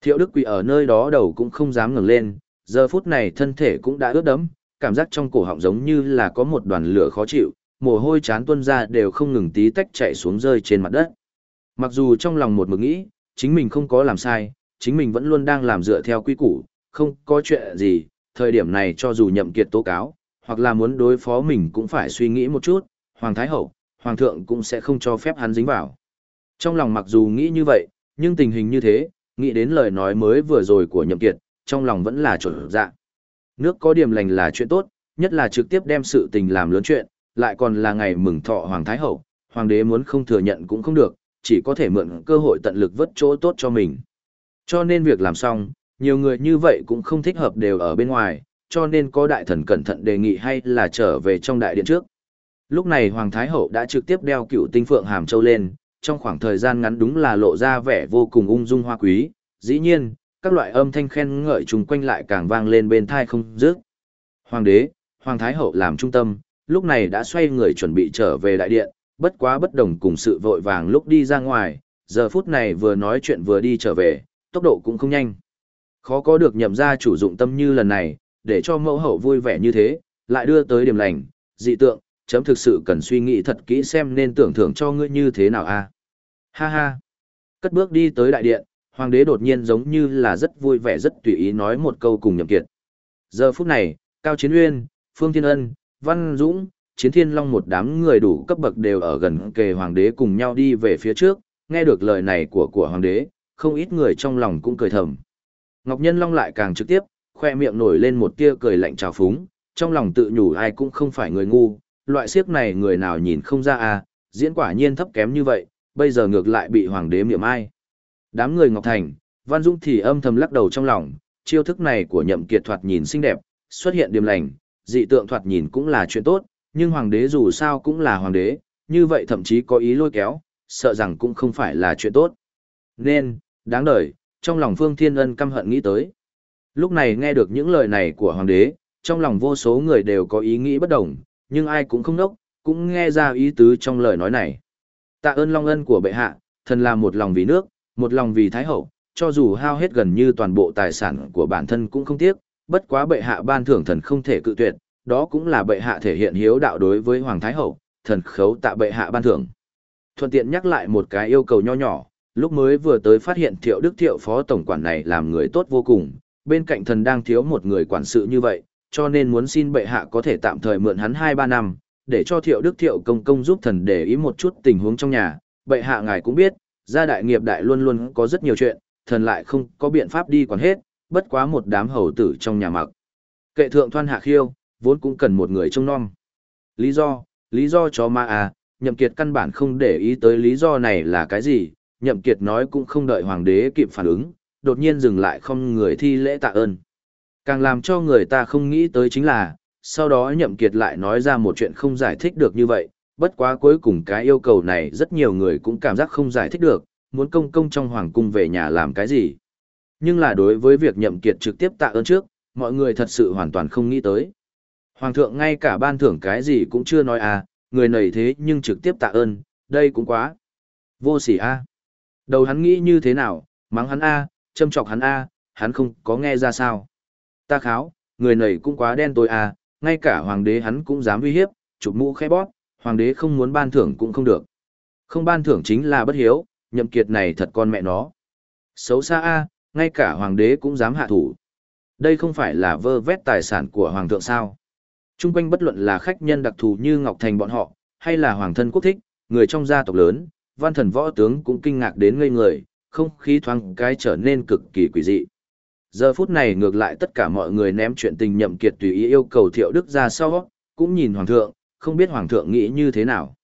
Thiệu Đức quỳ ở nơi đó đầu cũng không dám ngẩng lên, giờ phút này thân thể cũng đã ướt đẫm, cảm giác trong cổ họng giống như là có một đoàn lửa khó chịu, mồ hôi chán tuôn ra đều không ngừng tí tách chạy xuống rơi trên mặt đất. Mặc dù trong lòng một mực nghĩ, chính mình không có làm sai, chính mình vẫn luôn đang làm dựa theo quy củ, không có chuyện gì, thời điểm này cho dù nhậm kiệt tố cáo, hoặc là muốn đối phó mình cũng phải suy nghĩ một chút, Hoàng Thái Hậu, Hoàng thượng cũng sẽ không cho phép hắn dính vào. Trong lòng mặc dù nghĩ như vậy, nhưng tình hình như thế, nghĩ đến lời nói mới vừa rồi của nhậm kiệt, trong lòng vẫn là trở dạ. Nước có điểm lành là chuyện tốt, nhất là trực tiếp đem sự tình làm lớn chuyện, lại còn là ngày mừng thọ Hoàng Thái Hậu, Hoàng đế muốn không thừa nhận cũng không được, chỉ có thể mượn cơ hội tận lực vớt chỗ tốt cho mình. Cho nên việc làm xong, nhiều người như vậy cũng không thích hợp đều ở bên ngoài, cho nên có đại thần cẩn thận đề nghị hay là trở về trong đại điện trước. Lúc này Hoàng Thái Hậu đã trực tiếp đeo cựu tinh phượng hàm châu lên, trong khoảng thời gian ngắn đúng là lộ ra vẻ vô cùng ung dung hoa quý, dĩ nhiên, các loại âm thanh khen ngợi chung quanh lại càng vang lên bên thai không dứt. Hoàng đế, Hoàng Thái Hậu làm trung tâm, lúc này đã xoay người chuẩn bị trở về đại điện, bất quá bất đồng cùng sự vội vàng lúc đi ra ngoài, giờ phút này vừa nói chuyện vừa đi trở về, tốc độ cũng không nhanh. Khó có được nhậm ra chủ dụng tâm như lần này, để cho mẫu hậu vui vẻ như thế, lại đưa tới điểm lành, dị tượng, chấm thực sự cần suy nghĩ thật kỹ xem nên tưởng thưởng cho ngươi như thế nào a. Ha ha. Cất bước đi tới đại điện, hoàng đế đột nhiên giống như là rất vui vẻ rất tùy ý nói một câu cùng nhậm kiệt. Giờ phút này, Cao Chiến Uyên, Phương Thiên Ân, Văn Dũng, Chiến Thiên Long một đám người đủ cấp bậc đều ở gần kề hoàng đế cùng nhau đi về phía trước, nghe được lời này của của hoàng đế, không ít người trong lòng cũng cười thầm. Ngọc Nhân Long lại càng trực tiếp, khoe miệng nổi lên một tia cười lạnh trào phúng, trong lòng tự nhủ ai cũng không phải người ngu, loại siếc này người nào nhìn không ra à, diễn quả nhiên thấp kém như vậy, bây giờ ngược lại bị hoàng đế miệng ai. Đám người Ngọc Thành, Văn Dung thì âm thầm lắc đầu trong lòng, chiêu thức này của nhậm kiệt thoạt nhìn xinh đẹp, xuất hiện điềm lành, dị tượng thoạt nhìn cũng là chuyện tốt, nhưng hoàng đế dù sao cũng là hoàng đế, như vậy thậm chí có ý lôi kéo, sợ rằng cũng không phải là chuyện tốt. Nên, đáng đời, trong lòng Phương Thiên Ân căm hận nghĩ tới. Lúc này nghe được những lời này của hoàng đế, trong lòng vô số người đều có ý nghĩ bất đồng, nhưng ai cũng không nốc, cũng nghe ra ý tứ trong lời nói này. Tạ ơn long ân của bệ hạ, thần là một lòng vì nước, một lòng vì thái hậu, cho dù hao hết gần như toàn bộ tài sản của bản thân cũng không tiếc, bất quá bệ hạ ban thưởng thần không thể cự tuyệt, đó cũng là bệ hạ thể hiện hiếu đạo đối với hoàng thái hậu, thần khấu tạ bệ hạ ban thưởng. Thuận tiện nhắc lại một cái yêu cầu nho nhỏ, lúc mới vừa tới phát hiện thiệu đức thiệu phó tổng quản này làm người tốt vô cùng, bên cạnh thần đang thiếu một người quản sự như vậy, cho nên muốn xin bệ hạ có thể tạm thời mượn hắn 2-3 năm, để cho thiệu đức thiệu công công giúp thần để ý một chút tình huống trong nhà. Bệ hạ ngài cũng biết, gia đại nghiệp đại luôn luôn có rất nhiều chuyện, thần lại không có biện pháp đi quản hết, bất quá một đám hầu tử trong nhà mặc. Kệ thượng thoan hạ khiêu, vốn cũng cần một người trông nom. Lý do, lý do cho ma à, nhậm kiệt căn bản không để ý tới lý do này là cái gì, nhậm kiệt nói cũng không đợi hoàng đế kịp phản ứng, đột nhiên dừng lại không người thi lễ tạ ơn. Càng làm cho người ta không nghĩ tới chính là, sau đó nhậm kiệt lại nói ra một chuyện không giải thích được như vậy, bất quá cuối cùng cái yêu cầu này rất nhiều người cũng cảm giác không giải thích được, muốn công công trong hoàng cung về nhà làm cái gì. Nhưng là đối với việc nhậm kiệt trực tiếp tạ ơn trước, mọi người thật sự hoàn toàn không nghĩ tới. Hoàng thượng ngay cả ban thưởng cái gì cũng chưa nói à, người này thế nhưng trực tiếp tạ ơn, đây cũng quá. Vô sỉ a. Đầu hắn nghĩ như thế nào, mắng hắn a, châm chọc hắn a, hắn không có nghe ra sao. Ta kháo, người này cũng quá đen tối a, ngay cả hoàng đế hắn cũng dám uy hiếp, chụp mũ khẽ bóp, hoàng đế không muốn ban thưởng cũng không được. Không ban thưởng chính là bất hiếu, nhậm kiệt này thật con mẹ nó. Xấu xa a, ngay cả hoàng đế cũng dám hạ thủ. Đây không phải là vơ vét tài sản của hoàng thượng sao. Trung quanh bất luận là khách nhân đặc thù như Ngọc Thành bọn họ, hay là hoàng thân quốc thích, người trong gia tộc lớn, văn thần võ tướng cũng kinh ngạc đến ngây người, không khí thoáng cái trở nên cực kỳ quỷ dị. Giờ phút này ngược lại tất cả mọi người ném chuyện tình nhậm kiệt tùy ý yêu cầu thiệu đức ra sau, cũng nhìn hoàng thượng, không biết hoàng thượng nghĩ như thế nào.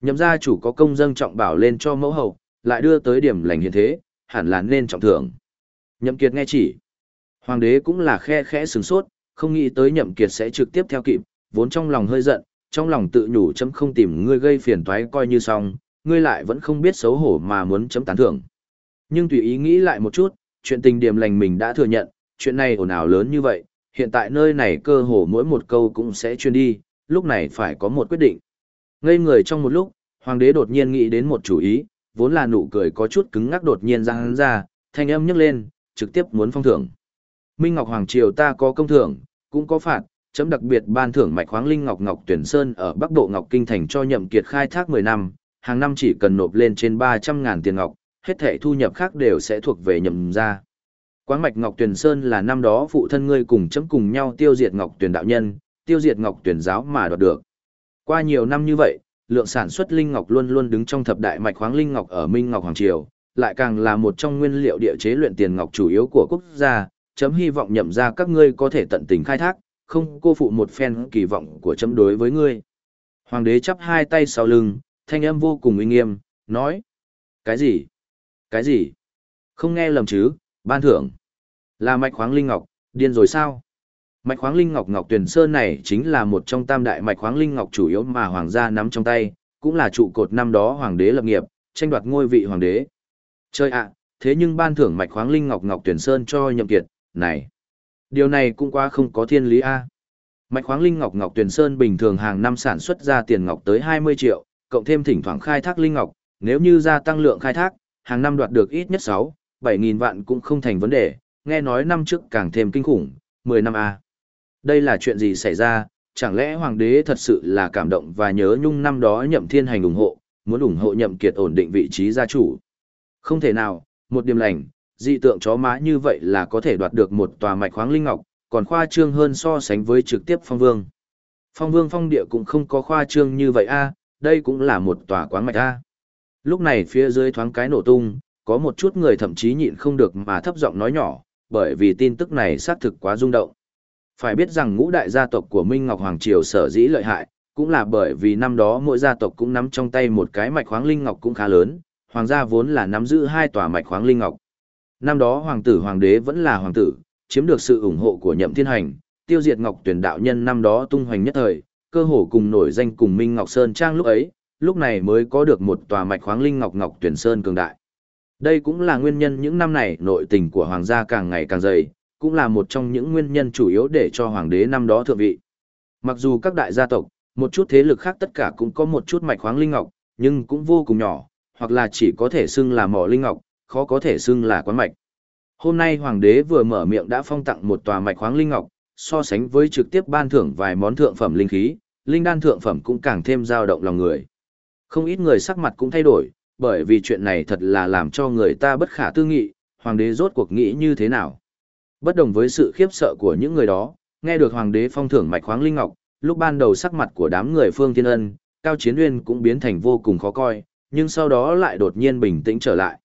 Nhậm gia chủ có công dâng trọng bảo lên cho mẫu hậu, lại đưa tới điểm lành hiện thế, hẳn là nên trọng thưởng. Nhậm kiệt nghe chỉ. Hoàng đế cũng là khe khẽ sừng sốt, không nghĩ tới nhậm kiệt sẽ trực tiếp theo kịp, vốn trong lòng hơi giận, trong lòng tự nhủ chấm không tìm ngươi gây phiền toái coi như xong, ngươi lại vẫn không biết xấu hổ mà muốn chấm tán thưởng. Nhưng tùy ý nghĩ lại một chút, chuyện tình điểm lành mình đã thừa nhận, chuyện này ồn ào lớn như vậy, hiện tại nơi này cơ hồ mỗi một câu cũng sẽ truyền đi, lúc này phải có một quyết định. Ngây người trong một lúc, hoàng đế đột nhiên nghĩ đến một chủ ý, vốn là nụ cười có chút cứng ngắc đột nhiên răng ra, thanh âm nhấc lên, trực tiếp muốn phong thưởng. Minh Ngọc Hoàng Triều ta có công thưởng, cũng có phạt, chấm đặc biệt ban thưởng mạch khoáng linh ngọc ngọc tuyển sơn ở Bắc Bộ Ngọc Kinh Thành cho nhậm kiệt khai thác 10 năm, hàng năm chỉ cần nộp lên trên 300 ngàn tiền ngọc, hết thảy thu nhập khác đều sẽ thuộc về nhậm gia. Quán mạch Ngọc Tuyền Sơn là năm đó phụ thân ngươi cùng chấm cùng nhau tiêu diệt Ngọc Tuyền đạo nhân, tiêu diệt Ngọc Tuyền giáo mà đoạt được. Qua nhiều năm như vậy, lượng sản xuất linh ngọc luôn luôn đứng trong thập đại mạch khoáng linh ngọc ở Minh Ngọc Hoàng Triều, lại càng là một trong nguyên liệu địa chế luyện tiền ngọc chủ yếu của quốc gia, chấm hy vọng nhậm ra các ngươi có thể tận tình khai thác, không cô phụ một phen kỳ vọng của chấm đối với ngươi. Hoàng đế chắp hai tay sau lưng, thanh âm vô cùng uy nghiêm, nói. Cái gì? Cái gì? Không nghe lầm chứ, ban thưởng. Là mạch khoáng linh ngọc, điên rồi sao? Mạch khoáng linh ngọc ngọc tuyển sơn này chính là một trong tam đại mạch khoáng linh ngọc chủ yếu mà hoàng gia nắm trong tay, cũng là trụ cột năm đó hoàng đế lập nghiệp, tranh đoạt ngôi vị hoàng đế. Chơi ạ, thế nhưng ban thưởng mạch khoáng linh ngọc ngọc tuyển sơn cho nhậm kiệt, này. Điều này cũng quá không có thiên lý a. Mạch khoáng linh ngọc ngọc tuyền sơn bình thường hàng năm sản xuất ra tiền ngọc tới 20 triệu, cộng thêm thỉnh thoảng khai thác linh ngọc, nếu như gia tăng lượng khai thác, hàng năm đoạt được ít nhất 6, 7 nghìn vạn cũng không thành vấn đề, nghe nói năm trước càng thêm kinh khủng, 10 năm a. Đây là chuyện gì xảy ra, chẳng lẽ hoàng đế thật sự là cảm động và nhớ nhung năm đó nhậm thiên hành ủng hộ, muốn ủng hộ nhậm kiệt ổn định vị trí gia chủ. Không thể nào, một điểm lành, dị tượng chó má như vậy là có thể đoạt được một tòa mạch khoáng linh ngọc, còn khoa trương hơn so sánh với trực tiếp phong vương. Phong vương phong địa cũng không có khoa trương như vậy a, đây cũng là một tòa quáng mạch a. Lúc này phía dưới thoáng cái nổ tung, có một chút người thậm chí nhịn không được mà thấp giọng nói nhỏ, bởi vì tin tức này xác thực quá rung động. Phải biết rằng ngũ đại gia tộc của Minh Ngọc Hoàng Triều sở dĩ lợi hại, cũng là bởi vì năm đó mỗi gia tộc cũng nắm trong tay một cái mạch khoáng linh ngọc cũng khá lớn, hoàng gia vốn là nắm giữ hai tòa mạch khoáng linh ngọc. Năm đó hoàng tử hoàng đế vẫn là hoàng tử, chiếm được sự ủng hộ của Nhậm Thiên Hành, tiêu diệt Ngọc Tuyển đạo nhân năm đó tung hoành nhất thời, cơ hồ cùng nổi danh cùng Minh Ngọc Sơn Trang lúc ấy, lúc này mới có được một tòa mạch khoáng linh ngọc Ngọc Tuyển Sơn cường đại. Đây cũng là nguyên nhân những năm này nội tình của hoàng gia càng ngày càng dày, cũng là một trong những nguyên nhân chủ yếu để cho hoàng đế năm đó thượng vị. Mặc dù các đại gia tộc, một chút thế lực khác tất cả cũng có một chút mạch khoáng linh ngọc, nhưng cũng vô cùng nhỏ, hoặc là chỉ có thể xưng là mỏ linh ngọc, khó có thể xưng là quán mạch. Hôm nay hoàng đế vừa mở miệng đã phong tặng một tòa mạch khoáng linh ngọc, so sánh với trực tiếp ban thưởng vài món thượng phẩm linh khí, linh đan thượng phẩm cũng càng thêm dao động lòng người. Không ít người sắc mặt cũng thay đổi, bởi vì chuyện này thật là làm cho người ta bất khả tư nghị, hoàng đế rốt cuộc nghĩ như thế nào. Bất đồng với sự khiếp sợ của những người đó, nghe được hoàng đế phong thưởng mạch khoáng linh ngọc, lúc ban đầu sắc mặt của đám người Phương Thiên Ân, Cao Chiến Uyên cũng biến thành vô cùng khó coi, nhưng sau đó lại đột nhiên bình tĩnh trở lại.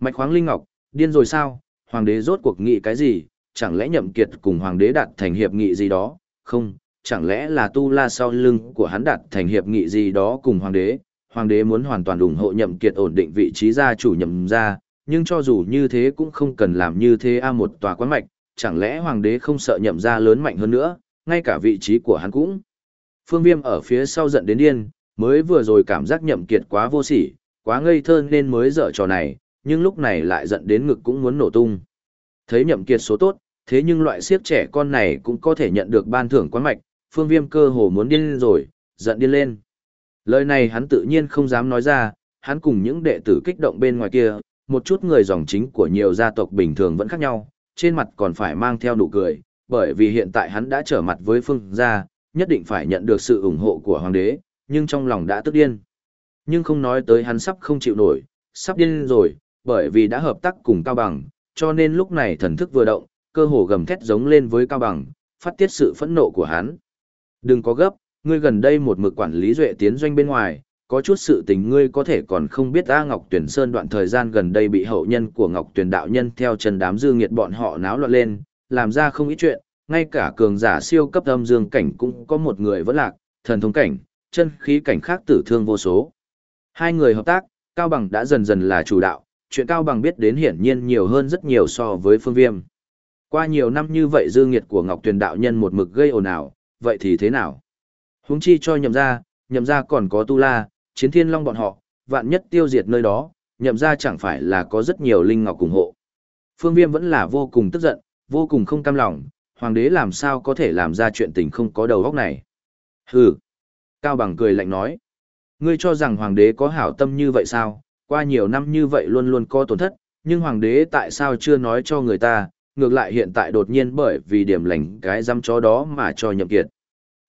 Mạch khoáng linh ngọc, điên rồi sao? Hoàng đế rốt cuộc nghị cái gì? Chẳng lẽ Nhậm Kiệt cùng hoàng đế đạt thành hiệp nghị gì đó? Không, chẳng lẽ là tu la sau lưng của hắn đạt thành hiệp nghị gì đó cùng hoàng đế? Hoàng đế muốn hoàn toàn ủng hộ Nhậm Kiệt ổn định vị trí gia chủ Nhậm gia, nhưng cho dù như thế cũng không cần làm như thế a một tòa quán mạch, chẳng lẽ hoàng đế không sợ nhậm gia lớn mạnh hơn nữa, ngay cả vị trí của hắn cũng. Phương Viêm ở phía sau giận đến điên, mới vừa rồi cảm giác nhậm kiệt quá vô sỉ, quá ngây thơ nên mới dở trò này, nhưng lúc này lại giận đến ngực cũng muốn nổ tung. Thấy nhậm kiệt số tốt, thế nhưng loại siếc trẻ con này cũng có thể nhận được ban thưởng quán mạch, Phương Viêm cơ hồ muốn điên rồi, giận điên lên. Lời này hắn tự nhiên không dám nói ra, hắn cùng những đệ tử kích động bên ngoài kia, một chút người dòng chính của nhiều gia tộc bình thường vẫn khác nhau, trên mặt còn phải mang theo nụ cười, bởi vì hiện tại hắn đã trở mặt với phương gia, nhất định phải nhận được sự ủng hộ của hoàng đế, nhưng trong lòng đã tức điên. Nhưng không nói tới hắn sắp không chịu nổi, sắp điên rồi, bởi vì đã hợp tác cùng Cao Bằng, cho nên lúc này thần thức vừa động, cơ hồ gầm thét giống lên với Cao Bằng, phát tiết sự phẫn nộ của hắn. Đừng có gấp, ngươi gần đây một mực quản lý duệ tiến doanh bên ngoài, có chút sự tình ngươi có thể còn không biết A Ngọc Tuyển Sơn đoạn thời gian gần đây bị hậu nhân của Ngọc Tuyển đạo nhân theo chân đám dư nghiệt bọn họ náo loạn lên, làm ra không ít chuyện, ngay cả cường giả siêu cấp âm dương cảnh cũng có một người vẫn lạc, thần thông cảnh, chân khí cảnh khác tử thương vô số. Hai người hợp tác, Cao Bằng đã dần dần là chủ đạo, chuyện Cao Bằng biết đến hiển nhiên nhiều hơn rất nhiều so với Phương Viêm. Qua nhiều năm như vậy dư nghiệt của Ngọc Tuyền đạo nhân một mực gây ồn ào, vậy thì thế nào? Huống chi cho nhậm ra, nhậm ra còn có tu la, chiến thiên long bọn họ, vạn nhất tiêu diệt nơi đó, nhậm ra chẳng phải là có rất nhiều linh ngọc ủng hộ. Phương Viêm vẫn là vô cùng tức giận, vô cùng không cam lòng, hoàng đế làm sao có thể làm ra chuyện tình không có đầu óc này. Hừ. Cao Bằng cười lạnh nói. Ngươi cho rằng hoàng đế có hảo tâm như vậy sao, qua nhiều năm như vậy luôn luôn có tổn thất, nhưng hoàng đế tại sao chưa nói cho người ta, ngược lại hiện tại đột nhiên bởi vì điểm lành cái răm chó đó mà cho nhậm kiệt.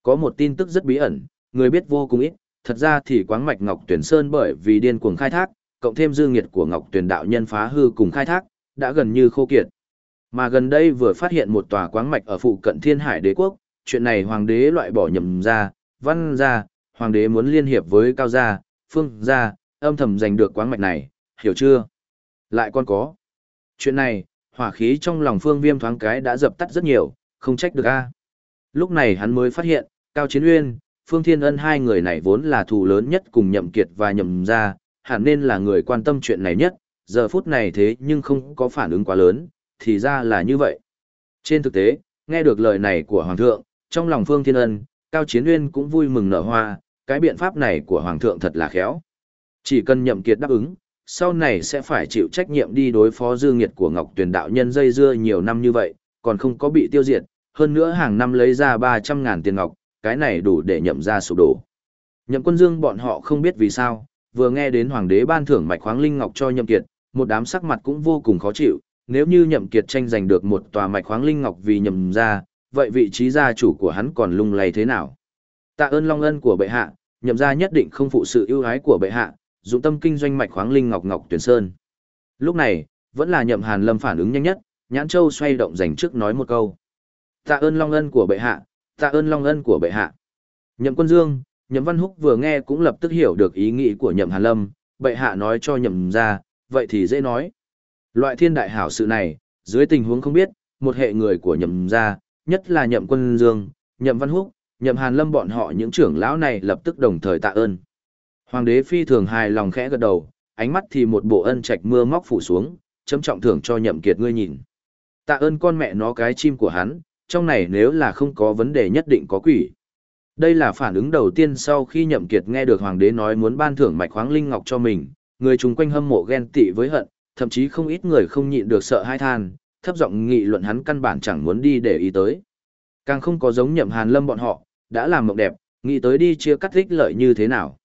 Có một tin tức rất bí ẩn, người biết vô cùng ít, thật ra thì quáng mạch Ngọc Tuyển Sơn bởi vì điên cuồng khai thác, cộng thêm dư nghiệt của Ngọc Tuyển đạo nhân phá hư cùng khai thác, đã gần như khô kiệt. Mà gần đây vừa phát hiện một tòa quáng mạch ở phụ cận Thiên Hải Đế quốc, chuyện này hoàng đế loại bỏ nhầm ra, văn ra, hoàng đế muốn liên hiệp với cao gia, phương gia, âm thầm giành được quáng mạch này, hiểu chưa? Lại còn có. Chuyện này, hỏa khí trong lòng phương viêm thoáng cái đã dập tắt rất nhiều, không trách được a. Lúc này hắn mới phát hiện, Cao Chiến Uyên, Phương Thiên Ân hai người này vốn là thù lớn nhất cùng nhậm kiệt và nhậm gia, hẳn nên là người quan tâm chuyện này nhất, giờ phút này thế nhưng không có phản ứng quá lớn, thì ra là như vậy. Trên thực tế, nghe được lời này của Hoàng thượng, trong lòng Phương Thiên Ân, Cao Chiến Uyên cũng vui mừng nở hoa, cái biện pháp này của Hoàng thượng thật là khéo. Chỉ cần nhậm kiệt đáp ứng, sau này sẽ phải chịu trách nhiệm đi đối phó dư nghiệt của Ngọc Tuyền đạo nhân dây dưa nhiều năm như vậy, còn không có bị tiêu diệt, hơn nữa hàng năm lấy ra 300 ngàn tiền ngọc, cái này đủ để nhậm ra sụp đổ. Nhậm quân dương bọn họ không biết vì sao, vừa nghe đến hoàng đế ban thưởng mạch khoáng linh ngọc cho nhậm kiệt, một đám sắc mặt cũng vô cùng khó chịu, nếu như nhậm kiệt tranh giành được một tòa mạch khoáng linh ngọc vì nhậm ra, vậy vị trí gia chủ của hắn còn lung lay thế nào? Tạ ơn long ân của bệ hạ, nhậm gia nhất định không phụ sự ưu ái của bệ hạ, dụng tâm kinh doanh mạch khoáng linh ngọc ngọc tuyển sơn. Lúc này, vẫn là nhậm hàn lâm phản ứng nhanh nhất, nhãn châu xoay động dành trước nói một câu. Tạ ơn long ân của bệ hạ, tạ ơn long ân của bệ hạ. Nhậm quân dương, nhậm văn húc vừa nghe cũng lập tức hiểu được ý nghĩ của nhậm hàn lâm, bệ hạ nói cho nhậm ra, vậy thì dễ nói. Loại thiên đại hảo sự này, dưới tình huống không biết, một hệ người của nhậm ra, nhất là nhậm quân dương, nhậm văn húc, nhậm hàn lâm bọn họ những trưởng lão này lập tức đồng thời tạ ơn. Hoàng đế phi thường hài lòng khẽ gật đầu, ánh mắt thì một bộ ân trạch mưa móc phủ xuống, chấm trọng thưởng cho nhậm kiệt ngươi nhìn. Tạ ơn con mẹ nó cái chim của hắn, trong này nếu là không có vấn đề nhất định có quỷ. Đây là phản ứng đầu tiên sau khi nhậm kiệt nghe được hoàng đế nói muốn ban thưởng mạch khoáng linh ngọc cho mình, người chung quanh hâm mộ ghen tị với hận, thậm chí không ít người không nhịn được sợ hai than, thấp giọng nghị luận hắn căn bản chẳng muốn đi để ý tới. Càng không có giống nhậm hàn lâm bọn họ, đã làm mộng đẹp, nghĩ tới đi chia cắt ích lợi như thế nào.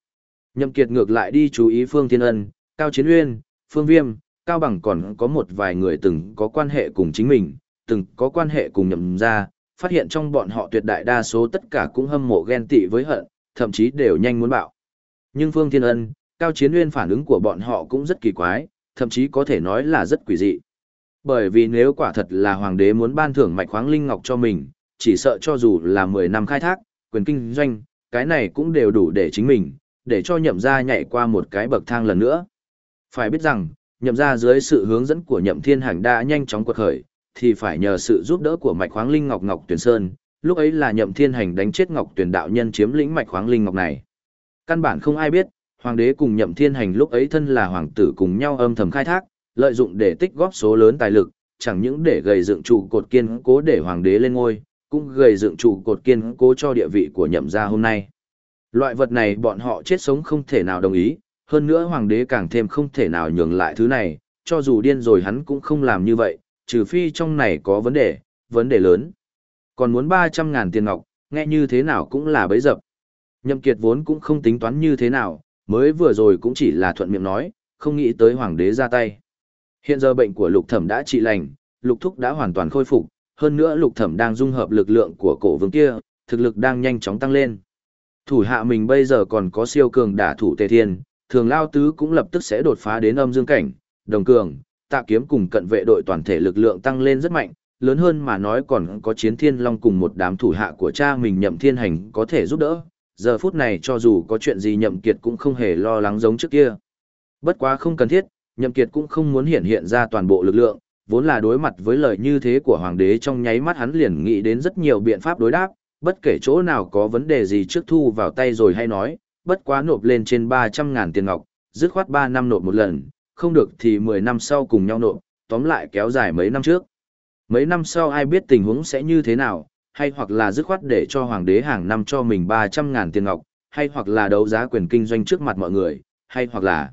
Nhậm Kiệt ngược lại đi chú ý Phương Thiên Ân, Cao Chiến Uyên, Phương Viêm, Cao Bằng còn có một vài người từng có quan hệ cùng chính mình, từng có quan hệ cùng nhậm gia, phát hiện trong bọn họ tuyệt đại đa số tất cả cũng hâm mộ ghen tị với hận, thậm chí đều nhanh muốn bạo. Nhưng Phương Thiên Ân, Cao Chiến Uyên phản ứng của bọn họ cũng rất kỳ quái, thậm chí có thể nói là rất quỷ dị. Bởi vì nếu quả thật là hoàng đế muốn ban thưởng mạch khoáng linh ngọc cho mình, chỉ sợ cho dù là 10 năm khai thác, quyền kinh doanh, cái này cũng đều đủ để chính mình, để cho nhậm gia nhảy qua một cái bậc thang lần nữa. Phải biết rằng, nhậm gia dưới sự hướng dẫn của nhậm thiên hành đã nhanh chóng quật khởi, thì phải nhờ sự giúp đỡ của mạch khoáng linh ngọc ngọc tuyển sơn, lúc ấy là nhậm thiên hành đánh chết ngọc tuyển đạo nhân chiếm lĩnh mạch khoáng linh ngọc này. Căn bản không ai biết, hoàng đế cùng nhậm thiên hành lúc ấy thân là hoàng tử cùng nhau âm thầm khai thác, lợi dụng để tích góp số lớn tài lực, chẳng những để gây dựng trụ cột kiên cố để hoàng đế lên ngôi, cũng gây dựng trụ cột kiên cố cho địa vị của nhậm gia hôm nay. Loại vật này bọn họ chết sống không thể nào đồng ý, hơn nữa hoàng đế càng thêm không thể nào nhường lại thứ này, cho dù điên rồi hắn cũng không làm như vậy, trừ phi trong này có vấn đề, vấn đề lớn. Còn muốn 300 ngàn tiền ngọc, nghe như thế nào cũng là bấy dập. Nhậm Kiệt vốn cũng không tính toán như thế nào, mới vừa rồi cũng chỉ là thuận miệng nói, không nghĩ tới hoàng đế ra tay. Hiện giờ bệnh của lục thẩm đã trị lành, lục thúc đã hoàn toàn khôi phục, hơn nữa lục thẩm đang dung hợp lực lượng của cổ vương kia, thực lực đang nhanh chóng tăng lên. Thủ hạ mình bây giờ còn có siêu cường đả thủ tề thiên, thường lao tứ cũng lập tức sẽ đột phá đến âm dương cảnh, đồng cường, tạ kiếm cùng cận vệ đội toàn thể lực lượng tăng lên rất mạnh, lớn hơn mà nói còn có chiến thiên long cùng một đám thủ hạ của cha mình nhậm thiên hành có thể giúp đỡ. Giờ phút này cho dù có chuyện gì nhậm kiệt cũng không hề lo lắng giống trước kia. Bất quá không cần thiết, nhậm kiệt cũng không muốn hiện hiện ra toàn bộ lực lượng, vốn là đối mặt với lời như thế của hoàng đế trong nháy mắt hắn liền nghĩ đến rất nhiều biện pháp đối đáp, bất kể chỗ nào có vấn đề gì trước thu vào tay rồi hay nói, bất quá nộp lên trên 300 ngàn tiền ngọc, dứt khoát 3 năm nộp một lần, không được thì 10 năm sau cùng nhau nộp, tóm lại kéo dài mấy năm trước. Mấy năm sau ai biết tình huống sẽ như thế nào, hay hoặc là dứt khoát để cho hoàng đế hàng năm cho mình 300 ngàn tiền ngọc, hay hoặc là đấu giá quyền kinh doanh trước mặt mọi người, hay hoặc là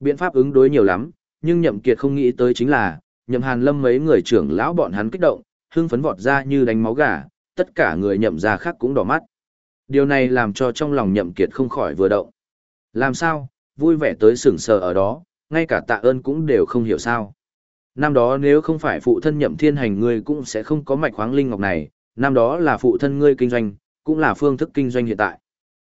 biện pháp ứng đối nhiều lắm, nhưng nhậm kiệt không nghĩ tới chính là, nhậm hàn lâm mấy người trưởng lão bọn hắn kích động, hưng phấn vọt ra như đánh máu gà, tất cả người nhậm gia khác cũng đỏ mắt. Điều này làm cho trong lòng nhậm kiệt không khỏi vừa động. Làm sao, vui vẻ tới sừng sờ ở đó, ngay cả tạ ơn cũng đều không hiểu sao. Năm đó nếu không phải phụ thân nhậm thiên hành ngươi cũng sẽ không có mạch khoáng linh ngọc này, năm đó là phụ thân ngươi kinh doanh, cũng là phương thức kinh doanh hiện tại.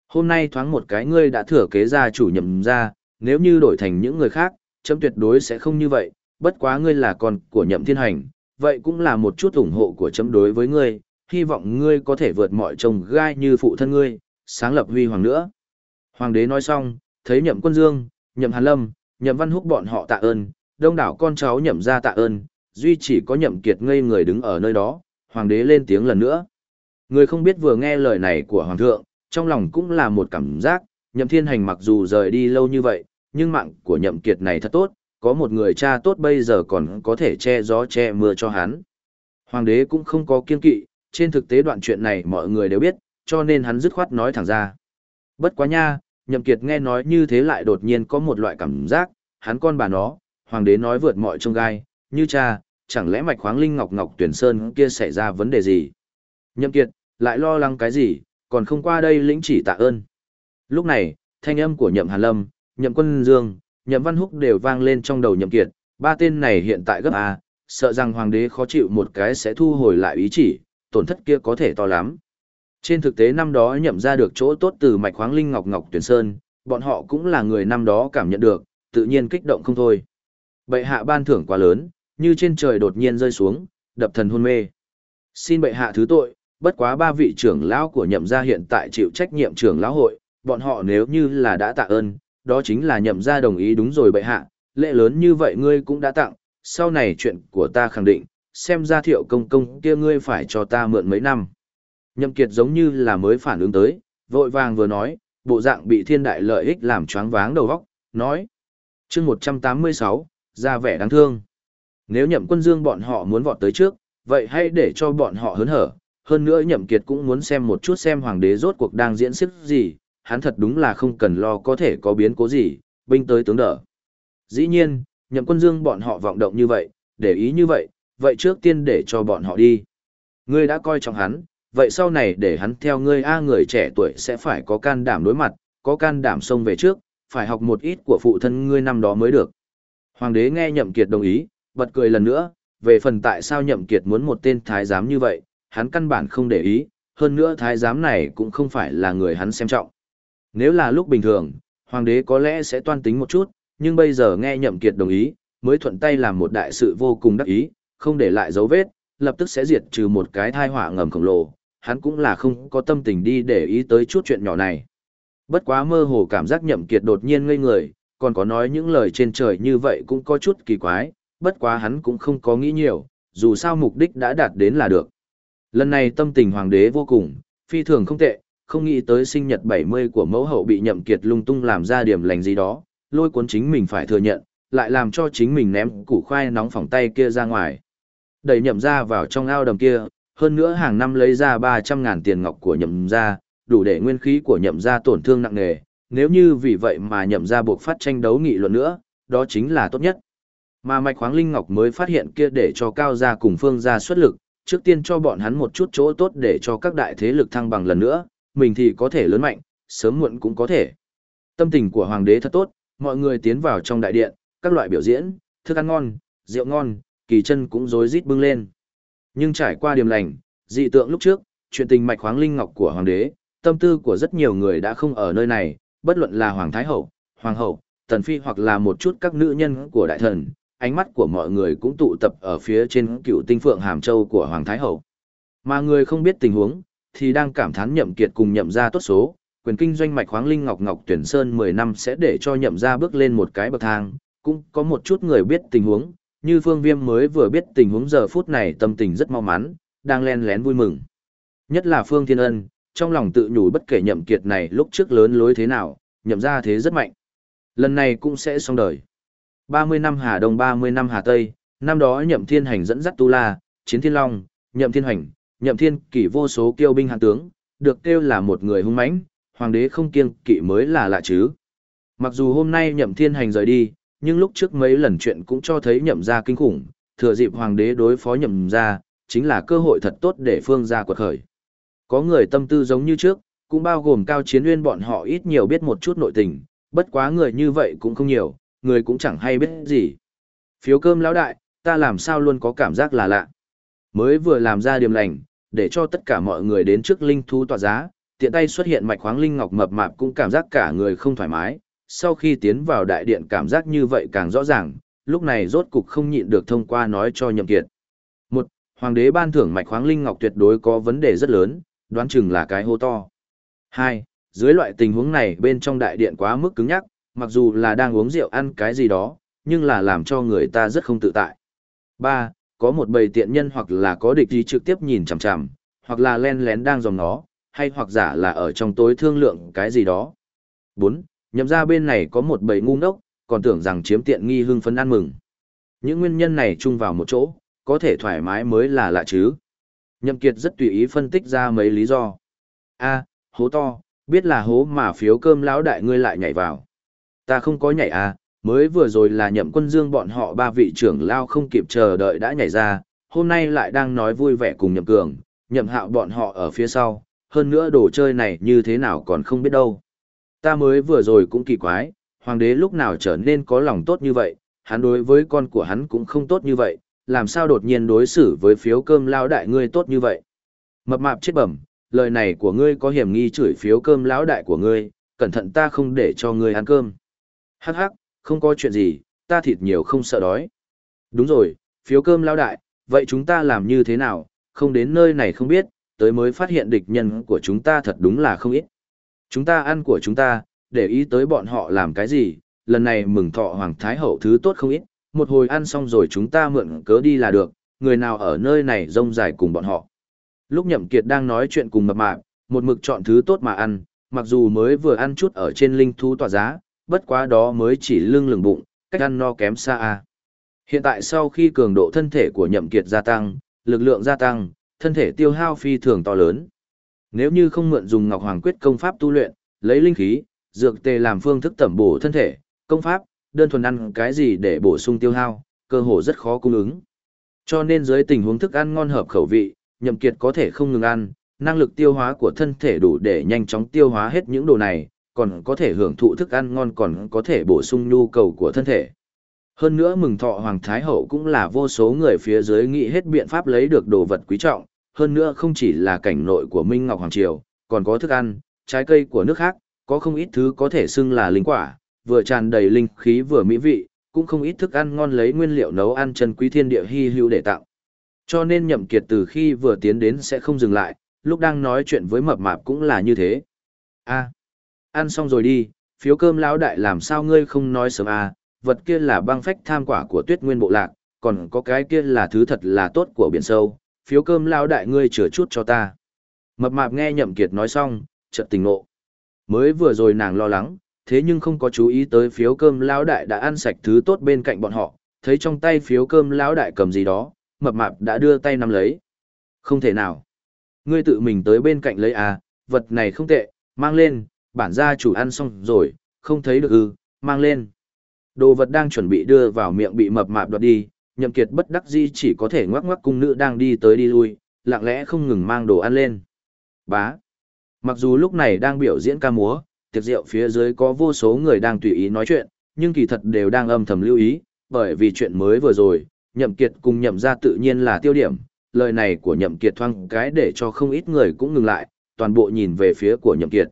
Hôm nay thoáng một cái ngươi đã thừa kế gia chủ nhậm gia, nếu như đổi thành những người khác, chấm tuyệt đối sẽ không như vậy, bất quá ngươi là con của nhậm thiên hành, vậy cũng là một chút ủng hộ của chấm đối với ngươi, hy vọng ngươi có thể vượt mọi chồng gai như phụ thân ngươi, sáng lập huy hoàng nữa. Hoàng đế nói xong, thấy nhậm quân dương, nhậm hàn lâm, nhậm văn húc bọn họ tạ ơn, đông đảo con cháu nhậm ra tạ ơn, duy chỉ có nhậm kiệt ngây người đứng ở nơi đó, hoàng đế lên tiếng lần nữa. Người không biết vừa nghe lời này của hoàng thượng, trong lòng cũng là một cảm giác, nhậm thiên hành mặc dù rời đi lâu như vậy, nhưng mạng của nhậm kiệt này thật tốt, có một người cha tốt bây giờ còn có thể che gió che mưa cho hắn. Hoàng đế cũng không có kiên kỵ, trên thực tế đoạn chuyện này mọi người đều biết, cho nên hắn dứt khoát nói thẳng ra. Bất quá nha, nhậm kiệt nghe nói như thế lại đột nhiên có một loại cảm giác, hắn con bà nó, hoàng đế nói vượt mọi trông gai, như cha, chẳng lẽ mạch khoáng linh ngọc ngọc tuyển sơn kia xảy ra vấn đề gì? Nhậm kiệt, lại lo lắng cái gì, còn không qua đây lĩnh chỉ tạ ơn. Lúc này, thanh âm của nhậm hàn lâm, nhậm quân dương, nhậm văn húc đều vang lên trong đầu nhậm kiệt, ba tên này hiện tại gấp A, sợ rằng hoàng đế khó chịu một cái sẽ thu hồi lại ý chỉ, tổn thất kia có thể to lắm. Trên thực tế năm đó nhậm ra được chỗ tốt từ mạch khoáng linh ngọc ngọc tuyển sơn, bọn họ cũng là người năm đó cảm nhận được, tự nhiên kích động không thôi. Bệ hạ ban thưởng quá lớn, như trên trời đột nhiên rơi xuống, đập thần hôn mê. Xin bệ hạ thứ tội, bất quá ba vị trưởng lão của nhậm gia hiện tại chịu trách nhiệm trưởng lão hội, bọn họ nếu như là đã tạ ơn, đó chính là nhậm gia đồng ý đúng rồi bệ hạ, lễ lớn như vậy ngươi cũng đã tặng, sau này chuyện của ta khẳng định, xem ra thiệu công công kia ngươi phải cho ta mượn mấy năm. Nhậm kiệt giống như là mới phản ứng tới, vội vàng vừa nói, bộ dạng bị thiên đại lợi ích làm choáng váng đầu óc, nói. Chương 186, ra vẻ đáng thương. Nếu nhậm quân dương bọn họ muốn vọt tới trước, vậy hãy để cho bọn họ hớn hở. Hơn nữa nhậm kiệt cũng muốn xem một chút xem hoàng đế rốt cuộc đang diễn sức gì, hắn thật đúng là không cần lo có thể có biến cố gì, binh tới tướng đỡ. Dĩ nhiên, nhậm quân dương bọn họ vọng động như vậy, để ý như vậy, vậy trước tiên để cho bọn họ đi. Ngươi đã coi trọng hắn, vậy sau này để hắn theo ngươi A người trẻ tuổi sẽ phải có can đảm đối mặt, có can đảm xông về trước, phải học một ít của phụ thân ngươi năm đó mới được. Hoàng đế nghe nhậm kiệt đồng ý, bật cười lần nữa, về phần tại sao nhậm kiệt muốn một tên thái giám như vậy, hắn căn bản không để ý, hơn nữa thái giám này cũng không phải là người hắn xem trọng. Nếu là lúc bình thường, hoàng đế có lẽ sẽ toan tính một chút, nhưng bây giờ nghe nhậm kiệt đồng ý, mới thuận tay làm một đại sự vô cùng đắc ý, không để lại dấu vết, lập tức sẽ diệt trừ một cái thai họa ngầm khổng lồ, hắn cũng là không có tâm tình đi để ý tới chút chuyện nhỏ này. Bất quá mơ hồ cảm giác nhậm kiệt đột nhiên ngây người, còn có nói những lời trên trời như vậy cũng có chút kỳ quái, bất quá hắn cũng không có nghĩ nhiều, dù sao mục đích đã đạt đến là được. Lần này tâm tình hoàng đế vô cùng, phi thường không tệ, không nghĩ tới sinh nhật 70 của mẫu hậu bị nhậm kiệt lung tung làm ra điểm lành gì đó, lôi cuốn chính mình phải thừa nhận, lại làm cho chính mình ném củ khoai nóng phỏng tay kia ra ngoài. Đẩy nhậm ra vào trong ao đầm kia, hơn nữa hàng năm lấy ra 300 ngàn tiền ngọc của nhậm ra, đủ để nguyên khí của nhậm ra tổn thương nặng nề, nếu như vì vậy mà nhậm ra buộc phát tranh đấu nghị luận nữa, đó chính là tốt nhất. Mà mạch khoáng linh ngọc mới phát hiện kia để cho cao gia cùng phương gia xuất lực, trước tiên cho bọn hắn một chút chỗ tốt để cho các đại thế lực thăng bằng lần nữa, mình thì có thể lớn mạnh, sớm muộn cũng có thể. Tâm tình của hoàng đế thật tốt, mọi người tiến vào trong đại điện, các loại biểu diễn, thức ăn ngon, rượu ngon, kỳ chân cũng rối rít bưng lên. Nhưng trải qua điểm lành, dị tượng lúc trước, chuyện tình mạch khoáng linh ngọc của hoàng đế, tâm tư của rất nhiều người đã không ở nơi này, bất luận là hoàng thái hậu, hoàng hậu, tần phi hoặc là một chút các nữ nhân của đại thần, ánh mắt của mọi người cũng tụ tập ở phía trên cựu tinh phượng hàm châu của hoàng thái hậu. Mà người không biết tình huống, thì đang cảm thán nhậm kiệt cùng nhậm gia tốt số, quyền kinh doanh mạch khoáng linh ngọc ngọc tuyển sơn 10 năm sẽ để cho nhậm gia bước lên một cái bậc thang, cũng có một chút người biết tình huống, như phương viêm mới vừa biết tình huống giờ phút này tâm tình rất mau mắn, đang len lén vui mừng. Nhất là phương thiên ân, trong lòng tự nhủ bất kể nhậm kiệt này lúc trước lớn lối thế nào, nhậm ra thế rất mạnh. Lần này cũng sẽ xong đời. 30 năm Hà Đông 30 năm Hà Tây, năm đó nhậm thiên hành dẫn dắt Tu La, Chiến Thiên Long, nhậm thiên hành, nhậm thiên kỷ vô số kiêu binh hạng tướng, được kêu là một người hung mãnh, hoàng đế không kiêng kỵ mới là lạ chứ. Mặc dù hôm nay nhậm thiên hành rời đi, nhưng lúc trước mấy lần chuyện cũng cho thấy nhậm gia kinh khủng, thừa dịp hoàng đế đối phó nhậm gia, chính là cơ hội thật tốt để phương gia quật khởi. Có người tâm tư giống như trước, cũng bao gồm cao chiến nguyên bọn họ ít nhiều biết một chút nội tình, bất quá người như vậy cũng không nhiều, người cũng chẳng hay biết gì. Phiếu cơm lão đại, ta làm sao luôn có cảm giác là lạ. Mới vừa làm ra điểm lành, để cho tất cả mọi người đến trước linh thú tỏa giá, tiện tay xuất hiện mạch khoáng linh ngọc mập mạp cũng cảm giác cả người không thoải mái, sau khi tiến vào đại điện cảm giác như vậy càng rõ ràng, lúc này rốt cục không nhịn được thông qua nói cho nhậm kiệt. hoàng đế ban thưởng mạch khoáng linh ngọc tuyệt đối có vấn đề rất lớn, đoán chừng là cái hô to. 2. Dưới loại tình huống này bên trong đại điện quá mức cứng nhắc, mặc dù là đang uống rượu ăn cái gì đó, nhưng là làm cho người ta rất không tự tại. 3. Có một bầy tiện nhân hoặc là có địch gì trực tiếp nhìn chằm chằm, hoặc là len lén đang dòng nó, hay hoặc giả là ở trong tối thương lượng cái gì đó. 4. Nhậm ra bên này có một bầy ngu ngốc, còn tưởng rằng chiếm tiện nghi hưng phấn ăn mừng. Những nguyên nhân này chung vào một chỗ, có thể thoải mái mới là lạ chứ. Nhậm Kiệt rất tùy ý phân tích ra mấy lý do. A, hố to, biết là hố mà phiếu cơm lão đại ngươi lại nhảy vào. Ta không có nhảy à, mới vừa rồi là nhậm quân dương bọn họ ba vị trưởng lao không kịp chờ đợi đã nhảy ra, hôm nay lại đang nói vui vẻ cùng nhậm cường, nhậm hạo bọn họ ở phía sau, hơn nữa đồ chơi này như thế nào còn không biết đâu. Ta mới vừa rồi cũng kỳ quái, hoàng đế lúc nào trở nên có lòng tốt như vậy, hắn đối với con của hắn cũng không tốt như vậy, làm sao đột nhiên đối xử với phiếu cơm lão đại ngươi tốt như vậy. Mập mạp chết bẩm, lời này của ngươi có hiểm nghi chửi phiếu cơm lão đại của ngươi, cẩn thận ta không để cho ngươi ăn cơm. Hắc hắc, không có chuyện gì, ta thịt nhiều không sợ đói. Đúng rồi, phiếu cơm lão đại, vậy chúng ta làm như thế nào, không đến nơi này không biết, tới mới phát hiện địch nhân của chúng ta thật đúng là không ít. Chúng ta ăn của chúng ta, để ý tới bọn họ làm cái gì, lần này mừng thọ Hoàng Thái Hậu thứ tốt không ít, một hồi ăn xong rồi chúng ta mượn cớ đi là được, người nào ở nơi này rông dài cùng bọn họ. Lúc Nhậm Kiệt đang nói chuyện cùng mập mạp, một mực chọn thứ tốt mà ăn, mặc dù mới vừa ăn chút ở trên linh thú tỏa giá, bất quá đó mới chỉ lưng lửng bụng, cách ăn no kém xa a. Hiện tại sau khi cường độ thân thể của Nhậm Kiệt gia tăng, lực lượng gia tăng, thân thể tiêu hao phi thường to lớn. Nếu như không mượn dùng Ngọc Hoàng Quyết công pháp tu luyện, lấy linh khí, dược tề làm phương thức tẩm bổ thân thể, công pháp, đơn thuần ăn cái gì để bổ sung tiêu hao, cơ hồ rất khó cung ứng. Cho nên dưới tình huống thức ăn ngon hợp khẩu vị, Nhậm Kiệt có thể không ngừng ăn, năng lực tiêu hóa của thân thể đủ để nhanh chóng tiêu hóa hết những đồ này, còn có thể hưởng thụ thức ăn ngon còn có thể bổ sung nhu cầu của thân thể. Hơn nữa mừng thọ Hoàng Thái Hậu cũng là vô số người phía dưới nghĩ hết biện pháp lấy được đồ vật quý trọng, hơn nữa không chỉ là cảnh nội của Minh Ngọc Hoàng Triều, còn có thức ăn, trái cây của nước khác, có không ít thứ có thể xưng là linh quả, vừa tràn đầy linh khí vừa mỹ vị, cũng không ít thức ăn ngon lấy nguyên liệu nấu ăn chân quý thiên địa hy hữu để tặng. Cho nên nhậm kiệt từ khi vừa tiến đến sẽ không dừng lại, lúc đang nói chuyện với mập mạp cũng là như thế. A, ăn xong rồi đi, phiếu cơm lão đại làm sao ngươi không nói sớm a? vật kia là băng phách tham quả của tuyết nguyên bộ lạc, còn có cái kia là thứ thật là tốt của biển sâu, phiếu cơm lão đại ngươi chừa chút cho ta. Mập mạp nghe nhậm kiệt nói xong, chợt tỉnh ngộ. Mới vừa rồi nàng lo lắng, thế nhưng không có chú ý tới phiếu cơm lão đại đã ăn sạch thứ tốt bên cạnh bọn họ, thấy trong tay phiếu cơm lão đại cầm gì đó, mập mạp đã đưa tay nắm lấy. Không thể nào. Ngươi tự mình tới bên cạnh lấy à, vật này không tệ, mang lên, bản gia chủ ăn xong rồi, không thấy được ư, mang lên. Đồ vật đang chuẩn bị đưa vào miệng bị mập mạp đoạt đi, nhậm kiệt bất đắc dĩ chỉ có thể ngoắc ngoắc cung nữ đang đi tới đi lui, lặng lẽ không ngừng mang đồ ăn lên. Bá. Mặc dù lúc này đang biểu diễn ca múa, tiệc rượu phía dưới có vô số người đang tùy ý nói chuyện, nhưng kỳ thật đều đang âm thầm lưu ý, bởi vì chuyện mới vừa rồi, nhậm kiệt cùng nhậm gia tự nhiên là tiêu điểm, lời này của nhậm kiệt thoang cái để cho không ít người cũng ngừng lại, toàn bộ nhìn về phía của nhậm kiệt.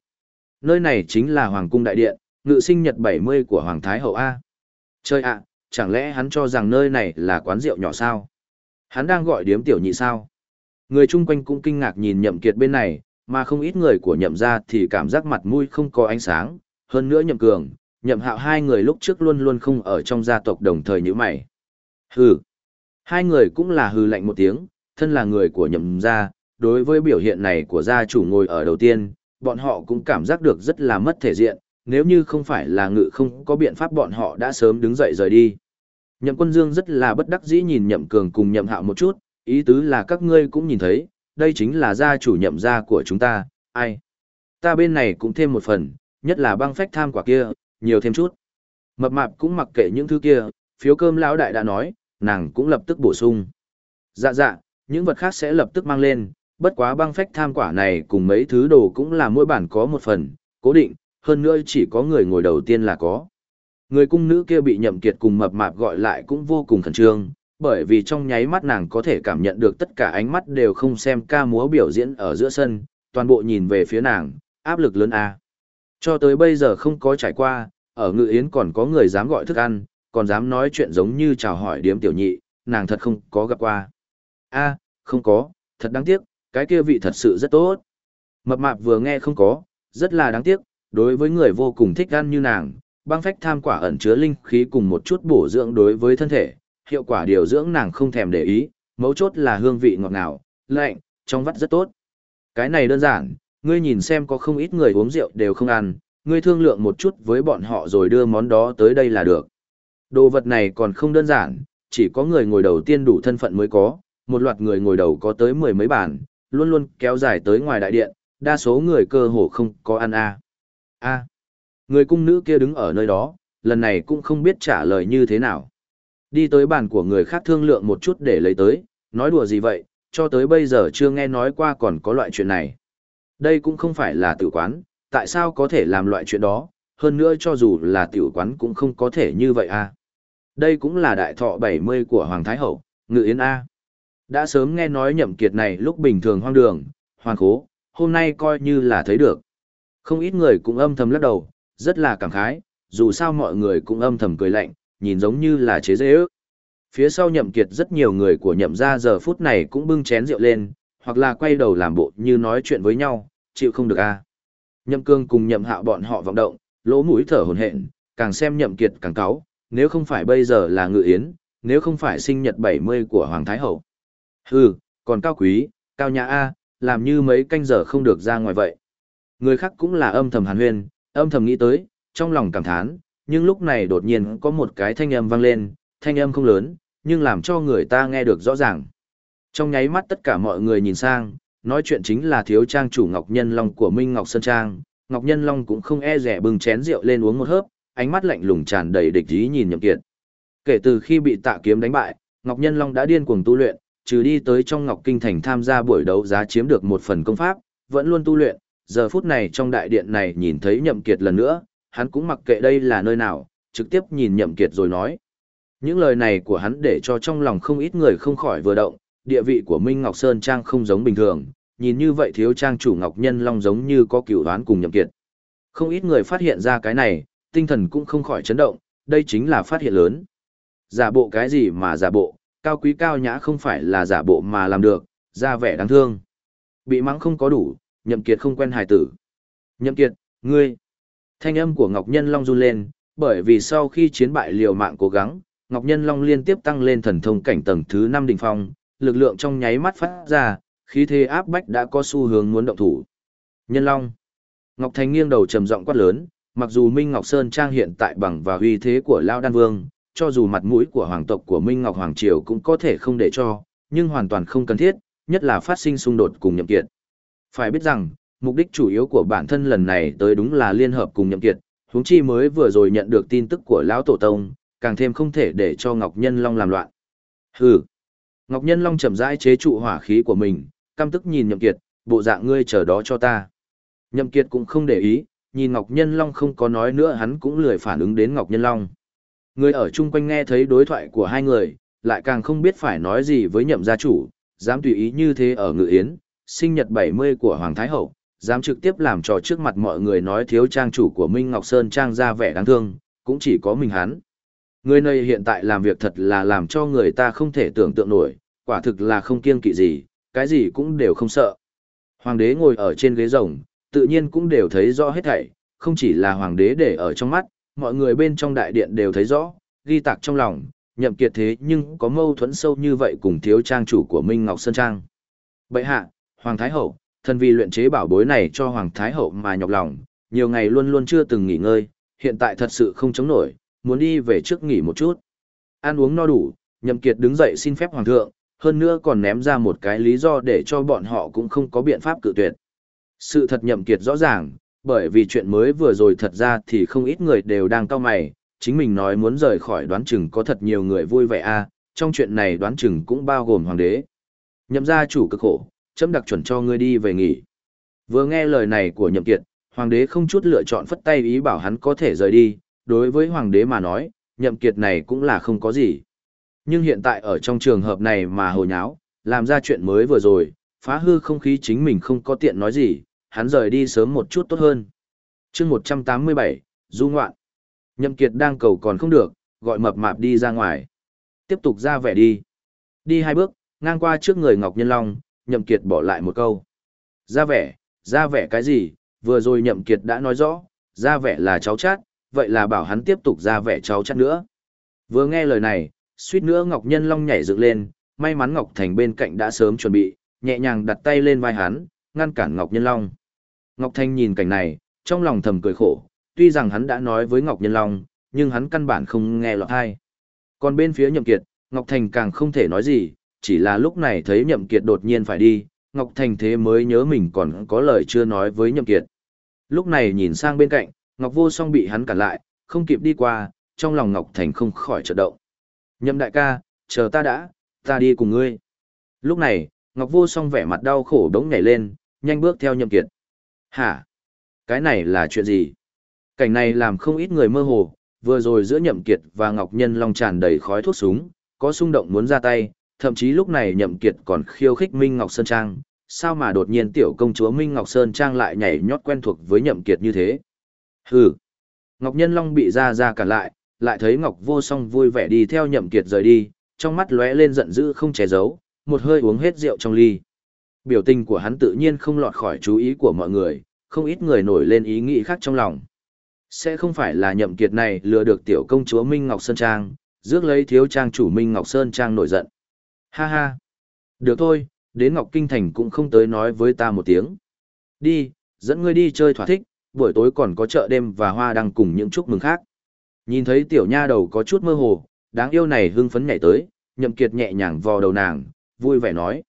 Nơi này chính là Hoàng cung đại điện, ngự sinh nhật 70 của Hoàng Thái Hậu A. Chơi ạ, chẳng lẽ hắn cho rằng nơi này là quán rượu nhỏ sao? Hắn đang gọi điếm tiểu nhị sao? Người chung quanh cũng kinh ngạc nhìn nhậm kiệt bên này, mà không ít người của nhậm gia thì cảm giác mặt mũi không có ánh sáng, hơn nữa nhậm cường, nhậm hạo hai người lúc trước luôn luôn không ở trong gia tộc đồng thời như mày. Hừ. Hai người cũng là hừ lạnh một tiếng, thân là người của nhậm gia, đối với biểu hiện này của gia chủ ngồi ở đầu tiên, bọn họ cũng cảm giác được rất là mất thể diện, nếu như không phải là ngự không có biện pháp bọn họ đã sớm đứng dậy rời đi. Nhậm quân dương rất là bất đắc dĩ nhìn nhậm cường cùng nhậm hạo một chút, ý tứ là các ngươi cũng nhìn thấy, đây chính là gia chủ nhậm gia của chúng ta, ai. Ta bên này cũng thêm một phần, nhất là băng phách tham quả kia, nhiều thêm chút. Mập mạp cũng mặc kệ những thứ kia, phiếu cơm lão đại đã nói, nàng cũng lập tức bổ sung. Dạ dạ, những vật khác sẽ lập tức mang lên, bất quá băng phách tham quả này cùng mấy thứ đồ cũng là mỗi bản có một phần, cố định, hơn nữa chỉ có người ngồi đầu tiên là có. Người cung nữ kia bị nhậm kiệt cùng mập mạp gọi lại cũng vô cùng khẩn trương, bởi vì trong nháy mắt nàng có thể cảm nhận được tất cả ánh mắt đều không xem ca múa biểu diễn ở giữa sân, toàn bộ nhìn về phía nàng, áp lực lớn a. Cho tới bây giờ không có trải qua, ở ngự yến còn có người dám gọi thức ăn, còn dám nói chuyện giống như chào hỏi điếm tiểu nhị, nàng thật không có gặp qua. A, không có, thật đáng tiếc, cái kia vị thật sự rất tốt. Mập mạp vừa nghe không có, rất là đáng tiếc, đối với người vô cùng thích ăn như nàng, băng phách tham quả ẩn chứa linh khí cùng một chút bổ dưỡng đối với thân thể, hiệu quả điều dưỡng nàng không thèm để ý, mấu chốt là hương vị ngọt ngào, lạnh, trong vắt rất tốt. Cái này đơn giản, ngươi nhìn xem có không ít người uống rượu đều không ăn, ngươi thương lượng một chút với bọn họ rồi đưa món đó tới đây là được. Đồ vật này còn không đơn giản, chỉ có người ngồi đầu tiên đủ thân phận mới có, một loạt người ngồi đầu có tới mười mấy bàn, luôn luôn kéo dài tới ngoài đại điện, đa số người cơ hồ không có ăn a. A. Người cung nữ kia đứng ở nơi đó, lần này cũng không biết trả lời như thế nào. Đi tới bàn của người khác thương lượng một chút để lấy tới, nói đùa gì vậy, cho tới bây giờ chưa nghe nói qua còn có loại chuyện này. Đây cũng không phải là tử quán, tại sao có thể làm loại chuyện đó, hơn nữa cho dù là tiểu quán cũng không có thể như vậy a. Đây cũng là đại thọ 70 của Hoàng Thái Hậu, ngự yến A. Đã sớm nghe nói nhậm kiệt này lúc bình thường hoang đường, hoàng khố, hôm nay coi như là thấy được. Không ít người cũng âm thầm lắc đầu, rất là cảm khái, dù sao mọi người cũng âm thầm cười lạnh, nhìn giống như là chế dễ ước. Phía sau nhậm kiệt rất nhiều người của nhậm gia giờ phút này cũng bưng chén rượu lên, hoặc là quay đầu làm bộ như nói chuyện với nhau, chịu không được a. Nhậm cương cùng nhậm hạo bọn họ vọng động, lỗ mũi thở hổn hển, càng xem nhậm kiệt càng cáu, nếu không phải bây giờ là ngự yến, nếu không phải sinh nhật 70 của Hoàng Thái Hậu. Hừ, còn cao quý, cao nhã A, làm như mấy canh giờ không được ra ngoài vậy. Người khác cũng là âm thầm hàn huyên, âm thầm nghĩ tới, trong lòng cảm thán, nhưng lúc này đột nhiên có một cái thanh âm vang lên, thanh âm không lớn, nhưng làm cho người ta nghe được rõ ràng. Trong nháy mắt tất cả mọi người nhìn sang, nói chuyện chính là thiếu trang chủ Ngọc Nhân Long của Minh Ngọc Sơn Trang. Ngọc Nhân Long cũng không e rẻ bưng chén rượu lên uống một hớp, ánh mắt lạnh lùng tràn đầy địch ý nhìn Nhậm Kiệt. Kể từ khi bị Tạ Kiếm đánh bại, Ngọc Nhân Long đã điên cuồng tu luyện, trừ đi tới trong Ngọc Kinh Thành tham gia buổi đấu giá chiếm được một phần công pháp, vẫn luôn tu luyện, giờ phút này trong đại điện này nhìn thấy Nhậm Kiệt lần nữa, hắn cũng mặc kệ đây là nơi nào, trực tiếp nhìn Nhậm Kiệt rồi nói. Những lời này của hắn để cho trong lòng không ít người không khỏi vừa động, địa vị của Minh Ngọc Sơn Trang không giống bình thường, nhìn như vậy thiếu trang chủ Ngọc Nhân Long giống như có cựu đoán cùng Nhậm Kiệt. Không ít người phát hiện ra cái này, tinh thần cũng không khỏi chấn động, đây chính là phát hiện lớn. Giả bộ cái gì mà giả bộ, cao quý cao nhã không phải là giả bộ mà làm được, ra vẻ đáng thương. Bị mắng không có đủ, nhậm kiệt không quen hài tử. Nhậm kiệt, ngươi. Thanh âm của Ngọc Nhân Long run lên, bởi vì sau khi chiến bại liều mạng cố gắng, Ngọc Nhân Long liên tiếp tăng lên thần thông cảnh tầng thứ 5 đỉnh phong, lực lượng trong nháy mắt phát ra, khí thế áp bách đã có xu hướng muốn động thủ. Nhân Long. Ngọc Thành nghiêng đầu trầm giọng quát lớn, mặc dù Minh Ngọc Sơn Trang hiện tại bằng và uy thế của Lao Đan Vương, cho dù mặt mũi của hoàng tộc của Minh Ngọc Hoàng Triều cũng có thể không để cho, nhưng hoàn toàn không cần thiết, nhất là phát sinh xung đột cùng nhậm kiệt. Phải biết rằng, mục đích chủ yếu của bản thân lần này tới đúng là liên hợp cùng nhậm kiệt, huống chi mới vừa rồi nhận được tin tức của lão tổ tông, càng thêm không thể để cho Ngọc Nhân Long làm loạn. Hừ. Ngọc Nhân Long chậm rãi chế trụ hỏa khí của mình, căm tức nhìn nhậm kiệt, bộ dạng ngươi chờ đó cho ta. Nhậm kiệt cũng không để ý, nhìn Ngọc Nhân Long không có nói nữa hắn cũng lười phản ứng đến Ngọc Nhân Long. Người ở chung quanh nghe thấy đối thoại của hai người, lại càng không biết phải nói gì với nhậm gia chủ, dám tùy ý như thế ở ngự yến, sinh nhật 70 của Hoàng Thái Hậu, dám trực tiếp làm trò trước mặt mọi người nói thiếu trang chủ của Minh Ngọc Sơn trang ra vẻ đáng thương, cũng chỉ có mình hắn. Người này hiện tại làm việc thật là làm cho người ta không thể tưởng tượng nổi, quả thực là không kiêng kỵ gì, cái gì cũng đều không sợ. Hoàng đế ngồi ở trên ghế rồng, tự nhiên cũng đều thấy rõ hết thảy, không chỉ là hoàng đế để ở trong mắt, mọi người bên trong đại điện đều thấy rõ, ghi tạc trong lòng, nhậm kiệt thế nhưng có mâu thuẫn sâu như vậy cùng thiếu trang chủ của Minh Ngọc Sơn Trang. Bệ hạ, Hoàng Thái Hậu, thần vì luyện chế bảo bối này cho Hoàng Thái Hậu mà nhọc lòng, nhiều ngày luôn luôn chưa từng nghỉ ngơi, hiện tại thật sự không chống nổi, muốn đi về trước nghỉ một chút. Ăn uống no đủ, nhậm kiệt đứng dậy xin phép Hoàng thượng, hơn nữa còn ném ra một cái lý do để cho bọn họ cũng không có biện pháp cự tuyệt. Sự thật nhậm kiệt rõ ràng, bởi vì chuyện mới vừa rồi thật ra thì không ít người đều đang cao mày, chính mình nói muốn rời khỏi đoán chừng có thật nhiều người vui vẻ a trong chuyện này đoán chừng cũng bao gồm hoàng đế. Nhậm gia chủ cực khổ, chấm đặc chuẩn cho ngươi đi về nghỉ. Vừa nghe lời này của nhậm kiệt, hoàng đế không chút lựa chọn phất tay ý bảo hắn có thể rời đi, đối với hoàng đế mà nói, nhậm kiệt này cũng là không có gì. Nhưng hiện tại ở trong trường hợp này mà hồ nháo, làm ra chuyện mới vừa rồi, phá hư không khí chính mình không có tiện nói gì, hắn rời đi sớm một chút tốt hơn. chương 187, Du Ngoạn. Nhậm Kiệt đang cầu còn không được, gọi mập mạp đi ra ngoài. Tiếp tục ra vẻ đi. Đi hai bước, ngang qua trước người Ngọc Nhân Long, Nhậm Kiệt bỏ lại một câu. Ra vẻ, ra vẻ cái gì, vừa rồi Nhậm Kiệt đã nói rõ, ra vẻ là cháu chát, vậy là bảo hắn tiếp tục ra vẻ cháu chát nữa. Vừa nghe lời này, suýt nữa Ngọc Nhân Long nhảy dựng lên, may mắn Ngọc Thành bên cạnh đã sớm chuẩn bị, nhẹ nhàng đặt tay lên vai hắn, ngăn cản Ngọc Nhân Long. Ngọc Thành nhìn cảnh này, trong lòng thầm cười khổ, tuy rằng hắn đã nói với Ngọc Nhân Long, nhưng hắn căn bản không nghe lọt hay. Còn bên phía Nhậm Kiệt, Ngọc Thành càng không thể nói gì, chỉ là lúc này thấy Nhậm Kiệt đột nhiên phải đi, Ngọc Thành thế mới nhớ mình còn có lời chưa nói với Nhậm Kiệt. Lúc này nhìn sang bên cạnh, Ngọc Vô Song bị hắn cản lại, không kịp đi qua, trong lòng Ngọc Thành không khỏi chợt động. Nhậm đại ca, chờ ta đã, ta đi cùng ngươi. Lúc này, Ngọc Vô Song vẻ mặt đau khổ đống nhảy lên, nhanh bước theo Nhậm Kiệt. Hả? Cái này là chuyện gì? Cảnh này làm không ít người mơ hồ, vừa rồi giữa Nhậm Kiệt và Ngọc Nhân Long tràn đầy khói thuốc súng, có xung động muốn ra tay, thậm chí lúc này Nhậm Kiệt còn khiêu khích Minh Ngọc Sơn Trang, sao mà đột nhiên tiểu công chúa Minh Ngọc Sơn Trang lại nhảy nhót quen thuộc với Nhậm Kiệt như thế? Hừ. Ngọc Nhân Long bị ra ra cản lại, lại thấy Ngọc Vô Song vui vẻ đi theo Nhậm Kiệt rời đi, trong mắt lóe lên giận dữ không che giấu, một hơi uống hết rượu trong ly. Biểu tình của hắn tự nhiên không lọt khỏi chú ý của mọi người, không ít người nổi lên ý nghĩ khác trong lòng. Sẽ không phải là Nhậm Kiệt này lừa được tiểu công chúa Minh Ngọc Sơn Trang, rước lấy thiếu trang chủ Minh Ngọc Sơn Trang nổi giận. Ha ha. Được thôi, đến Ngọc Kinh Thành cũng không tới nói với ta một tiếng. Đi, dẫn ngươi đi chơi thỏa thích, buổi tối còn có chợ đêm và hoa đăng cùng những chúc mừng khác. Nhìn thấy tiểu nha đầu có chút mơ hồ, đáng yêu này hưng phấn nhảy tới, nhậm kiệt nhẹ nhàng vò đầu nàng, vui vẻ nói.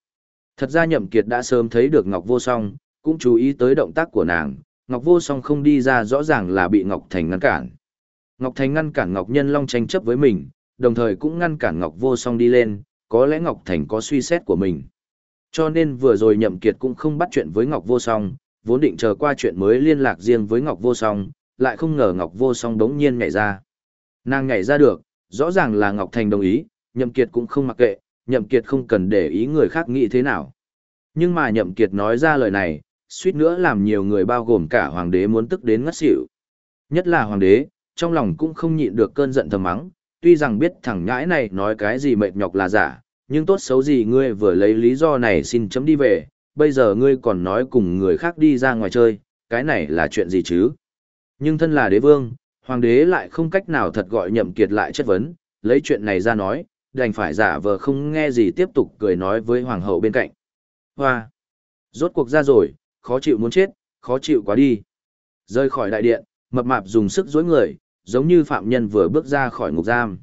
Thật ra nhậm kiệt đã sớm thấy được Ngọc Vô Song, cũng chú ý tới động tác của nàng, Ngọc Vô Song không đi ra rõ ràng là bị Ngọc Thành ngăn cản. Ngọc Thành ngăn cản Ngọc Nhân Long tranh chấp với mình, đồng thời cũng ngăn cản Ngọc Vô Song đi lên, có lẽ Ngọc Thành có suy xét của mình. Cho nên vừa rồi Nhậm Kiệt cũng không bắt chuyện với Ngọc Vô Song, vốn định chờ qua chuyện mới liên lạc riêng với Ngọc Vô Song, lại không ngờ Ngọc Vô Song đống nhiên nhảy ra. Nàng nhảy ra được, rõ ràng là Ngọc Thành đồng ý, Nhậm Kiệt cũng không mặc kệ, Nhậm Kiệt không cần để ý người khác nghĩ thế nào. Nhưng mà Nhậm Kiệt nói ra lời này, suýt nữa làm nhiều người bao gồm cả hoàng đế muốn tức đến ngất xỉu. Nhất là hoàng đế, trong lòng cũng không nhịn được cơn giận thầm mắng, tuy rằng biết thằng nhãi này nói cái gì mệt nhọc là giả, nhưng tốt xấu gì ngươi vừa lấy lý do này xin chấm đi về, bây giờ ngươi còn nói cùng người khác đi ra ngoài chơi, cái này là chuyện gì chứ? Nhưng thân là đế vương, hoàng đế lại không cách nào thật gọi nhậm kiệt lại chất vấn, lấy chuyện này ra nói, đành phải giả vờ không nghe gì tiếp tục cười nói với hoàng hậu bên cạnh. Hoa! Rốt cuộc ra rồi, khó chịu muốn chết, khó chịu quá đi. Rơi khỏi đại điện, mập mạp dùng sức dối người, giống như phạm nhân vừa bước ra khỏi ngục giam.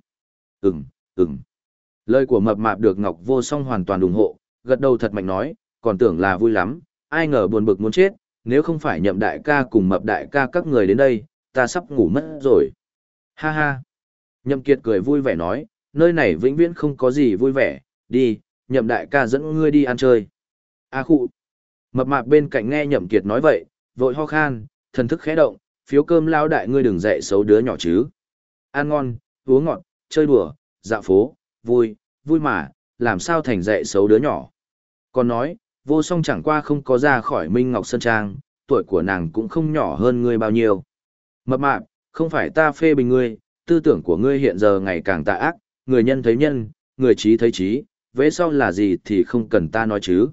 Ừm, ừm. Lời của mập mạp được Ngọc Vô Song hoàn toàn ủng hộ, gật đầu thật mạnh nói, còn tưởng là vui lắm, ai ngờ buồn bực muốn chết, nếu không phải nhậm đại ca cùng mập đại ca các người đến đây, ta sắp ngủ mất rồi. Ha ha. Nhậm Kiệt cười vui vẻ nói, nơi này vĩnh viễn không có gì vui vẻ, đi, nhậm đại ca dẫn ngươi đi ăn chơi. A à khụ. Mập mạp bên cạnh nghe nhậm Kiệt nói vậy, vội ho khan, thần thức khẽ động, phiếu cơm lao đại ngươi đừng dạy xấu đứa nhỏ chứ. Ăn ngon, uống ngọt, chơi đùa, dạo phố, vui, vui mà, làm sao thành dạy xấu đứa nhỏ. Còn nói, vô song chẳng qua không có ra khỏi Minh Ngọc Sơn Trang, tuổi của nàng cũng không nhỏ hơn ngươi bao nhiêu. Mập mạp, không phải ta phê bình ngươi, tư tưởng của ngươi hiện giờ ngày càng tà ác, người nhân thấy nhân, người trí thấy trí, vế sau là gì thì không cần ta nói chứ.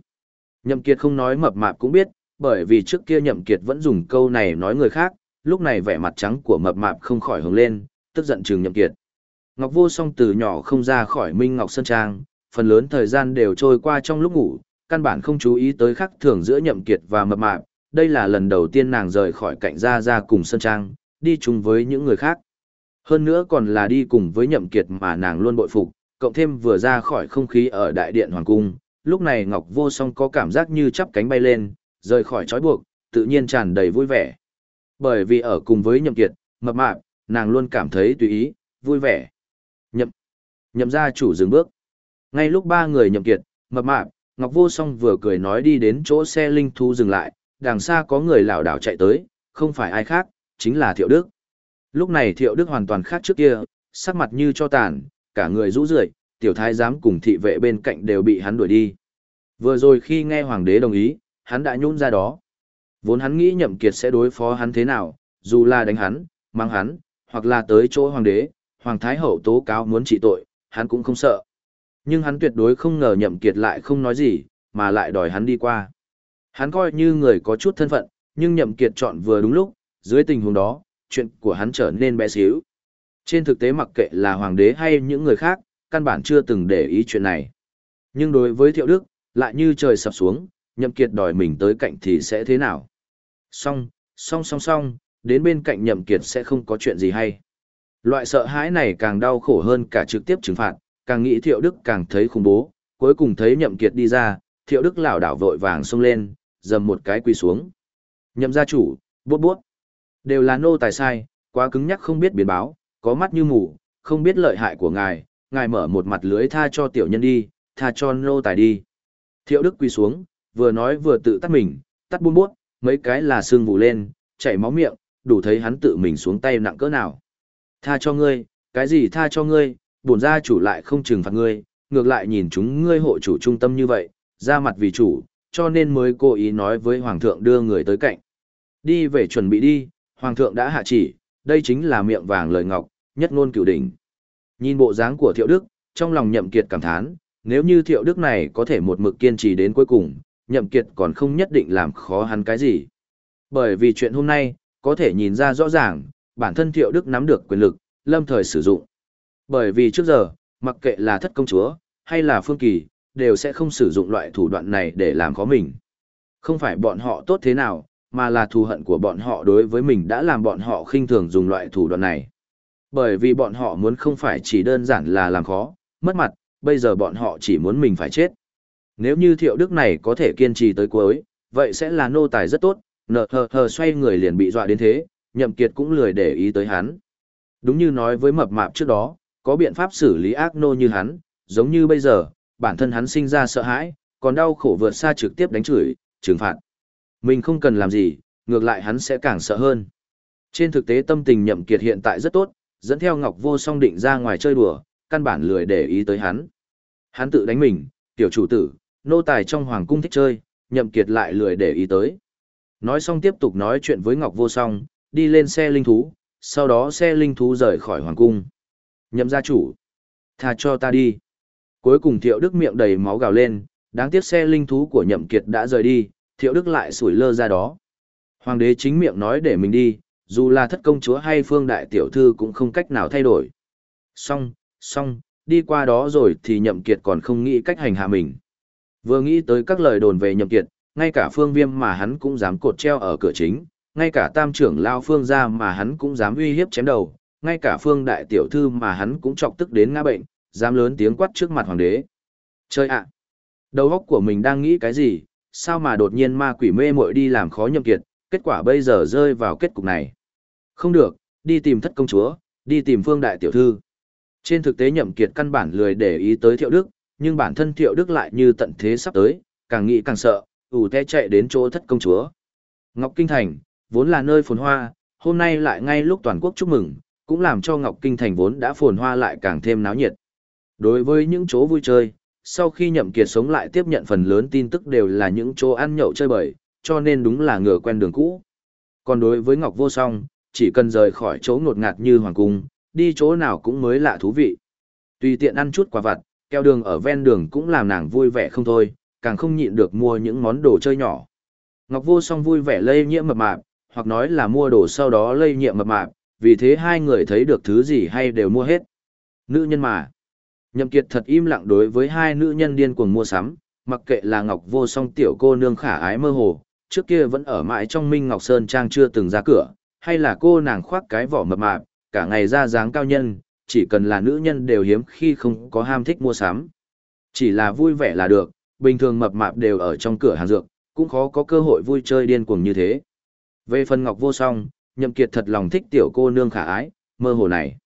Nhậm Kiệt không nói mập mạp cũng biết, bởi vì trước kia Nhậm Kiệt vẫn dùng câu này nói người khác, lúc này vẻ mặt trắng của mập mạp không khỏi hướng lên, tức giận trừng Nhậm Kiệt. Ngọc Vô Song từ nhỏ không ra khỏi Minh Ngọc Sơn Trang, phần lớn thời gian đều trôi qua trong lúc ngủ, căn bản không chú ý tới khắc thường giữa Nhậm Kiệt và mập mạp, đây là lần đầu tiên nàng rời khỏi cạnh gia gia cùng Sơn Trang, đi chung với những người khác. Hơn nữa còn là đi cùng với Nhậm Kiệt mà nàng luôn bội phục, cộng thêm vừa ra khỏi không khí ở đại điện hoàng cung, lúc này Ngọc Vô Song có cảm giác như chắp cánh bay lên, rời khỏi trói buộc, tự nhiên tràn đầy vui vẻ. Bởi vì ở cùng với Nhậm Kiệt, mập mạp, nàng luôn cảm thấy tùy ý, vui vẻ. Nhậm, nhậm gia chủ dừng bước. Ngay lúc ba người nhậm kiệt, mập mạp, Ngọc Vô Song vừa cười nói đi đến chỗ xe linh thú dừng lại, đằng xa có người lảo đảo chạy tới, không phải ai khác, chính là Thiệu Đức. Lúc này Thiệu Đức hoàn toàn khác trước kia, sắc mặt như cho tàn, cả người rũ rượi, tiểu thái giám cùng thị vệ bên cạnh đều bị hắn đuổi đi. Vừa rồi khi nghe hoàng đế đồng ý, hắn đã nhún ra đó. Vốn hắn nghĩ nhậm kiệt sẽ đối phó hắn thế nào, dù là đánh hắn, mang hắn, hoặc là tới chỗ hoàng đế, hoàng thái hậu tố cáo muốn trị tội, hắn cũng không sợ. Nhưng hắn tuyệt đối không ngờ nhậm kiệt lại không nói gì, mà lại đòi hắn đi qua. Hắn coi như người có chút thân phận, nhưng nhậm kiệt chọn vừa đúng lúc, dưới tình huống đó, chuyện của hắn trở nên bé xíu. Trên thực tế mặc kệ là hoàng đế hay những người khác, căn bản chưa từng để ý chuyện này. Nhưng đối với thiệu đức, lại như trời sập xuống, nhậm kiệt đòi mình tới cạnh thì sẽ thế nào? Song, song song song, đến bên cạnh nhậm kiệt sẽ không có chuyện gì hay. Loại sợ hãi này càng đau khổ hơn cả trực tiếp trừng phạt, càng nghĩ thiệu đức càng thấy khủng bố, cuối cùng thấy nhậm kiệt đi ra, thiệu đức lảo đảo vội vàng xông lên, dầm một cái quỳ xuống. Nhậm gia chủ, bút bút. Đều là nô tài sai, quá cứng nhắc không biết biến báo, có mắt như mù, không biết lợi hại của ngài, ngài mở một mặt lưới tha cho tiểu nhân đi, tha cho nô tài đi. Thiệu đức quỳ xuống, vừa nói vừa tự tắt mình, tắt buôn bút, mấy cái là xương vụ lên, chảy máu miệng, đủ thấy hắn tự mình xuống tay nặng cỡ nào. Tha cho ngươi, cái gì tha cho ngươi, bổn gia chủ lại không trừng phạt ngươi, ngược lại nhìn chúng ngươi hộ chủ trung tâm như vậy, ra mặt vì chủ, cho nên mới cố ý nói với hoàng thượng đưa người tới cạnh. Đi về chuẩn bị đi, hoàng thượng đã hạ chỉ, đây chính là miệng vàng lời ngọc, nhất ngôn cửu đỉnh. Nhìn bộ dáng của Thiệu Đức, trong lòng Nhậm Kiệt cảm thán, nếu như Thiệu Đức này có thể một mực kiên trì đến cuối cùng, Nhậm Kiệt còn không nhất định làm khó hắn cái gì. Bởi vì chuyện hôm nay, có thể nhìn ra rõ ràng, bản thân Thiệu Đức nắm được quyền lực, lâm thời sử dụng. Bởi vì trước giờ, mặc kệ là thất công chúa, hay là phương kỳ, đều sẽ không sử dụng loại thủ đoạn này để làm khó mình. Không phải bọn họ tốt thế nào, mà là thù hận của bọn họ đối với mình đã làm bọn họ khinh thường dùng loại thủ đoạn này. Bởi vì bọn họ muốn không phải chỉ đơn giản là làm khó, mất mặt, bây giờ bọn họ chỉ muốn mình phải chết. Nếu như thiệu đức này có thể kiên trì tới cuối, vậy sẽ là nô tài rất tốt, nợ hờ hờ xoay người liền bị dọa đến thế, nhậm kiệt cũng lười để ý tới hắn. Đúng như nói với mập mạp trước đó, có biện pháp xử lý ác nô như hắn, giống như bây giờ, bản thân hắn sinh ra sợ hãi, còn đau khổ vượt xa trực tiếp đánh chửi, trừng phạt. Mình không cần làm gì, ngược lại hắn sẽ càng sợ hơn. Trên thực tế tâm tình nhậm kiệt hiện tại rất tốt, dẫn theo Ngọc Vô Song định ra ngoài chơi đùa, căn bản lười để ý tới hắn. Hắn tự đánh mình, tiểu chủ tử, nô tài trong hoàng cung thích chơi, nhậm kiệt lại lười để ý tới. Nói xong tiếp tục nói chuyện với Ngọc Vô Song, đi lên xe linh thú, sau đó xe linh thú rời khỏi hoàng cung. Nhậm gia chủ, tha cho ta đi. Cuối cùng Thiệu Đức miệng đầy máu gào lên, đáng tiếc xe linh thú của Nhậm Kiệt đã rời đi, Thiệu Đức lại sủi lơ ra đó. Hoàng đế chính miệng nói để mình đi, dù là thất công chúa hay phương đại tiểu thư cũng không cách nào thay đổi. Xong, xong, đi qua đó rồi thì Nhậm Kiệt còn không nghĩ cách hành hạ mình. Vừa nghĩ tới các lời đồn về Nhậm Kiệt, ngay cả phương viêm mà hắn cũng dám cột treo ở cửa chính, ngay cả tam trưởng lao phương gia mà hắn cũng dám uy hiếp chém đầu, ngay cả phương đại tiểu thư mà hắn cũng chọc tức đến ngã bệnh, dám lớn tiếng quát trước mặt hoàng đế. Chơi ạ! Đầu óc của mình đang nghĩ cái gì, sao mà đột nhiên ma quỷ mê muội đi làm khó nhậm kiệt, kết quả bây giờ rơi vào kết cục này. Không được, đi tìm thất công chúa, đi tìm phương đại tiểu thư. Trên thực tế nhậm kiệt căn bản lười để ý tới thiệu đức, nhưng bản thân thiệu đức lại như tận thế sắp tới, càng nghĩ càng sợ, ủ te chạy đến chỗ thất công chúa. Ngọc Kinh Thành, vốn là nơi phồn hoa, hôm nay lại ngay lúc toàn quốc chúc mừng, cũng làm cho Ngọc Kinh Thành vốn đã phồn hoa lại càng thêm náo nhiệt. Đối với những chỗ vui chơi, sau khi nhậm kiệt sống lại tiếp nhận phần lớn tin tức đều là những chỗ ăn nhậu chơi bời, cho nên đúng là ngựa quen đường cũ. Còn đối với Ngọc Vô Song, chỉ cần rời khỏi chỗ ngột ngạt như Hoàng Cung, đi chỗ nào cũng mới lạ thú vị. Tùy tiện ăn chút quả vặt, keo đường ở ven đường cũng làm nàng vui vẻ không thôi, càng không nhịn được mua những món đồ chơi nhỏ. Ngọc Vô Song vui vẻ lây nhiễm mập mạp, hoặc nói là mua đồ sau đó lây nhiễm mập mạp, vì thế hai người thấy được thứ gì hay đều mua hết. Nữ nhân mà. Nhậm Kiệt thật im lặng đối với hai nữ nhân điên cuồng mua sắm, mặc kệ là Ngọc Vô Song tiểu cô nương khả ái mơ hồ, trước kia vẫn ở mãi trong Minh Ngọc Sơn Trang chưa từng ra cửa, hay là cô nàng khoác cái vỏ mập mạp, cả ngày ra dáng cao nhân, chỉ cần là nữ nhân đều hiếm khi không có ham thích mua sắm. Chỉ là vui vẻ là được, bình thường mập mạp đều ở trong cửa hàng dược, cũng khó có cơ hội vui chơi điên cuồng như thế. Về phần Ngọc Vô Song, Nhậm Kiệt thật lòng thích tiểu cô nương khả ái, mơ hồ này.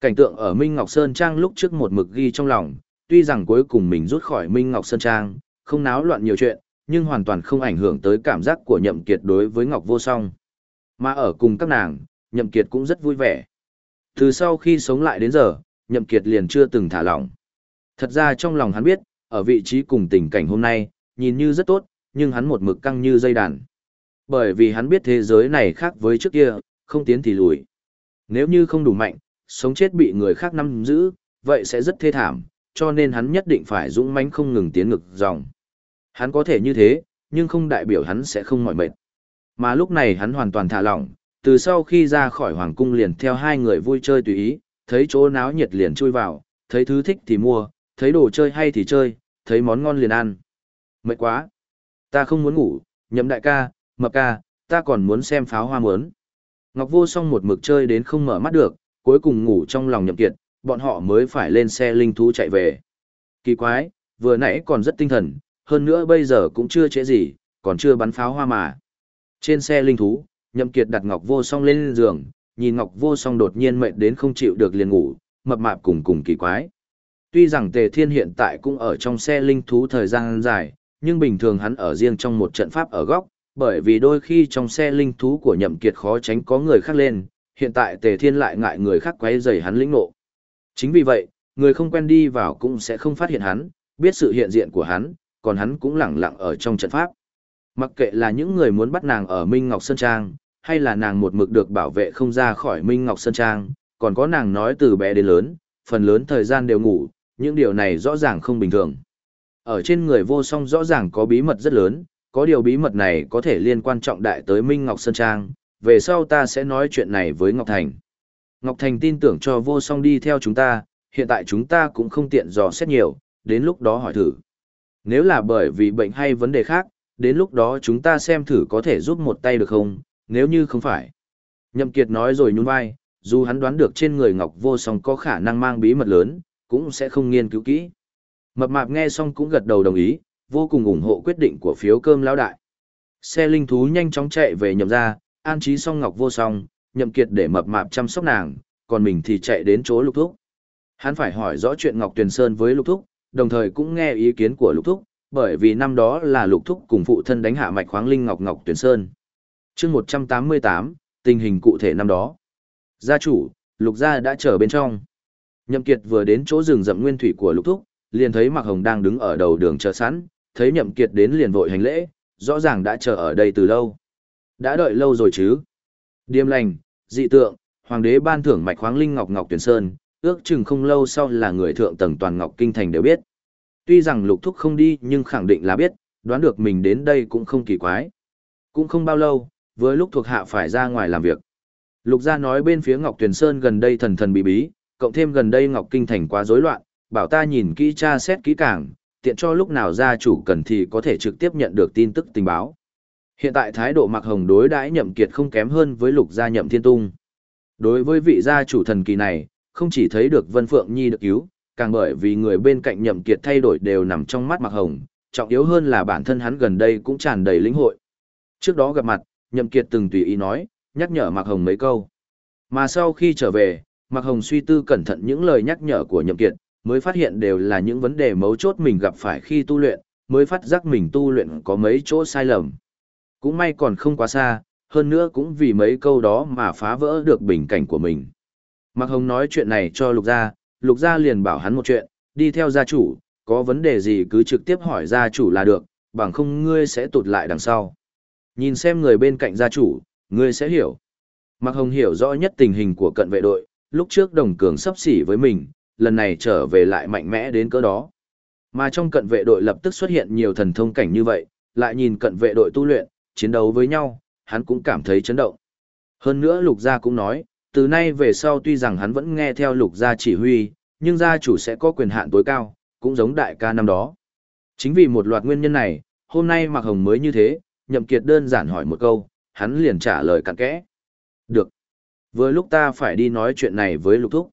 Cảnh tượng ở Minh Ngọc Sơn Trang lúc trước một mực ghi trong lòng, tuy rằng cuối cùng mình rút khỏi Minh Ngọc Sơn Trang, không náo loạn nhiều chuyện, nhưng hoàn toàn không ảnh hưởng tới cảm giác của Nhậm Kiệt đối với Ngọc Vô Song. Mà ở cùng các nàng, Nhậm Kiệt cũng rất vui vẻ. Từ sau khi sống lại đến giờ, Nhậm Kiệt liền chưa từng thả lỏng. Thật ra trong lòng hắn biết, ở vị trí cùng tình cảnh hôm nay, nhìn như rất tốt, nhưng hắn một mực căng như dây đàn. Bởi vì hắn biết thế giới này khác với trước kia, không tiến thì lùi. Nếu như không đủ mạnh, sống chết bị người khác nắm giữ, vậy sẽ rất thê thảm, cho nên hắn nhất định phải dũng mãnh không ngừng tiến ngực dòng. Hắn có thể như thế, nhưng không đại biểu hắn sẽ không mỏi mệt. Mà lúc này hắn hoàn toàn thả lỏng, từ sau khi ra khỏi hoàng cung liền theo hai người vui chơi tùy ý, thấy chỗ náo nhiệt liền chui vào, thấy thứ thích thì mua, thấy đồ chơi hay thì chơi, thấy món ngon liền ăn. Mệt quá. Ta không muốn ngủ, nhậm đại ca, mập ca, ta còn muốn xem pháo hoa mướn. Ngọc Vô song một mực chơi đến không mở mắt được, cuối cùng ngủ trong lòng nhậm kiệt, bọn họ mới phải lên xe linh thú chạy về. Kỳ quái, vừa nãy còn rất tinh thần, hơn nữa bây giờ cũng chưa trễ gì, còn chưa bắn pháo hoa mà. Trên xe linh thú, nhậm kiệt đặt Ngọc Vô song lên giường, nhìn Ngọc Vô song đột nhiên mệt đến không chịu được liền ngủ, mập mạp cùng cùng kỳ quái. Tuy rằng Tề Thiên hiện tại cũng ở trong xe linh thú thời gian dài, nhưng bình thường hắn ở riêng trong một trận pháp ở góc, bởi vì đôi khi trong xe linh thú của nhậm kiệt khó tránh có người khác lên, hiện tại Tề Thiên lại ngại người khác quấy rầy hắn lĩnh ngộ. Chính vì vậy, người không quen đi vào cũng sẽ không phát hiện hắn, biết sự hiện diện của hắn, còn hắn cũng lẳng lặng ở trong trận pháp. Mặc kệ là những người muốn bắt nàng ở Minh Ngọc Sơn Trang, hay là nàng một mực được bảo vệ không ra khỏi Minh Ngọc Sơn Trang, còn có nàng nói từ bé đến lớn, phần lớn thời gian đều ngủ, những điều này rõ ràng không bình thường. Ở trên người vô song rõ ràng có bí mật rất lớn, có điều bí mật này có thể liên quan trọng đại tới Minh Ngọc Sơn Trang, về sau ta sẽ nói chuyện này với Ngọc Thành. Ngọc Thành tin tưởng cho vô song đi theo chúng ta, hiện tại chúng ta cũng không tiện dò xét nhiều, đến lúc đó hỏi thử. Nếu là bởi vì bệnh hay vấn đề khác, đến lúc đó chúng ta xem thử có thể giúp một tay được không, nếu như không phải. Nhậm Kiệt nói rồi nhún vai, dù hắn đoán được trên người Ngọc Vô Song có khả năng mang bí mật lớn, cũng sẽ không nghiên cứu kỹ. Mập mạp nghe xong cũng gật đầu đồng ý, vô cùng ủng hộ quyết định của phiếu cơm lão đại. Xe linh thú nhanh chóng chạy về nhậm gia, an trí xong Ngọc Vô Song, nhậm kiệt để mập mạp chăm sóc nàng, còn mình thì chạy đến chỗ lục thúc. Hắn phải hỏi rõ chuyện Ngọc Tuyền Sơn với lục thúc, đồng thời cũng nghe ý kiến của lục thúc, bởi vì năm đó là lục thúc cùng phụ thân đánh hạ mạch khoáng linh Ngọc Ngọc Tuyền Sơn. Chương 188, tình hình cụ thể năm đó. Gia chủ, lục gia đã chờ bên trong. Nhậm Kiệt vừa đến chỗ rừng rậm nguyên thủy của lục thúc, liền thấy Mạc Hồng đang đứng ở đầu đường chờ sẵn, thấy Nhậm Kiệt đến liền vội hành lễ, rõ ràng đã chờ ở đây từ lâu. Đã đợi lâu rồi chứ? Điềm lành, dị tượng, hoàng đế ban thưởng mạch khoáng linh ngọc ngọc tuyển sơn, ước chừng không lâu sau là người thượng tầng toàn ngọc kinh thành đều biết. Tuy rằng lục thúc không đi nhưng khẳng định là biết, đoán được mình đến đây cũng không kỳ quái. Cũng không bao lâu, với lúc thuộc hạ phải ra ngoài làm việc. Lục gia nói bên phía Ngọc Tuyền Sơn gần đây thần thần bí bí, cộng thêm gần đây Ngọc Kinh thành quá rối loạn, bảo ta nhìn kỹ tra xét kỹ càng, tiện cho lúc nào gia chủ cần thì có thể trực tiếp nhận được tin tức tình báo. Hiện tại thái độ Mạc Hồng đối đãi Nhậm Kiệt không kém hơn với Lục gia Nhậm Thiên Tung. Đối với vị gia chủ thần kỳ này, không chỉ thấy được Vân Phượng Nhi được cứu, càng bởi vì người bên cạnh Nhậm Kiệt thay đổi đều nằm trong mắt Mạc Hồng, trọng yếu hơn là bản thân hắn gần đây cũng tràn đầy lĩnh hội. Trước đó gặp mặt, Nhậm Kiệt từng tùy ý nói, nhắc nhở Mạc Hồng mấy câu. Mà sau khi trở về, Mạc Hồng suy tư cẩn thận những lời nhắc nhở của Nhậm Kiệt, mới phát hiện đều là những vấn đề mấu chốt mình gặp phải khi tu luyện, mới phát giác mình tu luyện có mấy chỗ sai lầm. Cũng may còn không quá xa, hơn nữa cũng vì mấy câu đó mà phá vỡ được bình cảnh của mình. Mạc Hồng nói chuyện này cho Lục Gia, Lục Gia liền bảo hắn một chuyện, đi theo gia chủ, có vấn đề gì cứ trực tiếp hỏi gia chủ là được, bằng không ngươi sẽ tụt lại đằng sau. Nhìn xem người bên cạnh gia chủ, ngươi sẽ hiểu. Mạc Hồng hiểu rõ nhất tình hình của cận vệ đội, lúc trước đồng cường sắp xỉ với mình, lần này trở về lại mạnh mẽ đến cỡ đó. Mà trong cận vệ đội lập tức xuất hiện nhiều thần thông cảnh như vậy, lại nhìn cận vệ đội tu luyện, chiến đấu với nhau, hắn cũng cảm thấy chấn động. Hơn nữa lục gia cũng nói, từ nay về sau tuy rằng hắn vẫn nghe theo lục gia chỉ huy, nhưng gia chủ sẽ có quyền hạn tối cao, cũng giống đại ca năm đó. Chính vì một loạt nguyên nhân này, hôm nay Mạc Hồng mới như thế, Nhậm Kiệt đơn giản hỏi một câu, hắn liền trả lời cặn kẽ. Được. Vừa lúc ta phải đi nói chuyện này với Lục Thúc.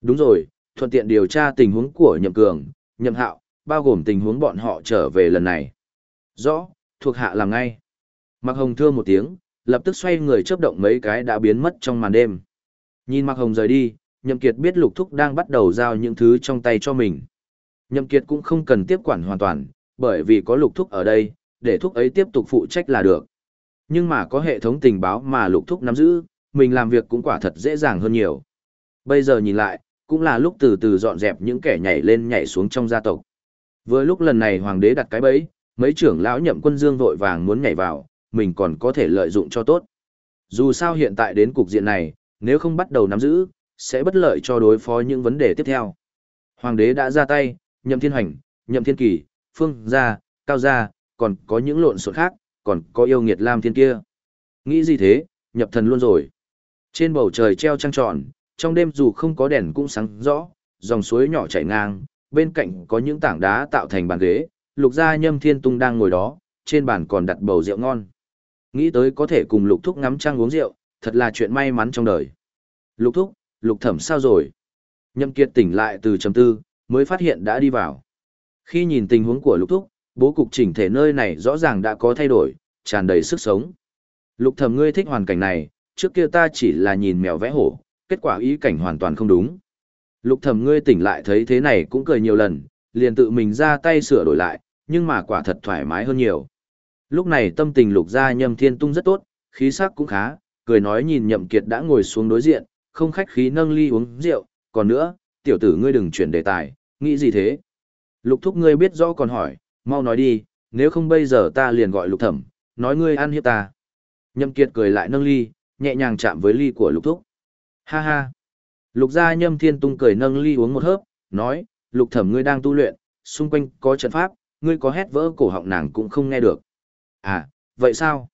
Đúng rồi, thuận tiện điều tra tình huống của Nhậm Cường, Nhậm Hạo, bao gồm tình huống bọn họ trở về lần này. Rõ, thuộc hạ làm ngay. Mạc Hồng thưa một tiếng, lập tức xoay người chớp động mấy cái đã biến mất trong màn đêm. Nhìn Mạc Hồng rời đi, Nhậm Kiệt biết Lục Thúc đang bắt đầu giao những thứ trong tay cho mình. Nhậm Kiệt cũng không cần tiếp quản hoàn toàn, bởi vì có Lục Thúc ở đây, để Thúc ấy tiếp tục phụ trách là được. Nhưng mà có hệ thống tình báo mà Lục Thúc nắm giữ, mình làm việc cũng quả thật dễ dàng hơn nhiều. Bây giờ nhìn lại, cũng là lúc từ từ dọn dẹp những kẻ nhảy lên nhảy xuống trong gia tộc. Với lúc lần này hoàng đế đặt cái bẫy, mấy trưởng lão nhậm quân dương vội vàng muốn nhảy vào, mình còn có thể lợi dụng cho tốt. Dù sao hiện tại đến cục diện này, nếu không bắt đầu nắm giữ, sẽ bất lợi cho đối phó những vấn đề tiếp theo. Hoàng đế đã ra tay, nhậm thiên hành, nhậm thiên kỳ, phương gia, cao gia, còn có những lộn xộn khác, còn có yêu nghiệt lam thiên kia. Nghĩ gì thế, nhập thần luôn rồi. Trên bầu trời treo trăng tròn, trong đêm dù không có đèn cũng sáng rõ, dòng suối nhỏ chảy ngang, bên cạnh có những tảng đá tạo thành bàn ghế, lục gia nhâm thiên tung đang ngồi đó, trên bàn còn đặt bầu rượu ngon. Nghĩ tới có thể cùng lục thúc ngắm trăng uống rượu, thật là chuyện may mắn trong đời. Lục thúc, lục thẩm sao rồi? Nhâm kiệt tỉnh lại từ trầm tư, mới phát hiện đã đi vào. Khi nhìn tình huống của lục thúc, bố cục chỉnh thể nơi này rõ ràng đã có thay đổi, tràn đầy sức sống. Lục Thầm ngươi thích hoàn cảnh này, trước kia ta chỉ là nhìn mèo vẽ hổ, kết quả ý cảnh hoàn toàn không đúng. Lục Thầm ngươi tỉnh lại thấy thế này cũng cười nhiều lần, liền tự mình ra tay sửa đổi lại, nhưng mà quả thật thoải mái hơn nhiều. Lúc này tâm tình lục gia nhâm thiên tung rất tốt, khí sắc cũng khá, cười nói nhìn nhậm kiệt đã ngồi xuống đối diện, không khách khí nâng ly uống rượu, còn nữa, tiểu tử ngươi đừng chuyển đề tài, nghĩ gì thế? Lục thúc ngươi biết rõ còn hỏi, mau nói đi, nếu không bây giờ ta liền gọi lục thẩm, nói ngươi ăn hiếp ta. Nhậm kiệt cười lại nâng ly, nhẹ nhàng chạm với ly của lục thúc. Ha ha. Lục gia nhâm thiên tung cười nâng ly uống một hớp, nói, lục thẩm ngươi đang tu luyện, xung quanh có trận pháp, ngươi có hét vỡ cổ họng nàng cũng không nghe được. À, vậy sao?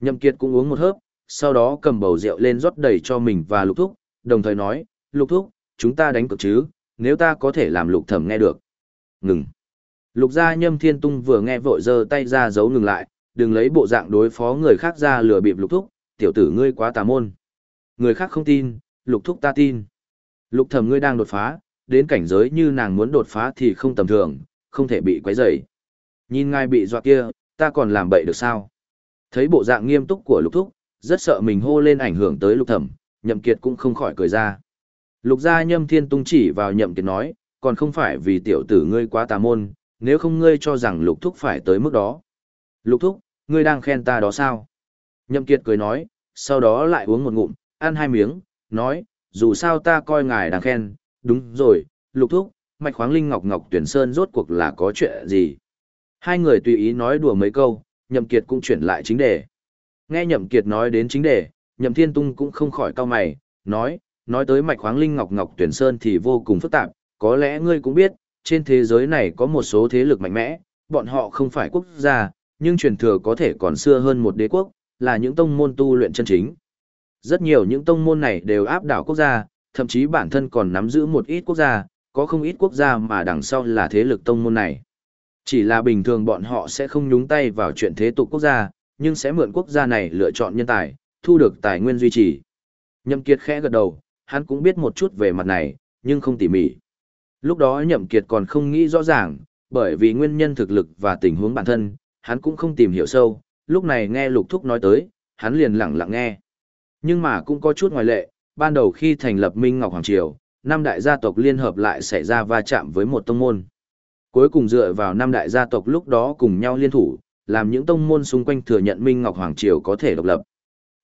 Nhậm kiệt cũng uống một hớp, sau đó cầm bầu rượu lên rót đầy cho mình và lục thúc, đồng thời nói, lục thúc, chúng ta đánh cược chứ, nếu ta có thể làm lục thẩm nghe được. Ngừng. Lục gia nhâm thiên tung vừa nghe vội giơ tay ra giấu ngừng lại, đừng lấy bộ dạng đối phó người khác ra lừa bịp lục thúc, tiểu tử ngươi quá tà môn. Người khác không tin, lục thúc ta tin. Lục thẩm ngươi đang đột phá, đến cảnh giới như nàng muốn đột phá thì không tầm thường, không thể bị quấy rầy. Nhìn ngài bị dọa kia, ta còn làm bậy được sao? Thấy bộ dạng nghiêm túc của lục thúc, rất sợ mình hô lên ảnh hưởng tới lục thẩm, nhậm kiệt cũng không khỏi cười ra. Lục gia nhâm thiên tung chỉ vào nhậm kiệt nói, còn không phải vì tiểu tử ngươi quá tà môn, nếu không ngươi cho rằng lục thúc phải tới mức đó. Lục thúc, ngươi đang khen ta đó sao? Nhậm kiệt cười nói, sau đó lại uống một ngụm, ăn hai miếng, nói, dù sao ta coi ngài đang khen, đúng rồi, lục thúc, mạch khoáng linh ngọc ngọc tuyển sơn rốt cuộc là có chuyện gì? Hai người tùy ý nói đùa mấy câu, nhậm kiệt cũng chuyển lại chính đề. Nghe nhậm kiệt nói đến chính đề, nhậm thiên tung cũng không khỏi cau mày, nói, nói tới mạch khoáng linh ngọc ngọc tuyển sơn thì vô cùng phức tạp, có lẽ ngươi cũng biết, trên thế giới này có một số thế lực mạnh mẽ, bọn họ không phải quốc gia, nhưng truyền thừa có thể còn xưa hơn một đế quốc, là những tông môn tu luyện chân chính. Rất nhiều những tông môn này đều áp đảo quốc gia, thậm chí bản thân còn nắm giữ một ít quốc gia, có không ít quốc gia mà đằng sau là thế lực tông môn này. Chỉ là bình thường bọn họ sẽ không nhúng tay vào chuyện thế tục quốc gia, nhưng sẽ mượn quốc gia này lựa chọn nhân tài, thu được tài nguyên duy trì. Nhâm Kiệt khẽ gật đầu, hắn cũng biết một chút về mặt này, nhưng không tỉ mỉ. Lúc đó Nhậm Kiệt còn không nghĩ rõ ràng, bởi vì nguyên nhân thực lực và tình huống bản thân, hắn cũng không tìm hiểu sâu, lúc này nghe Lục Thúc nói tới, hắn liền lặng lặng nghe. Nhưng mà cũng có chút ngoài lệ, ban đầu khi thành lập Minh Ngọc Hoàng Triều, năm đại gia tộc liên hợp lại xảy ra va chạm với một tông môn. Cuối cùng dựa vào năm đại gia tộc lúc đó cùng nhau liên thủ, làm những tông môn xung quanh thừa nhận Minh Ngọc Hoàng Triều có thể độc lập.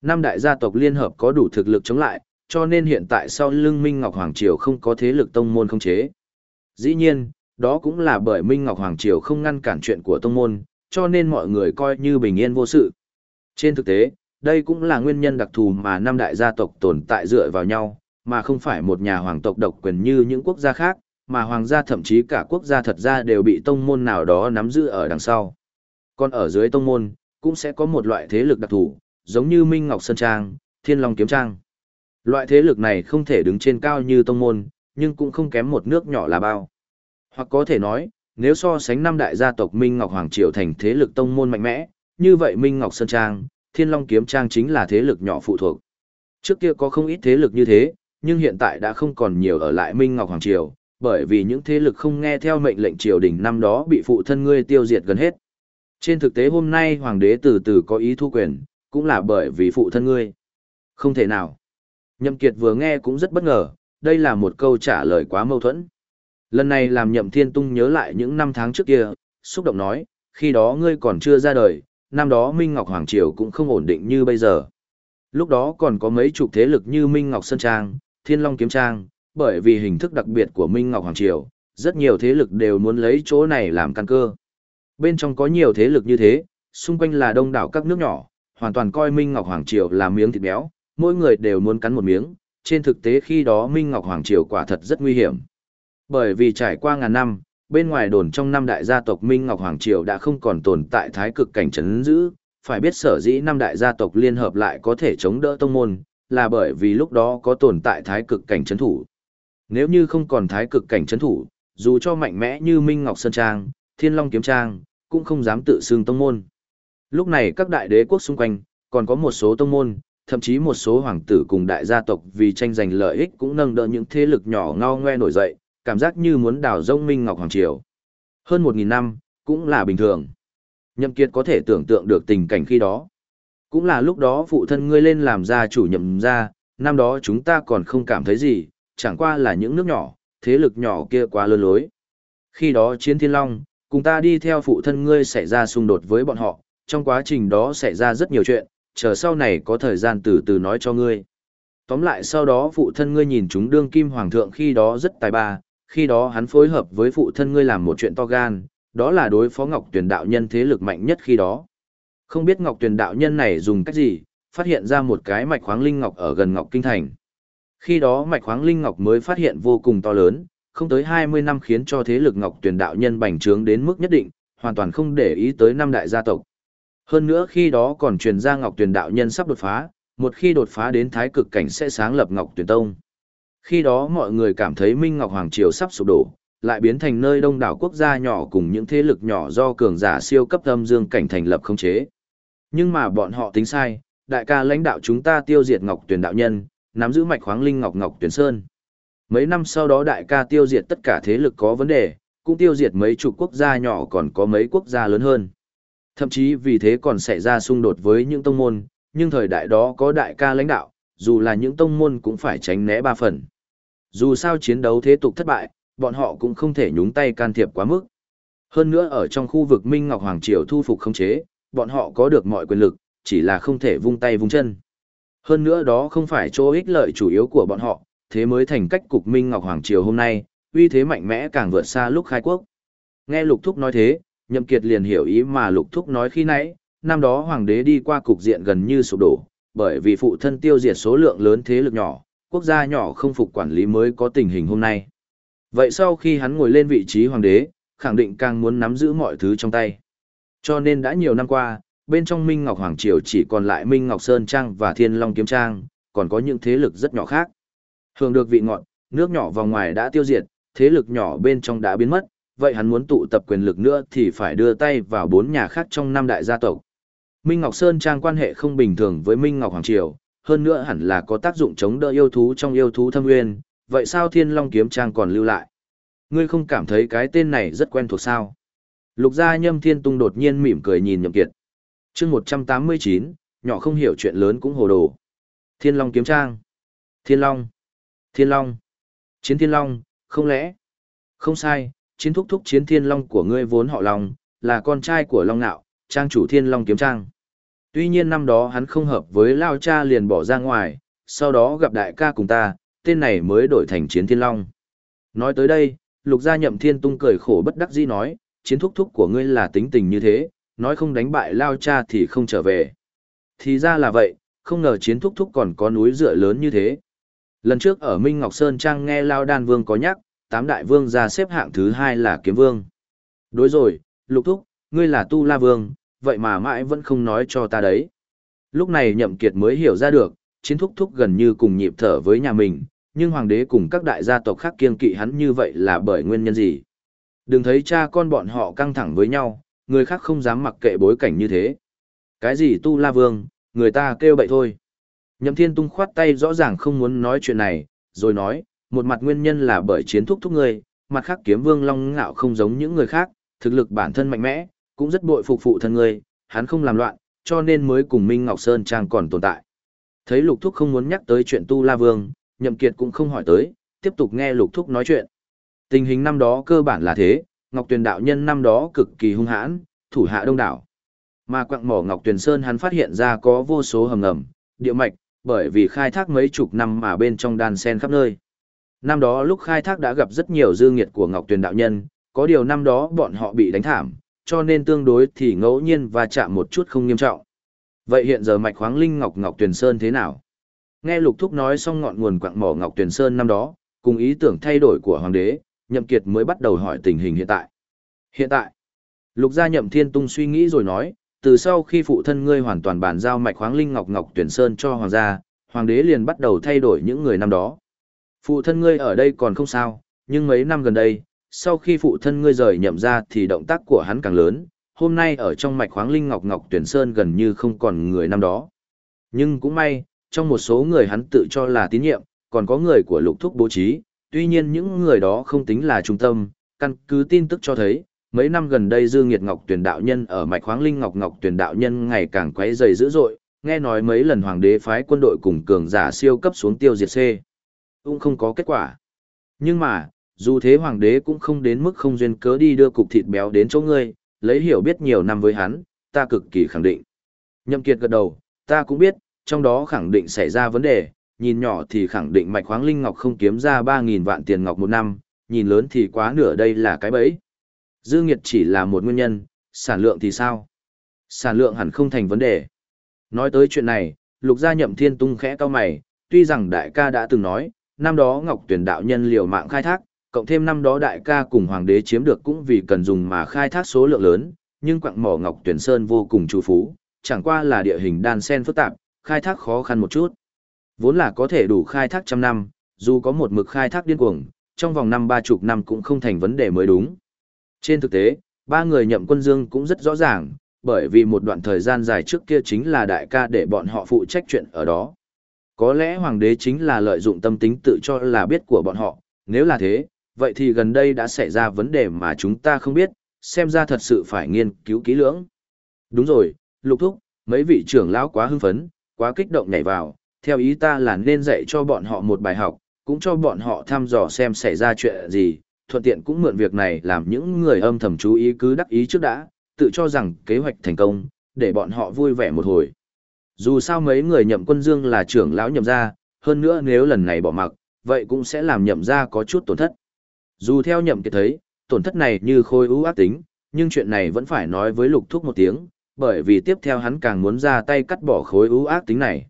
Năm đại gia tộc liên hợp có đủ thực lực chống lại, cho nên hiện tại sau lưng Minh Ngọc Hoàng Triều không có thế lực tông môn không chế. Dĩ nhiên, đó cũng là bởi Minh Ngọc Hoàng Triều không ngăn cản chuyện của tông môn, cho nên mọi người coi như bình yên vô sự. Trên thực tế, đây cũng là nguyên nhân đặc thù mà năm đại gia tộc tồn tại dựa vào nhau, mà không phải một nhà hoàng tộc độc quyền như những quốc gia khác, mà hoàng gia thậm chí cả quốc gia thật ra đều bị tông môn nào đó nắm giữ ở đằng sau. Còn ở dưới tông môn, cũng sẽ có một loại thế lực đặc thù, giống như Minh Ngọc Sơn Trang, Thiên Long Kiếm Trang. Loại thế lực này không thể đứng trên cao như tông môn, nhưng cũng không kém một nước nhỏ là bao. Hoặc có thể nói, nếu so sánh năm đại gia tộc Minh Ngọc Hoàng Triều thành thế lực tông môn mạnh mẽ, như vậy Minh Ngọc Sơn Trang, Thiên Long Kiếm Trang chính là thế lực nhỏ phụ thuộc. Trước kia có không ít thế lực như thế, nhưng hiện tại đã không còn nhiều ở lại Minh Ngọc Hoàng Triều, bởi vì những thế lực không nghe theo mệnh lệnh triều đình năm đó bị phụ thân ngươi tiêu diệt gần hết. Trên thực tế hôm nay hoàng đế từ từ có ý thu quyền, cũng là bởi vì phụ thân ngươi. Không thể nào. Nhậm Kiệt vừa nghe cũng rất bất ngờ, đây là một câu trả lời quá mâu thuẫn. Lần này làm Nhậm Thiên Tung nhớ lại những năm tháng trước kia, xúc động nói, khi đó ngươi còn chưa ra đời, năm đó Minh Ngọc Hoàng Triều cũng không ổn định như bây giờ. Lúc đó còn có mấy chục thế lực như Minh Ngọc Sơn Trang, Thiên Long Kiếm Trang, bởi vì hình thức đặc biệt của Minh Ngọc Hoàng Triều, rất nhiều thế lực đều muốn lấy chỗ này làm căn cơ. Bên trong có nhiều thế lực như thế, xung quanh là đông đảo các nước nhỏ, hoàn toàn coi Minh Ngọc Hoàng Triều là miếng thịt béo, mỗi người đều muốn cắn một miếng, trên thực tế khi đó Minh Ngọc Hoàng Triều quả thật rất nguy hiểm. Bởi vì trải qua ngàn năm, bên ngoài đồn trong năm đại gia tộc Minh Ngọc Hoàng Triều đã không còn tồn tại thái cực cảnh trấn giữ, phải biết sở dĩ năm đại gia tộc liên hợp lại có thể chống đỡ tông môn, là bởi vì lúc đó có tồn tại thái cực cảnh trấn thủ. Nếu như không còn thái cực cảnh trấn thủ, dù cho mạnh mẽ như Minh Ngọc Sơn Trang, Thiên Long Kiếm Trang, cũng không dám tự xưng tông môn. Lúc này các đại đế quốc xung quanh, còn có một số tông môn, thậm chí một số hoàng tử cùng đại gia tộc vì tranh giành lợi ích cũng nâng đỡ những thế lực nhỏ ngao ngoe nổi dậy, cảm giác như muốn đào rông Minh Ngọc Hoàng Triều. Hơn một nghìn năm, cũng là bình thường. Nhậm Kiệt có thể tưởng tượng được tình cảnh khi đó. Cũng là lúc đó phụ thân ngươi lên làm gia chủ nhậm gia, năm đó chúng ta còn không cảm thấy gì, chẳng qua là những nước nhỏ, thế lực nhỏ kia quá lớn lối. Khi đó chiến thiên long, cùng ta đi theo phụ thân ngươi xảy ra xung đột với bọn họ, trong quá trình đó xảy ra rất nhiều chuyện, chờ sau này có thời gian từ từ nói cho ngươi. Tóm lại sau đó phụ thân ngươi nhìn chúng đương kim hoàng thượng khi đó rất tài ba, khi đó hắn phối hợp với phụ thân ngươi làm một chuyện to gan, đó là đối phó Ngọc Tuyền đạo nhân thế lực mạnh nhất khi đó. Không biết Ngọc Tuyền đạo nhân này dùng cách gì, phát hiện ra một cái mạch khoáng linh ngọc ở gần Ngọc Kinh Thành. Khi đó mạch khoáng linh ngọc mới phát hiện vô cùng to lớn, không tới 20 năm khiến cho thế lực Ngọc Tuyền đạo nhân bành trướng đến mức nhất định, hoàn toàn không để ý tới năm đại gia tộc. Hơn nữa khi đó còn truyền ra Ngọc Tuyền đạo nhân sắp đột phá, một khi đột phá đến thái cực cảnh sẽ sáng lập Ngọc Tuyền Tông. Khi đó mọi người cảm thấy Minh Ngọc Hoàng Triều sắp sụp đổ, lại biến thành nơi đông đảo quốc gia nhỏ cùng những thế lực nhỏ do cường giả siêu cấp âm dương cảnh thành lập không chế. Nhưng mà bọn họ tính sai, đại ca lãnh đạo chúng ta tiêu diệt Ngọc Tuyền đạo nhân, nắm giữ mạch khoáng linh Ngọc Ngọc Tuyền Sơn. Mấy năm sau đó đại ca tiêu diệt tất cả thế lực có vấn đề, cũng tiêu diệt mấy chục quốc gia nhỏ còn có mấy quốc gia lớn hơn. Thậm chí vì thế còn xảy ra xung đột với những tông môn, nhưng thời đại đó có đại ca lãnh đạo, dù là những tông môn cũng phải tránh né ba phần. Dù sao chiến đấu thế tục thất bại, bọn họ cũng không thể nhúng tay can thiệp quá mức. Hơn nữa ở trong khu vực Minh Ngọc Hoàng Triều thu phục khống chế, bọn họ có được mọi quyền lực, chỉ là không thể vung tay vung chân. Hơn nữa đó không phải chỗ ích lợi chủ yếu của bọn họ, thế mới thành cách cục Minh Ngọc Hoàng Triều hôm nay, uy thế mạnh mẽ càng vượt xa lúc khai quốc. Nghe Lục Thúc nói thế, Nhậm Kiệt liền hiểu ý mà Lục Thúc nói khi nãy, năm đó Hoàng đế đi qua cục diện gần như sụp đổ, bởi vì phụ thân tiêu diệt số lượng lớn thế lực nhỏ, quốc gia nhỏ không phục quản lý mới có tình hình hôm nay. Vậy sau khi hắn ngồi lên vị trí hoàng đế, khẳng định càng muốn nắm giữ mọi thứ trong tay. Cho nên đã nhiều năm qua, bên trong Minh Ngọc Hoàng Triều chỉ còn lại Minh Ngọc Sơn Trang và Thiên Long Kiếm Trang, còn có những thế lực rất nhỏ khác. Thường được vị ngọn, nước nhỏ vào ngoài đã tiêu diệt, thế lực nhỏ bên trong đã biến mất, vậy hắn muốn tụ tập quyền lực nữa thì phải đưa tay vào bốn nhà khác trong năm đại gia tộc. Minh Ngọc Sơn Trang quan hệ không bình thường với Minh Ngọc Hoàng Triều, hơn nữa hẳn là có tác dụng chống đỡ yêu thú trong yêu thú thâm nguyên, vậy sao Thiên Long Kiếm Trang còn lưu lại? Ngươi không cảm thấy cái tên này rất quen thuộc sao? Lục gia nhâm thiên tung đột nhiên mỉm cười nhìn nhậm kiệt. chương 189, nhỏ không hiểu chuyện lớn cũng hồ đồ. Thiên Long Kiếm Trang. Thiên Long. Thiên Long. Chiến Thiên Long, không lẽ? Không sai, chiến thúc thúc chiến Thiên Long của ngươi vốn họ Long, là con trai của Long Nạo, trang chủ Thiên Long Kiếm Trang. Tuy nhiên năm đó hắn không hợp với Lao Cha liền bỏ ra ngoài, sau đó gặp đại ca cùng ta, tên này mới đổi thành Chiến Thiên Long. Nói tới đây, lục gia nhậm thiên tung cười khổ bất đắc dĩ nói, chiến thúc thúc của ngươi là tính tình như thế, nói không đánh bại Lao Cha thì không trở về. Thì ra là vậy, không ngờ chiến thúc thúc còn có núi dựa lớn như thế. Lần trước ở Minh Ngọc Sơn Trang nghe Lao Đan Vương có nhắc, tám đại vương ra xếp hạng thứ hai là kiếm vương. Đối rồi, lục thúc, ngươi là tu la vương, vậy mà mãi vẫn không nói cho ta đấy. Lúc này nhậm kiệt mới hiểu ra được, chiến thúc thúc gần như cùng nhịp thở với nhà mình, nhưng hoàng đế cùng các đại gia tộc khác kiêng kỵ hắn như vậy là bởi nguyên nhân gì. Đừng thấy cha con bọn họ căng thẳng với nhau, người khác không dám mặc kệ bối cảnh như thế. Cái gì tu la vương, người ta kêu bậy thôi. Nhậm thiên tung khoát tay rõ ràng không muốn nói chuyện này, rồi nói, một mặt nguyên nhân là bởi chiến thúc thúc ngươi, mặt khác kiếm vương long ngạo không giống những người khác, thực lực bản thân mạnh mẽ, cũng rất bội phục phụ thân ngươi, hắn không làm loạn, cho nên mới cùng Minh Ngọc Sơn Trang còn tồn tại. Thấy Lục Thúc không muốn nhắc tới chuyện Tu La Vương, Nhậm Kiệt cũng không hỏi tới, tiếp tục nghe Lục Thúc nói chuyện. Tình hình năm đó cơ bản là thế, Ngọc Tuyền đạo nhân năm đó cực kỳ hung hãn, thủ hạ đông đảo. Mà quặng mỏ Ngọc Tuyền Sơn hắn phát hiện ra có vô số hầm ngầm, địa mạch, bởi vì khai thác mấy chục năm mà bên trong đan sen khắp nơi. Năm đó lúc khai thác đã gặp rất nhiều dư nghiệt của Ngọc Tuyền đạo nhân, có điều năm đó bọn họ bị đánh thảm, cho nên tương đối thì ngẫu nhiên và chạm một chút không nghiêm trọng. Vậy hiện giờ mạch khoáng linh Ngọc Ngọc Tuyền Sơn thế nào? Nghe Lục Thúc nói xong ngọn nguồn quặng mỏ Ngọc Tuyền Sơn năm đó, cùng ý tưởng thay đổi của hoàng đế, Nhậm Kiệt mới bắt đầu hỏi tình hình hiện tại. Hiện tại, Lục gia Nhậm Thiên Tung suy nghĩ rồi nói, từ sau khi phụ thân ngươi hoàn toàn bàn giao mạch khoáng linh ngọc ngọc Tuyền sơn cho hoàng gia, hoàng đế liền bắt đầu thay đổi những người năm đó. Phụ thân ngươi ở đây còn không sao, nhưng mấy năm gần đây, sau khi phụ thân ngươi rời nhậm ra thì động tác của hắn càng lớn, hôm nay ở trong mạch khoáng linh ngọc ngọc tuyển sơn gần như không còn người năm đó. Nhưng cũng may, trong một số người hắn tự cho là tín nhiệm, còn có người của lục thúc bố trí, tuy nhiên những người đó không tính là trung tâm, căn cứ tin tức cho thấy, mấy năm gần đây Dương Nghiệt Ngọc Tuyển đạo nhân ở mạch khoáng linh Ngọc Ngọc Tuyển đạo nhân ngày càng quấy rầy dữ dội, nghe nói mấy lần hoàng đế phái quân đội cùng cường giả siêu cấp xuống tiêu diệt C. Cũng không có kết quả. Nhưng mà, dù thế hoàng đế cũng không đến mức không duyên cớ đi đưa cục thịt béo đến chỗ ngươi, lấy hiểu biết nhiều năm với hắn, ta cực kỳ khẳng định. Nhậm Kiệt gật đầu, ta cũng biết, trong đó khẳng định xảy ra vấn đề, nhìn nhỏ thì khẳng định mạch khoáng linh ngọc không kiếm ra 3.000 vạn tiền ngọc một năm, nhìn lớn thì quá nửa đây là cái bẫy. Dư nghiệt chỉ là một nguyên nhân, sản lượng thì sao? Sản lượng hẳn không thành vấn đề. Nói tới chuyện này, lục gia nhậm thiên tung khẽ cao mày, tuy rằng đại ca đã từng nói, năm đó ngọc tuyển đạo nhân liều mạng khai thác, cộng thêm năm đó đại ca cùng hoàng đế chiếm được cũng vì cần dùng mà khai thác số lượng lớn, nhưng quặng mỏ ngọc tuyển sơn vô cùng trù phú, chẳng qua là địa hình đan sen phức tạp, khai thác khó khăn một chút. Vốn là có thể đủ khai thác trăm năm, dù có một mực khai thác điên cuồng, trong vòng năm ba chục năm cũng không thành vấn đề mới đúng. Trên thực tế, ba người nhậm quân dương cũng rất rõ ràng, bởi vì một đoạn thời gian dài trước kia chính là đại ca để bọn họ phụ trách chuyện ở đó. Có lẽ hoàng đế chính là lợi dụng tâm tính tự cho là biết của bọn họ, nếu là thế, vậy thì gần đây đã xảy ra vấn đề mà chúng ta không biết, xem ra thật sự phải nghiên cứu kỹ lưỡng. Đúng rồi, lục thúc, mấy vị trưởng lão quá hưng phấn, quá kích động nhảy vào, theo ý ta là nên dạy cho bọn họ một bài học, cũng cho bọn họ thăm dò xem xảy ra chuyện gì, thuận tiện cũng mượn việc này làm những người âm thầm chú ý cứ đắc ý trước đã, tự cho rằng kế hoạch thành công, để bọn họ vui vẻ một hồi. Dù sao mấy người nhậm quân dương là trưởng lão nhậm gia, hơn nữa nếu lần này bỏ mặc, vậy cũng sẽ làm nhậm gia có chút tổn thất. Dù theo nhậm kiệt thấy, tổn thất này như khôi ưu ác tính, nhưng chuyện này vẫn phải nói với lục thúc một tiếng, bởi vì tiếp theo hắn càng muốn ra tay cắt bỏ khối ưu ác tính này.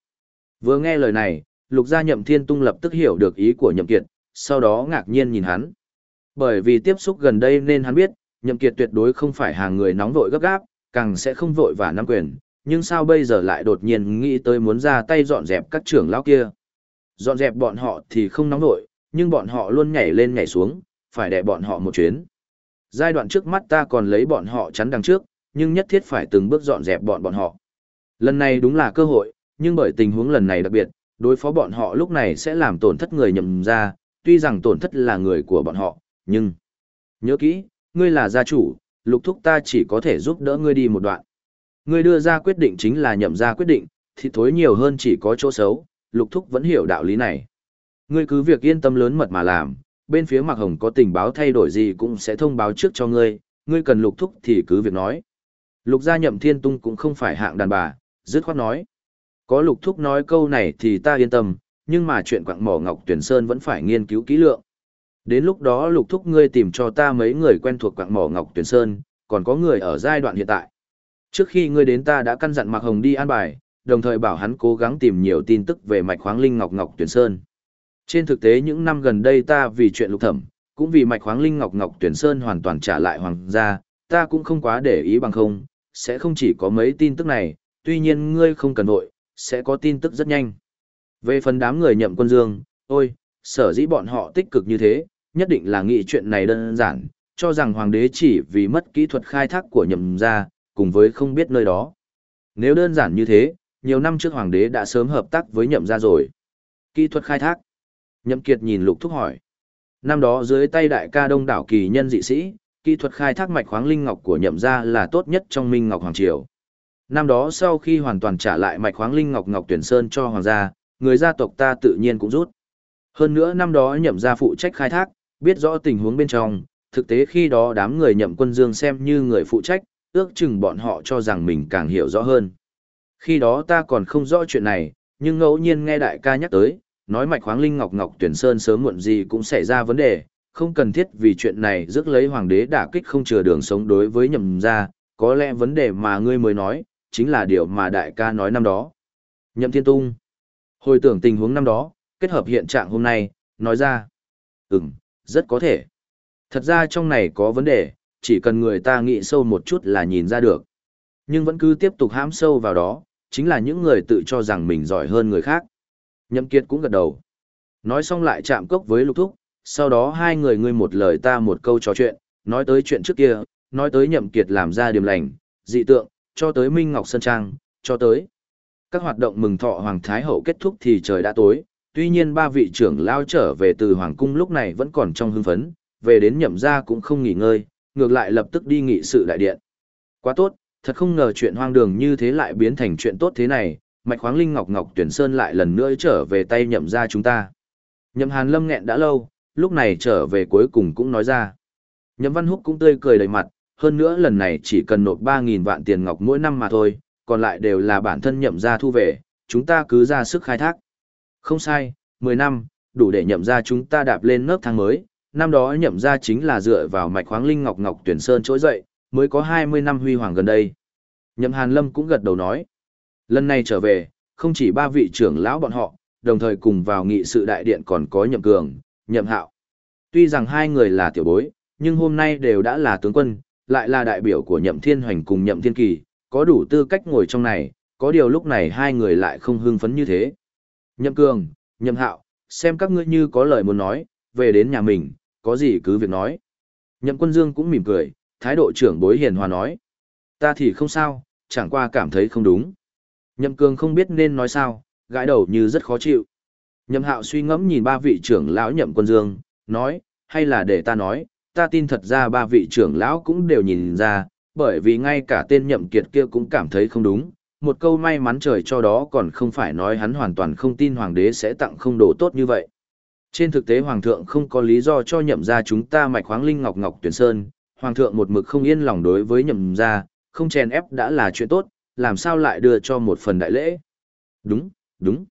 Vừa nghe lời này, lục gia nhậm thiên tung lập tức hiểu được ý của nhậm kiệt, sau đó ngạc nhiên nhìn hắn. Bởi vì tiếp xúc gần đây nên hắn biết, nhậm kiệt tuyệt đối không phải hàng người nóng vội gấp gáp, càng sẽ không vội và nắm quyền, nhưng sao bây giờ lại đột nhiên nghĩ tới muốn ra tay dọn dẹp các trưởng lão kia. Dọn dẹp bọn họ thì không nóng nổi, nhưng bọn họ luôn nhảy lên nhảy xuống, phải đè bọn họ một chuyến. Giai đoạn trước mắt ta còn lấy bọn họ chắn đằng trước, nhưng nhất thiết phải từng bước dọn dẹp bọn bọn họ. Lần này đúng là cơ hội, nhưng bởi tình huống lần này đặc biệt, đối phó bọn họ lúc này sẽ làm tổn thất người nhầm ra, tuy rằng tổn thất là người của bọn họ, nhưng... Nhớ kỹ, ngươi là gia chủ, lục thúc ta chỉ có thể giúp đỡ ngươi đi một đoạn. Ngươi đưa ra quyết định chính là nhậm ra quyết định, thì thối nhiều hơn chỉ có chỗ xấu, lục thúc vẫn hiểu đạo lý này. Ngươi cứ việc yên tâm lớn mật mà làm, bên phía Mạc Hồng có tình báo thay đổi gì cũng sẽ thông báo trước cho ngươi, ngươi cần lục thúc thì cứ việc nói. Lục gia nhậm thiên tung cũng không phải hạng đàn bà, dứt khoát nói. Có lục thúc nói câu này thì ta yên tâm, nhưng mà chuyện quặng mỏ Ngọc Tuyển Sơn vẫn phải nghiên cứu kỹ lượng. Đến lúc đó lục thúc ngươi tìm cho ta mấy người quen thuộc quặng mỏ Ngọc Tuyển Sơn, còn có người ở giai đoạn hiện tại. Trước khi ngươi đến ta đã căn dặn Mạc Hồng đi an bài, đồng thời bảo hắn cố gắng tìm nhiều tin tức về mạch khoáng linh Ngọc Ngọc Tuyển Sơn. Trên thực tế những năm gần đây ta vì chuyện lục thẩm, cũng vì mạch khoáng linh Ngọc Ngọc Tuyển Sơn hoàn toàn trả lại hoàng gia, ta cũng không quá để ý bằng không, sẽ không chỉ có mấy tin tức này, tuy nhiên ngươi không cần vội, sẽ có tin tức rất nhanh. Về phần đám người nhậm quân dương, ôi, sở dĩ bọn họ tích cực như thế, nhất định là nghĩ chuyện này đơn giản, cho rằng hoàng đế chỉ vì mất kỹ thuật khai thác của nhậm gia, cùng với không biết nơi đó. Nếu đơn giản như thế, nhiều năm trước hoàng đế đã sớm hợp tác với nhậm gia rồi. Kỹ thuật khai thác. Nhậm kiệt nhìn lục thúc hỏi. Năm đó dưới tay đại ca đông đảo kỳ nhân dị sĩ, kỹ thuật khai thác mạch khoáng linh ngọc của nhậm gia là tốt nhất trong minh ngọc hoàng triều. Năm đó sau khi hoàn toàn trả lại mạch khoáng linh ngọc ngọc tuyển sơn cho hoàng gia, người gia tộc ta tự nhiên cũng rút. Hơn nữa năm đó nhậm gia phụ trách khai thác, biết rõ tình huống bên trong, thực tế khi đó đám người nhậm quân dương xem như người phụ trách, ước chừng bọn họ cho rằng mình càng hiểu rõ hơn. Khi đó ta còn không rõ chuyện này, nhưng ngẫu nhiên nghe đại ca nhắc tới, nói mạch khoáng linh ngọc ngọc tuyển sơn sớm muộn gì cũng xảy ra vấn đề, không cần thiết vì chuyện này rước lấy hoàng đế đả kích không chừa đường sống đối với nhậm gia, có lẽ vấn đề mà ngươi mới nói, chính là điều mà đại ca nói năm đó. Nhậm Thiên Tung. Hồi tưởng tình huống năm đó, kết hợp hiện trạng hôm nay, nói ra. Ừm, rất có thể. Thật ra trong này có vấn đề, chỉ cần người ta nghĩ sâu một chút là nhìn ra được. Nhưng vẫn cứ tiếp tục hãm sâu vào đó, chính là những người tự cho rằng mình giỏi hơn người khác. Nhậm Kiệt cũng gật đầu. Nói xong lại chạm cốc với Lục Thúc, sau đó hai người ngươi một lời ta một câu trò chuyện, nói tới chuyện trước kia, nói tới Nhậm Kiệt làm ra điểm lành, dị tượng, cho tới Minh Ngọc Sơn Trang, cho tới. Các hoạt động mừng thọ Hoàng Thái Hậu kết thúc thì trời đã tối, tuy nhiên ba vị trưởng lao trở về từ Hoàng Cung lúc này vẫn còn trong hưng phấn, về đến nhậm gia cũng không nghỉ ngơi, ngược lại lập tức đi nghị sự đại điện. Quá tốt, thật không ngờ chuyện hoang đường như thế lại biến thành chuyện tốt thế này, mạch khoáng linh ngọc ngọc tuyển sơn lại lần nữa trở về tay nhậm gia chúng ta. Nhậm Hàn Lâm nghẹn đã lâu, lúc này trở về cuối cùng cũng nói ra. Nhậm Văn Húc cũng tươi cười đầy mặt, hơn nữa lần này chỉ cần nộp 3.000 vạn tiền ngọc mỗi năm mà thôi, còn lại đều là bản thân nhậm gia thu về, chúng ta cứ ra sức khai thác. Không sai, 10 năm, đủ để nhậm gia chúng ta đạp lên nớp thang mới, năm đó nhậm gia chính là dựa vào mạch khoáng linh ngọc ngọc tuyển sơn trỗi dậy, mới có 20 năm huy hoàng gần đây. Nhậm Hàn Lâm cũng gật đầu nói, lần này trở về, không chỉ ba vị trưởng lão bọn họ, đồng thời cùng vào nghị sự đại điện còn có nhậm cường, nhậm hạo. Tuy rằng hai người là tiểu bối, nhưng hôm nay đều đã là tướng quân, lại là đại biểu của nhậm thiên hoành cùng nhậm thiên kỳ, có đủ tư cách ngồi trong này, có điều lúc này hai người lại không hưng phấn như thế. Nhậm cường, nhậm hạo, xem các ngươi như có lời muốn nói, về đến nhà mình, có gì cứ việc nói. Nhậm quân dương cũng mỉm cười, thái độ trưởng bối hiền hòa nói. Ta thì không sao, chẳng qua cảm thấy không đúng. Nhậm cường không biết nên nói sao, gãi đầu như rất khó chịu. Nhậm hạo suy ngẫm nhìn ba vị trưởng lão nhậm quân dương, nói, hay là để ta nói, ta tin thật ra ba vị trưởng lão cũng đều nhìn ra, bởi vì ngay cả tên nhậm kiệt kia cũng cảm thấy không đúng. Một câu may mắn trời cho đó còn không phải nói hắn hoàn toàn không tin hoàng đế sẽ tặng không đồ tốt như vậy. Trên thực tế hoàng thượng không có lý do cho nhậm ra chúng ta mạch khoáng linh ngọc ngọc tuyển sơn, hoàng thượng một mực không yên lòng đối với nhậm ra, không chèn ép đã là chuyện tốt, làm sao lại đưa cho một phần đại lễ. Đúng, đúng.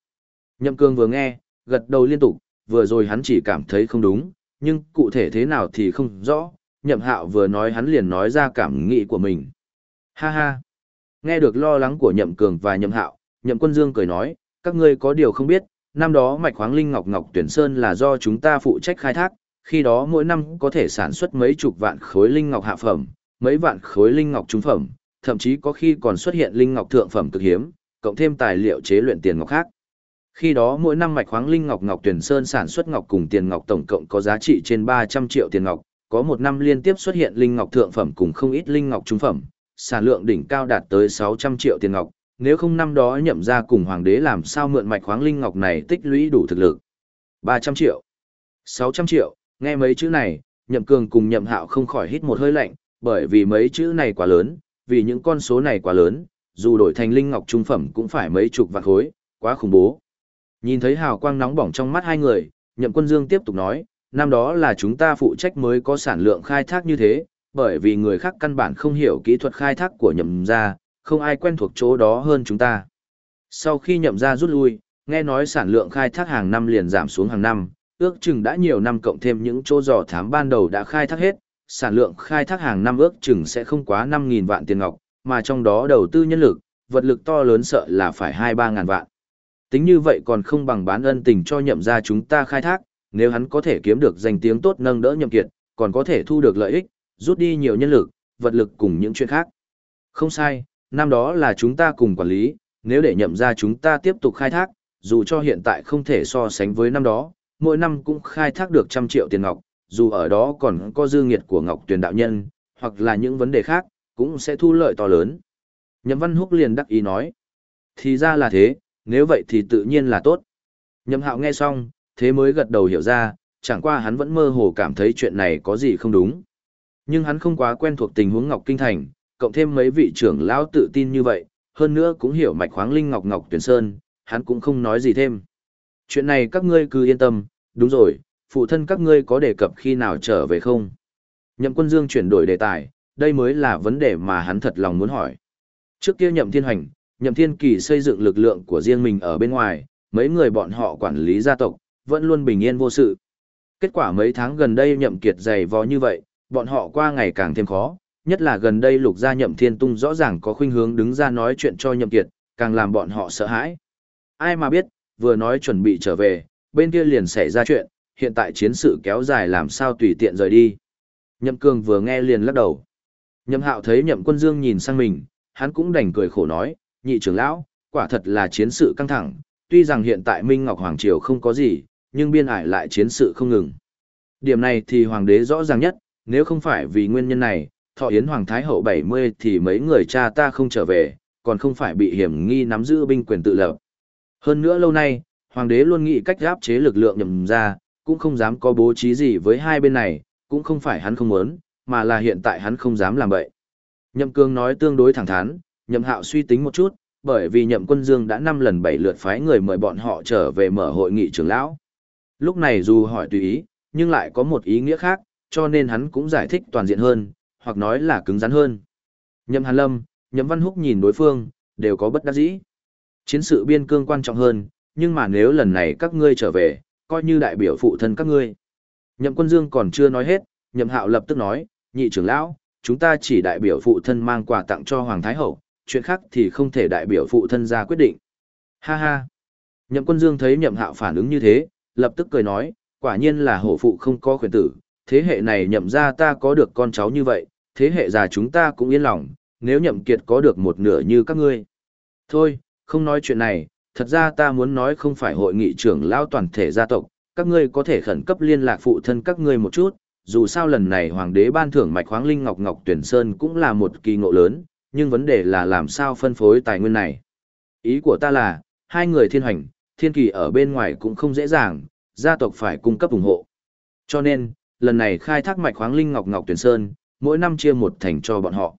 Nhậm cương vừa nghe, gật đầu liên tục, vừa rồi hắn chỉ cảm thấy không đúng, nhưng cụ thể thế nào thì không rõ, nhậm hạo vừa nói hắn liền nói ra cảm nghĩ của mình. Ha ha. Nghe được lo lắng của nhậm cường và nhậm hạo, nhậm quân dương cười nói, các ngươi có điều không biết, năm đó mạch khoáng linh ngọc ngọc tuyển sơn là do chúng ta phụ trách khai thác, khi đó mỗi năm có thể sản xuất mấy chục vạn khối linh ngọc hạ phẩm, mấy vạn khối linh ngọc trung phẩm, thậm chí có khi còn xuất hiện linh ngọc thượng phẩm cực hiếm, cộng thêm tài liệu chế luyện tiền ngọc khác. Khi đó mỗi năm mạch khoáng linh ngọc ngọc tuyển sơn sản xuất ngọc cùng tiền ngọc tổng cộng có giá trị trên 300 triệu tiền ngọc, có một năm liên tiếp xuất hiện linh ngọc thượng phẩm cùng không ít linh ngọc trung phẩm, sản lượng đỉnh cao đạt tới 600 triệu tiền ngọc, nếu không năm đó nhậm ra cùng hoàng đế làm sao mượn mạch khoáng linh ngọc này tích lũy đủ thực lực. 300 triệu, 600 triệu, nghe mấy chữ này, nhậm cường cùng nhậm hạo không khỏi hít một hơi lạnh, bởi vì mấy chữ này quá lớn, vì những con số này quá lớn, dù đổi thành linh ngọc trung phẩm cũng phải mấy chục vạn khối, quá khủng bố. Nhìn thấy hào quang nóng bỏng trong mắt hai người, nhậm quân dương tiếp tục nói, năm đó là chúng ta phụ trách mới có sản lượng khai thác như thế, bởi vì người khác căn bản không hiểu kỹ thuật khai thác của nhậm gia, không ai quen thuộc chỗ đó hơn chúng ta. Sau khi nhậm gia rút lui, nghe nói sản lượng khai thác hàng năm liền giảm xuống hàng năm, ước chừng đã nhiều năm cộng thêm những chỗ dò thám ban đầu đã khai thác hết, sản lượng khai thác hàng năm ước chừng sẽ không quá 5.000 vạn tiền ngọc, mà trong đó đầu tư nhân lực, vật lực to lớn sợ là phải 2-3 ngàn vạn. Tính như vậy còn không bằng bán ân tình cho nhậm gia chúng ta khai thác, nếu hắn có thể kiếm được danh tiếng tốt nâng đỡ nhậm kiệt, còn có thể thu được lợi ích, rút đi nhiều nhân lực, vật lực cùng những chuyện khác. Không sai, năm đó là chúng ta cùng quản lý, nếu để nhậm ra chúng ta tiếp tục khai thác, dù cho hiện tại không thể so sánh với năm đó, mỗi năm cũng khai thác được trăm triệu tiền ngọc, dù ở đó còn có dư nghiệt của ngọc tuyển đạo nhân, hoặc là những vấn đề khác, cũng sẽ thu lợi to lớn. Nhậm Văn Húc liền đắc ý nói, thì ra là thế, nếu vậy thì tự nhiên là tốt. Nhậm Hạo nghe xong, thế mới gật đầu hiểu ra, chẳng qua hắn vẫn mơ hồ cảm thấy chuyện này có gì không đúng. Nhưng hắn không quá quen thuộc tình huống Ngọc Kinh Thành, cộng thêm mấy vị trưởng lão tự tin như vậy, hơn nữa cũng hiểu mạch khoáng linh ngọc ngọc tuyển sơn, hắn cũng không nói gì thêm. Chuyện này các ngươi cứ yên tâm, đúng rồi, phụ thân các ngươi có đề cập khi nào trở về không? Nhậm quân dương chuyển đổi đề tài, đây mới là vấn đề mà hắn thật lòng muốn hỏi. Trước kia nhậm thiên hành, nhậm thiên kỳ xây dựng lực lượng của riêng mình ở bên ngoài, mấy người bọn họ quản lý gia tộc, vẫn luôn bình yên vô sự. Kết quả mấy tháng gần đây nhậm kiệt dày vò như vậy, bọn họ qua ngày càng thêm khó, nhất là gần đây lục gia nhậm thiên tung rõ ràng có khuynh hướng đứng ra nói chuyện cho nhậm kiệt, càng làm bọn họ sợ hãi. Ai mà biết, vừa nói chuẩn bị trở về, bên kia liền xảy ra chuyện, hiện tại chiến sự kéo dài làm sao tùy tiện rời đi. Nhậm Cương vừa nghe liền lắc đầu. Nhậm Hạo thấy Nhậm Quân Dương nhìn sang mình, hắn cũng đành cười khổ nói, nhị trưởng lão, quả thật là chiến sự căng thẳng, tuy rằng hiện tại Minh Ngọc Hoàng Triều không có gì, nhưng biên ải lại chiến sự không ngừng. Điểm này thì Hoàng đế rõ ràng nhất, nếu không phải vì nguyên nhân này, thọ yến Hoàng Thái Hậu 70 thì mấy người cha ta không trở về, còn không phải bị hiểm nghi nắm giữ binh quyền tự lập. Hơn nữa lâu nay, Hoàng đế luôn nghĩ cách áp chế lực lượng nhầm ra, cũng không dám có bố trí gì với hai bên này, cũng không phải hắn không muốn, mà là hiện tại hắn không dám làm vậy. Nhậm Cương nói tương đối thẳng thắn, Nhậm Hạo suy tính một chút, bởi vì Nhậm Quân Dương đã năm lần bảy lượt phái người mời bọn họ trở về mở hội nghị trưởng lão. Lúc này dù hỏi tùy ý, nhưng lại có một ý nghĩa khác, cho nên hắn cũng giải thích toàn diện hơn, hoặc nói là cứng rắn hơn. Nhậm Hàn Lâm, Nhậm Văn Húc nhìn đối phương, đều có bất đắc dĩ. Chiến sự biên cương quan trọng hơn, nhưng mà nếu lần này các ngươi trở về, coi như đại biểu phụ thân các ngươi. Nhậm Quân Dương còn chưa nói hết, Nhậm Hạo lập tức nói, nhị trưởng lão, chúng ta chỉ đại biểu phụ thân mang quà tặng cho Hoàng Thái Hậu, chuyện khác thì không thể đại biểu phụ thân ra quyết định. Ha ha. Nhậm Quân Dương thấy Nhậm Hạo phản ứng như thế, lập tức cười nói, quả nhiên là hổ phụ không có quyền tử, thế hệ này nhậm ra ta có được con cháu như vậy, thế hệ già chúng ta cũng yên lòng, nếu nhậm kiệt có được một nửa như các ngươi. Thôi, không nói chuyện này, thật ra ta muốn nói không phải hội nghị trưởng lao toàn thể gia tộc, các ngươi có thể khẩn cấp liên lạc phụ thân các ngươi một chút, dù sao lần này hoàng đế ban thưởng mạch khoáng linh ngọc ngọc tuyển sơn cũng là một kỳ ngộ lớn, nhưng vấn đề là làm sao phân phối tài nguyên này. Ý của ta là, hai người thiên hành, thiên kỳ ở bên ngoài cũng không dễ dàng, gia tộc phải cung cấp ủng hộ. Cho nên, lần này khai thác mạch khoáng linh ngọc ngọc tuyển sơn, mỗi năm chia một thành cho bọn họ.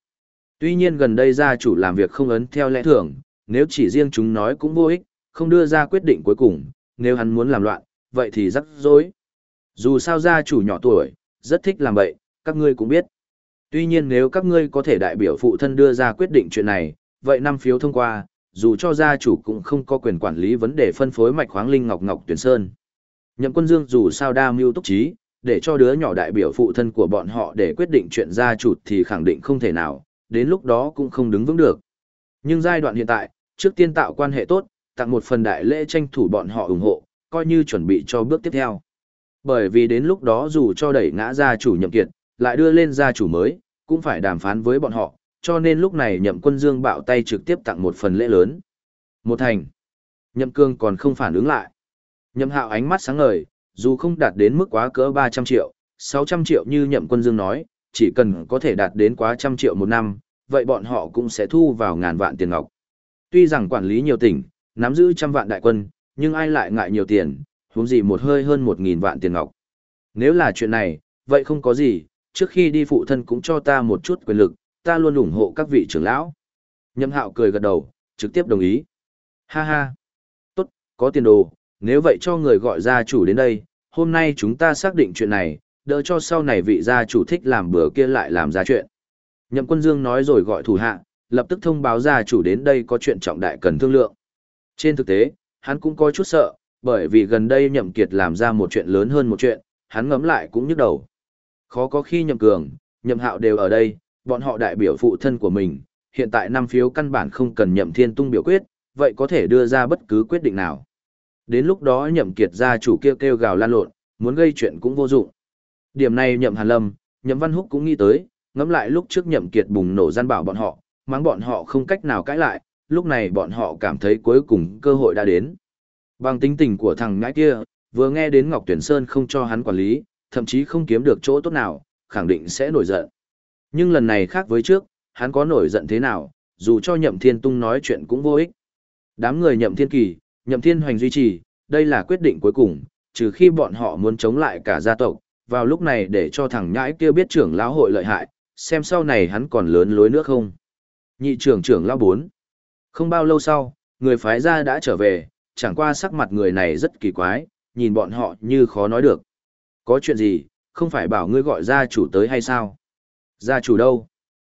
Tuy nhiên gần đây gia chủ làm việc không ấn theo lẽ thường, nếu chỉ riêng chúng nói cũng vô ích, không đưa ra quyết định cuối cùng, nếu hắn muốn làm loạn, vậy thì rắc rối. Dù sao gia chủ nhỏ tuổi, rất thích làm vậy, các ngươi cũng biết. Tuy nhiên nếu các ngươi có thể đại biểu phụ thân đưa ra quyết định chuyện này, vậy năm phiếu thông qua, dù cho gia chủ cũng không có quyền quản lý vấn đề phân phối mạch khoáng linh ngọc ngọc tuyển sơn. Nhậm quân dương dù sao đa mưu túc trí, để cho đứa nhỏ đại biểu phụ thân của bọn họ để quyết định chuyện gia chủ thì khẳng định không thể nào, đến lúc đó cũng không đứng vững được. Nhưng giai đoạn hiện tại, trước tiên tạo quan hệ tốt, tặng một phần đại lễ tranh thủ bọn họ ủng hộ, coi như chuẩn bị cho bước tiếp theo. Bởi vì đến lúc đó dù cho đẩy ngã gia chủ nhậm kiệt, lại đưa lên gia chủ mới, cũng phải đàm phán với bọn họ, cho nên lúc này nhậm quân dương bạo tay trực tiếp tặng một phần lễ lớn. Một thành. Nhậm cương còn không phản ứng lại. Nhậm hạo ánh mắt sáng ngời, dù không đạt đến mức quá cỡ 300 triệu, 600 triệu như nhậm quân dương nói, chỉ cần có thể đạt đến quá trăm triệu một năm, vậy bọn họ cũng sẽ thu vào ngàn vạn tiền ngọc. Tuy rằng quản lý nhiều tỉnh, nắm giữ trăm vạn đại quân, nhưng ai lại ngại nhiều tiền, huống gì một hơi hơn một nghìn vạn tiền ngọc. Nếu là chuyện này, vậy không có gì, trước khi đi phụ thân cũng cho ta một chút quyền lực, ta luôn ủng hộ các vị trưởng lão. Nhậm hạo cười gật đầu, trực tiếp đồng ý. Ha ha. Tốt, có tiền đồ, nếu vậy cho người gọi gia chủ đến đây, hôm nay chúng ta xác định chuyện này, đỡ cho sau này vị gia chủ thích làm bữa kia lại làm ra chuyện. Nhậm quân dương nói rồi gọi thủ hạ, lập tức thông báo gia chủ đến đây có chuyện trọng đại cần thương lượng. Trên thực tế, hắn cũng có chút sợ, bởi vì gần đây nhậm kiệt làm ra một chuyện lớn hơn một chuyện, hắn ngấm lại cũng nhức đầu. Khó có khi nhậm cường, nhậm hạo đều ở đây, bọn họ đại biểu phụ thân của mình, hiện tại năm phiếu căn bản không cần nhậm thiên tung biểu quyết, vậy có thể đưa ra bất cứ quyết định nào. Đến lúc đó nhậm kiệt gia chủ kêu kêu gào lan lộn, muốn gây chuyện cũng vô dụng. Điểm này nhậm hàn lâm, nhậm văn húc cũng nghĩ tới, ngẫm lại lúc trước nhậm kiệt bùng nổ gian bảo bọn họ, mắng bọn họ không cách nào cãi lại, lúc này bọn họ cảm thấy cuối cùng cơ hội đã đến. Bằng tính tình của thằng ngãi kia, vừa nghe đến Ngọc Tuyển Sơn không cho hắn quản lý, thậm chí không kiếm được chỗ tốt nào, khẳng định sẽ nổi giận. Nhưng lần này khác với trước, hắn có nổi giận thế nào, dù cho Nhậm Thiên Tung nói chuyện cũng vô ích. Đám người Nhậm Thiên Kỳ, Nhậm Thiên Hoành duy trì, đây là quyết định cuối cùng, trừ khi bọn họ muốn chống lại cả gia tộc, vào lúc này để cho thằng nhãi kia biết trưởng lão hội lợi hại, xem sau này hắn còn lớn lối nữa không. Nhị trưởng trưởng lão bốn. Không bao lâu sau, người phái gia đã trở về, chẳng qua sắc mặt người này rất kỳ quái, nhìn bọn họ như khó nói được. Có chuyện gì, không phải bảo ngươi gọi gia chủ tới hay sao? Gia chủ đâu?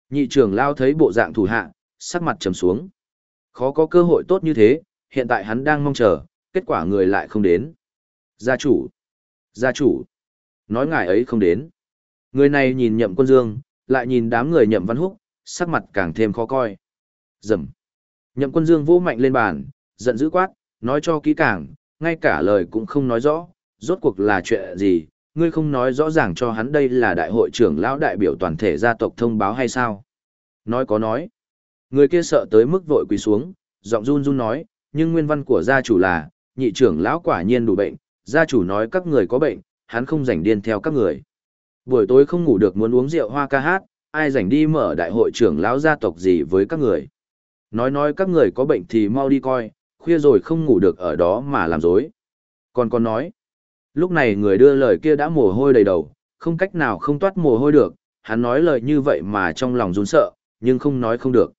Nhị trưởng lao thấy bộ dạng thủ hạ, sắc mặt trầm xuống. Khó có cơ hội tốt như thế, hiện tại hắn đang mong chờ, kết quả người lại không đến. Gia chủ! Gia chủ! Nói ngài ấy không đến. Người này nhìn nhậm quân dương, lại nhìn đám người nhậm văn húc, sắc mặt càng thêm khó coi. Dầm! Nhậm quân dương vỗ mạnh lên bàn, giận dữ quát, nói cho kỹ càng, ngay cả lời cũng không nói rõ, rốt cuộc là chuyện gì, ngươi không nói rõ ràng cho hắn đây là đại hội trưởng lão đại biểu toàn thể gia tộc thông báo hay sao? Nói có nói. Người kia sợ tới mức vội quỳ xuống, giọng run run nói, nhưng nguyên văn của gia chủ là, nhị trưởng lão quả nhiên đủ bệnh, gia chủ nói các người có bệnh, hắn không rảnh điên theo các người. Buổi tối không ngủ được muốn uống rượu hoa ca hát, ai rảnh đi mở đại hội trưởng lão gia tộc gì với các người. Nói nói các người có bệnh thì mau đi coi, khuya rồi không ngủ được ở đó mà làm dối. Còn còn nói, lúc này người đưa lời kia đã mồ hôi đầy đầu, không cách nào không toát mồ hôi được, hắn nói lời như vậy mà trong lòng run sợ, nhưng không nói không được.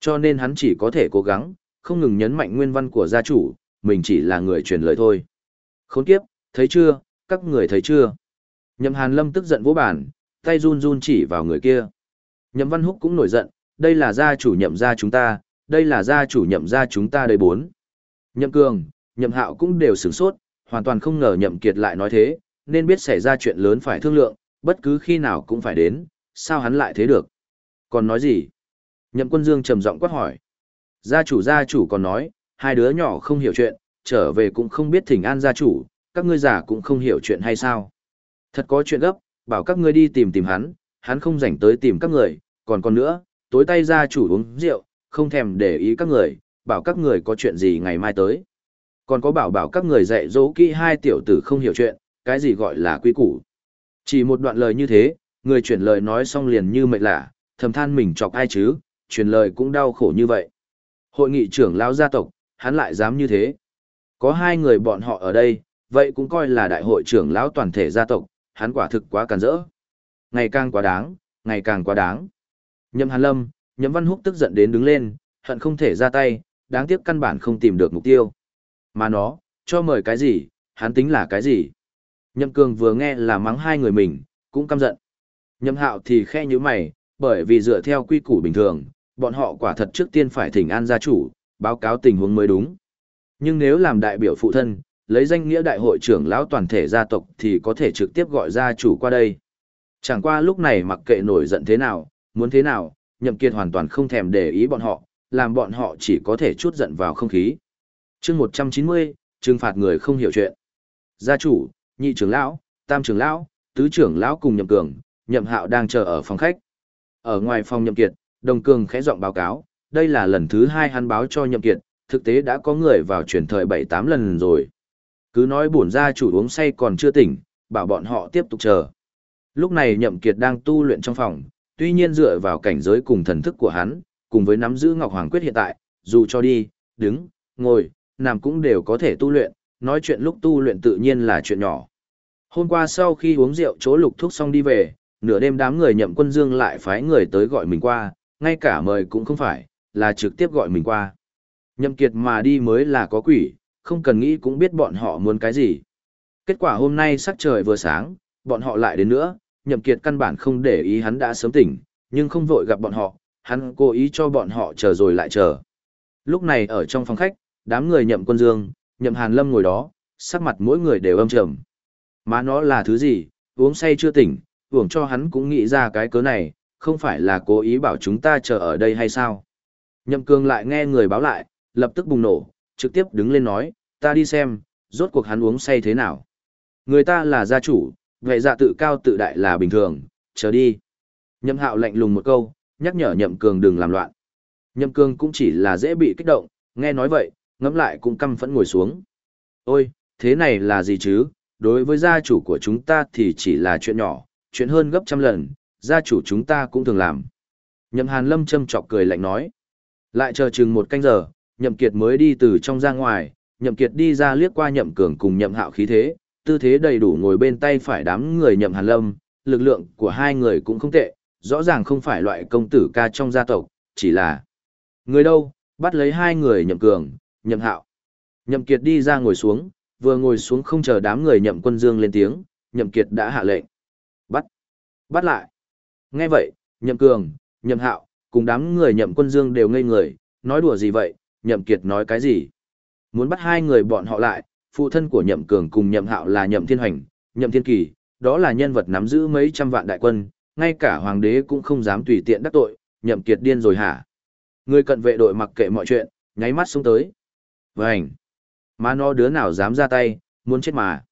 Cho nên hắn chỉ có thể cố gắng, không ngừng nhấn mạnh nguyên văn của gia chủ, mình chỉ là người truyền lời thôi. Khốn kiếp, thấy chưa, các người thấy chưa? Nhậm Hàn Lâm tức giận vỗ bản, tay run run chỉ vào người kia. Nhậm Văn Húc cũng nổi giận, đây là gia chủ nhậm gia chúng ta, đây là gia chủ nhậm gia chúng ta đây bốn. Nhậm Cường, Nhậm Hạo cũng đều sửng sốt, hoàn toàn không ngờ Nhậm Kiệt lại nói thế, nên biết xảy ra chuyện lớn phải thương lượng, bất cứ khi nào cũng phải đến, sao hắn lại thế được? Còn nói gì? Nhậm Quân Dương trầm giọng quát hỏi. Gia chủ gia chủ còn nói, hai đứa nhỏ không hiểu chuyện, trở về cũng không biết thỉnh an gia chủ, các ngươi già cũng không hiểu chuyện hay sao? Thật có chuyện gấp, bảo các ngươi đi tìm tìm hắn, hắn không rảnh tới tìm các người, còn còn nữa, tối tay gia chủ uống rượu, không thèm để ý các người, bảo các người có chuyện gì ngày mai tới. Còn có bảo bảo các người dạy dỗ kỹ hai tiểu tử không hiểu chuyện, cái gì gọi là quy củ. Chỉ một đoạn lời như thế, người chuyển lời nói xong liền như mệt lạ, thầm than mình chọc ai chứ, chuyển lời cũng đau khổ như vậy. Hội nghị trưởng lão gia tộc, hắn lại dám như thế. Có hai người bọn họ ở đây, vậy cũng coi là đại hội trưởng lão toàn thể gia tộc, hắn quả thực quá càn rỡ. Ngày càng quá đáng, ngày càng quá đáng. Nhậm Hàn Lâm, Nhậm Văn Húc tức giận đến đứng lên, hận không thể ra tay, đáng tiếc căn bản không tìm được mục tiêu. Mà nó, cho mời cái gì, hắn tính là cái gì. Nhậm Cường vừa nghe là mắng hai người mình, cũng căm giận. Nhậm Hạo thì khe như mày, bởi vì dựa theo quy củ bình thường, bọn họ quả thật trước tiên phải thỉnh an gia chủ, báo cáo tình huống mới đúng. Nhưng nếu làm đại biểu phụ thân, lấy danh nghĩa đại hội trưởng lão toàn thể gia tộc thì có thể trực tiếp gọi gia chủ qua đây. Chẳng qua lúc này mặc kệ nổi giận thế nào, muốn thế nào, nhậm kiệt hoàn toàn không thèm để ý bọn họ, làm bọn họ chỉ có thể chút giận vào không khí. Chương 190, trừng phạt người không hiểu chuyện. Gia chủ, nhị trưởng lão, tam trưởng lão, tứ trưởng lão cùng nhậm cường, nhậm hạo đang chờ ở phòng khách. Ở ngoài phòng nhậm kiệt, đồng cường khẽ giọng báo cáo, đây là lần thứ hai hắn báo cho nhậm kiệt, thực tế đã có người vào chuyển thời 7-8 lần rồi. Cứ nói bổn gia chủ uống say còn chưa tỉnh, bảo bọn họ tiếp tục chờ. Lúc này nhậm kiệt đang tu luyện trong phòng, tuy nhiên dựa vào cảnh giới cùng thần thức của hắn, cùng với nắm giữ Ngọc Hoàng Quyết hiện tại, dù cho đi, đứng, ngồi, nằm cũng đều có thể tu luyện, nói chuyện lúc tu luyện tự nhiên là chuyện nhỏ. Hôm qua sau khi uống rượu chỗ lục thuốc xong đi về, nửa đêm đám người nhậm quân dương lại phái người tới gọi mình qua, ngay cả mời cũng không phải, là trực tiếp gọi mình qua. Nhậm kiệt mà đi mới là có quỷ, không cần nghĩ cũng biết bọn họ muốn cái gì. Kết quả hôm nay sắc trời vừa sáng, bọn họ lại đến nữa, nhậm kiệt căn bản không để ý hắn đã sớm tỉnh, nhưng không vội gặp bọn họ, hắn cố ý cho bọn họ chờ rồi lại chờ. Lúc này ở trong phòng khách, đám người nhậm quân dương, nhậm hàn lâm ngồi đó, sắc mặt mỗi người đều âm trầm. Mà nó là thứ gì, uống say chưa tỉnh, uổng cho hắn cũng nghĩ ra cái cớ này, không phải là cố ý bảo chúng ta chờ ở đây hay sao. Nhậm cương lại nghe người báo lại, lập tức bùng nổ, trực tiếp đứng lên nói, ta đi xem, rốt cuộc hắn uống say thế nào. Người ta là gia chủ, vậy dạ tự cao tự đại là bình thường, chờ đi. Nhậm hạo lạnh lùng một câu, nhắc nhở nhậm cường đừng làm loạn. Nhậm cường cũng chỉ là dễ bị kích động, nghe nói vậy, ngẫm lại cũng căm phẫn ngồi xuống. Ôi, thế này là gì chứ, đối với gia chủ của chúng ta thì chỉ là chuyện nhỏ, chuyện hơn gấp trăm lần, gia chủ chúng ta cũng thường làm. Nhậm hàn lâm châm chọc cười lạnh nói. Lại chờ chừng một canh giờ, nhậm kiệt mới đi từ trong ra ngoài, nhậm kiệt đi ra liếc qua nhậm cường cùng nhậm hạo khí thế, tư thế đầy đủ ngồi bên tay phải đám người nhậm hàn lâm, lực lượng của hai người cũng không tệ, rõ ràng không phải loại công tử ca trong gia tộc, chỉ là người đâu, bắt lấy hai người nhậm cường, nhậm hạo. Nhậm kiệt đi ra ngồi xuống, vừa ngồi xuống không chờ đám người nhậm quân dương lên tiếng, nhậm kiệt đã hạ lệnh. Bắt! Bắt lại! Nghe vậy, nhậm cường, nhậm hạo, cùng đám người nhậm quân dương đều ngây người, nói đùa gì vậy, nhậm kiệt nói cái gì? Muốn bắt hai người bọn họ lại, phụ thân của nhậm cường cùng nhậm hạo là nhậm thiên hoành, nhậm thiên kỳ, đó là nhân vật nắm giữ mấy trăm vạn đại quân, ngay cả hoàng đế cũng không dám tùy tiện đắc tội, nhậm kiệt điên rồi hả? Người cận vệ đội mặc kệ mọi chuyện, nháy mắt xuống tới. Vành! Mà nó đứa nào dám ra tay, muốn chết mà.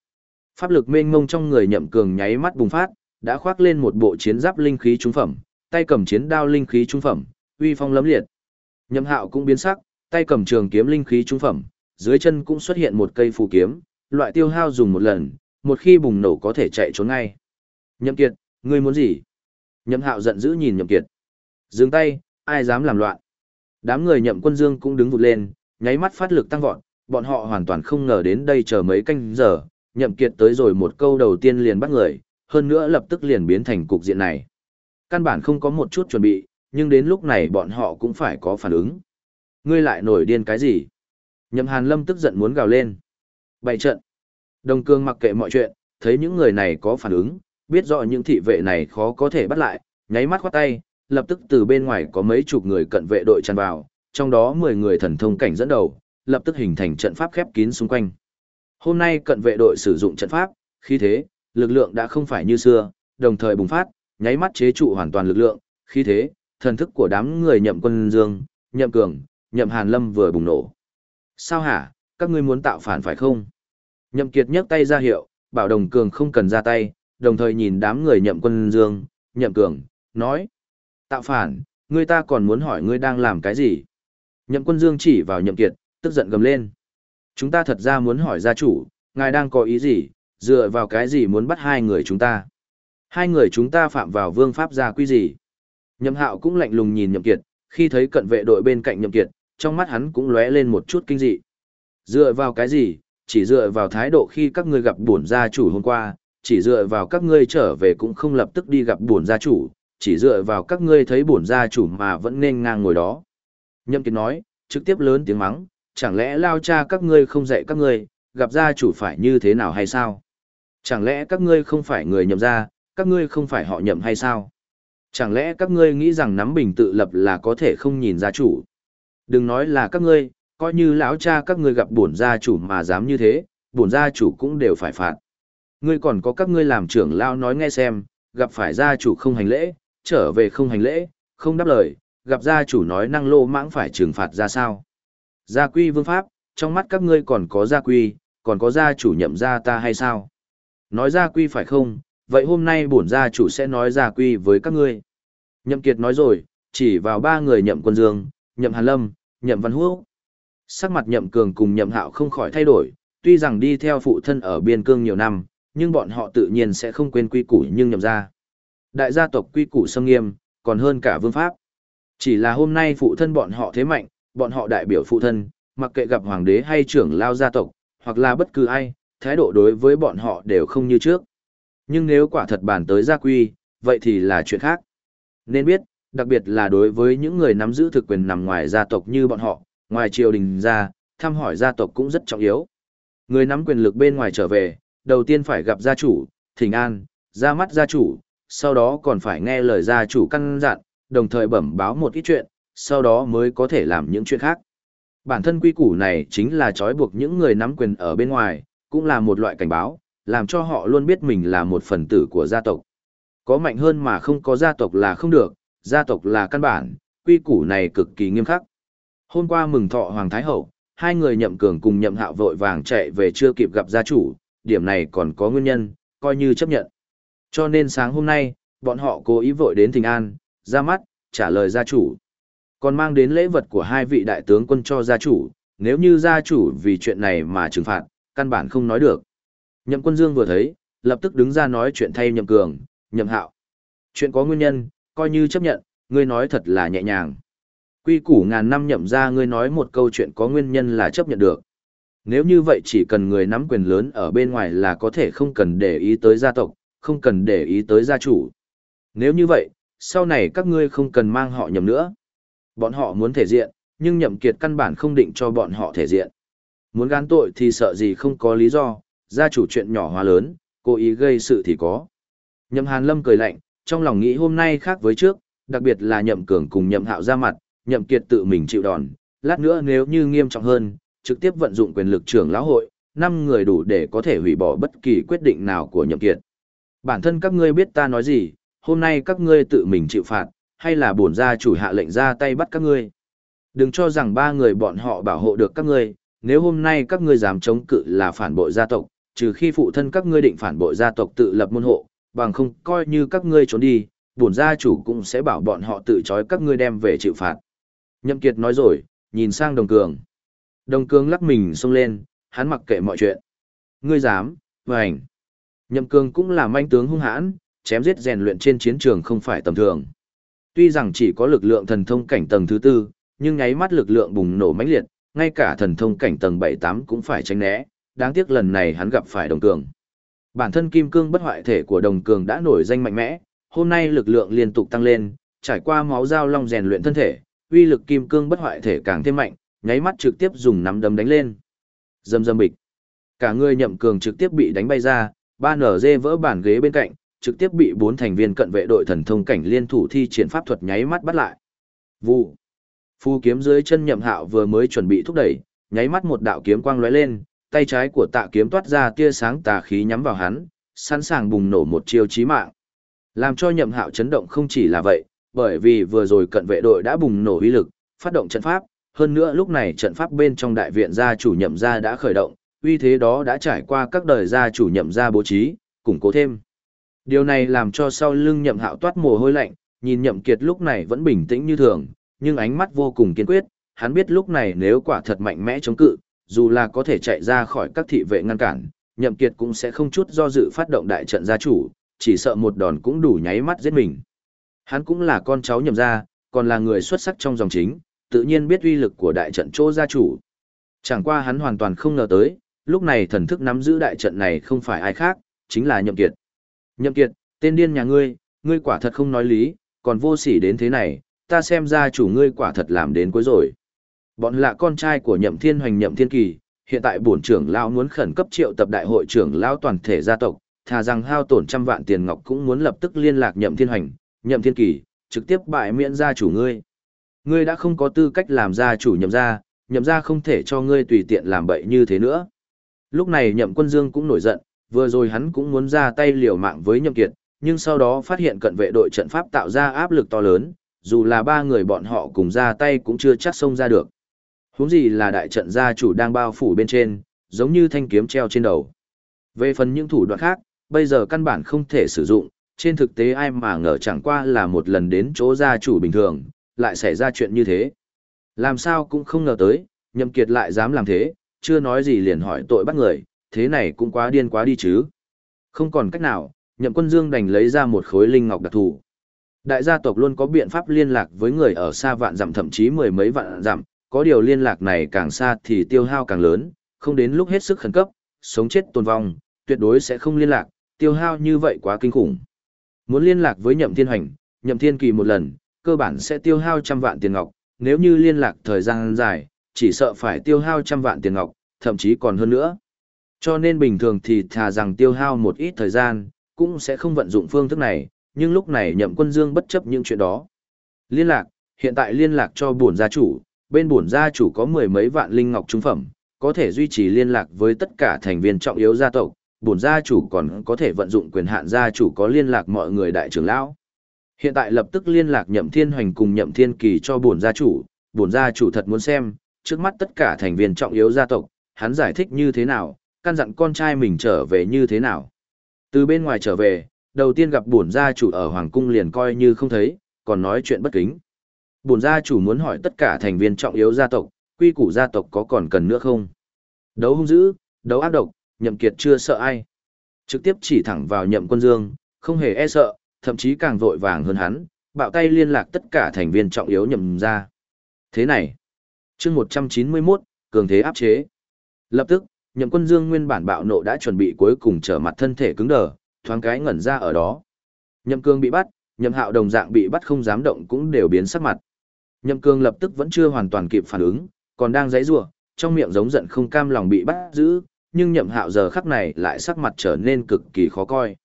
Pháp lực mênh mông trong người nhậm cường nháy mắt bùng phát, đã khoác lên một bộ chiến giáp linh khí trung phẩm, tay cầm chiến đao linh khí trung phẩm, uy phong lấm liệt. Nhậm Hạo cũng biến sắc, tay cầm trường kiếm linh khí trung phẩm, dưới chân cũng xuất hiện một cây phù kiếm, loại tiêu hao dùng một lần, một khi bùng nổ có thể chạy trốn ngay. Nhậm Kiệt, ngươi muốn gì? Nhậm Hạo giận dữ nhìn Nhậm Kiệt. Dừng tay, ai dám làm loạn? Đám người Nhậm Quân Dương cũng đứng vụt lên, nháy mắt phát lực tăng vọt, bọn họ hoàn toàn không ngờ đến đây chờ mấy canh giờ, Nhậm Kiệt tới rồi một câu đầu tiên liền bắt người, hơn nữa lập tức liền biến thành cục diện này. Căn bản không có một chút chuẩn bị, nhưng đến lúc này bọn họ cũng phải có phản ứng. Ngươi lại nổi điên cái gì? Nhậm Hàn Lâm tức giận muốn gào lên. Bày trận. Đồng Cương mặc kệ mọi chuyện, thấy những người này có phản ứng, biết rõ những thị vệ này khó có thể bắt lại, nháy mắt khoát tay, lập tức từ bên ngoài có mấy chục người cận vệ đội tràn vào, trong đó 10 người thần thông cảnh dẫn đầu, lập tức hình thành trận pháp khép kín xung quanh. Hôm nay cận vệ đội sử dụng trận pháp, khí thế, lực lượng đã không phải như xưa, đồng thời bùng phát, nháy mắt chế trụ hoàn toàn lực lượng, Khi thế, thần thức của đám người nhậm quân dương, nhậm cường, nhậm hàn lâm vừa bùng nổ. Sao hả, các ngươi muốn tạo phản phải không? Nhậm kiệt nhấc tay ra hiệu, bảo đồng cường không cần ra tay, đồng thời nhìn đám người nhậm quân dương, nhậm cường, nói. Tạo phản, ngươi ta còn muốn hỏi ngươi đang làm cái gì? Nhậm quân dương chỉ vào nhậm kiệt, tức giận gầm lên. Chúng ta thật ra muốn hỏi gia chủ, ngài đang có ý gì, dựa vào cái gì muốn bắt hai người chúng ta? Hai người chúng ta phạm vào vương pháp gia quy gì? Nhậm hạo cũng lạnh lùng nhìn nhậm kiệt, khi thấy cận vệ đội bên cạnh nhậm kiệt, trong mắt hắn cũng lóe lên một chút kinh dị. Dựa vào cái gì? Chỉ dựa vào thái độ khi các ngươi gặp bổn gia chủ hôm qua, chỉ dựa vào các ngươi trở về cũng không lập tức đi gặp bổn gia chủ, chỉ dựa vào các ngươi thấy bổn gia chủ mà vẫn nên ngang ngồi đó. Nhậm Kiệt nói, trực tiếp lớn tiếng mắng, chẳng lẽ lao cha các ngươi không dạy các ngươi, gặp gia chủ phải như thế nào hay sao? Chẳng lẽ các ngươi không phải người nhậm gia, các ngươi không phải họ nhậm hay sao? Chẳng lẽ các ngươi nghĩ rằng nắm bình tự lập là có thể không nhìn gia chủ? Đừng nói là các ngươi, coi như lão cha các ngươi gặp bổn gia chủ mà dám như thế, bổn gia chủ cũng đều phải phạt. Ngươi còn có các ngươi làm trưởng lao nói nghe xem, gặp phải gia chủ không hành lễ, trở về không hành lễ, không đáp lời, gặp gia chủ nói năng lô mãng phải trừng phạt ra sao. Gia quy vương pháp, trong mắt các ngươi còn có gia quy, còn có gia chủ nhậm gia ta hay sao? Nói ra quy phải không, vậy hôm nay bổn gia chủ sẽ nói ra quy với các ngươi. Nhậm Kiệt nói rồi, chỉ vào ba người nhậm quân dương, nhậm hàn lâm, nhậm văn húc. Sắc mặt nhậm cường cùng nhậm hạo không khỏi thay đổi, tuy rằng đi theo phụ thân ở biên cương nhiều năm, nhưng bọn họ tự nhiên sẽ không quên quy củ nhưng nhậm gia. Đại gia tộc quy củ sâm nghiêm, còn hơn cả vương pháp. Chỉ là hôm nay phụ thân bọn họ thế mạnh, bọn họ đại biểu phụ thân, mặc kệ gặp hoàng đế hay trưởng lao gia tộc, hoặc là bất cứ ai, thái độ đối với bọn họ đều không như trước. Nhưng nếu quả thật bàn tới gia quy, vậy thì là chuyện khác. Nên biết, đặc biệt là đối với những người nắm giữ thực quyền nằm ngoài gia tộc như bọn họ, ngoài triều đình ra, thăm hỏi gia tộc cũng rất trọng yếu. Người nắm quyền lực bên ngoài trở về, đầu tiên phải gặp gia chủ, thỉnh an, ra mắt gia chủ, sau đó còn phải nghe lời gia chủ căn dặn, đồng thời bẩm báo một ít chuyện, sau đó mới có thể làm những chuyện khác. Bản thân quy củ này chính là trói buộc những người nắm quyền ở bên ngoài, cũng là một loại cảnh báo, làm cho họ luôn biết mình là một phần tử của gia tộc. Có mạnh hơn mà không có gia tộc là không được, gia tộc là căn bản, quy củ này cực kỳ nghiêm khắc. Hôm qua mừng thọ Hoàng Thái Hậu, hai người nhậm cường cùng nhậm hạo vội vàng chạy về chưa kịp gặp gia chủ, điểm này còn có nguyên nhân, coi như chấp nhận. Cho nên sáng hôm nay, bọn họ cố ý vội đến Thịnh An, ra mắt, trả lời gia chủ. Còn mang đến lễ vật của hai vị đại tướng quân cho gia chủ, nếu như gia chủ vì chuyện này mà trừng phạt, căn bản không nói được. Nhậm quân dương vừa thấy, lập tức đứng ra nói chuyện thay nhậm cường, nhậm hạo. Chuyện có nguyên nhân, coi như chấp nhận, ngươi nói thật là nhẹ nhàng. Quy củ ngàn năm nhậm ra ngươi nói một câu chuyện có nguyên nhân là chấp nhận được. Nếu như vậy chỉ cần người nắm quyền lớn ở bên ngoài là có thể không cần để ý tới gia tộc, không cần để ý tới gia chủ. Nếu như vậy, sau này các ngươi không cần mang họ nhậm nữa. Bọn họ muốn thể diện, nhưng nhậm kiệt căn bản không định cho bọn họ thể diện. Muốn gán tội thì sợ gì không có lý do, gia chủ chuyện nhỏ hóa lớn, cố ý gây sự thì có. Nhậm Hàn Lâm cười lạnh, trong lòng nghĩ hôm nay khác với trước, đặc biệt là nhậm cường cùng nhậm hạo ra mặt, nhậm kiệt tự mình chịu đòn, lát nữa nếu như nghiêm trọng hơn, trực tiếp vận dụng quyền lực trưởng lão hội, năm người đủ để có thể hủy bỏ bất kỳ quyết định nào của nhậm kiệt. Bản thân các ngươi biết ta nói gì, hôm nay các ngươi tự mình chịu phạt, hay là bổn gia chủ hạ lệnh ra tay bắt các ngươi. Đừng cho rằng ba người bọn họ bảo hộ được các ngươi, nếu hôm nay các ngươi dám chống cự là phản bội gia tộc, trừ khi phụ thân các ngươi định phản bội gia tộc tự lập môn hộ, bằng không coi như các ngươi trốn đi, bổn gia chủ cũng sẽ bảo bọn họ tự trói các ngươi đem về chịu phạt. Nhậm Kiệt nói rồi, nhìn sang Đồng Cường. Đồng Cường lắc mình xông lên, hắn mặc kệ mọi chuyện. Ngươi dám, vành. Nhậm Cường cũng là manh tướng hung hãn, chém giết rèn luyện trên chiến trường không phải tầm thường. Tuy rằng chỉ có lực lượng thần thông cảnh tầng thứ tư, nhưng nháy mắt lực lượng bùng nổ mãnh liệt, ngay cả thần thông cảnh tầng 7-8 cũng phải tránh né, đáng tiếc lần này hắn gặp phải đồng cường. Bản thân kim cương bất hoại thể của đồng cường đã nổi danh mạnh mẽ, hôm nay lực lượng liên tục tăng lên, trải qua máu dao long rèn luyện thân thể, uy lực kim cương bất hoại thể càng thêm mạnh, nháy mắt trực tiếp dùng nắm đấm đánh lên. Dầm dầm bịch. Cả người nhậm cường trực tiếp bị đánh bay ra, ba nở dê vỡ bản ghế bên cạnh, trực tiếp bị bốn thành viên cận vệ đội thần thông cảnh liên thủ thi triển pháp thuật nháy mắt bắt lại. Vụ. Phu kiếm dưới chân nhậm hạo vừa mới chuẩn bị thúc đẩy, nháy mắt một đạo kiếm quang lóe lên, tay trái của tạ kiếm toát ra tia sáng tà khí nhắm vào hắn, sẵn sàng bùng nổ một chiêu chí mạng. Làm cho nhậm hạo chấn động không chỉ là vậy, bởi vì vừa rồi cận vệ đội đã bùng nổ uy lực, phát động trận pháp, hơn nữa lúc này trận pháp bên trong đại viện gia chủ nhậm gia đã khởi động, uy thế đó đã trải qua các đời gia chủ nhậm gia bố trí, củng cố thêm. Điều này làm cho sau lưng nhậm hạo toát mồ hôi lạnh, nhìn nhậm kiệt lúc này vẫn bình tĩnh như thường, nhưng ánh mắt vô cùng kiên quyết, hắn biết lúc này nếu quả thật mạnh mẽ chống cự, dù là có thể chạy ra khỏi các thị vệ ngăn cản, nhậm kiệt cũng sẽ không chút do dự phát động đại trận gia chủ, chỉ sợ một đòn cũng đủ nháy mắt giết mình. Hắn cũng là con cháu nhậm gia, còn là người xuất sắc trong dòng chính, tự nhiên biết uy lực của đại trận chỗ gia chủ. Chẳng qua hắn hoàn toàn không ngờ tới, lúc này thần thức nắm giữ đại trận này không phải ai khác, chính là nhậm kiệt. Nhậm kiệt, tên điên nhà ngươi, ngươi quả thật không nói lý, còn vô sỉ đến thế này, ta xem ra chủ ngươi quả thật làm đến cuối rồi. Bọn là con trai của nhậm thiên hoành nhậm thiên kỳ, hiện tại bổn trưởng lão muốn khẩn cấp triệu tập đại hội trưởng lão toàn thể gia tộc, thà rằng hao tổn trăm vạn tiền ngọc cũng muốn lập tức liên lạc nhậm thiên hoành, nhậm thiên kỳ, trực tiếp bại miễn gia chủ ngươi. Ngươi đã không có tư cách làm gia chủ nhậm gia, nhậm gia không thể cho ngươi tùy tiện làm bậy như thế nữa. Lúc này nhậm quân dương cũng nổi giận, vừa rồi hắn cũng muốn ra tay liều mạng với nhậm kiệt, nhưng sau đó phát hiện cận vệ đội trận pháp tạo ra áp lực to lớn, dù là ba người bọn họ cùng ra tay cũng chưa chắc xông ra được. Huống gì là đại trận gia chủ đang bao phủ bên trên, giống như thanh kiếm treo trên đầu. Về phần những thủ đoạn khác, bây giờ căn bản không thể sử dụng, trên thực tế ai mà ngờ chẳng qua là một lần đến chỗ gia chủ bình thường, lại xảy ra chuyện như thế. Làm sao cũng không ngờ tới, nhậm kiệt lại dám làm thế, chưa nói gì liền hỏi tội bắt người, thế này cũng quá điên quá đi chứ. Không còn cách nào, nhậm quân dương đành lấy ra một khối linh ngọc đặc thù. Đại gia tộc luôn có biện pháp liên lạc với người ở xa vạn dặm thậm chí mười mấy vạn dặm, có điều liên lạc này càng xa thì tiêu hao càng lớn, không đến lúc hết sức khẩn cấp, sống chết tồn vong, tuyệt đối sẽ không liên lạc, tiêu hao như vậy quá kinh khủng. Muốn liên lạc với nhậm thiên hành, nhậm thiên kỳ một lần, cơ bản sẽ tiêu hao trăm vạn tiền ngọc, nếu như liên lạc thời gian dài, chỉ sợ phải tiêu hao trăm vạn tiền ngọc, thậm chí còn hơn nữa. Cho nên bình thường thì thà rằng tiêu hao một ít thời gian, cũng sẽ không vận dụng phương thức này, nhưng lúc này nhậm quân dương bất chấp những chuyện đó. Liên lạc, hiện tại liên lạc cho bổn gia chủ, bên bổn gia chủ có mười mấy vạn linh ngọc trung phẩm, có thể duy trì liên lạc với tất cả thành viên trọng yếu gia tộc, bổn gia chủ còn có thể vận dụng quyền hạn gia chủ có liên lạc mọi người đại trưởng lão. Hiện tại lập tức liên lạc Nhậm Thiên Hoành cùng Nhậm Thiên Kỳ cho bổn gia chủ, bổn gia chủ thật muốn xem, trước mắt tất cả thành viên trọng yếu gia tộc, hắn giải thích như thế nào, căn dặn con trai mình trở về như thế nào. Từ bên ngoài trở về, đầu tiên gặp bổn gia chủ ở hoàng cung liền coi như không thấy, còn nói chuyện bất kính. Bổn gia chủ muốn hỏi tất cả thành viên trọng yếu gia tộc, quy củ gia tộc có còn cần nữa không? Đấu hung dữ, đấu ác độc, nhậm kiệt chưa sợ ai. Trực tiếp chỉ thẳng vào nhậm quân dương, không hề e sợ, thậm chí càng vội vàng hơn hắn, bạo tay liên lạc tất cả thành viên trọng yếu nhậm gia. Thế này, chương 191, cường thế áp chế. Lập tức, nhậm quân dương nguyên bản bạo nộ đã chuẩn bị cuối cùng trở mặt thân thể cứng đờ, thoáng cái ngẩn ra ở đó. Nhậm cương bị bắt, nhậm hạo đồng dạng bị bắt không dám động cũng đều biến sắc mặt. Nhậm cương lập tức vẫn chưa hoàn toàn kịp phản ứng, còn đang giãy giụa, trong miệng giống giận không cam lòng bị bắt giữ, nhưng nhậm hạo giờ khắc này lại sắc mặt trở nên cực kỳ khó coi.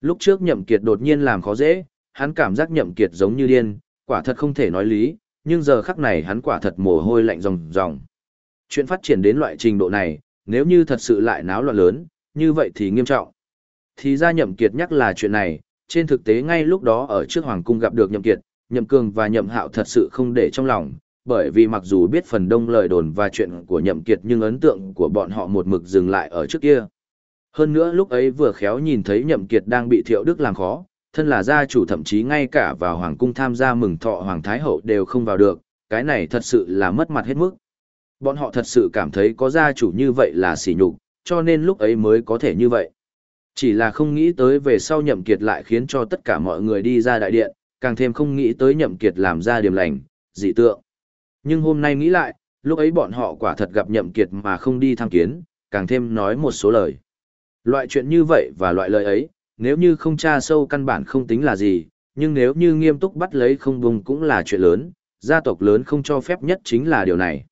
Lúc trước nhậm kiệt đột nhiên làm khó dễ, hắn cảm giác nhậm kiệt giống như điên, quả thật không thể nói lý, nhưng giờ khắc này hắn quả thật mồ hôi lạnh ròng ròng. Chuyện phát triển đến loại trình độ này, nếu như thật sự lại náo loạn lớn, như vậy thì nghiêm trọng. Thì ra nhậm kiệt nhắc là chuyện này, trên thực tế ngay lúc đó ở trước hoàng cung gặp được nhậm kiệt, nhậm cường và nhậm hạo thật sự không để trong lòng, bởi vì mặc dù biết phần đông lời đồn và chuyện của nhậm kiệt nhưng ấn tượng của bọn họ một mực dừng lại ở trước kia. Hơn nữa lúc ấy vừa khéo nhìn thấy Nhậm Kiệt đang bị Thiệu Đức làm khó, thân là gia chủ thậm chí ngay cả vào hoàng cung tham gia mừng thọ hoàng thái hậu đều không vào được, cái này thật sự là mất mặt hết mức. Bọn họ thật sự cảm thấy có gia chủ như vậy là sỉ nhục, cho nên lúc ấy mới có thể như vậy. Chỉ là không nghĩ tới về sau nhậm kiệt lại khiến cho tất cả mọi người đi ra đại điện, càng thêm không nghĩ tới nhậm kiệt làm ra điểm lành, dị tượng. Nhưng hôm nay nghĩ lại, lúc ấy bọn họ quả thật gặp nhậm kiệt mà không đi tham kiến, càng thêm nói một số lời. Loại chuyện như vậy và loại lời ấy, nếu như không tra sâu căn bản không tính là gì, nhưng nếu như nghiêm túc bắt lấy không bùng cũng là chuyện lớn, gia tộc lớn không cho phép nhất chính là điều này.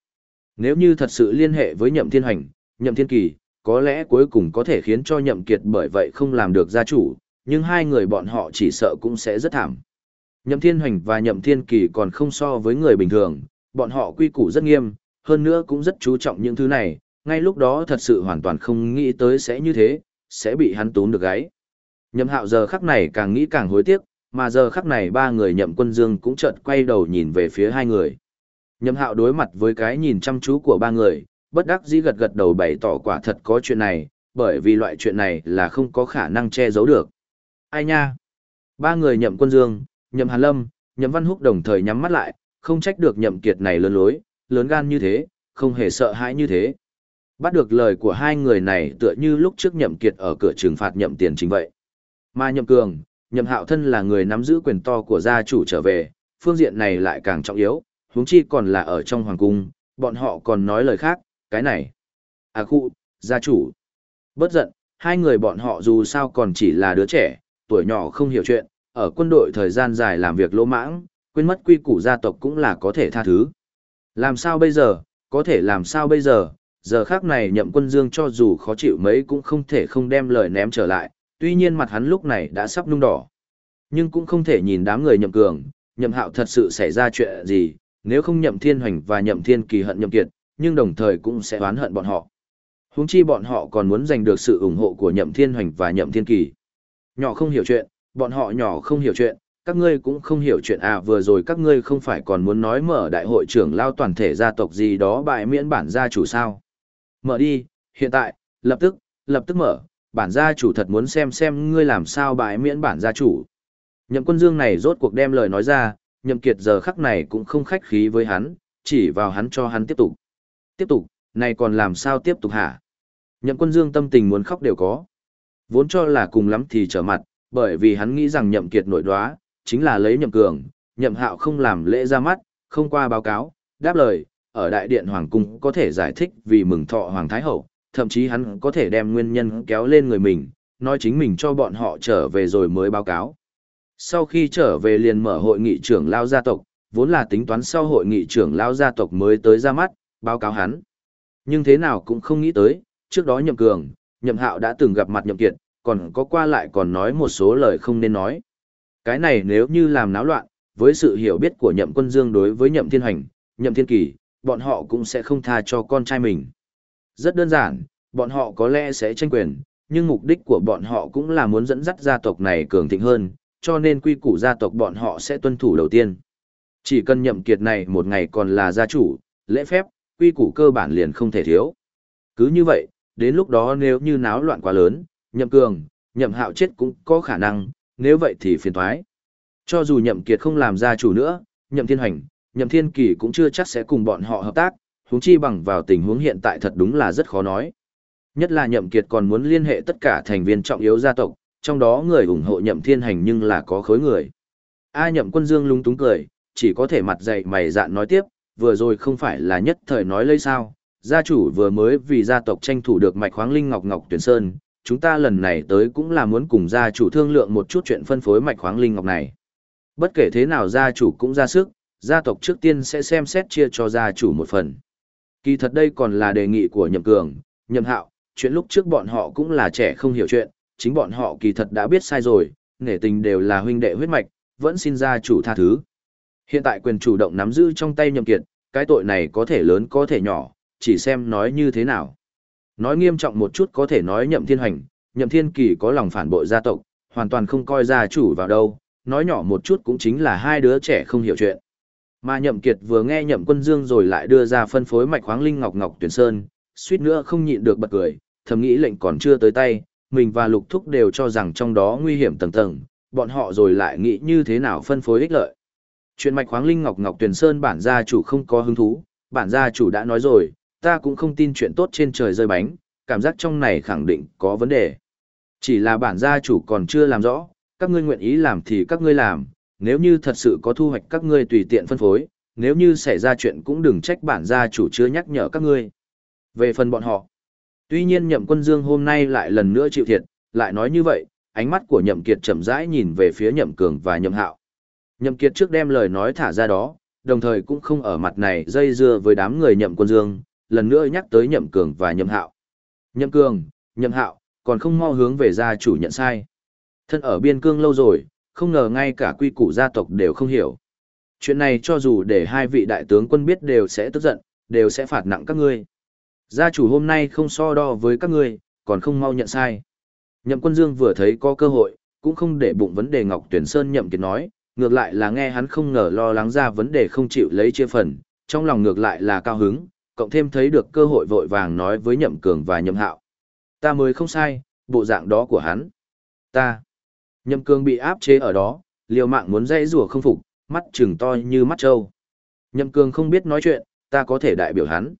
Nếu như thật sự liên hệ với nhậm thiên hành, nhậm thiên kỳ, có lẽ cuối cùng có thể khiến cho nhậm kiệt bởi vậy không làm được gia chủ, nhưng hai người bọn họ chỉ sợ cũng sẽ rất thảm. Nhậm thiên Hoành và nhậm thiên kỳ còn không so với người bình thường, bọn họ quy củ rất nghiêm, hơn nữa cũng rất chú trọng những thứ này, ngay lúc đó thật sự hoàn toàn không nghĩ tới sẽ như thế, sẽ bị hắn tốn được gáy. Nhậm hạo giờ khắc này càng nghĩ càng hối tiếc, mà giờ khắc này ba người nhậm quân dương cũng chợt quay đầu nhìn về phía hai người. Nhậm hạo đối mặt với cái nhìn chăm chú của ba người, bất đắc dĩ gật gật đầu bày tỏ quả thật có chuyện này, bởi vì loại chuyện này là không có khả năng che giấu được. Ai nha? Ba người nhậm quân dương, nhậm hàn lâm, nhậm văn húc đồng thời nhắm mắt lại, không trách được nhậm kiệt này lớn lối, lớn gan như thế, không hề sợ hãi như thế. Bắt được lời của hai người này tựa như lúc trước nhậm kiệt ở cửa trừng phạt nhậm tiền chính vậy. Mà nhậm cường, nhậm hạo thân là người nắm giữ quyền to của gia chủ trở về, phương diện này lại càng trọng yếu, huống chi còn là ở trong hoàng cung, bọn họ còn nói lời khác, cái này. À khu, gia chủ. Bất giận, hai người bọn họ dù sao còn chỉ là đứa trẻ, tuổi nhỏ không hiểu chuyện, ở quân đội thời gian dài làm việc lỗ mãng, quên mất quy củ gia tộc cũng là có thể tha thứ. Làm sao bây giờ, có thể làm sao bây giờ, giờ khác này nhậm quân dương cho dù khó chịu mấy cũng không thể không đem lời ném trở lại, tuy nhiên mặt hắn lúc này đã sắp nung đỏ. Nhưng cũng không thể nhìn đám người nhậm cường, nhậm hạo thật sự xảy ra chuyện gì, nếu không nhậm thiên hoành và nhậm thiên kỳ hận nhậm kiệt, nhưng đồng thời cũng sẽ oán hận bọn họ. Huống chi bọn họ còn muốn giành được sự ủng hộ của nhậm thiên hoành và nhậm thiên kỳ. Nhỏ không hiểu chuyện, bọn họ nhỏ không hiểu chuyện, các ngươi cũng không hiểu chuyện à vừa rồi các ngươi không phải còn muốn nói mở đại hội trưởng lao toàn thể gia tộc gì đó bại miễn bản gia chủ sao. Mở đi, hiện tại, lập tức, lập tức mở, bản gia chủ thật muốn xem xem ngươi làm sao bại miễn bản gia chủ. Nhậm quân dương này rốt cuộc đem lời nói ra, nhậm kiệt giờ khắc này cũng không khách khí với hắn, chỉ vào hắn cho hắn tiếp tục. Tiếp tục, này còn làm sao tiếp tục hả? Nhậm quân dương tâm tình muốn khóc đều có. Vốn cho là cùng lắm thì trở mặt, bởi vì hắn nghĩ rằng nhậm kiệt nội đoá, chính là lấy nhậm cường, nhậm hạo không làm lễ ra mắt, không qua báo cáo, đáp lời, ở đại điện hoàng cung có thể giải thích vì mừng thọ hoàng thái hậu, thậm chí hắn có thể đem nguyên nhân kéo lên người mình, nói chính mình cho bọn họ trở về rồi mới báo cáo. Sau khi trở về liền mở hội nghị trưởng lao gia tộc, vốn là tính toán sau hội nghị trưởng lao gia tộc mới tới ra mắt, báo cáo hắn. Nhưng thế nào cũng không nghĩ tới, trước đó nhậm cường, nhậm hạo đã từng gặp mặt nhậm kiệt, còn có qua lại còn nói một số lời không nên nói. Cái này nếu như làm náo loạn, với sự hiểu biết của nhậm quân dương đối với nhậm thiên hành, nhậm thiên kỳ, bọn họ cũng sẽ không tha cho con trai mình. Rất đơn giản, bọn họ có lẽ sẽ tranh quyền, nhưng mục đích của bọn họ cũng là muốn dẫn dắt gia tộc này cường thịnh hơn, cho nên quy củ gia tộc bọn họ sẽ tuân thủ đầu tiên. Chỉ cần nhậm kiệt này một ngày còn là gia chủ, lễ phép, quy củ cơ bản liền không thể thiếu. Cứ như vậy, đến lúc đó nếu như náo loạn quá lớn, nhậm cường, nhậm hạo chết cũng có khả năng, nếu vậy thì phiền toái. Cho dù nhậm kiệt không làm gia chủ nữa, nhậm thiên hành, nhậm thiên kỳ cũng chưa chắc sẽ cùng bọn họ hợp tác, huống chi bằng vào tình huống hiện tại thật đúng là rất khó nói. Nhất là nhậm kiệt còn muốn liên hệ tất cả thành viên trọng yếu gia tộc, trong đó người ủng hộ nhậm thiên hành nhưng là có khối người. A nhậm quân dương lung túng cười, chỉ có thể mặt dày mày dạn nói tiếp, vừa rồi không phải là nhất thời nói lây sao, gia chủ vừa mới vì gia tộc tranh thủ được mạch khoáng linh ngọc ngọc tuyển sơn, chúng ta lần này tới cũng là muốn cùng gia chủ thương lượng một chút chuyện phân phối mạch khoáng linh ngọc này. Bất kể thế nào gia chủ cũng ra sức, gia tộc trước tiên sẽ xem xét chia cho gia chủ một phần. Kỳ thật đây còn là đề nghị của nhậm cường, nhậm hạo, chuyện lúc trước bọn họ cũng là trẻ không hiểu chuyện, chính bọn họ kỳ thật đã biết sai rồi, nể tình đều là huynh đệ huyết mạch, vẫn xin gia chủ tha thứ. Hiện tại quyền chủ động nắm giữ trong tay nhậm kiệt, cái tội này có thể lớn có thể nhỏ, chỉ xem nói như thế nào. Nói nghiêm trọng một chút có thể nói nhậm thiên hành, nhậm thiên kỳ có lòng phản bội gia tộc, hoàn toàn không coi gia chủ vào đâu, nói nhỏ một chút cũng chính là hai đứa trẻ không hiểu chuyện. Mà nhậm kiệt vừa nghe nhậm quân dương rồi lại đưa ra phân phối mạch khoáng linh ngọc ngọc tuyển sơn, suýt nữa không nhịn được bật cười, thầm nghĩ lệnh còn chưa tới tay, mình và lục thúc đều cho rằng trong đó nguy hiểm tầng tầng, bọn họ rồi lại nghĩ như thế nào phân phối ích lợi. Chuyện mạch khoáng linh ngọc ngọc tuyển sơn bản gia chủ không có hứng thú, bản gia chủ đã nói rồi, ta cũng không tin chuyện tốt trên trời rơi bánh, cảm giác trong này khẳng định có vấn đề. Chỉ là bản gia chủ còn chưa làm rõ, các ngươi nguyện ý làm thì các ngươi làm, nếu như thật sự có thu hoạch các ngươi tùy tiện phân phối, nếu như xảy ra chuyện cũng đừng trách bản gia chủ chưa nhắc nhở các ngươi. Về phần bọn họ, tuy nhiên nhậm quân dương hôm nay lại lần nữa chịu thiệt, lại nói như vậy, ánh mắt của nhậm kiệt chậm rãi nhìn về phía nhậm cường và nhậm hạo. Nhậm kiệt trước đem lời nói thả ra đó, đồng thời cũng không ở mặt này dây dưa với đám người nhậm quân dương, lần nữa nhắc tới nhậm cường và nhậm hạo. Nhậm cường, nhậm hạo, còn không mau hướng về gia chủ nhận sai. Thân ở biên cương lâu rồi, không ngờ ngay cả quy củ gia tộc đều không hiểu. Chuyện này cho dù để hai vị đại tướng quân biết đều sẽ tức giận, đều sẽ phạt nặng các ngươi. Gia chủ hôm nay không so đo với các ngươi, còn không mau nhận sai. Nhậm quân dương vừa thấy có cơ hội, cũng không để bụng vấn đề Ngọc Tuyển Sơn nhậm kiệt nói, ngược lại là nghe hắn không ngờ lo lắng ra vấn đề không chịu lấy chia phần, trong lòng ngược lại là cao hứng, cộng thêm thấy được cơ hội vội vàng nói với nhậm cường và nhậm hạo. Ta mới không sai, bộ dạng đó của hắn. Ta. Nhậm cường bị áp chế ở đó, liều mạng muốn dây rùa không phục, mắt trừng to như mắt trâu. Nhậm cường không biết nói chuyện, ta có thể đại biểu hắn.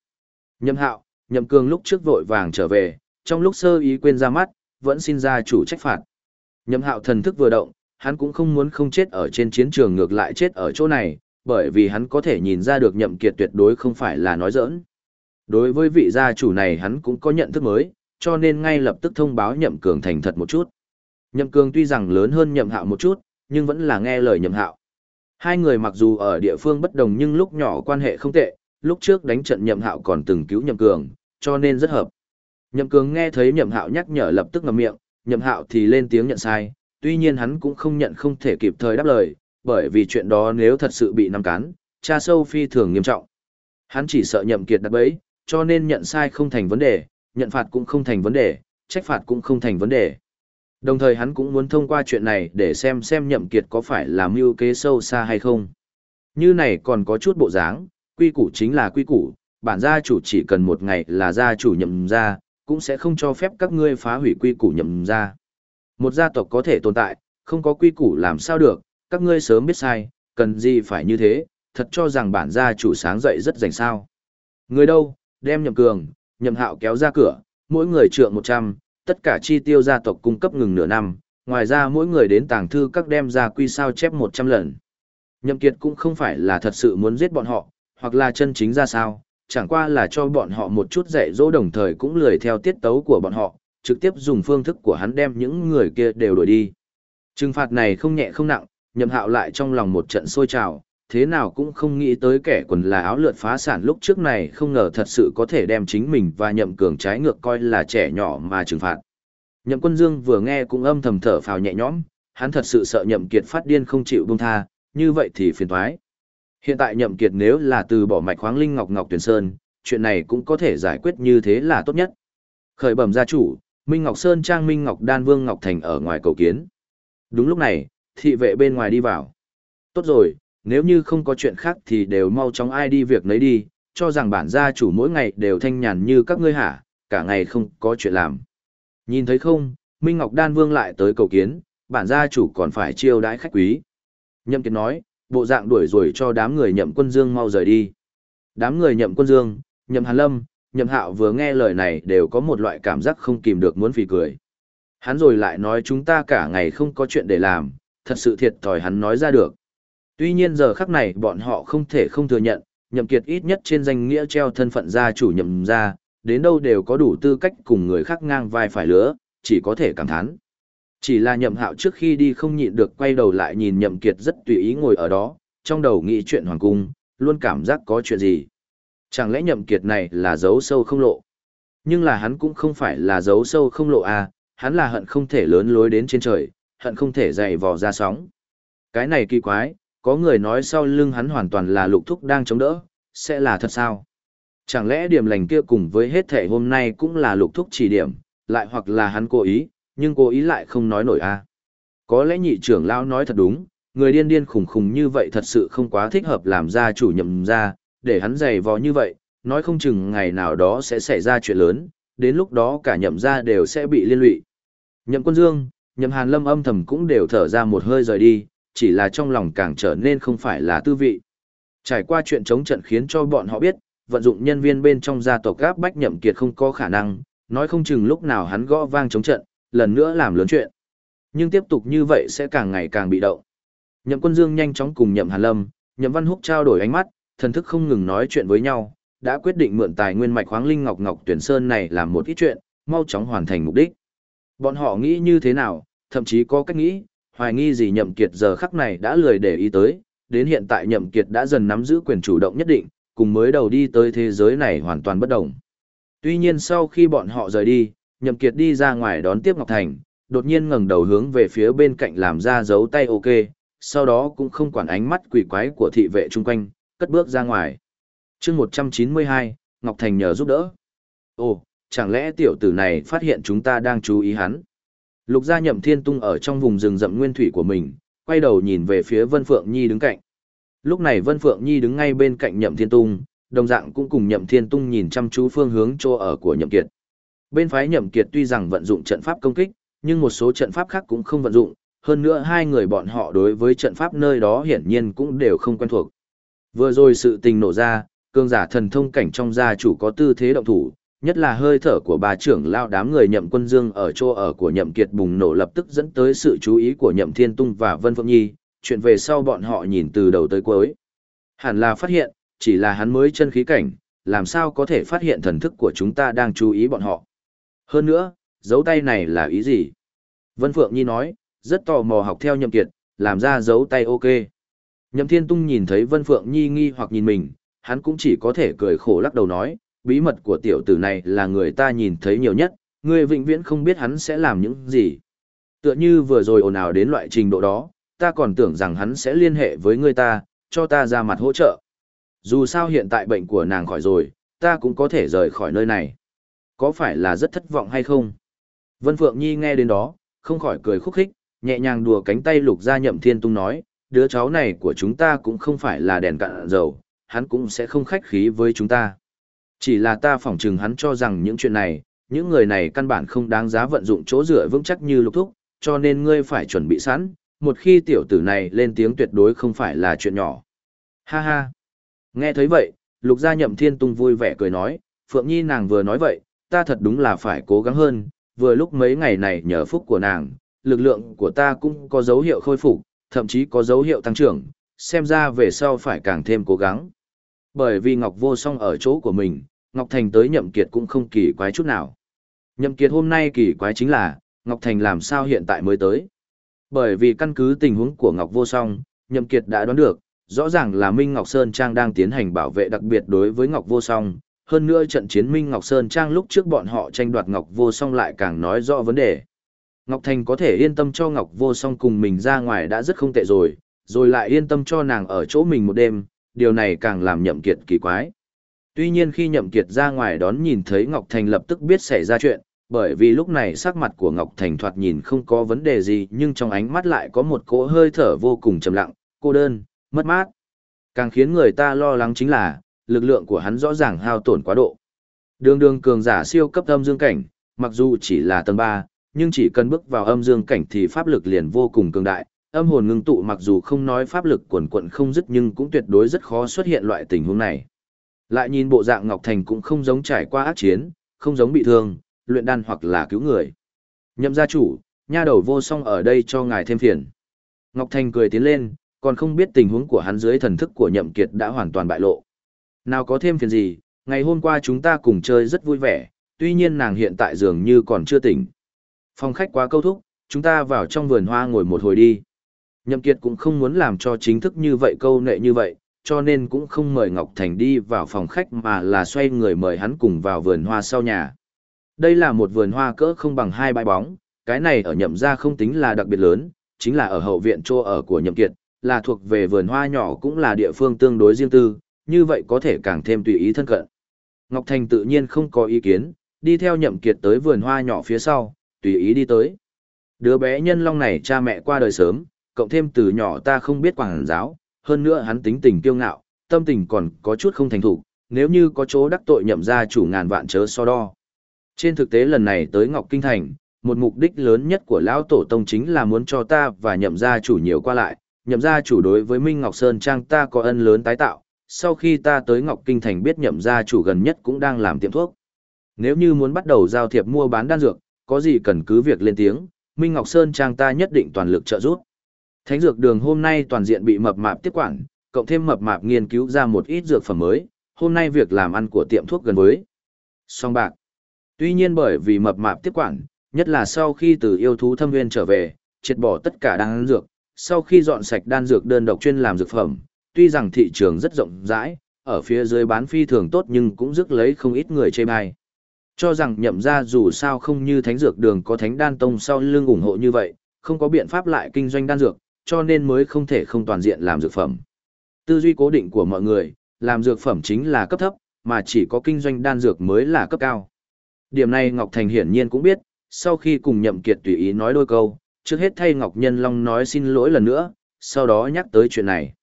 Nhậm hạo, nhậm cường lúc trước vội vàng trở về, trong lúc sơ ý quên ra mắt, vẫn xin ra chủ trách phạt. Nhậm hạo thần thức vừa động, hắn cũng không muốn không chết ở trên chiến trường ngược lại chết ở chỗ này, bởi vì hắn có thể nhìn ra được nhậm kiệt tuyệt đối không phải là nói giỡn. Đối với vị gia chủ này hắn cũng có nhận thức mới, cho nên ngay lập tức thông báo nhậm cường thành thật một chút. Nhậm cường tuy rằng lớn hơn nhậm hạo một chút, nhưng vẫn là nghe lời nhậm hạo. Hai người mặc dù ở địa phương bất đồng nhưng lúc nhỏ quan hệ không tệ, lúc trước đánh trận nhậm hạo còn từng cứu nhậm cường, cho nên rất hợp. Nhậm cường nghe thấy nhậm hạo nhắc nhở lập tức ngậm miệng, nhậm hạo thì lên tiếng nhận sai, tuy nhiên hắn cũng không nhận không thể kịp thời đáp lời, bởi vì chuyện đó nếu thật sự bị nắm cán, cha sâu phi thường nghiêm trọng. Hắn chỉ sợ nhậm kiệt đặt bẫy, cho nên nhận sai không thành vấn đề, nhận phạt cũng không thành vấn đề, trách phạt cũng không thành vấn đề. Đồng thời hắn cũng muốn thông qua chuyện này để xem xem nhậm kiệt có phải là mưu kế sâu xa hay không. Như này còn có chút bộ dáng, quy củ chính là quy củ, bản gia chủ chỉ cần một ngày là gia chủ nhậm gia, cũng sẽ không cho phép các ngươi phá hủy quy củ nhậm gia. Một gia tộc có thể tồn tại, không có quy củ làm sao được, các ngươi sớm biết sai, cần gì phải như thế, thật cho rằng bản gia chủ sáng dậy rất rảnh sao. Người đâu, đem nhậm cường, nhậm hạo kéo ra cửa, mỗi người trượng 100, tất cả chi tiêu gia tộc cung cấp ngừng nửa năm, ngoài ra mỗi người đến tàng thư các đem ra quy sao chép 100 lần. Nhậm kiệt cũng không phải là thật sự muốn giết bọn họ, hoặc là chân chính ra sao, chẳng qua là cho bọn họ một chút dạy dỗ đồng thời cũng lười theo tiết tấu của bọn họ, trực tiếp dùng phương thức của hắn đem những người kia đều đuổi đi. Trừng phạt này không nhẹ không nặng, nhậm hạo lại trong lòng một trận sôi trào, thế nào cũng không nghĩ tới kẻ quần là áo lượt phá sản lúc trước này không ngờ thật sự có thể đem chính mình và nhậm cường trái ngược coi là trẻ nhỏ mà trừng phạt. Nhậm quân dương vừa nghe cũng âm thầm thở phào nhẹ nhõm, hắn thật sự sợ nhậm kiệt phát điên không chịu buông tha, như vậy thì phiền toái. Hiện tại nhậm kiệt nếu là từ bỏ mạch khoáng linh ngọc ngọc tuyển sơn, chuyện này cũng có thể giải quyết như thế là tốt nhất. Khởi bẩm gia chủ, Minh Ngọc Sơn trang Minh Ngọc Đan Vương Ngọc Thành ở ngoài cầu kiến. Đúng lúc này, thị vệ bên ngoài đi vào. Tốt rồi, nếu như không có chuyện khác thì đều mau chóng ai đi việc nấy đi, cho rằng bản gia chủ mỗi ngày đều thanh nhàn như các ngươi hả, cả ngày không có chuyện làm. Nhìn thấy không, Minh Ngọc Đan Vương lại tới cầu kiến, bản gia chủ còn phải chiêu đãi khách quý. Nhậm Kiệt nói, bộ dạng đuổi rồi cho đám người nhậm quân dương mau rời đi. Đám người nhậm quân dương, nhậm hàn lâm, nhậm hạo vừa nghe lời này đều có một loại cảm giác không kìm được muốn phì cười. Hắn rồi lại nói chúng ta cả ngày không có chuyện để làm, thật sự thiệt thòi hắn nói ra được. Tuy nhiên giờ khắc này bọn họ không thể không thừa nhận, nhậm kiệt ít nhất trên danh nghĩa treo thân phận gia chủ nhậm gia, đến đâu đều có đủ tư cách cùng người khác ngang vai phải lứa, chỉ có thể cảm thán. Chỉ là nhậm hạo trước khi đi không nhịn được quay đầu lại nhìn nhậm kiệt rất tùy ý ngồi ở đó, trong đầu nghĩ chuyện hoàng cung, luôn cảm giác có chuyện gì. Chẳng lẽ nhậm kiệt này là giấu sâu không lộ? Nhưng là hắn cũng không phải là giấu sâu không lộ à, hắn là hận không thể lớn lối đến trên trời, hận không thể dày vò ra sóng. Cái này kỳ quái, có người nói sau lưng hắn hoàn toàn là lục thúc đang chống đỡ, sẽ là thật sao? Chẳng lẽ điểm lành kia cùng với hết thể hôm nay cũng là lục thúc chỉ điểm, lại hoặc là hắn cố ý, nhưng cố ý lại không nói nổi a à? Có lẽ nhị trưởng lão nói thật đúng, người điên điên khủng khủng như vậy thật sự không quá thích hợp làm gia chủ nhậm gia để hắn dày vò như vậy, nói không chừng ngày nào đó sẽ xảy ra chuyện lớn, đến lúc đó cả nhậm gia đều sẽ bị liên lụy. Nhậm quân dương, nhậm hàn lâm âm thầm cũng đều thở ra một hơi rời đi, chỉ là trong lòng càng trở nên không phải là tư vị. Trải qua chuyện chống trận khiến cho bọn họ biết, vận dụng nhân viên bên trong gia tộc gáp bách nhậm kiệt không có khả năng, nói không chừng lúc nào hắn gõ vang chống trận, lần nữa làm lớn chuyện. Nhưng tiếp tục như vậy sẽ càng ngày càng bị động. Nhậm quân dương nhanh chóng cùng nhậm hàn lâm, nhậm văn húc trao đổi ánh mắt, thần thức không ngừng nói chuyện với nhau, đã quyết định mượn tài nguyên mạch khoáng linh ngọc ngọc tuyển sơn này làm một ít chuyện, mau chóng hoàn thành mục đích. Bọn họ nghĩ như thế nào, thậm chí có cách nghĩ, hoài nghi gì nhậm kiệt giờ khắc này đã lười để ý tới, đến hiện tại nhậm kiệt đã dần nắm giữ quyền chủ động nhất định, cùng mới đầu đi tới thế giới này hoàn toàn bất động. Tuy nhiên sau khi bọn họ rời đi, nhậm kiệt đi ra ngoài đón tiếp Ngọc Thành, đột nhiên ngẩng đầu hướng về phía bên cạnh làm ra dấu tay ok, sau đó cũng không quản ánh mắt quỷ quái của thị vệ chung quanh, cất bước ra ngoài. Chương 192, Ngọc Thành nhờ giúp đỡ. Ồ, chẳng lẽ tiểu tử này phát hiện chúng ta đang chú ý hắn? Lục gia nhậm thiên tung ở trong vùng rừng rậm nguyên thủy của mình, quay đầu nhìn về phía Vân Phượng Nhi đứng cạnh. Lúc này Vân Phượng Nhi đứng ngay bên cạnh nhậm thiên tung, đồng dạng cũng cùng nhậm thiên tung nhìn chăm chú phương hướng chỗ ở của nhậm kiệt. Bên phái nhậm kiệt tuy rằng vận dụng trận pháp công kích, nhưng một số trận pháp khác cũng không vận dụng, hơn nữa hai người bọn họ đối với trận pháp nơi đó hiển nhiên cũng đều không quen thuộc. Vừa rồi sự tình nổ ra, cường giả thần thông cảnh trong gia chủ có tư thế động thủ, nhất là hơi thở của bà trưởng lao đám người nhậm quân dương ở chỗ ở của nhậm kiệt bùng nổ lập tức dẫn tới sự chú ý của nhậm thiên tung và vân phượng nhi, chuyện về sau bọn họ nhìn từ đầu tới cuối. Hẳn là phát hiện, chỉ là hắn mới chân khí cảnh, làm sao có thể phát hiện thần thức của chúng ta đang chú ý bọn họ. Hơn nữa, dấu tay này là ý gì? Vân Phượng Nhi nói, rất tò mò học theo nhậm kiệt, làm ra dấu tay ok. Nhậm Thiên Tung nhìn thấy Vân Phượng Nhi nghi hoặc nhìn mình, hắn cũng chỉ có thể cười khổ lắc đầu nói, bí mật của tiểu tử này là người ta nhìn thấy nhiều nhất, người vĩnh viễn không biết hắn sẽ làm những gì. Tựa như vừa rồi ồn ào đến loại trình độ đó, ta còn tưởng rằng hắn sẽ liên hệ với người ta, cho ta ra mặt hỗ trợ. Dù sao hiện tại bệnh của nàng khỏi rồi, ta cũng có thể rời khỏi nơi này. Có phải là rất thất vọng hay không? Vân Phượng Nhi nghe đến đó, không khỏi cười khúc khích, nhẹ nhàng đùa cánh tay lục ra nhậm thiên tung nói, đứa cháu này của chúng ta cũng không phải là đèn cạn dầu, hắn cũng sẽ không khách khí với chúng ta. Chỉ là ta phỏng chừng hắn cho rằng những chuyện này, những người này căn bản không đáng giá vận dụng chỗ dựa vững chắc như lục thúc, cho nên ngươi phải chuẩn bị sẵn, một khi tiểu tử này lên tiếng tuyệt đối không phải là chuyện nhỏ. Ha ha. Nghe thấy vậy, lục gia nhậm thiên tung vui vẻ cười nói, Phượng Nhi nàng vừa nói vậy, ta thật đúng là phải cố gắng hơn, vừa lúc mấy ngày này nhờ phúc của nàng, lực lượng của ta cũng có dấu hiệu khôi phục, thậm chí có dấu hiệu tăng trưởng, xem ra về sau phải càng thêm cố gắng. Bởi vì Ngọc Vô Song ở chỗ của mình, Ngọc Thành tới Nhậm Kiệt cũng không kỳ quái chút nào. Nhậm Kiệt hôm nay kỳ quái chính là, Ngọc Thành làm sao hiện tại mới tới. Bởi vì căn cứ tình huống của Ngọc Vô Song, Nhậm Kiệt đã đoán được, rõ ràng là Minh Ngọc Sơn Trang đang tiến hành bảo vệ đặc biệt đối với Ngọc Vô Song. Hơn nữa trận chiến Minh Ngọc Sơn Trang lúc trước bọn họ tranh đoạt Ngọc Vô Song lại càng nói rõ vấn đề. Ngọc Thành có thể yên tâm cho Ngọc Vô Song cùng mình ra ngoài đã rất không tệ rồi, rồi lại yên tâm cho nàng ở chỗ mình một đêm, điều này càng làm Nhậm Kiệt kỳ quái. Tuy nhiên khi Nhậm Kiệt ra ngoài đón nhìn thấy Ngọc Thành lập tức biết xảy ra chuyện, bởi vì lúc này sắc mặt của Ngọc Thành thoạt nhìn không có vấn đề gì nhưng trong ánh mắt lại có một cỗ hơi thở vô cùng trầm lặng, cô đơn, mất mát. Càng khiến người ta lo lắng chính là, lực lượng của hắn rõ ràng hao tổn quá độ. Đường đường cường giả siêu cấp âm dương cảnh, mặc dù chỉ là tầng 3, nhưng chỉ cần bước vào âm dương cảnh thì pháp lực liền vô cùng cường đại. Âm hồn ngưng tụ mặc dù không nói pháp lực quần quận không dứt nhưng cũng tuyệt đối rất khó xuất hiện loại tình huống này. Lại nhìn bộ dạng Ngọc Thành cũng không giống trải qua ác chiến, không giống bị thương, luyện đan hoặc là cứu người. Nhậm gia chủ, nha đầu vô song ở đây cho ngài thêm phiền. Ngọc Thành cười tiến lên, còn không biết tình huống của hắn dưới thần thức của nhậm kiệt đã hoàn toàn bại lộ. Nào có thêm phiền gì, ngày hôm qua chúng ta cùng chơi rất vui vẻ, tuy nhiên nàng hiện tại dường như còn chưa tỉnh. Phòng khách quá câu thúc, chúng ta vào trong vườn hoa ngồi một hồi đi. Nhậm kiệt cũng không muốn làm cho chính thức như vậy câu nệ như vậy, cho nên cũng không mời Ngọc Thành đi vào phòng khách mà là xoay người mời hắn cùng vào vườn hoa sau nhà. Đây là một vườn hoa cỡ không bằng hai bãi bóng, cái này ở nhậm gia không tính là đặc biệt lớn, chính là ở hậu viện chỗ ở của nhậm kiệt, là thuộc về vườn hoa nhỏ cũng là địa phương tương đối riêng tư, như vậy có thể càng thêm tùy ý thân cận. Ngọc Thành tự nhiên không có ý kiến, đi theo nhậm kiệt tới vườn hoa nhỏ phía sau, tùy ý đi tới. Đứa bé nhân long này cha mẹ qua đời sớm, cộng thêm từ nhỏ ta không biết quảng giáo, hơn nữa hắn tính tình kiêu ngạo, tâm tình còn có chút không thành thủ, nếu như có chỗ đắc tội nhậm gia chủ ngàn vạn chớ so đo. Trên thực tế lần này tới Ngọc Kinh Thành, một mục đích lớn nhất của lão tổ tông chính là muốn cho ta và nhậm gia chủ nhiều qua lại, nhậm gia chủ đối với Minh Ngọc Sơn Trang ta có ân lớn tái tạo, sau khi ta tới Ngọc Kinh Thành biết nhậm gia chủ gần nhất cũng đang làm tiệm thuốc. Nếu như muốn bắt đầu giao thiệp mua bán đan dược, có gì cần cứ việc lên tiếng, Minh Ngọc Sơn Trang ta nhất định toàn lực trợ giúp. Thánh dược đường hôm nay toàn diện bị mập mạp tiếp quản, cộng thêm mập mạp nghiên cứu ra một ít dược phẩm mới, hôm nay việc làm ăn của tiệm thuốc gần với. Song bạc. Tuy nhiên bởi vì mập mạp tiếp quản, nhất là sau khi từ yêu thú thâm nguyên trở về, triệt bỏ tất cả đan dược, sau khi dọn sạch đan dược đơn độc chuyên làm dược phẩm, tuy rằng thị trường rất rộng rãi, ở phía dưới bán phi thường tốt nhưng cũng rước lấy không ít người chê bai. Cho rằng nhậm ra dù sao không như thánh dược đường có thánh đan tông sau lưng ủng hộ như vậy, không có biện pháp lại kinh doanh đan dược, cho nên mới không thể không toàn diện làm dược phẩm. Tư duy cố định của mọi người, làm dược phẩm chính là cấp thấp, mà chỉ có kinh doanh đan dược mới là cấp cao. Điểm này Ngọc Thành hiển nhiên cũng biết, sau khi cùng nhậm kiệt tùy ý nói đôi câu, trước hết thay Ngọc Nhân Long nói xin lỗi lần nữa, sau đó nhắc tới chuyện này.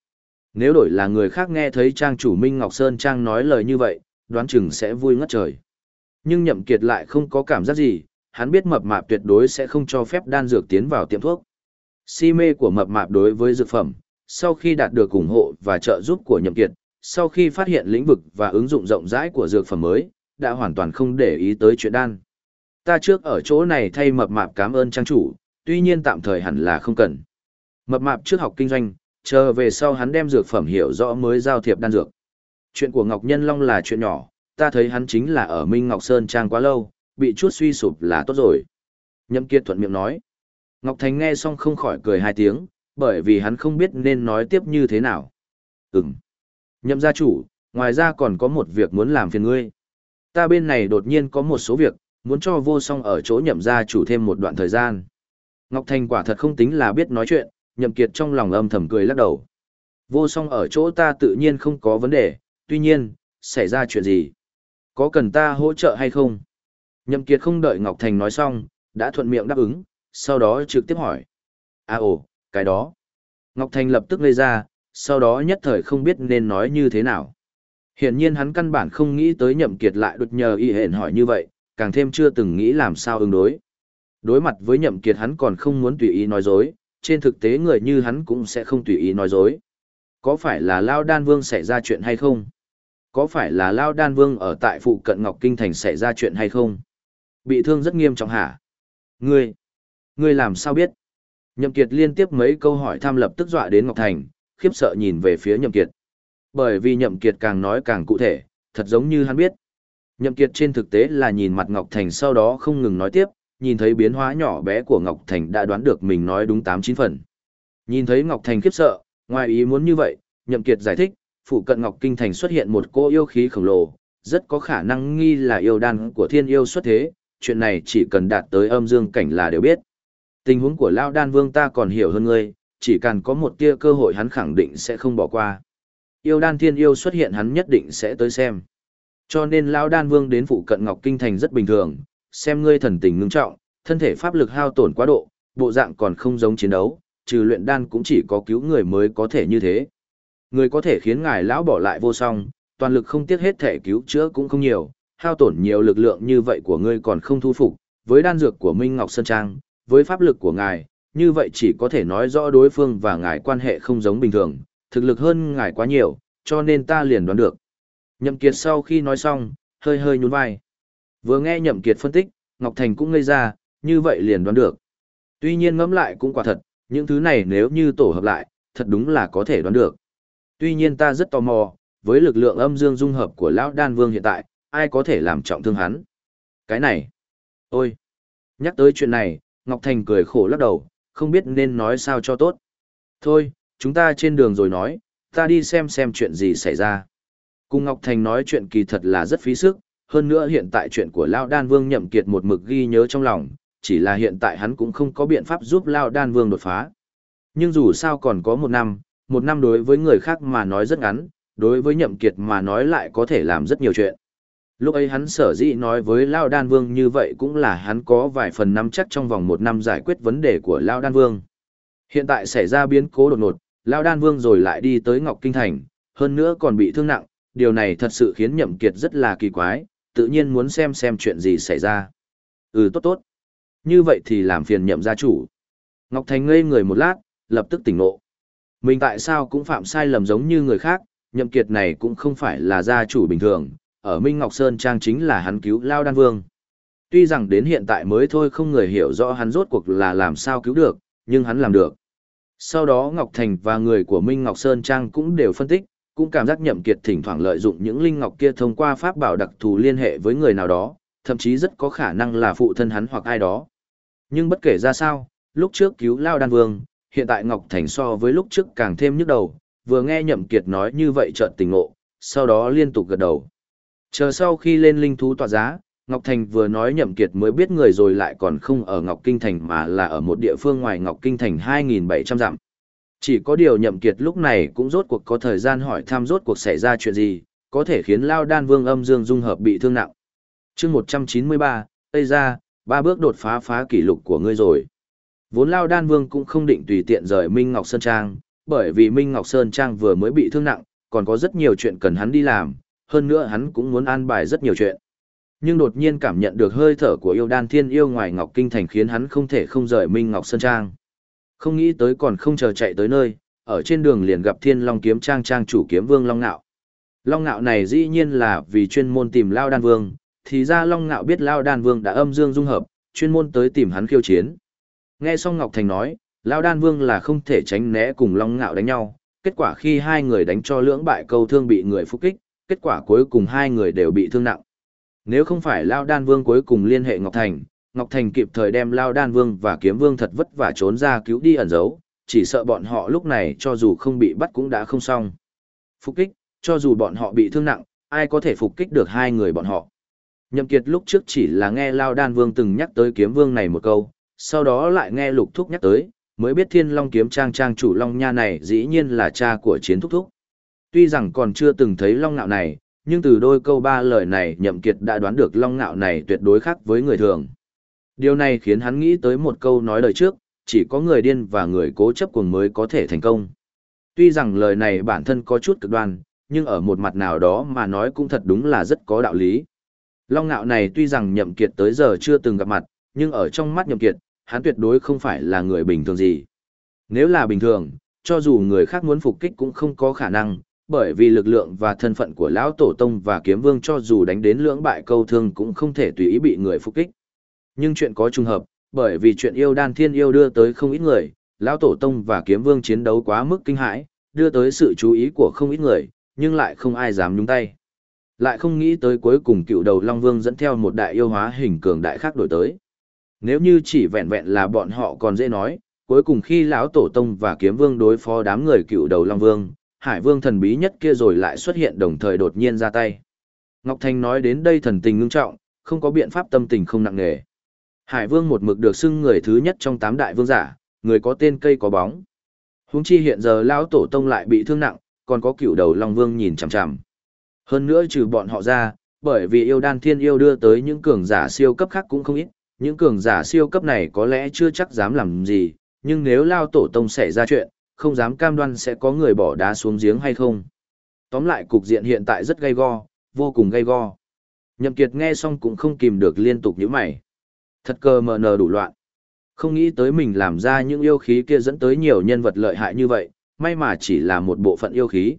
Nếu đổi là người khác nghe thấy trang chủ Minh Ngọc Sơn Trang nói lời như vậy, đoán chừng sẽ vui ngất trời. Nhưng nhậm kiệt lại không có cảm giác gì, hắn biết mập mạp tuyệt đối sẽ không cho phép đan dược tiến vào tiệm thuốc. Si mê của mập mạp đối với dược phẩm, sau khi đạt được ủng hộ và trợ giúp của nhậm kiệt, sau khi phát hiện lĩnh vực và ứng dụng rộng rãi của dược phẩm mới, đã hoàn toàn không để ý tới chuyện đan. Ta trước ở chỗ này thay mập mạp cảm ơn trang chủ, tuy nhiên tạm thời hẳn là không cần. Mập mạp trước học kinh doanh, chờ về sau hắn đem dược phẩm hiểu rõ mới giao thiệp đan dược. Chuyện của Ngọc Nhân Long là chuyện nhỏ, ta thấy hắn chính là ở Minh Ngọc Sơn Trang quá lâu, bị chút suy sụp là tốt rồi. Nhậm Kiệt thuận miệng nói. Ngọc Thành nghe xong không khỏi cười hai tiếng, bởi vì hắn không biết nên nói tiếp như thế nào. Ừm. Nhậm gia chủ, ngoài ra còn có một việc muốn làm phiền ngươi. Ta bên này đột nhiên có một số việc, muốn cho vô song ở chỗ nhậm gia chủ thêm một đoạn thời gian. Ngọc Thành quả thật không tính là biết nói chuyện, nhậm kiệt trong lòng âm thầm cười lắc đầu. Vô song ở chỗ ta tự nhiên không có vấn đề, tuy nhiên, xảy ra chuyện gì? Có cần ta hỗ trợ hay không? Nhậm kiệt không đợi Ngọc Thành nói xong, đã thuận miệng đáp ứng, sau đó trực tiếp hỏi. À ồ, cái đó. Ngọc Thành lập tức ngây ra, sau đó nhất thời không biết nên nói như thế nào. Hiển nhiên hắn căn bản không nghĩ tới nhậm kiệt lại đột nhờ y hẹn hỏi như vậy, càng thêm chưa từng nghĩ làm sao ứng đối. Đối mặt với nhậm kiệt hắn còn không muốn tùy ý nói dối, trên thực tế người như hắn cũng sẽ không tùy ý nói dối. Có phải là Lao Đan Vương xảy ra chuyện hay không? Có phải là Lao Đan Vương ở tại phụ cận Ngọc Kinh Thành xảy ra chuyện hay không? Bị thương rất nghiêm trọng hả? Ngươi, ngươi làm sao biết? Nhậm Kiệt liên tiếp mấy câu hỏi tham lập tức dọa đến Ngọc Thành, khiếp sợ nhìn về phía Nhậm Kiệt. Bởi vì Nhậm Kiệt càng nói càng cụ thể, thật giống như hắn biết. Nhậm Kiệt trên thực tế là nhìn mặt Ngọc Thành sau đó không ngừng nói tiếp, nhìn thấy biến hóa nhỏ bé của Ngọc Thành đã đoán được mình nói đúng 8-9 phần. Nhìn thấy Ngọc Thành khiếp sợ, ngoài ý muốn như vậy, Nhậm Kiệt giải thích, phụ cận Ngọc Kinh Thành xuất hiện một cô yêu khí khổng lồ, rất có khả năng nghi là yêu đan của thiên yêu xuất thế, chuyện này chỉ cần đạt tới âm dương cảnh là đều biết. Tình huống của Lao Đan Vương ta còn hiểu hơn ngươi, chỉ cần có một tia cơ hội hắn khẳng định sẽ không bỏ qua. Yêu đan thiên yêu xuất hiện hắn nhất định sẽ tới xem. Cho nên Lao Đan Vương đến phụ cận Ngọc Kinh Thành rất bình thường, xem ngươi thần tình ngưng trọng, thân thể pháp lực hao tổn quá độ, bộ dạng còn không giống chiến đấu, trừ luyện đan cũng chỉ có cứu người mới có thể như thế. Người có thể khiến ngài lão bỏ lại vô song, toàn lực không tiếc hết thể cứu chữa cũng không nhiều, hao tổn nhiều lực lượng như vậy của ngươi còn không thu phục, với đan dược của Minh Ngọc Sơn Trang, với pháp lực của ngài, như vậy chỉ có thể nói rõ đối phương và ngài quan hệ không giống bình thường, thực lực hơn ngài quá nhiều, cho nên ta liền đoán được. Nhậm Kiệt sau khi nói xong, hơi hơi nhún vai. Vừa nghe Nhậm Kiệt phân tích, Ngọc Thành cũng ngây ra, như vậy liền đoán được. Tuy nhiên ngẫm lại cũng quả thật, những thứ này nếu như tổ hợp lại, thật đúng là có thể đoán được. Tuy nhiên ta rất tò mò, với lực lượng âm dương dung hợp của Lão Đan Vương hiện tại, ai có thể làm trọng thương hắn? Cái này, ôi, nhắc tới chuyện này, Ngọc Thành cười khổ lắc đầu, không biết nên nói sao cho tốt. Thôi, chúng ta trên đường rồi nói, ta đi xem xem chuyện gì xảy ra. Cùng Ngọc Thành nói chuyện kỳ thật là rất phí sức, hơn nữa hiện tại chuyện của Lao Đan Vương nhậm kiệt một mực ghi nhớ trong lòng, chỉ là hiện tại hắn cũng không có biện pháp giúp Lao Đan Vương đột phá. Nhưng dù sao còn có một năm, một năm đối với người khác mà nói rất ngắn, đối với nhậm kiệt mà nói lại có thể làm rất nhiều chuyện. Lúc ấy hắn sở dĩ nói với Lao Đan Vương như vậy cũng là hắn có vài phần năm chắc trong vòng một năm giải quyết vấn đề của Lao Đan Vương. Hiện tại xảy ra biến cố đột ngột, Lao Đan Vương rồi lại đi tới Ngọc Kinh Thành, hơn nữa còn bị thương nặng, điều này thật sự khiến Nhậm Kiệt rất là kỳ quái, tự nhiên muốn xem xem chuyện gì xảy ra. Ừ tốt tốt. Như vậy thì làm phiền nhậm gia chủ. Ngọc Thành ngây người một lát, lập tức tỉnh ngộ. Mình tại sao cũng phạm sai lầm giống như người khác, nhậm kiệt này cũng không phải là gia chủ bình thường, ở Minh Ngọc Sơn Trang chính là hắn cứu Lao Đan Vương. Tuy rằng đến hiện tại mới thôi không người hiểu rõ hắn rốt cuộc là làm sao cứu được, nhưng hắn làm được. Sau đó Ngọc Thành và người của Minh Ngọc Sơn Trang cũng đều phân tích, cũng cảm giác nhậm kiệt thỉnh thoảng lợi dụng những linh ngọc kia thông qua pháp bảo đặc thù liên hệ với người nào đó, thậm chí rất có khả năng là phụ thân hắn hoặc ai đó. Nhưng bất kể ra sao, lúc trước cứu Lao Đan Vương, hiện tại Ngọc Thành so với lúc trước càng thêm nhức đầu, vừa nghe nhậm kiệt nói như vậy chợt tỉnh ngộ, sau đó liên tục gật đầu. Chờ sau khi lên linh thú tọa giá, Ngọc Thành vừa nói nhậm kiệt mới biết người rồi lại còn không ở Ngọc Kinh Thành mà là ở một địa phương ngoài Ngọc Kinh Thành 2.700 dặm. Chỉ có điều nhậm kiệt lúc này cũng rốt cuộc có thời gian hỏi thăm rốt cuộc xảy ra chuyện gì, có thể khiến Lao Đan Vương âm dương dung hợp bị thương nặng. Chương 193, Tây ra, ba bước đột phá phá kỷ lục của ngươi rồi. Vốn Lao Đan Vương cũng không định tùy tiện rời Minh Ngọc Sơn Trang, bởi vì Minh Ngọc Sơn Trang vừa mới bị thương nặng, còn có rất nhiều chuyện cần hắn đi làm, hơn nữa hắn cũng muốn an bài rất nhiều chuyện. Nhưng đột nhiên cảm nhận được hơi thở của yêu đan thiên yêu ngoài Ngọc Kinh Thành khiến hắn không thể không rời Minh Ngọc Sơn Trang. Không nghĩ tới còn không chờ chạy tới nơi, ở trên đường liền gặp Thiên Long kiếm trang trang chủ kiếm vương Long Nạo. Long Nạo này dĩ nhiên là vì chuyên môn tìm Lao Đan Vương, thì ra Long Nạo biết Lao Đan Vương đã âm dương dung hợp, chuyên môn tới tìm hắn khiêu chiến. Nghe xong Ngọc Thành nói, Lao Đan Vương là không thể tránh né cùng Long Ngạo đánh nhau, kết quả khi hai người đánh cho lưỡng bại câu thương bị người phục kích, kết quả cuối cùng hai người đều bị thương nặng. Nếu không phải Lao Đan Vương cuối cùng liên hệ Ngọc Thành, Ngọc Thành kịp thời đem Lao Đan Vương và Kiếm Vương thật vất vả trốn ra cứu đi ẩn giấu, chỉ sợ bọn họ lúc này cho dù không bị bắt cũng đã không xong. Phục kích, cho dù bọn họ bị thương nặng, ai có thể phục kích được hai người bọn họ. Nhậm Kiệt lúc trước chỉ là nghe Lao Đan Vương từng nhắc tới Kiếm Vương này một câu, sau đó lại nghe Lục Thúc nhắc tới, mới biết Thiên Long Kiếm Trang Trang chủ Long Nha này dĩ nhiên là cha của Chiến Thúc Thúc. Tuy rằng còn chưa từng thấy Long Nạo này, nhưng từ đôi câu ba lời này Nhậm Kiệt đã đoán được Long Nạo này tuyệt đối khác với người thường. Điều này khiến hắn nghĩ tới một câu nói lời trước, chỉ có người điên và người cố chấp cuồng mới có thể thành công. Tuy rằng lời này bản thân có chút cực đoan, nhưng ở một mặt nào đó mà nói cũng thật đúng là rất có đạo lý. Long Nạo này tuy rằng Nhậm Kiệt tới giờ chưa từng gặp mặt, nhưng ở trong mắt Nhậm Kiệt, hắn tuyệt đối không phải là người bình thường gì. Nếu là bình thường, cho dù người khác muốn phục kích cũng không có khả năng, bởi vì lực lượng và thân phận của lão tổ tông và kiếm vương cho dù đánh đến lưỡng bại câu thương cũng không thể tùy ý bị người phục kích. Nhưng chuyện có trùng hợp, bởi vì chuyện yêu đan thiên yêu đưa tới không ít người, lão tổ tông và kiếm vương chiến đấu quá mức kinh hãi, đưa tới sự chú ý của không ít người, nhưng lại không ai dám nhúng tay. Lại không nghĩ tới cuối cùng cựu đầu Long Vương dẫn theo một đại yêu hóa hình cường đại khác đổi tới. Nếu như chỉ vẹn vẹn là bọn họ còn dễ nói, cuối cùng khi lão tổ tông và kiếm vương đối phó đám người cựu đầu Long Vương, Hải Vương thần bí nhất kia rồi lại xuất hiện đồng thời đột nhiên ra tay. Ngọc Thanh nói đến đây thần tình ngưng trọng, không có biện pháp tâm tình không nặng nề. Hải Vương một mực được xưng người thứ nhất trong tám đại vương giả, người có tên cây có bóng. Huống chi hiện giờ lão tổ tông lại bị thương nặng, còn có cựu đầu Long Vương nhìn chằm chằm. Hơn nữa trừ bọn họ ra, bởi vì yêu đan thiên yêu đưa tới những cường giả siêu cấp khác cũng không ít, những cường giả siêu cấp này có lẽ chưa chắc dám làm gì, nhưng nếu lao tổ tông xảy ra chuyện, không dám cam đoan sẽ có người bỏ đá xuống giếng hay không. Tóm lại cục diện hiện tại rất gay go, vô cùng gay go. Nhậm Kiệt nghe xong cũng không kìm được liên tục nhíu mày. Thật cơ mờ nờ đủ loạn. Không nghĩ tới mình làm ra những yêu khí kia dẫn tới nhiều nhân vật lợi hại như vậy, may mà chỉ là một bộ phận yêu khí.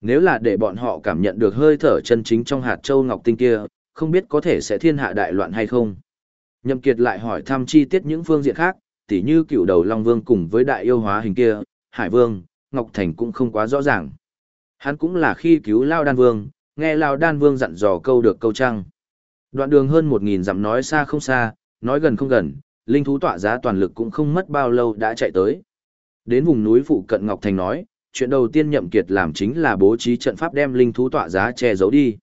Nếu là để bọn họ cảm nhận được hơi thở chân chính trong hạt châu ngọc tinh kia, không biết có thể sẽ thiên hạ đại loạn hay không. Nhậm Kiệt lại hỏi thăm chi tiết những phương diện khác, tỉ như cựu đầu Long Vương cùng với đại yêu hóa hình kia, Hải Vương, Ngọc Thành cũng không quá rõ ràng. Hắn cũng là khi cứu Lao Đan Vương, nghe Lao Đan Vương dặn dò câu được câu trăng. Đoạn đường hơn 1.000 dặm nói xa không xa, nói gần không gần, linh thú tỏa giá toàn lực cũng không mất bao lâu đã chạy tới. Đến vùng núi phụ cận Ngọc Thành nói, chuyện đầu tiên nhậm kiệt làm chính là bố trí trận pháp đem linh thú tỏa giá che giấu đi.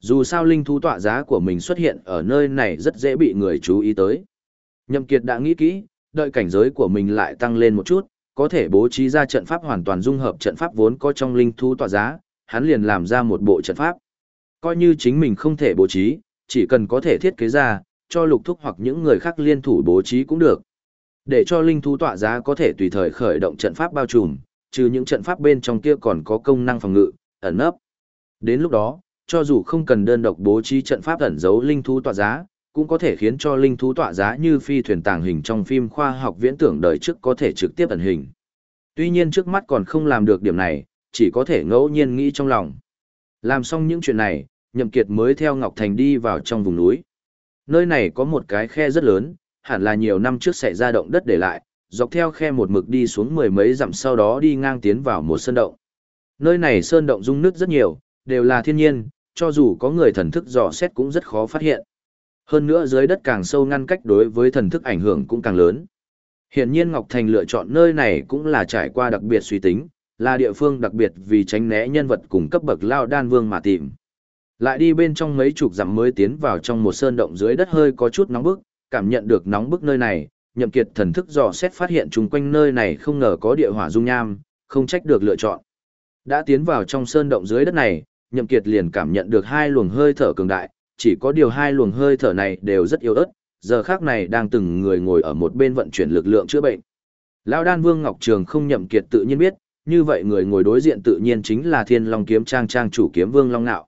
Dù sao linh thú tỏa giá của mình xuất hiện ở nơi này rất dễ bị người chú ý tới. Nhậm kiệt đã nghĩ kỹ, đợi cảnh giới của mình lại tăng lên một chút, có thể bố trí ra trận pháp hoàn toàn dung hợp trận pháp vốn có trong linh thú tọa giá, hắn liền làm ra một bộ trận pháp. Coi như chính mình không thể bố trí, chỉ cần có thể thiết kế ra, cho lục thúc hoặc những người khác liên thủ bố trí cũng được. Để cho linh thú tọa giá có thể tùy thời khởi động trận pháp bao trùm, trừ những trận pháp bên trong kia còn có công năng phòng ngự, ẩn nấp. Đến lúc đó, cho dù không cần đơn độc bố trí trận pháp ẩn giấu linh thú tọa giá, cũng có thể khiến cho linh thú tọa giá như phi thuyền tàng hình trong phim khoa học viễn tưởng đời trước có thể trực tiếp ẩn hình. Tuy nhiên trước mắt còn không làm được điểm này, chỉ có thể ngẫu nhiên nghĩ trong lòng. Làm xong những chuyện này, Nhậm Kiệt mới theo Ngọc Thành đi vào trong vùng núi. Nơi này có một cái khe rất lớn, hẳn là nhiều năm trước xảy ra động đất để lại, dọc theo khe một mực đi xuống mười mấy dặm sau đó đi ngang tiến vào một sơn động. Nơi này sơn động dung nước rất nhiều, đều là thiên nhiên, cho dù có người thần thức dò xét cũng rất khó phát hiện. Hơn nữa dưới đất càng sâu ngăn cách đối với thần thức ảnh hưởng cũng càng lớn. Hiện nhiên Ngọc Thành lựa chọn nơi này cũng là trải qua đặc biệt suy tính, là địa phương đặc biệt vì tránh né nhân vật cùng cấp bậc lao đan vương mà tìm. Lại đi bên trong mấy chục dặm mới tiến vào trong một sơn động dưới đất hơi có chút nóng bức, cảm nhận được nóng bức nơi này, nhậm kiệt thần thức dò xét phát hiện chung quanh nơi này không ngờ có địa hỏa dung nham, không trách được lựa chọn. Đã tiến vào trong sơn động dưới đất này, nhậm kiệt liền cảm nhận được hai luồng hơi thở cường đại, chỉ có điều hai luồng hơi thở này đều rất yếu ớt, giờ khác này đang từng người ngồi ở một bên vận chuyển lực lượng chữa bệnh. Lão đan vương Ngọc Trường không nhậm kiệt tự nhiên biết, như vậy người ngồi đối diện tự nhiên chính là thiên long kiếm trang trang chủ kiếm vương Long Nạo.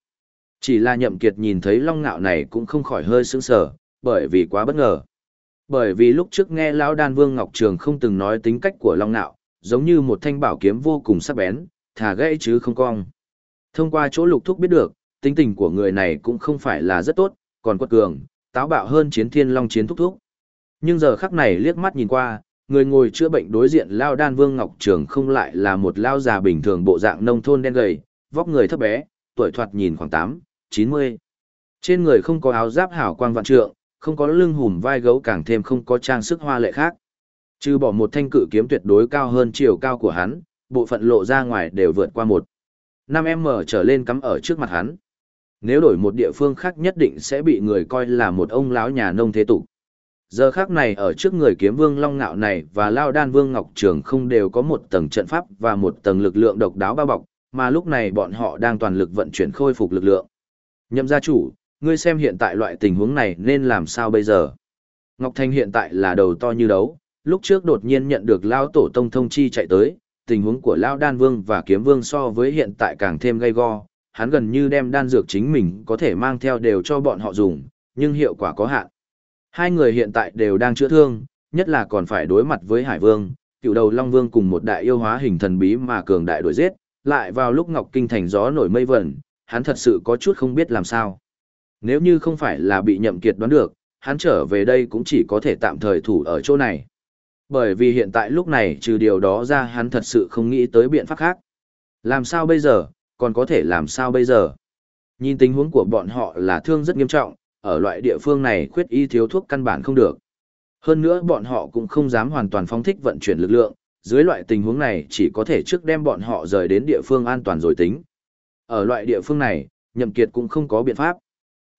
Chỉ là nhậm kiệt nhìn thấy Long Nạo này cũng không khỏi hơi sững sờ, bởi vì quá bất ngờ. Bởi vì lúc trước nghe Lão đan vương Ngọc Trường không từng nói tính cách của Long Nạo, giống như một thanh bảo kiếm vô cùng sắc bén, thả gãy chứ không cong. Thông qua chỗ lục thúc biết được, tính tình của người này cũng không phải là rất tốt, còn quật cường, táo bạo hơn chiến thiên long chiến thúc thúc. Nhưng giờ khắc này liếc mắt nhìn qua, người ngồi chữa bệnh đối diện Lao Đan Vương Ngọc Trường không lại là một lao già bình thường bộ dạng nông thôn đen gầy, vóc người thấp bé, tuổi thoạt nhìn khoảng 8, 90. Trên người không có áo giáp hảo quang vạn trượng, không có lưng hùm vai gấu càng thêm không có trang sức hoa lệ khác. Trừ bỏ một thanh cự kiếm tuyệt đối cao hơn chiều cao của hắn, bộ phận lộ ra ngoài đều vượt qua một. 5M trở lên cắm ở trước mặt hắn. Nếu đổi một địa phương khác nhất định sẽ bị người coi là một ông lão nhà nông thế tục. Giờ khác này ở trước người kiếm vương long ngạo này và lao đan vương ngọc trường không đều có một tầng trận pháp và một tầng lực lượng độc đáo bao bọc, mà lúc này bọn họ đang toàn lực vận chuyển khôi phục lực lượng. Nhậm gia chủ, ngươi xem hiện tại loại tình huống này nên làm sao bây giờ? Ngọc Thanh hiện tại là đầu to như đấu, lúc trước đột nhiên nhận được lao tổ tông thông chi chạy tới, tình huống của Lão đan vương và kiếm vương so với hiện tại càng thêm gay go, hắn gần như đem đan dược chính mình có thể mang theo đều cho bọn họ dùng, nhưng hiệu quả có hạn. Hai người hiện tại đều đang chữa thương, nhất là còn phải đối mặt với Hải Vương, cựu đầu Long Vương cùng một đại yêu hóa hình thần bí mà cường đại đuổi giết, lại vào lúc Ngọc Kinh thành gió nổi mây vẩn, hắn thật sự có chút không biết làm sao. Nếu như không phải là bị nhậm kiệt đoán được, hắn trở về đây cũng chỉ có thể tạm thời thủ ở chỗ này. Bởi vì hiện tại lúc này trừ điều đó ra hắn thật sự không nghĩ tới biện pháp khác. Làm sao bây giờ, còn có thể làm sao bây giờ? Nhìn tình huống của bọn họ là thương rất nghiêm trọng, ở loại địa phương này khuyết y thiếu thuốc căn bản không được. Hơn nữa bọn họ cũng không dám hoàn toàn phóng thích vận chuyển lực lượng, dưới loại tình huống này chỉ có thể trước đem bọn họ rời đến địa phương an toàn rồi tính. Ở loại địa phương này, nhậm kiệt cũng không có biện pháp.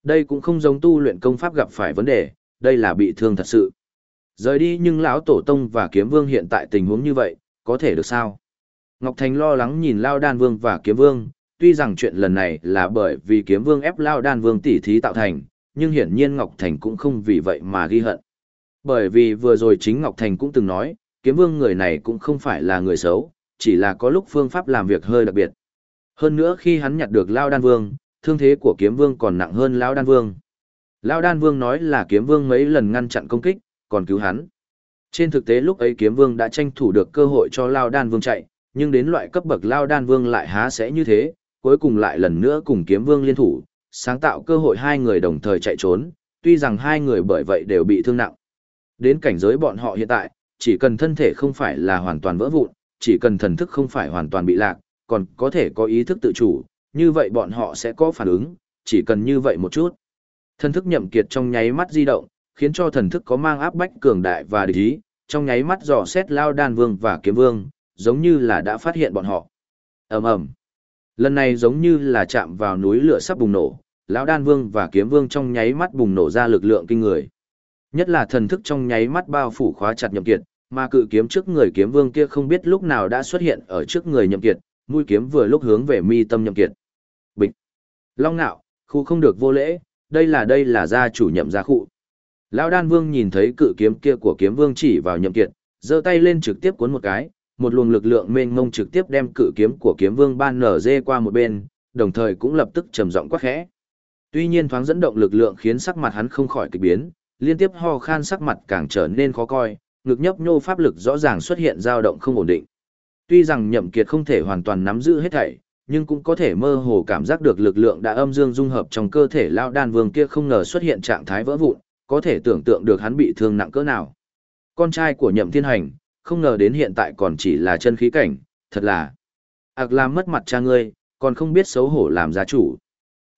Đây cũng không giống tu luyện công pháp gặp phải vấn đề, đây là bị thương thật sự. Rời đi nhưng lão tổ tông và kiếm vương hiện tại tình huống như vậy, có thể được sao? Ngọc Thành lo lắng nhìn Lao Đan Vương và Kiếm Vương, tuy rằng chuyện lần này là bởi vì Kiếm Vương ép Lao Đan Vương tỉ thí tạo thành, nhưng hiển nhiên Ngọc Thành cũng không vì vậy mà ghi hận. Bởi vì vừa rồi chính Ngọc Thành cũng từng nói, Kiếm Vương người này cũng không phải là người xấu, chỉ là có lúc phương pháp làm việc hơi đặc biệt. Hơn nữa khi hắn nhặt được Lao Đan Vương, thương thế của Kiếm Vương còn nặng hơn Lao Đan Vương. Lao Đan Vương nói là Kiếm Vương mấy lần ngăn chặn công kích, còn cứu hắn. Trên thực tế lúc ấy Kiếm Vương đã tranh thủ được cơ hội cho Lao Đan Vương chạy, nhưng đến loại cấp bậc Lao Đan Vương lại há sẽ như thế, cuối cùng lại lần nữa cùng Kiếm Vương liên thủ, sáng tạo cơ hội hai người đồng thời chạy trốn, tuy rằng hai người bởi vậy đều bị thương nặng. Đến cảnh giới bọn họ hiện tại, chỉ cần thân thể không phải là hoàn toàn vỡ vụn, chỉ cần thần thức không phải hoàn toàn bị lạc, còn có thể có ý thức tự chủ, như vậy bọn họ sẽ có phản ứng, chỉ cần như vậy một chút. Thần thức nhậm kiệt trong nháy mắt di động, khiến cho thần thức có mang áp bách cường đại và địch ý, trong nháy mắt dò xét lao đan vương và kiếm vương, giống như là đã phát hiện bọn họ. ầm ầm Lần này giống như là chạm vào núi lửa sắp bùng nổ, lão đan vương và kiếm vương trong nháy mắt bùng nổ ra lực lượng kinh người. Nhất là thần thức trong nháy mắt bao phủ khóa chặt nhậm kiệt, mà cự kiếm trước người kiếm vương kia không biết lúc nào đã xuất hiện ở trước người nhậm kiệt, mũi kiếm vừa lúc hướng về mi tâm nhậm kiệt. Bịch. Long nạo, khu không được vô lễ, đây là đây là gia chủ nhậm gia khu. Lão đan vương nhìn thấy cự kiếm kia của kiếm vương chỉ vào nhậm kiệt, giơ tay lên trực tiếp cuốn một cái, một luồng lực lượng mênh mông trực tiếp đem cự kiếm của kiếm vương ban nở dê qua một bên, đồng thời cũng lập tức trầm giọng quát khẽ. Tuy nhiên thoáng dẫn động lực lượng khiến sắc mặt hắn không khỏi kỳ biến, liên tiếp ho khan sắc mặt càng trở nên khó coi, ngực nhấp nhô pháp lực rõ ràng xuất hiện dao động không ổn định. Tuy rằng Nhậm Kiệt không thể hoàn toàn nắm giữ hết thảy, nhưng cũng có thể mơ hồ cảm giác được lực lượng đã âm dương dung hợp trong cơ thể Lão Đan Vương kia không ngờ xuất hiện trạng thái vỡ vụn, có thể tưởng tượng được hắn bị thương nặng cỡ nào. Con trai của Nhậm Thiên Hành, không ngờ đến hiện tại còn chỉ là chân khí cảnh, thật là Ảc làm mất mặt cha ngươi, còn không biết xấu hổ làm gia chủ.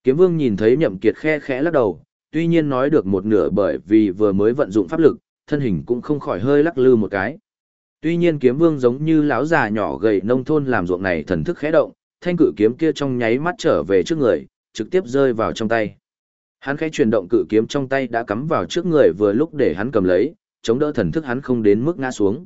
Kiếm Vương nhìn thấy Nhậm Kiệt khe khẽ lắc đầu, tuy nhiên nói được một nửa bởi vì vừa mới vận dụng pháp lực, thân hình cũng không khỏi hơi lắc lư một cái. Tuy nhiên Kiếm Vương giống như lão già nhỏ gầy nông thôn làm ruộng này thần thức khẽ động, thanh cự kiếm kia trong nháy mắt trở về trước người, trực tiếp rơi vào trong tay. Hắn khẽ chuyển động cự kiếm trong tay đã cắm vào trước người vừa lúc để hắn cầm lấy, chống đỡ thần thức hắn không đến mức ngã xuống.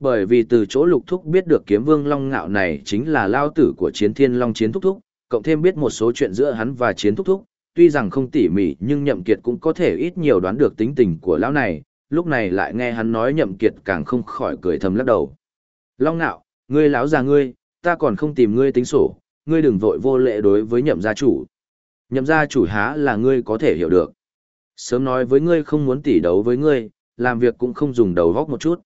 Bởi vì từ chỗ lục thúc biết được kiếm vương long ngạo này chính là lao tử của chiến thiên long chiến thúc thúc, cộng thêm biết một số chuyện giữa hắn và chiến thúc thúc, tuy rằng không tỉ mỉ nhưng nhậm kiệt cũng có thể ít nhiều đoán được tính tình của lão này, lúc này lại nghe hắn nói nhậm kiệt càng không khỏi cười thầm lắc đầu. Long ngạo, ngươi lão già ngươi, ta còn không tìm ngươi tính sổ, ngươi đừng vội vô lễ đối với nhậm gia chủ. Nhậm gia chủ há là ngươi có thể hiểu được. Sớm nói với ngươi không muốn tỉ đấu với ngươi, làm việc cũng không dùng đầu góc một chút.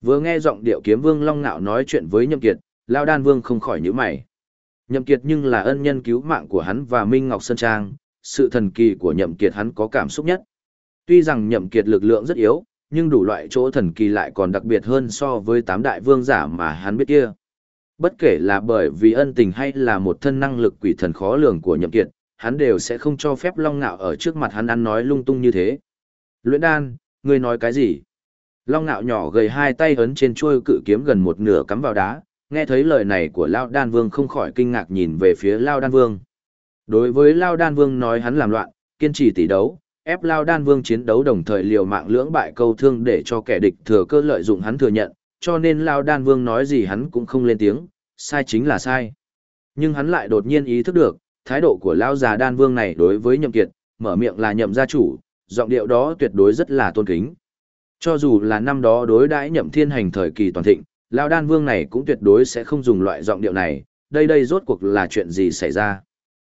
Vừa nghe giọng điệu kiếm vương Long ngạo nói chuyện với Nhậm Kiệt, Lao Đan Vương không khỏi nhíu mày. Nhậm Kiệt nhưng là ân nhân cứu mạng của hắn và Minh Ngọc Sơn Trang, sự thần kỳ của Nhậm Kiệt hắn có cảm xúc nhất. Tuy rằng Nhậm Kiệt lực lượng rất yếu, nhưng đủ loại chỗ thần kỳ lại còn đặc biệt hơn so với tám đại vương giả mà hắn biết kia. Bất kể là bởi vì ân tình hay là một thân năng lực quỷ thần khó lường của Nhậm Kiệt, hắn đều sẽ không cho phép Long Nạo ở trước mặt hắn ăn nói lung tung như thế. Luyện đan, ngươi nói cái gì? Long nạo nhỏ gầy hai tay ấn trên chuôi cự kiếm gần một nửa cắm vào đá, nghe thấy lời này của Lao Đan Vương không khỏi kinh ngạc nhìn về phía Lao Đan Vương. Đối với Lao Đan Vương nói hắn làm loạn, kiên trì tỷ đấu, ép Lao Đan Vương chiến đấu đồng thời liều mạng lưỡng bại câu thương để cho kẻ địch thừa cơ lợi dụng hắn thừa nhận, cho nên Lao Đan Vương nói gì hắn cũng không lên tiếng, sai chính là sai. Nhưng hắn lại đột nhiên ý thức được, thái độ của Lão già Đan Vương này đối với nhậm kiệt, mở miệng là nhậm gia chủ, giọng điệu đó tuyệt đối rất là tôn kính. Cho dù là năm đó đối đãi nhậm thiên hành thời kỳ toàn thịnh, Lão Đan Vương này cũng tuyệt đối sẽ không dùng loại giọng điệu này, đây đây rốt cuộc là chuyện gì xảy ra.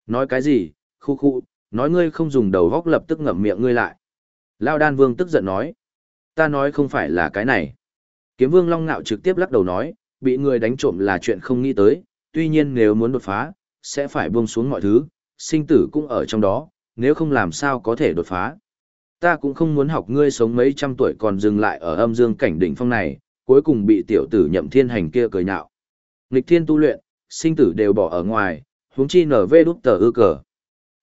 Nói cái gì, khu khu, nói ngươi không dùng đầu góc lập tức ngậm miệng ngươi lại. Lão Đan Vương tức giận nói, ta nói không phải là cái này. Kiếm Vương Long Nạo trực tiếp lắc đầu nói, bị người đánh trộm là chuyện không nghĩ tới, tuy nhiên nếu muốn đột phá, sẽ phải buông xuống mọi thứ, sinh tử cũng ở trong đó, nếu không làm sao có thể đột phá ta cũng không muốn học ngươi sống mấy trăm tuổi còn dừng lại ở âm dương cảnh đỉnh phong này, cuối cùng bị tiểu tử nhậm thiên hành kia cười nhạo. Nghịch thiên tu luyện, sinh tử đều bỏ ở ngoài, huống chi nở vê đút tờ ư cờ.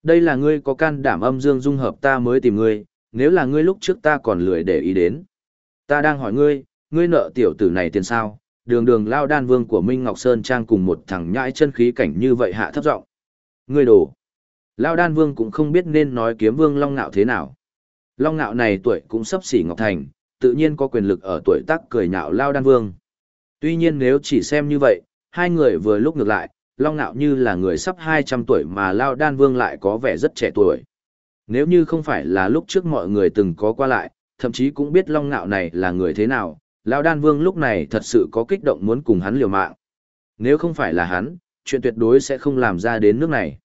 Đây là ngươi có can đảm âm dương dung hợp ta mới tìm ngươi, nếu là ngươi lúc trước ta còn lười để ý đến. Ta đang hỏi ngươi, ngươi nợ tiểu tử này tiền sao, đường đường lao đan vương của Minh Ngọc Sơn Trang cùng một thằng nhãi chân khí cảnh như vậy hạ thấp giọng người đổ. Lao đan vương cũng không biết nên nói kiếm vương long nạo thế nào. Long ngạo này tuổi cũng sắp xỉ Ngọc Thành, tự nhiên có quyền lực ở tuổi tác cười nhạo Lao Đan Vương. Tuy nhiên nếu chỉ xem như vậy, hai người vừa lúc ngược lại, Long ngạo như là người sắp 200 tuổi mà Lao Đan Vương lại có vẻ rất trẻ tuổi. Nếu như không phải là lúc trước mọi người từng có qua lại, thậm chí cũng biết Long ngạo này là người thế nào, Lão Đan Vương lúc này thật sự có kích động muốn cùng hắn liều mạng. Nếu không phải là hắn, chuyện tuyệt đối sẽ không làm ra đến nước này.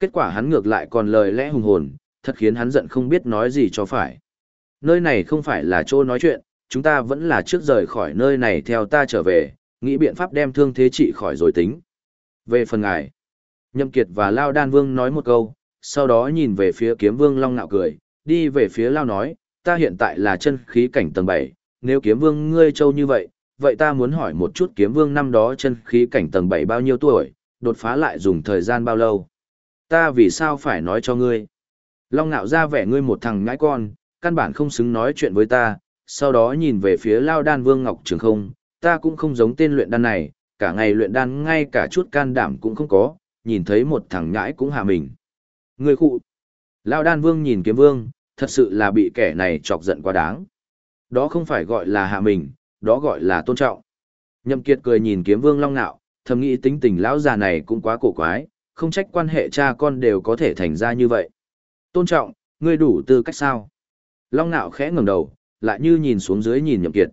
Kết quả hắn ngược lại còn lời lẽ hùng hồn, thật khiến hắn giận không biết nói gì cho phải. Nơi này không phải là chỗ nói chuyện, chúng ta vẫn là trước rời khỏi nơi này theo ta trở về, nghĩ biện pháp đem thương thế trị khỏi rồi tính. Về phần ngài, Nhâm Kiệt và Lao Đan Vương nói một câu, sau đó nhìn về phía kiếm vương Long Nạo cười, đi về phía Lao nói, ta hiện tại là chân khí cảnh tầng 7, nếu kiếm vương ngươi châu như vậy, vậy ta muốn hỏi một chút kiếm vương năm đó chân khí cảnh tầng 7 bao nhiêu tuổi, đột phá lại dùng thời gian bao lâu. Ta vì sao phải nói cho ngươi? Long ngạo ra vẻ ngươi một thằng ngãi con, căn bản không xứng nói chuyện với ta, sau đó nhìn về phía Lao Đan Vương Ngọc Trường không, ta cũng không giống tên luyện đan này, cả ngày luyện đan ngay cả chút can đảm cũng không có, nhìn thấy một thằng nhãi cũng hạ mình. Người khụ. Lao Đan Vương nhìn kiếm vương, thật sự là bị kẻ này chọc giận quá đáng. Đó không phải gọi là hạ mình, đó gọi là tôn trọng. Nhậm Kiệt cười nhìn kiếm vương long nạo, thầm nghĩ tính tình lão già này cũng quá cổ quái, không trách quan hệ cha con đều có thể thành ra như vậy. Tôn trọng, ngươi đủ tư cách sao? Long nạo khẽ ngẩng đầu, lại như nhìn xuống dưới nhìn nhậm kiệt.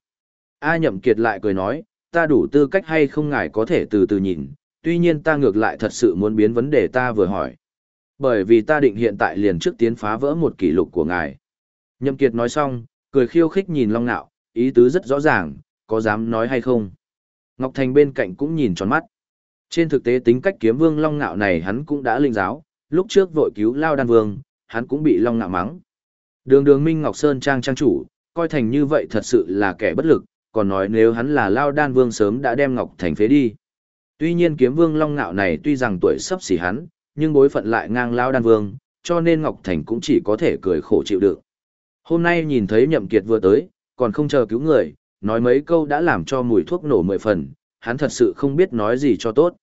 A nhậm kiệt lại cười nói, ta đủ tư cách hay không ngài có thể từ từ nhìn, tuy nhiên ta ngược lại thật sự muốn biến vấn đề ta vừa hỏi. Bởi vì ta định hiện tại liền trước tiến phá vỡ một kỷ lục của ngài. Nhậm Kiệt nói xong, cười khiêu khích nhìn Long Nạo, ý tứ rất rõ ràng, có dám nói hay không. Ngọc Thành bên cạnh cũng nhìn tròn mắt. Trên thực tế tính cách kiếm vương Long Nạo này hắn cũng đã linh giáo, lúc trước vội cứu Lao Đan Vương, hắn cũng bị Long Nạo mắng. Đường đường Minh Ngọc Sơn Trang trang chủ, coi thành như vậy thật sự là kẻ bất lực, còn nói nếu hắn là Lao Đan Vương sớm đã đem Ngọc Thành phế đi. Tuy nhiên kiếm vương Long Nạo này tuy rằng tuổi sắp xỉ hắn, nhưng bối phận lại ngang Lao Đan Vương, cho nên Ngọc Thành cũng chỉ có thể cười khổ chịu đựng. Hôm nay nhìn thấy Nhậm Kiệt vừa tới, còn không chờ cứu người, nói mấy câu đã làm cho mùi thuốc nổ mười phần, hắn thật sự không biết nói gì cho tốt.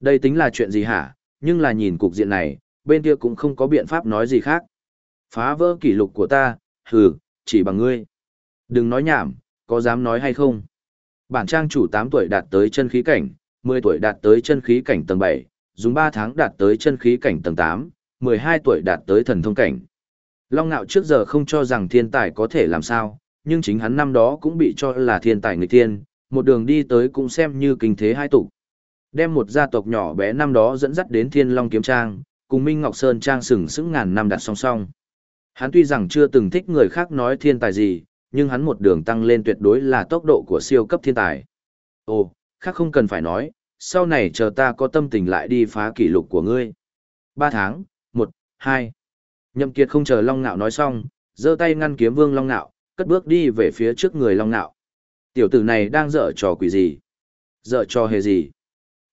Đây tính là chuyện gì hả, nhưng là nhìn cục diện này, bên kia cũng không có biện pháp nói gì khác. Phá vỡ kỷ lục của ta, hừ, chỉ bằng ngươi. Đừng nói nhảm, có dám nói hay không? Bản trang chủ 8 tuổi đạt tới chân khí cảnh, 10 tuổi đạt tới chân khí cảnh tầng 7, dùng 3 tháng đạt tới chân khí cảnh tầng 8, 12 tuổi đạt tới thần thông cảnh. Long Nạo trước giờ không cho rằng thiên tài có thể làm sao, nhưng chính hắn năm đó cũng bị cho là thiên tài người tiên, một đường đi tới cũng xem như kinh thế hai tụ. Đem một gia tộc nhỏ bé năm đó dẫn dắt đến Thiên Long Kiếm Trang, cùng Minh Ngọc Sơn Trang sừng sững ngàn năm đặt song song. Hắn tuy rằng chưa từng thích người khác nói thiên tài gì, nhưng hắn một đường tăng lên tuyệt đối là tốc độ của siêu cấp thiên tài. Ồ, khác không cần phải nói, sau này chờ ta có tâm tình lại đi phá kỷ lục của ngươi. Ba tháng, một, hai. Nhậm Kiệt không chờ Long Nạo nói xong, giơ tay ngăn kiếm vương Long Nạo, cất bước đi về phía trước người Long Nạo. Tiểu tử này đang dở trò quỷ gì? Dở trò hề gì?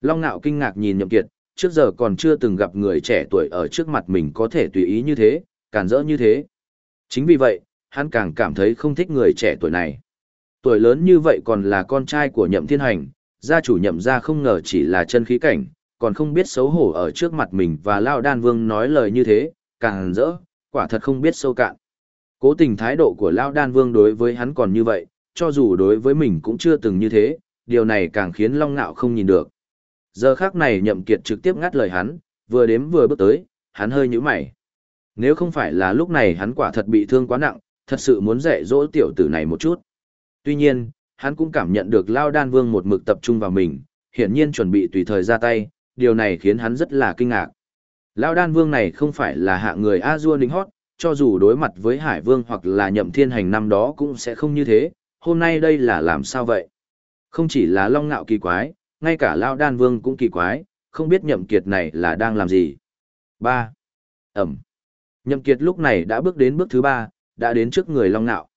Long Nạo kinh ngạc nhìn Nhậm Kiệt, trước giờ còn chưa từng gặp người trẻ tuổi ở trước mặt mình có thể tùy ý như thế, cản rỡ như thế. Chính vì vậy, hắn càng cảm thấy không thích người trẻ tuổi này. Tuổi lớn như vậy còn là con trai của Nhậm Thiên Hành, gia chủ Nhậm gia không ngờ chỉ là chân khí cảnh, còn không biết xấu hổ ở trước mặt mình và Lao Đan Vương nói lời như thế, càng rỡ, quả thật không biết sâu cạn. Cố tình thái độ của Lao Đan Vương đối với hắn còn như vậy, cho dù đối với mình cũng chưa từng như thế, điều này càng khiến Long Nạo không nhìn được. Giờ khác này nhậm kiệt trực tiếp ngắt lời hắn, vừa đếm vừa bước tới, hắn hơi nhíu mày. Nếu không phải là lúc này hắn quả thật bị thương quá nặng, thật sự muốn dạy dỗ tiểu tử này một chút. Tuy nhiên, hắn cũng cảm nhận được Lao Đan Vương một mực tập trung vào mình, hiển nhiên chuẩn bị tùy thời ra tay, điều này khiến hắn rất là kinh ngạc. Lão Đan Vương này không phải là hạ người A-dua đính hót, cho dù đối mặt với Hải Vương hoặc là nhậm thiên hành năm đó cũng sẽ không như thế, hôm nay đây là làm sao vậy? Không chỉ là long ngạo kỳ quái, ngay cả Lão Đan Vương cũng kỳ quái, không biết nhậm kiệt này là đang làm gì. 3. Ẩm. Nhậm kiệt lúc này đã bước đến bước thứ 3, đã đến trước người long ngạo.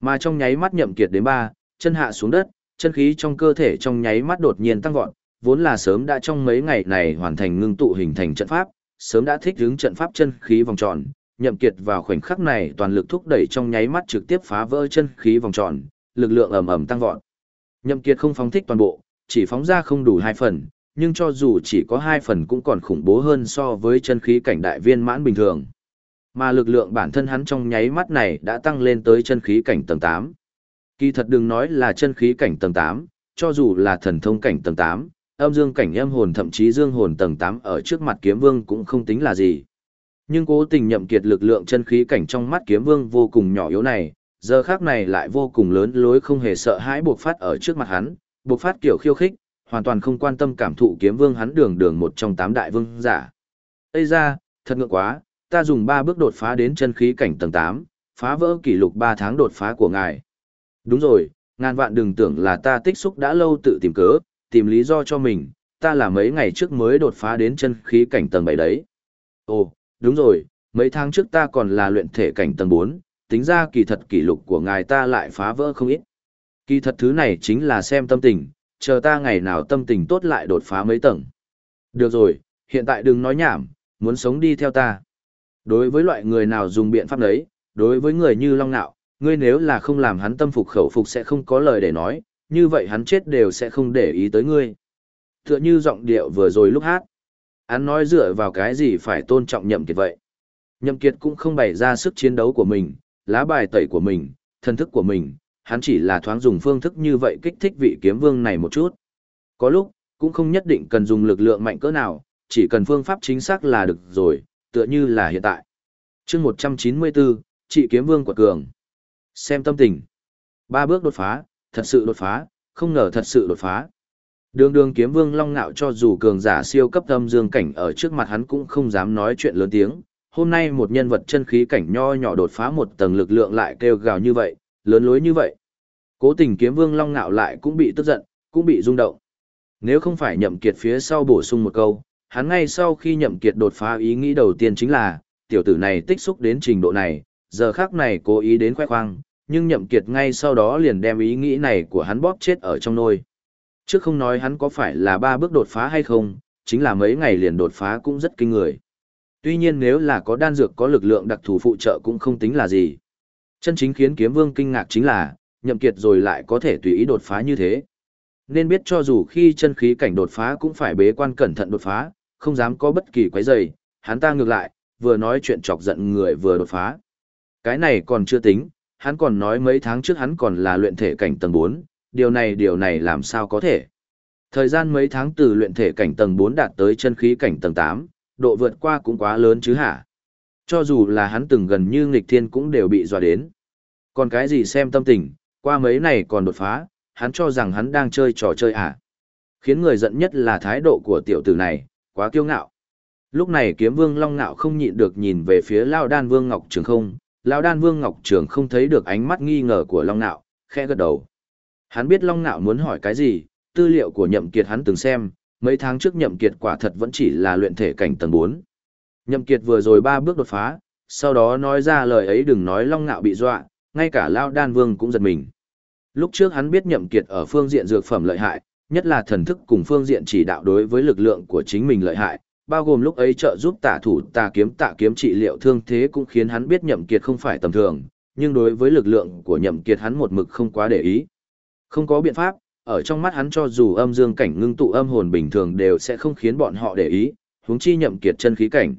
Mà trong nháy mắt nhậm kiệt đến 3, chân hạ xuống đất, chân khí trong cơ thể trong nháy mắt đột nhiên tăng vọt, vốn là sớm đã trong mấy ngày này hoàn thành ngưng tụ hình thành trận pháp, sớm đã thích ứng trận pháp chân khí vòng tròn, nhậm kiệt vào khoảnh khắc này toàn lực thúc đẩy trong nháy mắt trực tiếp phá vỡ chân khí vòng tròn, lực lượng ầm ầm tăng vọt. Nhậm kiệt không phóng thích toàn bộ, chỉ phóng ra không đủ hai phần, nhưng cho dù chỉ có hai phần cũng còn khủng bố hơn so với chân khí cảnh đại viên mãn bình thường. Mà lực lượng bản thân hắn trong nháy mắt này đã tăng lên tới chân khí cảnh tầng 8. Kỳ thật đừng nói là chân khí cảnh tầng 8, cho dù là thần thông cảnh tầng 8, âm dương cảnh âm hồn thậm chí dương hồn tầng 8 ở trước mặt kiếm vương cũng không tính là gì. Nhưng cố tình nhậm kiệt lực lượng chân khí cảnh trong mắt kiếm vương vô cùng nhỏ yếu này, giờ khác này lại vô cùng lớn lối không hề sợ hãi buộc phát ở trước mặt hắn, buộc phát kiểu khiêu khích, hoàn toàn không quan tâm cảm thụ kiếm vương hắn đường đường một trong tám đại vương giả. Ây ra, thật ngượng quá, ta dùng ba bước đột phá đến chân khí cảnh tầng 8, phá vỡ kỷ lục 3 tháng đột phá của ngài. Đúng rồi, ngàn vạn đừng tưởng là ta tích xúc đã lâu tự tìm cớ, tìm lý do cho mình, ta là mấy ngày trước mới đột phá đến chân khí cảnh tầng 7 đấy. Ồ, đúng rồi, mấy tháng trước ta còn là luyện thể cảnh tầng 4, tính ra kỳ thật kỷ lục của ngài ta lại phá vỡ không ít. Kỳ thật thứ này chính là xem tâm tình, chờ ta ngày nào tâm tình tốt lại đột phá mấy tầng. Được rồi, hiện tại đừng nói nhảm, muốn sống đi theo ta. Đối với loại người nào dùng biện pháp đấy, đối với người như Long Nạo, ngươi nếu là không làm hắn tâm phục khẩu phục sẽ không có lời để nói, như vậy hắn chết đều sẽ không để ý tới ngươi. Tựa như giọng điệu vừa rồi lúc hát. Hắn nói dựa vào cái gì phải tôn trọng nhậm kiệt vậy. Nhậm kiệt cũng không bày ra sức chiến đấu của mình, lá bài tẩy của mình, thân thức của mình, hắn chỉ là thoáng dùng phương thức như vậy kích thích vị kiếm vương này một chút. Có lúc, cũng không nhất định cần dùng lực lượng mạnh cỡ nào, chỉ cần phương pháp chính xác là được rồi, tựa như là hiện tại. chương 194, trị kiếm vương quật cường. Xem tâm tình. Ba bước đột phá, thật sự đột phá, không ngờ thật sự đột phá. Đường đường kiếm vương long ngạo cho dù cường giả siêu cấp âm dương cảnh ở trước mặt hắn cũng không dám nói chuyện lớn tiếng. Hôm nay một nhân vật chân khí cảnh nho nhỏ đột phá một tầng lực lượng lại kêu gào như vậy, lớn lối như vậy. Cố tình kiếm vương long ngạo lại cũng bị tức giận, cũng bị rung động. Nếu không phải nhậm kiệt phía sau bổ sung một câu, hắn ngay sau khi nhậm kiệt đột phá ý nghĩ đầu tiên chính là, tiểu tử này tích xúc đến trình độ này, giờ khắc này cố ý đến khoe khoang, nhưng nhậm kiệt ngay sau đó liền đem ý nghĩ này của hắn bóp chết ở trong nôi. Trước không nói hắn có phải là ba bước đột phá hay không, chính là mấy ngày liền đột phá cũng rất kinh người. Tuy nhiên nếu là có đan dược có lực lượng đặc thù phụ trợ cũng không tính là gì. Chân chính khiến kiếm vương kinh ngạc chính là, nhậm kiệt rồi lại có thể tùy ý đột phá như thế. Nên biết cho dù khi chân khí cảnh đột phá cũng phải bế quan cẩn thận đột phá, không dám có bất kỳ quấy rầy, hắn ta ngược lại, vừa nói chuyện chọc giận người vừa đột phá. Cái này còn chưa tính, hắn còn nói mấy tháng trước hắn còn là luyện thể cảnh tầng 4, điều này điều này làm sao có thể. Thời gian mấy tháng từ luyện thể cảnh tầng 4 đạt tới chân khí cảnh tầng 8, độ vượt qua cũng quá lớn chứ hả? Cho dù là hắn từng gần như nghịch thiên cũng đều bị dọa đến. Còn cái gì xem tâm tình, qua mấy này còn đột phá, hắn cho rằng hắn đang chơi trò chơi à? Khiến người giận nhất là thái độ của tiểu tử này, quá kiêu ngạo. Lúc này kiếm vương long ngạo không nhịn được nhìn về phía Lao đan vương Ngọc Trường không, Lão đan vương Ngọc Trường không thấy được ánh mắt nghi ngờ của long Nạo, khẽ gật đầu. Hắn biết long Nạo muốn hỏi cái gì, tư liệu của nhậm kiệt hắn từng xem, mấy tháng trước nhậm kiệt quả thật vẫn chỉ là luyện thể cảnh tầng 4. Nhậm kiệt vừa rồi ba bước đột phá, sau đó nói ra lời ấy đừng nói long Nạo bị dọa, ngay cả Lão đan vương cũng giật mình. Lúc trước hắn biết nhậm kiệt ở phương diện dược phẩm lợi hại, nhất là thần thức cùng phương diện chỉ đạo đối với lực lượng của chính mình lợi hại, bao gồm lúc ấy trợ giúp tả thủ tà kiếm tạ kiếm trị liệu thương thế cũng khiến hắn biết nhậm kiệt không phải tầm thường, nhưng đối với lực lượng của nhậm kiệt hắn một mực không quá để ý. Không có biện pháp, ở trong mắt hắn cho dù âm dương cảnh ngưng tụ âm hồn bình thường đều sẽ không khiến bọn họ để ý, huống chi nhậm kiệt chân khí cảnh.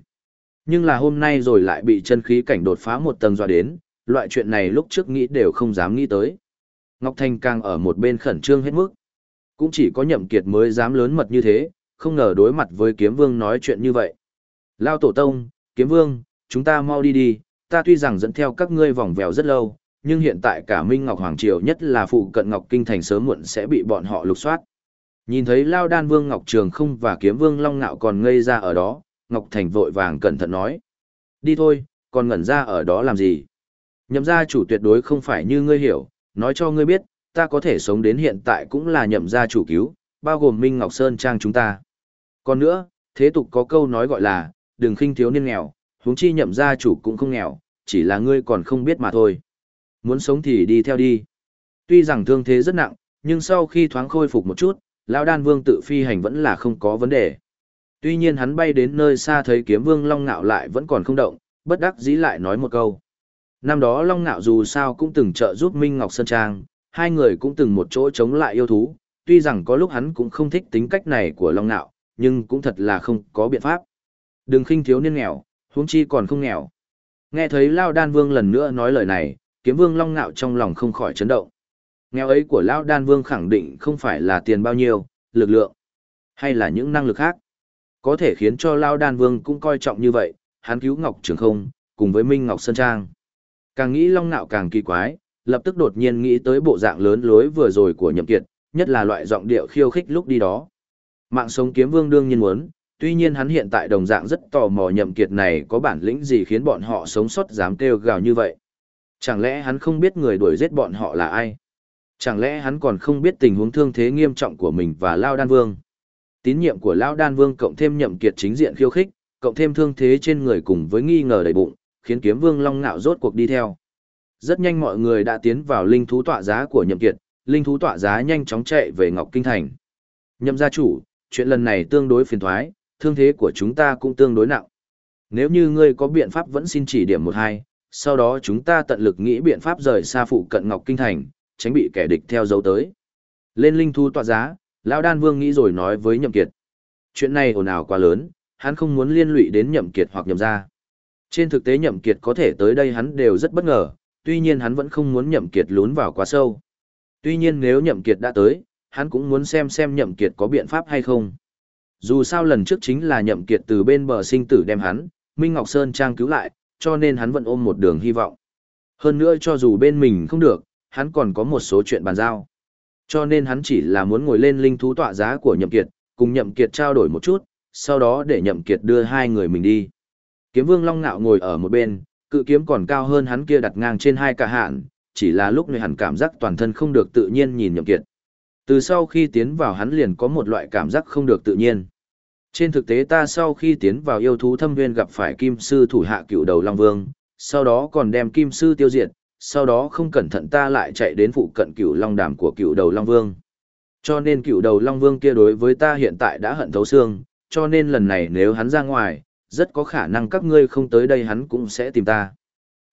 Nhưng là hôm nay rồi lại bị chân khí cảnh đột phá một tầng dọa đến, loại chuyện này lúc trước nghĩ đều không dám nghĩ tới. Ngọc Thanh càng ở một bên khẩn trương hết mức. Cũng chỉ có nhậm kiệt mới dám lớn mật như thế, không ngờ đối mặt với kiếm vương nói chuyện như vậy. Lao tổ tông, kiếm vương, chúng ta mau đi đi, ta tuy rằng dẫn theo các ngươi vòng vèo rất lâu, nhưng hiện tại cả Minh Ngọc Hoàng Triều nhất là phụ cận Ngọc Kinh Thành sớm muộn sẽ bị bọn họ lục soát. Nhìn thấy Lao Đan Vương Ngọc Trường không và kiếm vương Long Nạo còn ngây ra ở đó, Ngọc Thành vội vàng cẩn thận nói. Đi thôi, còn ngẩn ra ở đó làm gì? Nhậm gia chủ tuyệt đối không phải như ngươi hiểu, nói cho ngươi biết, ta có thể sống đến hiện tại cũng là nhậm gia chủ cứu, bao gồm Minh Ngọc Sơn Trang chúng ta. Còn nữa, thế tục có câu nói gọi là, đừng khinh thiếu niên nghèo, huống chi nhậm gia chủ cũng không nghèo, chỉ là ngươi còn không biết mà thôi. Muốn sống thì đi theo đi. Tuy rằng thương thế rất nặng, nhưng sau khi thoáng khôi phục một chút, lão đan vương tự phi hành vẫn là không có vấn đề. Tuy nhiên hắn bay đến nơi xa thấy kiếm vương long ngạo lại vẫn còn không động, bất đắc dĩ lại nói một câu. Năm đó long ngạo dù sao cũng từng trợ giúp Minh Ngọc Sơn Trang, hai người cũng từng một chỗ chống lại yêu thú, tuy rằng có lúc hắn cũng không thích tính cách này của long ngạo, nhưng cũng thật là không có biện pháp. Đừng khinh thiếu niên nghèo, huống chi còn không nghèo. Nghe thấy Lao Đan Vương lần nữa nói lời này, kiếm vương long ngạo trong lòng không khỏi chấn động. Nghèo ấy của Lao Đan Vương khẳng định không phải là tiền bao nhiêu, lực lượng, hay là những năng lực khác. Có thể khiến cho Lao Đan Vương cũng coi trọng như vậy, hắn cứu Ngọc Trường Không, cùng với Minh Ngọc Sơn Trang. Càng nghĩ long ngạo càng kỳ quái, lập tức đột nhiên nghĩ tới bộ dạng lớn lối vừa rồi của nhậm kiệt, nhất là loại giọng điệu khiêu khích lúc đi đó. Mạng sống kiếm vương đương nhiên muốn, tuy nhiên hắn hiện tại đồng dạng rất tò mò nhậm kiệt này có bản lĩnh gì khiến bọn họ sống sót dám kêu gào như vậy. Chẳng lẽ hắn không biết người đuổi giết bọn họ là ai? Chẳng lẽ hắn còn không biết tình huống thương thế nghiêm trọng của mình và Lao Đan Vương? Tín nhiệm của Lao Đan Vương cộng thêm nhậm kiệt chính diện khiêu khích, cộng thêm thương thế trên người cùng với nghi ngờ đầy bụng, khiến kiếm vương long ngạo rốt cuộc đi theo. Rất nhanh mọi người đã tiến vào linh thú tọa giá của nhậm kiệt, linh thú tọa giá nhanh chóng chạy về Ngọc Kinh Thành. Nhậm gia chủ, chuyện lần này tương đối phiền thoái, thương thế của chúng ta cũng tương đối nặng. Nếu như ngươi có biện pháp vẫn xin chỉ điểm một hai, sau đó chúng ta tận lực nghĩ biện pháp rời xa phụ cận Ngọc Kinh Thành, tránh bị kẻ địch theo dấu tới. Lên linh thú tọa giá, Lão Đan Vương nghĩ rồi nói với Nhậm Kiệt. Chuyện này ồn ào quá lớn, hắn không muốn liên lụy đến Nhậm Kiệt hoặc Nhậm gia. Trên thực tế Nhậm Kiệt có thể tới đây hắn đều rất bất ngờ, tuy nhiên hắn vẫn không muốn Nhậm Kiệt lún vào quá sâu. Tuy nhiên nếu Nhậm Kiệt đã tới, hắn cũng muốn xem xem Nhậm Kiệt có biện pháp hay không. Dù sao lần trước chính là Nhậm Kiệt từ bên bờ sinh tử đem hắn, Minh Ngọc Sơn Trang cứu lại, cho nên hắn vẫn ôm một đường hy vọng. Hơn nữa cho dù bên mình không được, hắn còn có một số chuyện bàn giao. cho nên hắn chỉ là muốn ngồi lên linh thú tọa giá của Nhậm Kiệt, cùng Nhậm Kiệt trao đổi một chút, sau đó để Nhậm Kiệt đưa hai người mình đi. Kiếm Vương Long Nạo ngồi ở một bên, cự kiếm còn cao hơn hắn kia đặt ngang trên hai cả hạn, chỉ là lúc này hắn cảm giác toàn thân không được tự nhiên nhìn Nhậm Kiệt. Từ sau khi tiến vào hắn liền có một loại cảm giác không được tự nhiên. Trên thực tế ta sau khi tiến vào yêu thú thâm viên gặp phải kim sư thủ hạ cựu đầu Long Vương, sau đó còn đem kim sư tiêu diệt, sau đó không cẩn thận ta lại chạy đến phụ cận cựu long đàm của cựu đầu Long Vương. Cho nên cựu đầu Long Vương kia đối với ta hiện tại đã hận thấu xương, cho nên lần này nếu hắn ra ngoài, rất có khả năng các ngươi không tới đây hắn cũng sẽ tìm ta.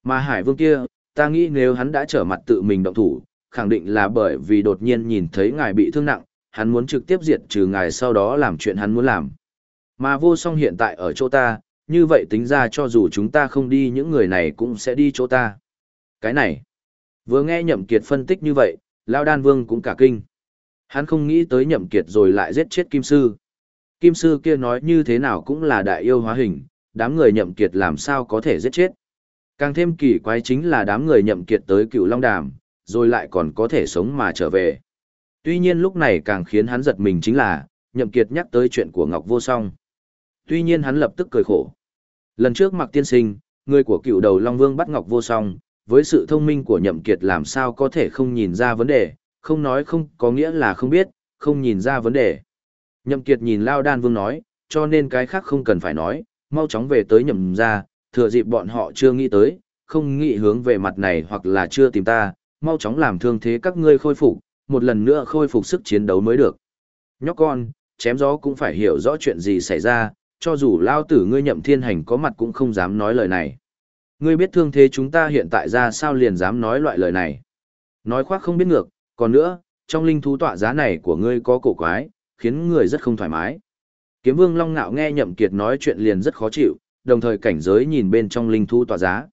Mà Hải Vương kia, ta nghĩ nếu hắn đã trở mặt tự mình động thủ, khẳng định là bởi vì đột nhiên nhìn thấy ngài bị thương nặng, hắn muốn trực tiếp diệt trừ ngài sau đó làm chuyện hắn muốn làm. Mà vô song hiện tại ở chỗ ta, như vậy tính ra cho dù chúng ta không đi những người này cũng sẽ đi chỗ ta. Cái này, vừa nghe nhậm kiệt phân tích như vậy, Lão Đan Vương cũng cả kinh. Hắn không nghĩ tới nhậm kiệt rồi lại giết chết Kim Sư. Kim Sư kia nói như thế nào cũng là đại yêu hóa hình, đám người nhậm kiệt làm sao có thể giết chết. Càng thêm kỳ quái chính là đám người nhậm kiệt tới cựu Long Đàm, rồi lại còn có thể sống mà trở về. Tuy nhiên lúc này càng khiến hắn giật mình chính là, nhậm kiệt nhắc tới chuyện của Ngọc Vô Song. Tuy nhiên hắn lập tức cười khổ. Lần trước mặc tiên sinh, người của cựu đầu Long Vương bắt Ngọc Vô Song, với sự thông minh của nhậm kiệt làm sao có thể không nhìn ra vấn đề, không nói không có nghĩa là không biết, không nhìn ra vấn đề. Nhậm kiệt nhìn Lao Đan Vương nói, cho nên cái khác không cần phải nói, mau chóng về tới nhậm ra, thừa dịp bọn họ chưa nghĩ tới, không nghĩ hướng về mặt này hoặc là chưa tìm ta, mau chóng làm thương thế các ngươi khôi phục, một lần nữa khôi phục sức chiến đấu mới được. Nhóc con, chém gió cũng phải hiểu rõ chuyện gì xảy ra, cho dù lao tử ngươi nhậm thiên hành có mặt cũng không dám nói lời này. Ngươi biết thương thế chúng ta hiện tại ra sao liền dám nói loại lời này. Nói khoác không biết ngược, còn nữa, trong linh thú tọa giá này của ngươi có cổ quái, khiến người rất không thoải mái. Kiếm vương Long Nạo nghe nhậm kiệt nói chuyện liền rất khó chịu, đồng thời cảnh giới nhìn bên trong linh thú tọa giá.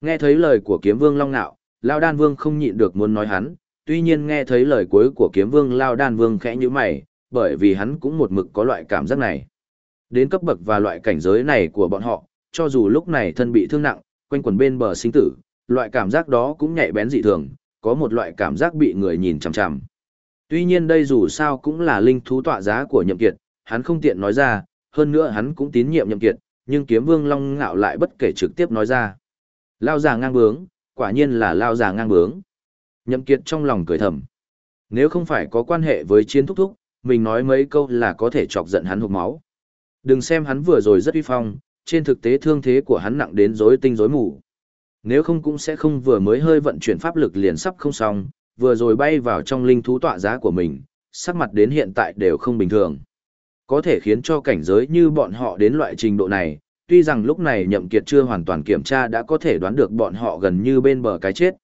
Nghe thấy lời của kiếm vương Long Nạo, Lao Đan Vương không nhịn được muốn nói hắn, tuy nhiên nghe thấy lời cuối của kiếm vương Lao Đan Vương khẽ như mày, bởi vì hắn cũng một mực có loại cảm giác này. Đến cấp bậc và loại cảnh giới này của bọn họ, cho dù lúc này thân bị thương nặng, quanh quần bên bờ sinh tử, loại cảm giác đó cũng nhạy bén dị thường, có một loại cảm giác bị người nhìn chằm chằm. Tuy nhiên đây dù sao cũng là linh thú tọa giá của Nhậm Kiệt, hắn không tiện nói ra, hơn nữa hắn cũng tín nhiệm Nhậm Kiệt, nhưng Kiếm Vương Long ngạo lại bất kể trực tiếp nói ra. Lao già ngang bướng, quả nhiên là lao già ngang bướng. Nhậm Kiệt trong lòng cười thầm. Nếu không phải có quan hệ với chiến thúc thúc, mình nói mấy câu là có thể chọc giận hắn hụt máu. Đừng xem hắn vừa rồi rất uy phong, trên thực tế thương thế của hắn nặng đến rối tinh rối mù. Nếu không cũng sẽ không vừa mới hơi vận chuyển pháp lực liền sắp không xong, vừa rồi bay vào trong linh thú tọa giá của mình, sắc mặt đến hiện tại đều không bình thường. Có thể khiến cho cảnh giới như bọn họ đến loại trình độ này, tuy rằng lúc này nhậm kiệt chưa hoàn toàn kiểm tra đã có thể đoán được bọn họ gần như bên bờ cái chết.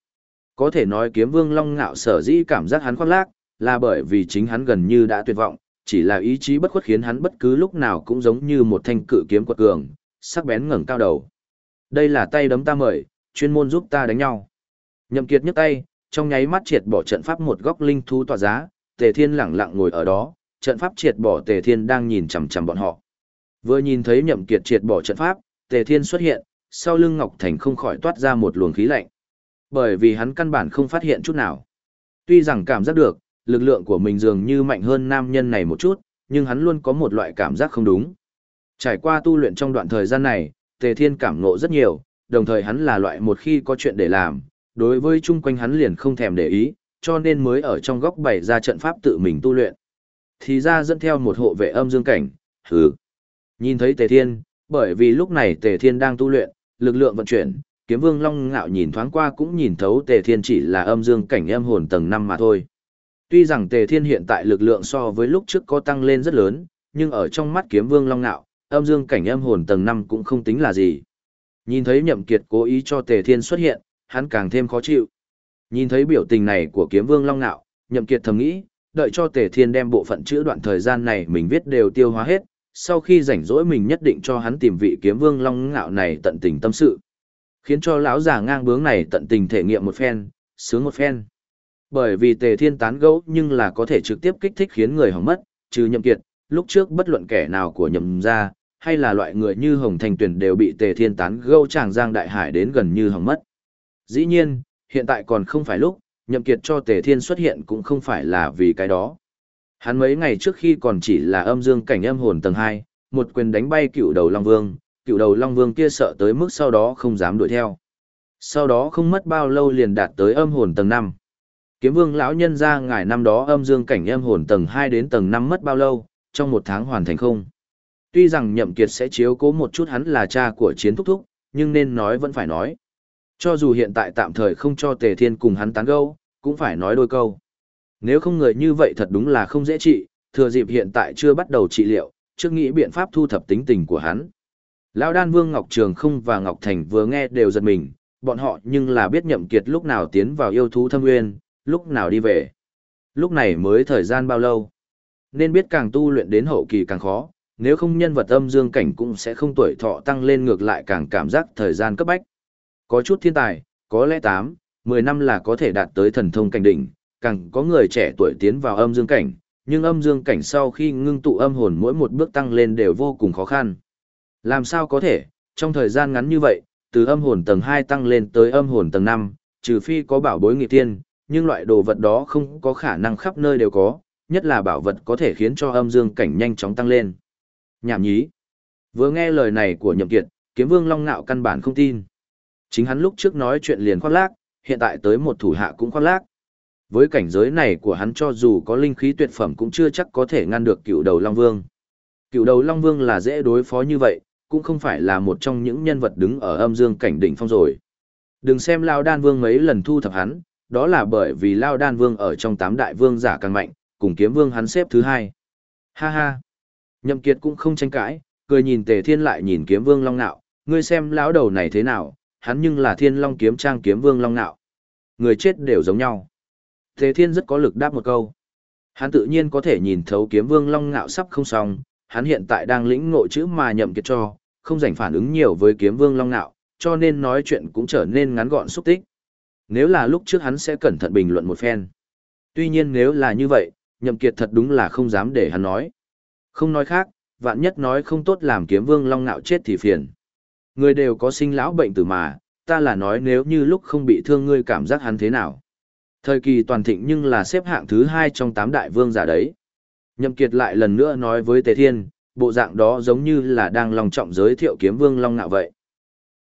Có thể nói kiếm vương long ngạo sở dĩ cảm giác hắn khoác lác, là bởi vì chính hắn gần như đã tuyệt vọng, chỉ là ý chí bất khuất khiến hắn bất cứ lúc nào cũng giống như một thanh cự kiếm quật cường, sắc bén ngẩng cao đầu. Đây là tay đấm ta mời, chuyên môn giúp ta đánh nhau. Nhậm Kiệt nhấc tay, trong nháy mắt triệt bỏ trận pháp một góc linh thú tỏa giá, Tề Thiên lẳng lặng ngồi ở đó, trận pháp triệt bỏ Tề Thiên đang nhìn chằm chằm bọn họ. Vừa nhìn thấy Nhậm Kiệt triệt bỏ trận pháp, Tề Thiên xuất hiện, sau lưng Ngọc Thành không khỏi toát ra một luồng khí lạnh. Bởi vì hắn căn bản không phát hiện chút nào. Tuy rằng cảm giác được, lực lượng của mình dường như mạnh hơn nam nhân này một chút, nhưng hắn luôn có một loại cảm giác không đúng. Trải qua tu luyện trong đoạn thời gian này, Tề Thiên cảm ngộ rất nhiều, đồng thời hắn là loại một khi có chuyện để làm, đối với chung quanh hắn liền không thèm để ý, cho nên mới ở trong góc bày ra trận pháp tự mình tu luyện. Thì ra dẫn theo một hộ vệ âm dương cảnh, hừ. Nhìn thấy Tề Thiên, bởi vì lúc này Tề Thiên đang tu luyện, lực lượng vận chuyển, kiếm vương long ngạo nhìn thoáng qua cũng nhìn thấu Tề Thiên chỉ là âm dương cảnh âm hồn tầng 5 mà thôi. Tuy rằng Tề Thiên hiện tại lực lượng so với lúc trước có tăng lên rất lớn, nhưng ở trong mắt kiếm vương long ngạo, âm dương cảnh âm hồn tầng 5 cũng không tính là gì. Nhìn thấy Nhậm Kiệt cố ý cho Tề Thiên xuất hiện, hắn càng thêm khó chịu. Nhìn thấy biểu tình này của kiếm vương long ngạo, Nhậm Kiệt thầm nghĩ, đợi cho Tề Thiên đem bộ phận chữ đoạn thời gian này mình viết đều tiêu hóa hết, sau khi rảnh rỗi mình nhất định cho hắn tìm vị kiếm vương long ngạo này tận tình tâm sự. Khiến cho lão già ngang bướng này tận tình thể nghiệm một phen, sướng một phen. Bởi vì tề thiên tán gẫu nhưng là có thể trực tiếp kích thích khiến người hỏng mất, trừ nhậm kiệt, lúc trước bất luận kẻ nào của nhậm gia, hay là loại người như hồng thành tuyển đều bị tề thiên tán gẫu tràng giang đại hải đến gần như hỏng mất. Dĩ nhiên, hiện tại còn không phải lúc, nhậm kiệt cho tề thiên xuất hiện cũng không phải là vì cái đó. Hắn mấy ngày trước khi còn chỉ là âm dương cảnh âm hồn tầng 2, một quyền đánh bay cựu đầu Long Vương, cựu đầu Long Vương kia sợ tới mức sau đó không dám đuổi theo. Sau đó không mất bao lâu liền đạt tới âm hồn tầng 5. Kiếm vương lão nhân ra ngài năm đó âm dương cảnh âm hồn tầng 2 đến tầng 5 mất bao lâu, trong một tháng hoàn thành không. Tuy rằng nhậm kiệt sẽ chiếu cố một chút hắn là cha của chiến thúc thúc, nhưng nên nói vẫn phải nói. Cho dù hiện tại tạm thời không cho tề thiên cùng hắn tán gẫu, cũng phải nói đôi câu. Nếu không người như vậy thật đúng là không dễ trị, thừa dịp hiện tại chưa bắt đầu trị liệu, trước nghĩ biện pháp thu thập tính tình của hắn. Lão đan vương Ngọc Trường không và Ngọc Thành vừa nghe đều giật mình, bọn họ nhưng là biết nhậm kiệt lúc nào tiến vào yêu thú thâm nguyên, lúc nào đi về. Lúc này mới thời gian bao lâu. Nên biết càng tu luyện đến hậu kỳ càng khó, nếu không nhân vật âm dương cảnh cũng sẽ không tuổi thọ tăng lên ngược lại càng cảm giác thời gian cấp bách. Có chút thiên tài, có lẽ 8, 10 năm là có thể đạt tới thần thông cảnh đỉnh, càng có người trẻ tuổi tiến vào âm dương cảnh, nhưng âm dương cảnh sau khi ngưng tụ âm hồn mỗi một bước tăng lên đều vô cùng khó khăn. Làm sao có thể, trong thời gian ngắn như vậy, từ âm hồn tầng 2 tăng lên tới âm hồn tầng 5, trừ phi có bảo bối nghị tiên, nhưng loại đồ vật đó không có khả năng khắp nơi đều có, nhất là bảo vật có thể khiến cho âm dương cảnh nhanh chóng tăng lên. Nhảm nhí. Vừa nghe lời này của Nhậm Kiệt, Kiếm Vương Long Nạo căn bản không tin. Chính hắn lúc trước nói chuyện liền khoác lác, hiện tại tới một thủ hạ cũng khoác lác. Với cảnh giới này của hắn cho dù có linh khí tuyệt phẩm cũng chưa chắc có thể ngăn được cựu đầu Long Vương. Cựu đầu Long Vương là dễ đối phó như vậy, cũng không phải là một trong những nhân vật đứng ở âm dương cảnh đỉnh phong rồi. Đừng xem Lao Đan Vương mấy lần thu thập hắn, đó là bởi vì Lao Đan Vương ở trong tám đại vương giả càng mạnh, cùng kiếm vương hắn xếp thứ hai. Ha ha! Nhậm Kiệt cũng không tranh cãi, cười nhìn Tề Thiên lại nhìn kiếm vương Long Nạo, ngươi xem lão đầu này thế nào, hắn nhưng là Thiên Long kiếm trang kiếm vương Long Nạo. Người chết đều giống nhau. Thế Thiên rất có lực đáp một câu. Hắn tự nhiên có thể nhìn thấu kiếm vương Long ngạo sắp không xong, hắn hiện tại đang lĩnh ngộ chữ mà Nhậm Kiệt cho, không dành phản ứng nhiều với kiếm vương Long ngạo, cho nên nói chuyện cũng trở nên ngắn gọn xúc tích. Nếu là lúc trước hắn sẽ cẩn thận bình luận một phen. Tuy nhiên nếu là như vậy, Nhậm Kiệt thật đúng là không dám để hắn nói. Không nói khác, vạn nhất nói không tốt làm kiếm vương long ngạo chết thì phiền. Người đều có sinh lão bệnh tử mà, ta là nói nếu như lúc không bị thương ngươi cảm giác hắn thế nào. Thời kỳ toàn thịnh nhưng là xếp hạng thứ hai trong tám đại vương giả đấy. Nhậm Kiệt lại lần nữa nói với Tề Thiên, bộ dạng đó giống như là đang lòng trọng giới thiệu kiếm vương long nạo vậy.